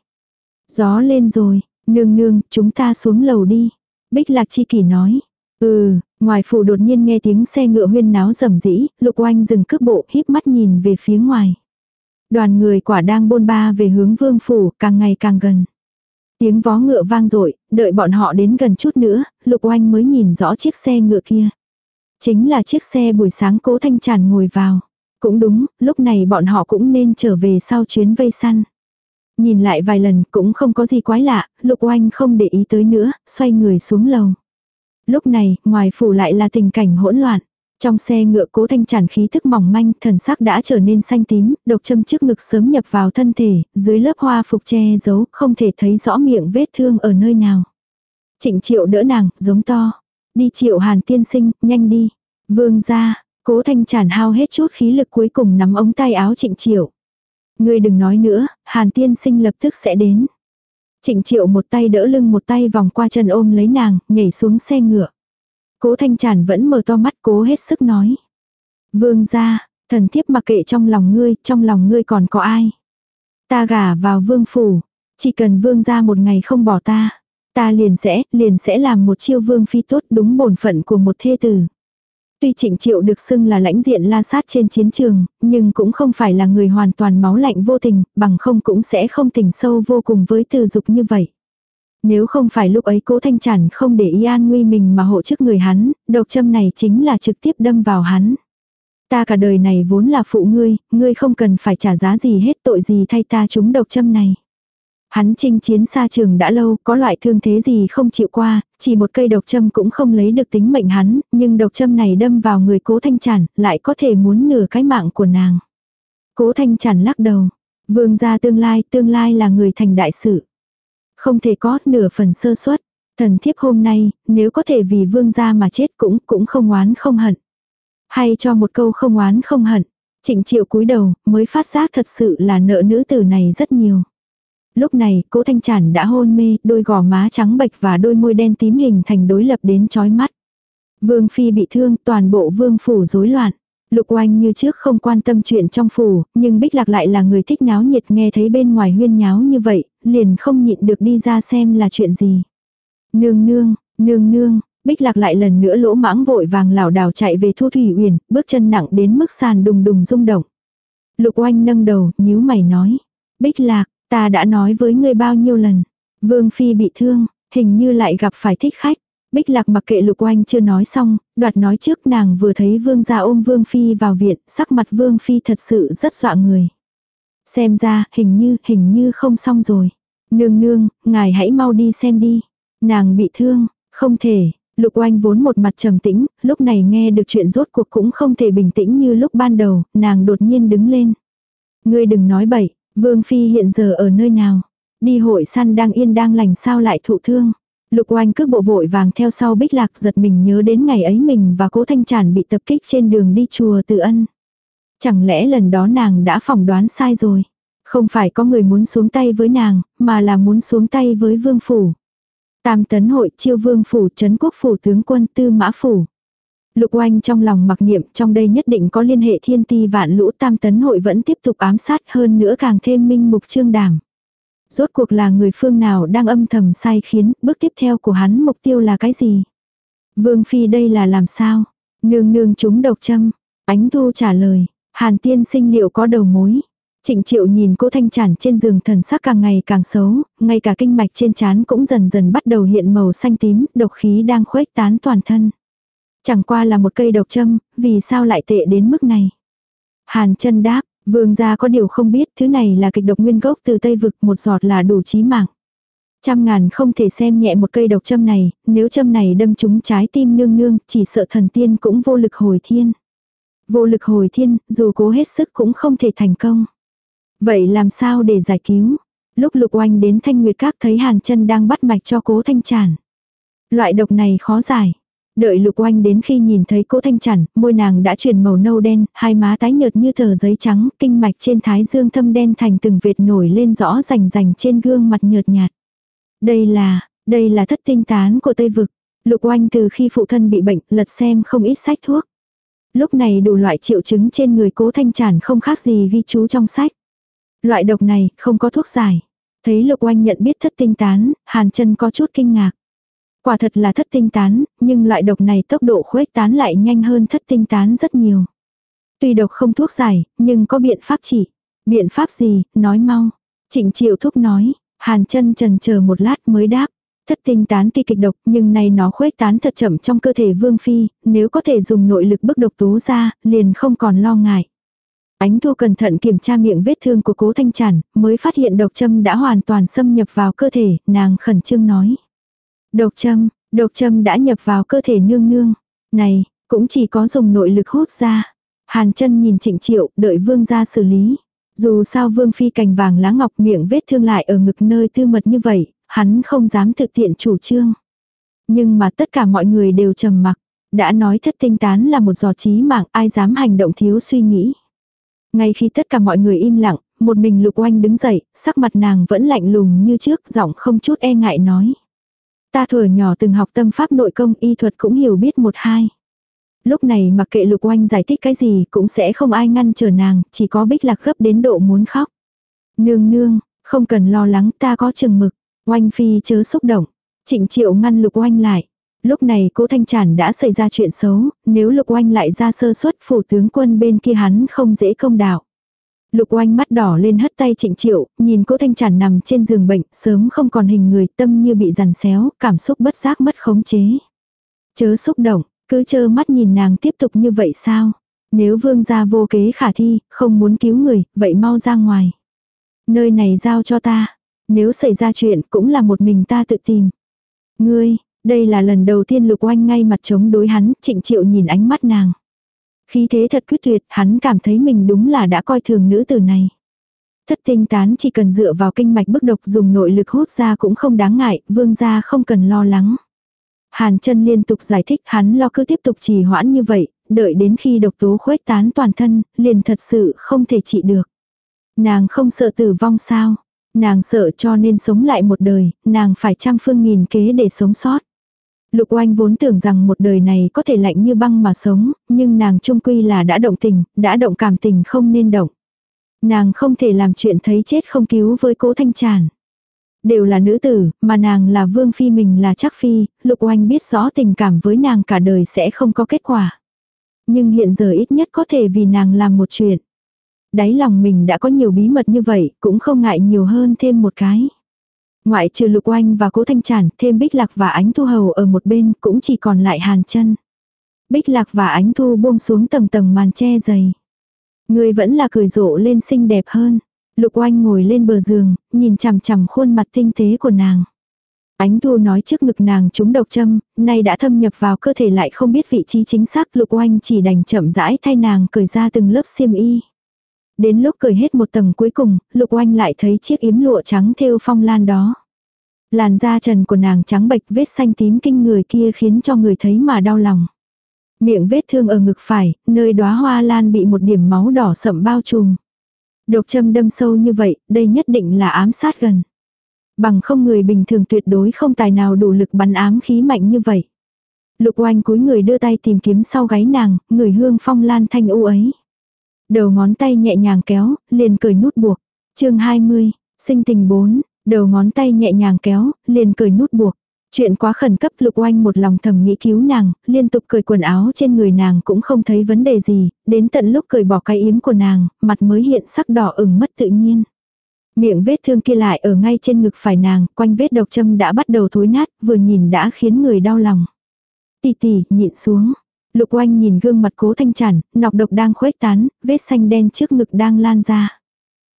Gió lên rồi, nương nương, chúng ta xuống lầu đi. Bích lạc chi kỷ nói. Ừ, ngoài phủ đột nhiên nghe tiếng xe ngựa huyên náo rầm rĩ, lục oanh dừng cước bộ híp mắt nhìn về phía ngoài. Đoàn người quả đang bôn ba về hướng vương phủ, càng ngày càng gần. Tiếng vó ngựa vang dội đợi bọn họ đến gần chút nữa, lục oanh mới nhìn rõ chiếc xe ngựa kia. Chính là chiếc xe buổi sáng cố thanh tràn ngồi vào. Cũng đúng, lúc này bọn họ cũng nên trở về sau chuyến vây săn. Nhìn lại vài lần cũng không có gì quái lạ, lục oanh không để ý tới nữa, xoay người xuống lầu. Lúc này, ngoài phủ lại là tình cảnh hỗn loạn. Trong xe ngựa cố thanh tràn khí thức mỏng manh, thần sắc đã trở nên xanh tím, độc châm trước ngực sớm nhập vào thân thể, dưới lớp hoa phục che giấu, không thể thấy rõ miệng vết thương ở nơi nào. Trịnh triệu đỡ nàng, giống to. Đi triệu hàn tiên sinh, nhanh đi. Vương ra, cố thanh tràn hao hết chút khí lực cuối cùng nắm ống tay áo trịnh triệu. Ngươi đừng nói nữa, hàn tiên sinh lập tức sẽ đến. Trịnh triệu một tay đỡ lưng một tay vòng qua chân ôm lấy nàng, nhảy xuống xe ngựa. Cố thanh tràn vẫn mở to mắt cố hết sức nói. Vương ra, thần thiếp mặc kệ trong lòng ngươi, trong lòng ngươi còn có ai. Ta gả vào vương phủ, chỉ cần vương ra một ngày không bỏ ta. Ta liền sẽ, liền sẽ làm một chiêu vương phi tốt đúng bổn phận của một thê tử. Tuy trịnh triệu được xưng là lãnh diện la sát trên chiến trường, nhưng cũng không phải là người hoàn toàn máu lạnh vô tình, bằng không cũng sẽ không tình sâu vô cùng với từ dục như vậy. Nếu không phải lúc ấy cố thanh chản không để ý an nguy mình mà hộ trước người hắn, độc châm này chính là trực tiếp đâm vào hắn. Ta cả đời này vốn là phụ ngươi, ngươi không cần phải trả giá gì hết tội gì thay ta trúng độc châm này. Hắn chinh chiến xa trường đã lâu, có loại thương thế gì không chịu qua, chỉ một cây độc châm cũng không lấy được tính mệnh hắn, nhưng độc châm này đâm vào người cố thanh chản, lại có thể muốn nửa cái mạng của nàng. Cố thanh chản lắc đầu. Vương gia tương lai, tương lai là người thành đại sự. Không thể có nửa phần sơ suất. Thần thiếp hôm nay, nếu có thể vì vương gia mà chết cũng, cũng không oán không hận. Hay cho một câu không oán không hận. Trịnh triệu cúi đầu, mới phát giác thật sự là nợ nữ tử này rất nhiều. Lúc này, cố thanh chản đã hôn mê, đôi gò má trắng bệch và đôi môi đen tím hình thành đối lập đến chói mắt. Vương phi bị thương, toàn bộ vương phủ rối loạn. Lục oanh như trước không quan tâm chuyện trong phủ, nhưng Bích Lạc lại là người thích náo nhiệt nghe thấy bên ngoài huyên nháo như vậy, liền không nhịn được đi ra xem là chuyện gì. Nương nương, nương nương, Bích Lạc lại lần nữa lỗ mãng vội vàng lảo đảo chạy về Thu Thủy Uyển, bước chân nặng đến mức sàn đùng đùng rung động. Lục oanh nâng đầu, nhíu mày nói. Bích Lạc, Ta đã nói với ngươi bao nhiêu lần. Vương Phi bị thương, hình như lại gặp phải thích khách. Bích lạc mặc kệ lục oanh chưa nói xong, đoạt nói trước nàng vừa thấy vương gia ôm vương phi vào viện, sắc mặt vương phi thật sự rất dọa người. Xem ra, hình như, hình như không xong rồi. Nương nương, ngài hãy mau đi xem đi. Nàng bị thương, không thể. Lục oanh vốn một mặt trầm tĩnh, lúc này nghe được chuyện rốt cuộc cũng không thể bình tĩnh như lúc ban đầu, nàng đột nhiên đứng lên. Ngươi đừng nói bậy, Vương Phi hiện giờ ở nơi nào? Đi hội săn đang yên đang lành sao lại thụ thương? Lục oanh cước bộ vội vàng theo sau bích lạc giật mình nhớ đến ngày ấy mình và cố thanh tràn bị tập kích trên đường đi chùa tự ân. Chẳng lẽ lần đó nàng đã phỏng đoán sai rồi? Không phải có người muốn xuống tay với nàng, mà là muốn xuống tay với vương phủ. Tam tấn hội chiêu vương phủ trấn quốc phủ tướng quân tư mã phủ. Lục oanh trong lòng mặc niệm trong đây nhất định có liên hệ thiên ti vạn lũ tam tấn hội vẫn tiếp tục ám sát hơn nữa càng thêm minh mục trương đảm. Rốt cuộc là người phương nào đang âm thầm sai khiến, bước tiếp theo của hắn mục tiêu là cái gì? Vương Phi đây là làm sao? Nương nương chúng độc châm. Ánh Thu trả lời, Hàn tiên sinh liệu có đầu mối. Trịnh triệu nhìn cô thanh chản trên giường thần sắc càng ngày càng xấu, ngay cả kinh mạch trên trán cũng dần dần bắt đầu hiện màu xanh tím, độc khí đang khuếch tán toàn thân. Chẳng qua là một cây độc châm, vì sao lại tệ đến mức này? Hàn chân đáp, vương gia có điều không biết, thứ này là kịch độc nguyên gốc từ Tây Vực, một giọt là đủ chí mạng. Trăm ngàn không thể xem nhẹ một cây độc châm này, nếu châm này đâm trúng trái tim nương nương, chỉ sợ thần tiên cũng vô lực hồi thiên. Vô lực hồi thiên, dù cố hết sức cũng không thể thành công. Vậy làm sao để giải cứu? Lúc lục oanh đến thanh nguyệt các thấy hàn chân đang bắt mạch cho cố thanh tràn. Loại độc này khó giải. Đợi lục oanh đến khi nhìn thấy cố thanh chản, môi nàng đã chuyển màu nâu đen, hai má tái nhợt như tờ giấy trắng, kinh mạch trên thái dương thâm đen thành từng vệt nổi lên rõ rành rành trên gương mặt nhợt nhạt. Đây là, đây là thất tinh tán của Tây Vực. Lục oanh từ khi phụ thân bị bệnh, lật xem không ít sách thuốc. Lúc này đủ loại triệu chứng trên người cố thanh chản không khác gì ghi chú trong sách. Loại độc này không có thuốc giải. Thấy lục oanh nhận biết thất tinh tán, hàn chân có chút kinh ngạc. Quả thật là thất tinh tán, nhưng loại độc này tốc độ khuếch tán lại nhanh hơn thất tinh tán rất nhiều. Tuy độc không thuốc giải, nhưng có biện pháp trị. Biện pháp gì, nói mau. Trịnh triệu thúc nói, hàn chân trần chờ một lát mới đáp. Thất tinh tán tuy kịch độc nhưng này nó khuếch tán thật chậm trong cơ thể vương phi, nếu có thể dùng nội lực bức độc tố ra, liền không còn lo ngại. Ánh thu cẩn thận kiểm tra miệng vết thương của cố thanh chản mới phát hiện độc châm đã hoàn toàn xâm nhập vào cơ thể, nàng khẩn trương nói. Độc châm, độc châm đã nhập vào cơ thể nương nương. Này, cũng chỉ có dùng nội lực hút ra. Hàn chân nhìn trịnh triệu, đợi vương ra xử lý. Dù sao vương phi cành vàng lá ngọc miệng vết thương lại ở ngực nơi tư mật như vậy, hắn không dám thực tiện chủ trương. Nhưng mà tất cả mọi người đều trầm mặc. Đã nói thất tinh tán là một giò trí mạng ai dám hành động thiếu suy nghĩ. Ngay khi tất cả mọi người im lặng, một mình lục oanh đứng dậy, sắc mặt nàng vẫn lạnh lùng như trước, giọng không chút e ngại nói. Ta thuở nhỏ từng học tâm pháp nội công y thuật cũng hiểu biết một hai. Lúc này mặc kệ lục oanh giải thích cái gì cũng sẽ không ai ngăn trở nàng, chỉ có bích lạc gấp đến độ muốn khóc. Nương nương, không cần lo lắng ta có chừng mực. Oanh phi chớ xúc động. Trịnh triệu ngăn lục oanh lại. Lúc này cố thanh trản đã xảy ra chuyện xấu, nếu lục oanh lại ra sơ suất phủ tướng quân bên kia hắn không dễ công đạo. Lục oanh mắt đỏ lên hất tay trịnh triệu, nhìn cố thanh Chản nằm trên giường bệnh, sớm không còn hình người, tâm như bị rằn xéo, cảm xúc bất giác mất khống chế. Chớ xúc động, cứ chơ mắt nhìn nàng tiếp tục như vậy sao? Nếu vương gia vô kế khả thi, không muốn cứu người, vậy mau ra ngoài. Nơi này giao cho ta. Nếu xảy ra chuyện cũng là một mình ta tự tìm. Ngươi, đây là lần đầu tiên lục oanh ngay mặt chống đối hắn, trịnh triệu nhìn ánh mắt nàng. Khí thế thật quyết tuyệt, hắn cảm thấy mình đúng là đã coi thường nữ tử này. Thất tinh tán chỉ cần dựa vào kinh mạch bức độc dùng nội lực hút ra cũng không đáng ngại, vương gia không cần lo lắng. Hàn chân liên tục giải thích hắn lo cứ tiếp tục trì hoãn như vậy, đợi đến khi độc tố khuếch tán toàn thân, liền thật sự không thể trị được. Nàng không sợ tử vong sao? Nàng sợ cho nên sống lại một đời, nàng phải trăm phương nghìn kế để sống sót. Lục oanh vốn tưởng rằng một đời này có thể lạnh như băng mà sống, nhưng nàng trung quy là đã động tình, đã động cảm tình không nên động. Nàng không thể làm chuyện thấy chết không cứu với cố thanh tràn. Đều là nữ tử, mà nàng là vương phi mình là chắc phi, lục oanh biết rõ tình cảm với nàng cả đời sẽ không có kết quả. Nhưng hiện giờ ít nhất có thể vì nàng làm một chuyện. Đáy lòng mình đã có nhiều bí mật như vậy, cũng không ngại nhiều hơn thêm một cái. Ngoại trừ lục oanh và cố thanh tràn, thêm bích lạc và ánh thu hầu ở một bên, cũng chỉ còn lại hàn chân. Bích lạc và ánh thu buông xuống tầng tầng màn che dày. Người vẫn là cười rộ lên xinh đẹp hơn. Lục oanh ngồi lên bờ giường, nhìn chằm chằm khuôn mặt tinh tế của nàng. Ánh thu nói trước ngực nàng trúng độc châm, nay đã thâm nhập vào cơ thể lại không biết vị trí chính xác lục oanh chỉ đành chậm rãi thay nàng cởi ra từng lớp xiêm y. Đến lúc cởi hết một tầng cuối cùng, lục oanh lại thấy chiếc yếm lụa trắng thêu phong lan đó. Làn da trần của nàng trắng bệch vết xanh tím kinh người kia khiến cho người thấy mà đau lòng. Miệng vết thương ở ngực phải, nơi đóa hoa lan bị một điểm máu đỏ sậm bao trùm. Độc châm đâm sâu như vậy, đây nhất định là ám sát gần. Bằng không người bình thường tuyệt đối không tài nào đủ lực bắn ám khí mạnh như vậy. Lục oanh cúi người đưa tay tìm kiếm sau gáy nàng, người hương phong lan thanh u ấy. Đầu ngón tay nhẹ nhàng kéo, liền cởi nút buộc. chương 20, sinh tình 4, đầu ngón tay nhẹ nhàng kéo, liền cởi nút buộc. Chuyện quá khẩn cấp lục oanh một lòng thầm nghĩ cứu nàng, liên tục cởi quần áo trên người nàng cũng không thấy vấn đề gì, đến tận lúc cởi bỏ cái yếm của nàng, mặt mới hiện sắc đỏ ửng mất tự nhiên. Miệng vết thương kia lại ở ngay trên ngực phải nàng, quanh vết độc châm đã bắt đầu thối nát, vừa nhìn đã khiến người đau lòng. Tì tì, nhịn xuống. Lục oanh nhìn gương mặt cố thanh chản, nọc độc đang khuếch tán, vết xanh đen trước ngực đang lan ra.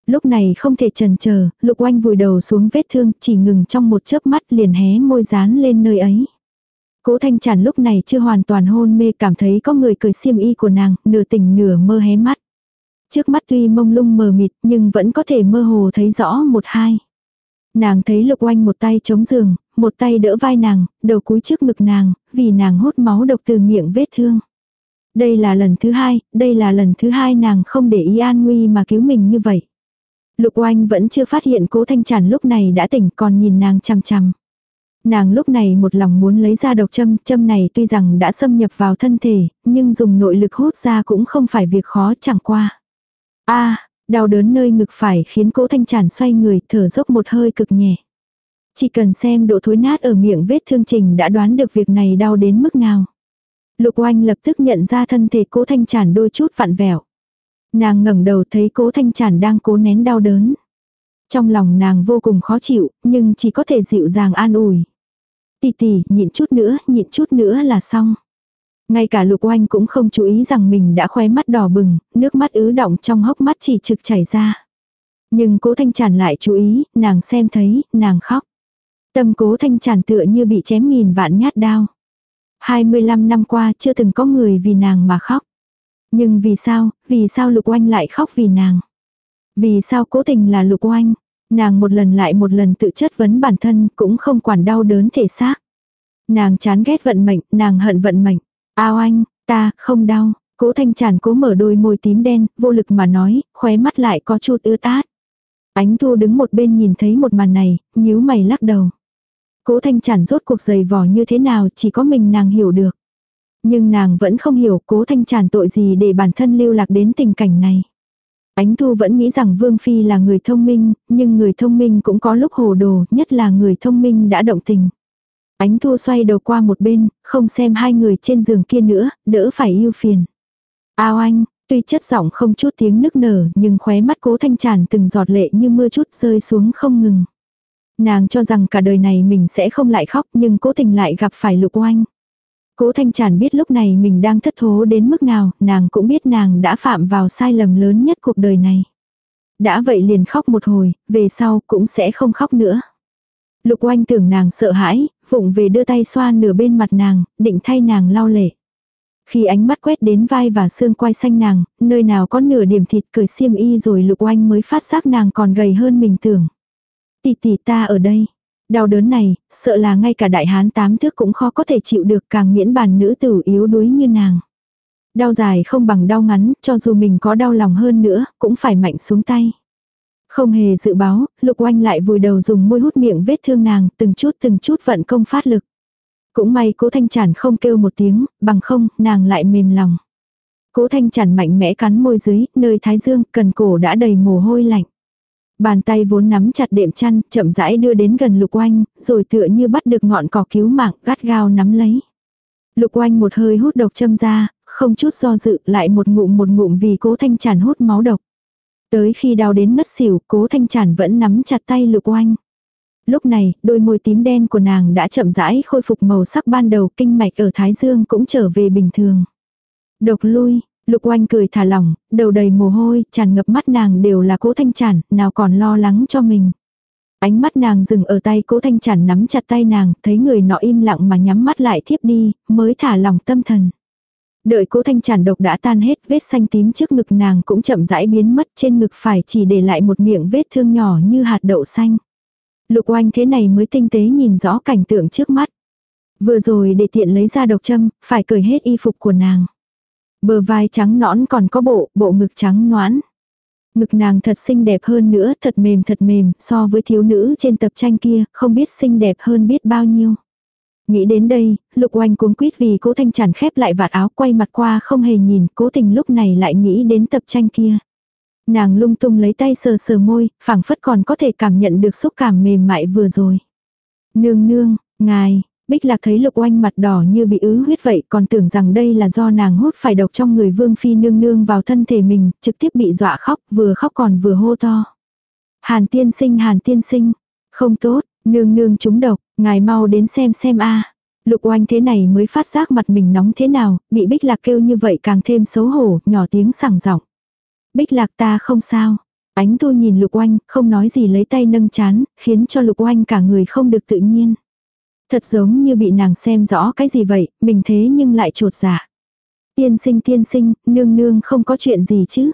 Lúc này không thể trần chờ lục oanh vùi đầu xuống vết thương, chỉ ngừng trong một chớp mắt liền hé môi dán lên nơi ấy. Cố thanh chản lúc này chưa hoàn toàn hôn mê cảm thấy có người cười xiêm y của nàng, nửa tỉnh nửa mơ hé mắt. Trước mắt tuy mông lung mờ mịt nhưng vẫn có thể mơ hồ thấy rõ một hai. Nàng thấy lục oanh một tay chống giường, một tay đỡ vai nàng, đầu cúi trước ngực nàng, vì nàng hút máu độc từ miệng vết thương. Đây là lần thứ hai, đây là lần thứ hai nàng không để ý an nguy mà cứu mình như vậy. Lục oanh vẫn chưa phát hiện cố thanh tràn lúc này đã tỉnh còn nhìn nàng chằm chằm. Nàng lúc này một lòng muốn lấy ra độc châm, châm này tuy rằng đã xâm nhập vào thân thể, nhưng dùng nội lực hút ra cũng không phải việc khó chẳng qua. a đau đớn nơi ngực phải khiến cố thanh Chản xoay người thở dốc một hơi cực nhẹ. Chỉ cần xem độ thối nát ở miệng vết thương trình đã đoán được việc này đau đến mức nào. Lục oanh lập tức nhận ra thân thể cố thanh Chản đôi chút vặn vẹo. Nàng ngẩng đầu thấy cố thanh Chản đang cố nén đau đớn. Trong lòng nàng vô cùng khó chịu, nhưng chỉ có thể dịu dàng an ủi. Tì tì, nhịn chút nữa, nhịn chút nữa là xong. Ngay cả lục oanh cũng không chú ý rằng mình đã khóe mắt đỏ bừng, nước mắt ứ động trong hốc mắt chỉ trực chảy ra. Nhưng cố thanh tràn lại chú ý, nàng xem thấy, nàng khóc. Tâm cố thanh tràn tựa như bị chém nghìn vạn nhát đao. 25 năm qua chưa từng có người vì nàng mà khóc. Nhưng vì sao, vì sao lục oanh lại khóc vì nàng? Vì sao cố tình là lục oanh? Nàng một lần lại một lần tự chất vấn bản thân cũng không quản đau đớn thể xác. Nàng chán ghét vận mệnh, nàng hận vận mệnh. Ao anh, ta, không đau. Cố thanh Chản cố mở đôi môi tím đen, vô lực mà nói, khóe mắt lại có chút ưa tát. Ánh thu đứng một bên nhìn thấy một màn này, nhíu mày lắc đầu. Cố thanh Chản rốt cuộc giày vò như thế nào chỉ có mình nàng hiểu được. Nhưng nàng vẫn không hiểu cố thanh Chản tội gì để bản thân lưu lạc đến tình cảnh này. Ánh Thu vẫn nghĩ rằng Vương Phi là người thông minh, nhưng người thông minh cũng có lúc hồ đồ, nhất là người thông minh đã động tình. Ánh Thu xoay đầu qua một bên, không xem hai người trên giường kia nữa, đỡ phải yêu phiền. Ao anh, tuy chất giọng không chút tiếng nức nở, nhưng khóe mắt cố thanh tràn từng giọt lệ như mưa chút rơi xuống không ngừng. Nàng cho rằng cả đời này mình sẽ không lại khóc nhưng cố tình lại gặp phải lục oanh. Cố Thanh Tràn biết lúc này mình đang thất thố đến mức nào, nàng cũng biết nàng đã phạm vào sai lầm lớn nhất cuộc đời này. Đã vậy liền khóc một hồi, về sau cũng sẽ không khóc nữa. Lục oanh tưởng nàng sợ hãi, vụng về đưa tay xoa nửa bên mặt nàng, định thay nàng lau lệ. Khi ánh mắt quét đến vai và xương quai xanh nàng, nơi nào có nửa điểm thịt cởi xiêm y rồi lục oanh mới phát giác nàng còn gầy hơn mình tưởng. Tỷ tỷ ta ở đây. Đau đớn này, sợ là ngay cả đại hán tám thước cũng khó có thể chịu được càng miễn bàn nữ tử yếu đuối như nàng. Đau dài không bằng đau ngắn, cho dù mình có đau lòng hơn nữa, cũng phải mạnh xuống tay. Không hề dự báo, lục oanh lại vùi đầu dùng môi hút miệng vết thương nàng, từng chút từng chút vận công phát lực. Cũng may cố thanh chản không kêu một tiếng, bằng không, nàng lại mềm lòng. Cố thanh chản mạnh mẽ cắn môi dưới, nơi thái dương, cần cổ đã đầy mồ hôi lạnh. Bàn tay vốn nắm chặt đệm chăn, chậm rãi đưa đến gần lục oanh, rồi tựa như bắt được ngọn cỏ cứu mạng, gắt gao nắm lấy. Lục oanh một hơi hút độc châm ra, không chút do dự, lại một ngụm một ngụm vì cố thanh chản hút máu độc. Tới khi đau đến ngất xỉu, cố thanh chản vẫn nắm chặt tay lục oanh. Lúc này, đôi môi tím đen của nàng đã chậm rãi khôi phục màu sắc ban đầu, kinh mạch ở Thái Dương cũng trở về bình thường. Độc lui, Lục oanh cười thả lỏng, đầu đầy mồ hôi, tràn ngập mắt nàng đều là cố thanh chản, nào còn lo lắng cho mình. Ánh mắt nàng dừng ở tay cố thanh chản nắm chặt tay nàng, thấy người nọ im lặng mà nhắm mắt lại thiếp đi, mới thả lỏng tâm thần. Đợi cố thanh tràn độc đã tan hết, vết xanh tím trước ngực nàng cũng chậm rãi biến mất trên ngực phải chỉ để lại một miệng vết thương nhỏ như hạt đậu xanh. Lục oanh thế này mới tinh tế nhìn rõ cảnh tượng trước mắt. Vừa rồi để tiện lấy ra độc châm, phải cởi hết y phục của nàng. Bờ vai trắng nõn còn có bộ, bộ ngực trắng noãn. Ngực nàng thật xinh đẹp hơn nữa, thật mềm thật mềm, so với thiếu nữ trên tập tranh kia, không biết xinh đẹp hơn biết bao nhiêu. Nghĩ đến đây, lục oanh cuống quýt vì cố thanh chản khép lại vạt áo quay mặt qua không hề nhìn, cố tình lúc này lại nghĩ đến tập tranh kia. Nàng lung tung lấy tay sờ sờ môi, phảng phất còn có thể cảm nhận được xúc cảm mềm mại vừa rồi. Nương nương, Ngài, Bích Lạc thấy Lục Oanh mặt đỏ như bị ứ huyết vậy còn tưởng rằng đây là do nàng hút phải độc trong người Vương Phi nương nương vào thân thể mình, trực tiếp bị dọa khóc, vừa khóc còn vừa hô to. Hàn tiên sinh hàn tiên sinh, không tốt, nương nương trúng độc, ngài mau đến xem xem a Lục oanh thế này mới phát giác mặt mình nóng thế nào, bị bích lạc kêu như vậy càng thêm xấu hổ, nhỏ tiếng sảng giọng. Bích lạc ta không sao. Ánh thu nhìn lục oanh, không nói gì lấy tay nâng chán, khiến cho lục oanh cả người không được tự nhiên. Thật giống như bị nàng xem rõ cái gì vậy, mình thế nhưng lại trột dạ. Tiên sinh tiên sinh, nương nương không có chuyện gì chứ.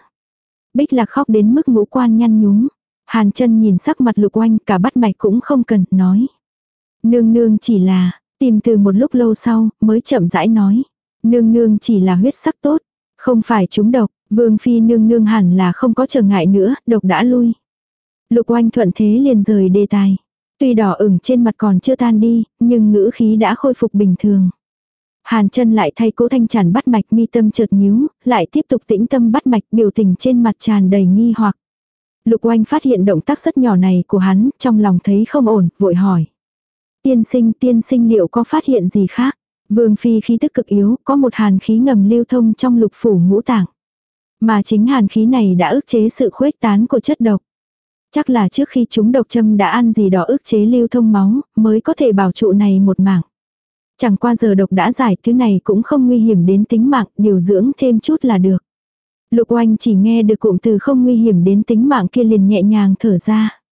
Bích lạc khóc đến mức ngũ quan nhăn nhúm. Hàn chân nhìn sắc mặt lục oanh cả bắt mạch cũng không cần, nói. Nương nương chỉ là, tìm từ một lúc lâu sau, mới chậm rãi nói. Nương nương chỉ là huyết sắc tốt, không phải chúng độc, vương phi nương nương hẳn là không có trở ngại nữa, độc đã lui. Lục oanh thuận thế liền rời đề tài. Tuy đỏ ửng trên mặt còn chưa tan đi, nhưng ngữ khí đã khôi phục bình thường. Hàn chân lại thay cố thanh tràn bắt mạch mi tâm chợt nhíu, lại tiếp tục tĩnh tâm bắt mạch biểu tình trên mặt tràn đầy nghi hoặc. Lục oanh phát hiện động tác rất nhỏ này của hắn, trong lòng thấy không ổn, vội hỏi. Tiên sinh, tiên sinh liệu có phát hiện gì khác? Vương phi khí tức cực yếu, có một hàn khí ngầm lưu thông trong lục phủ ngũ tạng. Mà chính hàn khí này đã ức chế sự khuếch tán của chất độc. Chắc là trước khi chúng độc châm đã ăn gì đó ức chế lưu thông máu, mới có thể bảo trụ này một mạng. Chẳng qua giờ độc đã giải, thứ này cũng không nguy hiểm đến tính mạng, điều dưỡng thêm chút là được. Lục oanh chỉ nghe được cụm từ không nguy hiểm đến tính mạng kia liền nhẹ nhàng thở ra.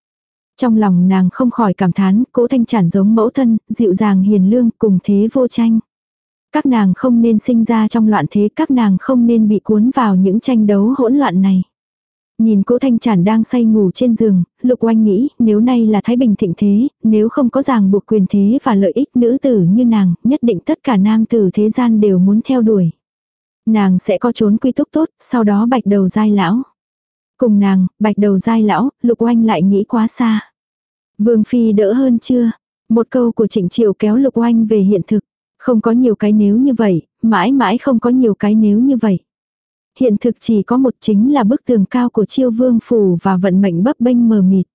Trong lòng nàng không khỏi cảm thán, cố thanh chản giống mẫu thân, dịu dàng hiền lương, cùng thế vô tranh. Các nàng không nên sinh ra trong loạn thế, các nàng không nên bị cuốn vào những tranh đấu hỗn loạn này. Nhìn cố thanh chản đang say ngủ trên giường, lục oanh nghĩ nếu nay là Thái Bình thịnh thế, nếu không có ràng buộc quyền thế và lợi ích nữ tử như nàng, nhất định tất cả nam tử thế gian đều muốn theo đuổi. Nàng sẽ có trốn quy túc tốt, sau đó bạch đầu dai lão. Cùng nàng, bạch đầu dai lão, lục oanh lại nghĩ quá xa. Vương Phi đỡ hơn chưa? Một câu của trịnh triệu kéo lục oanh về hiện thực. Không có nhiều cái nếu như vậy, mãi mãi không có nhiều cái nếu như vậy. Hiện thực chỉ có một chính là bức tường cao của chiêu vương phủ và vận mệnh bấp bênh mờ mịt.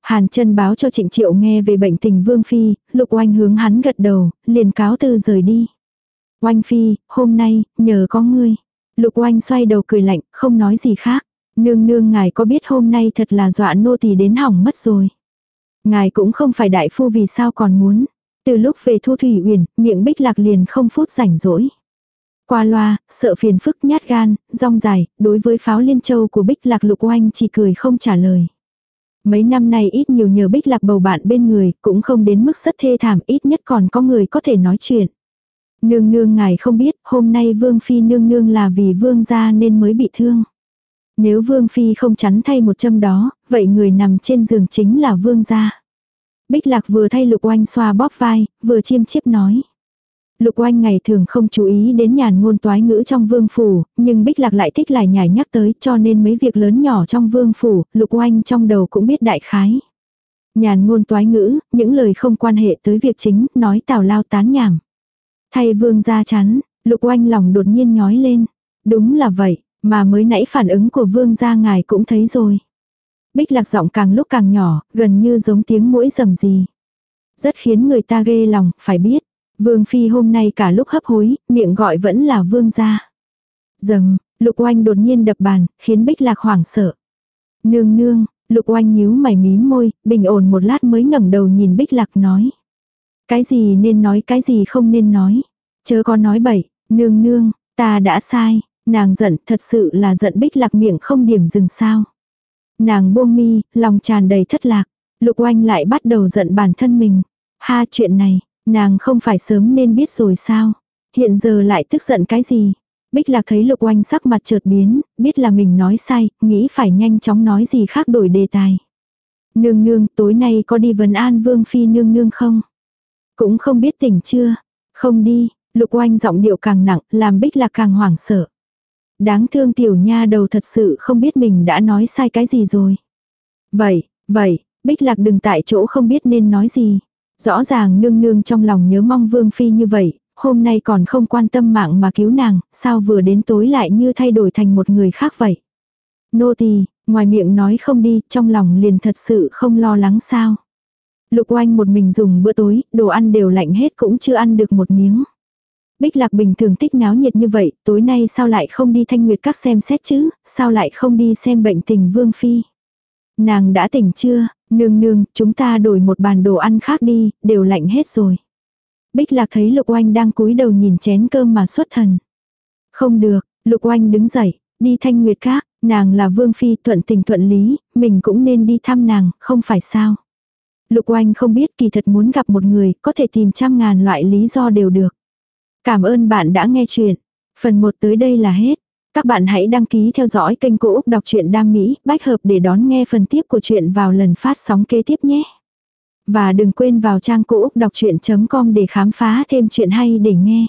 Hàn chân báo cho trịnh triệu nghe về bệnh tình vương phi, lục oanh hướng hắn gật đầu, liền cáo từ rời đi. Oanh phi, hôm nay, nhờ có ngươi. Lục oanh xoay đầu cười lạnh, không nói gì khác. Nương nương ngài có biết hôm nay thật là dọa nô tỳ đến hỏng mất rồi. Ngài cũng không phải đại phu vì sao còn muốn. Từ lúc về thu thủy uyển, miệng bích lạc liền không phút rảnh rỗi. Qua loa, sợ phiền phức nhát gan, rong dài, đối với pháo liên châu của bích lạc lục oanh chỉ cười không trả lời. Mấy năm nay ít nhiều nhờ bích lạc bầu bạn bên người, cũng không đến mức rất thê thảm, ít nhất còn có người có thể nói chuyện. Nương nương ngài không biết, hôm nay vương phi nương nương là vì vương gia nên mới bị thương. Nếu vương phi không chắn thay một châm đó, vậy người nằm trên giường chính là vương gia. Bích lạc vừa thay lục oanh xoa bóp vai, vừa chiêm chiếp nói. Lục oanh ngày thường không chú ý đến nhàn ngôn toái ngữ trong vương phủ, nhưng bích lạc lại thích lại nhảy nhắc tới cho nên mấy việc lớn nhỏ trong vương phủ, lục oanh trong đầu cũng biết đại khái. Nhàn ngôn toái ngữ, những lời không quan hệ tới việc chính, nói tào lao tán nhảm. Thay vương ra chắn, lục oanh lòng đột nhiên nhói lên. Đúng là vậy, mà mới nãy phản ứng của vương gia ngài cũng thấy rồi. Bích lạc giọng càng lúc càng nhỏ, gần như giống tiếng mũi rầm gì. Rất khiến người ta ghê lòng, phải biết. Vương phi hôm nay cả lúc hấp hối, miệng gọi vẫn là vương gia. Dầm, lục oanh đột nhiên đập bàn, khiến bích lạc hoảng sợ. Nương nương, lục oanh nhíu mày mím môi, bình ổn một lát mới ngẩng đầu nhìn bích lạc nói. Cái gì nên nói cái gì không nên nói. Chớ có nói bậy, nương nương, ta đã sai. Nàng giận thật sự là giận bích lạc miệng không điểm dừng sao. Nàng buông mi, lòng tràn đầy thất lạc. Lục oanh lại bắt đầu giận bản thân mình. Ha chuyện này, nàng không phải sớm nên biết rồi sao. Hiện giờ lại tức giận cái gì. Bích lạc thấy lục oanh sắc mặt chợt biến, biết là mình nói sai, nghĩ phải nhanh chóng nói gì khác đổi đề tài. Nương nương, tối nay có đi vấn an vương phi nương nương không? Cũng không biết tỉnh chưa? Không đi, lục oanh giọng điệu càng nặng, làm bích lạc càng hoảng sợ. Đáng thương tiểu nha đầu thật sự không biết mình đã nói sai cái gì rồi. Vậy, vậy, bích lạc đừng tại chỗ không biết nên nói gì. Rõ ràng nương nương trong lòng nhớ mong vương phi như vậy, hôm nay còn không quan tâm mạng mà cứu nàng, sao vừa đến tối lại như thay đổi thành một người khác vậy. Nô tỳ ngoài miệng nói không đi, trong lòng liền thật sự không lo lắng sao. Lục oanh một mình dùng bữa tối, đồ ăn đều lạnh hết cũng chưa ăn được một miếng. Bích lạc bình thường thích náo nhiệt như vậy, tối nay sao lại không đi thanh nguyệt các xem xét chứ, sao lại không đi xem bệnh tình vương phi. Nàng đã tỉnh chưa, nương nương, chúng ta đổi một bàn đồ ăn khác đi, đều lạnh hết rồi. Bích lạc thấy lục oanh đang cúi đầu nhìn chén cơm mà xuất thần. Không được, lục oanh đứng dậy, đi thanh nguyệt các, nàng là vương phi thuận tình thuận lý, mình cũng nên đi thăm nàng, không phải sao. Lục oanh không biết kỳ thật muốn gặp một người, có thể tìm trăm ngàn loại lý do đều được. Cảm ơn bạn đã nghe chuyện. Phần 1 tới đây là hết. Các bạn hãy đăng ký theo dõi kênh Cô Úc Đọc truyện Đam Mỹ, bách hợp để đón nghe phần tiếp của chuyện vào lần phát sóng kế tiếp nhé. Và đừng quên vào trang Cô Úc Đọc Chuyện.com để khám phá thêm chuyện hay để nghe.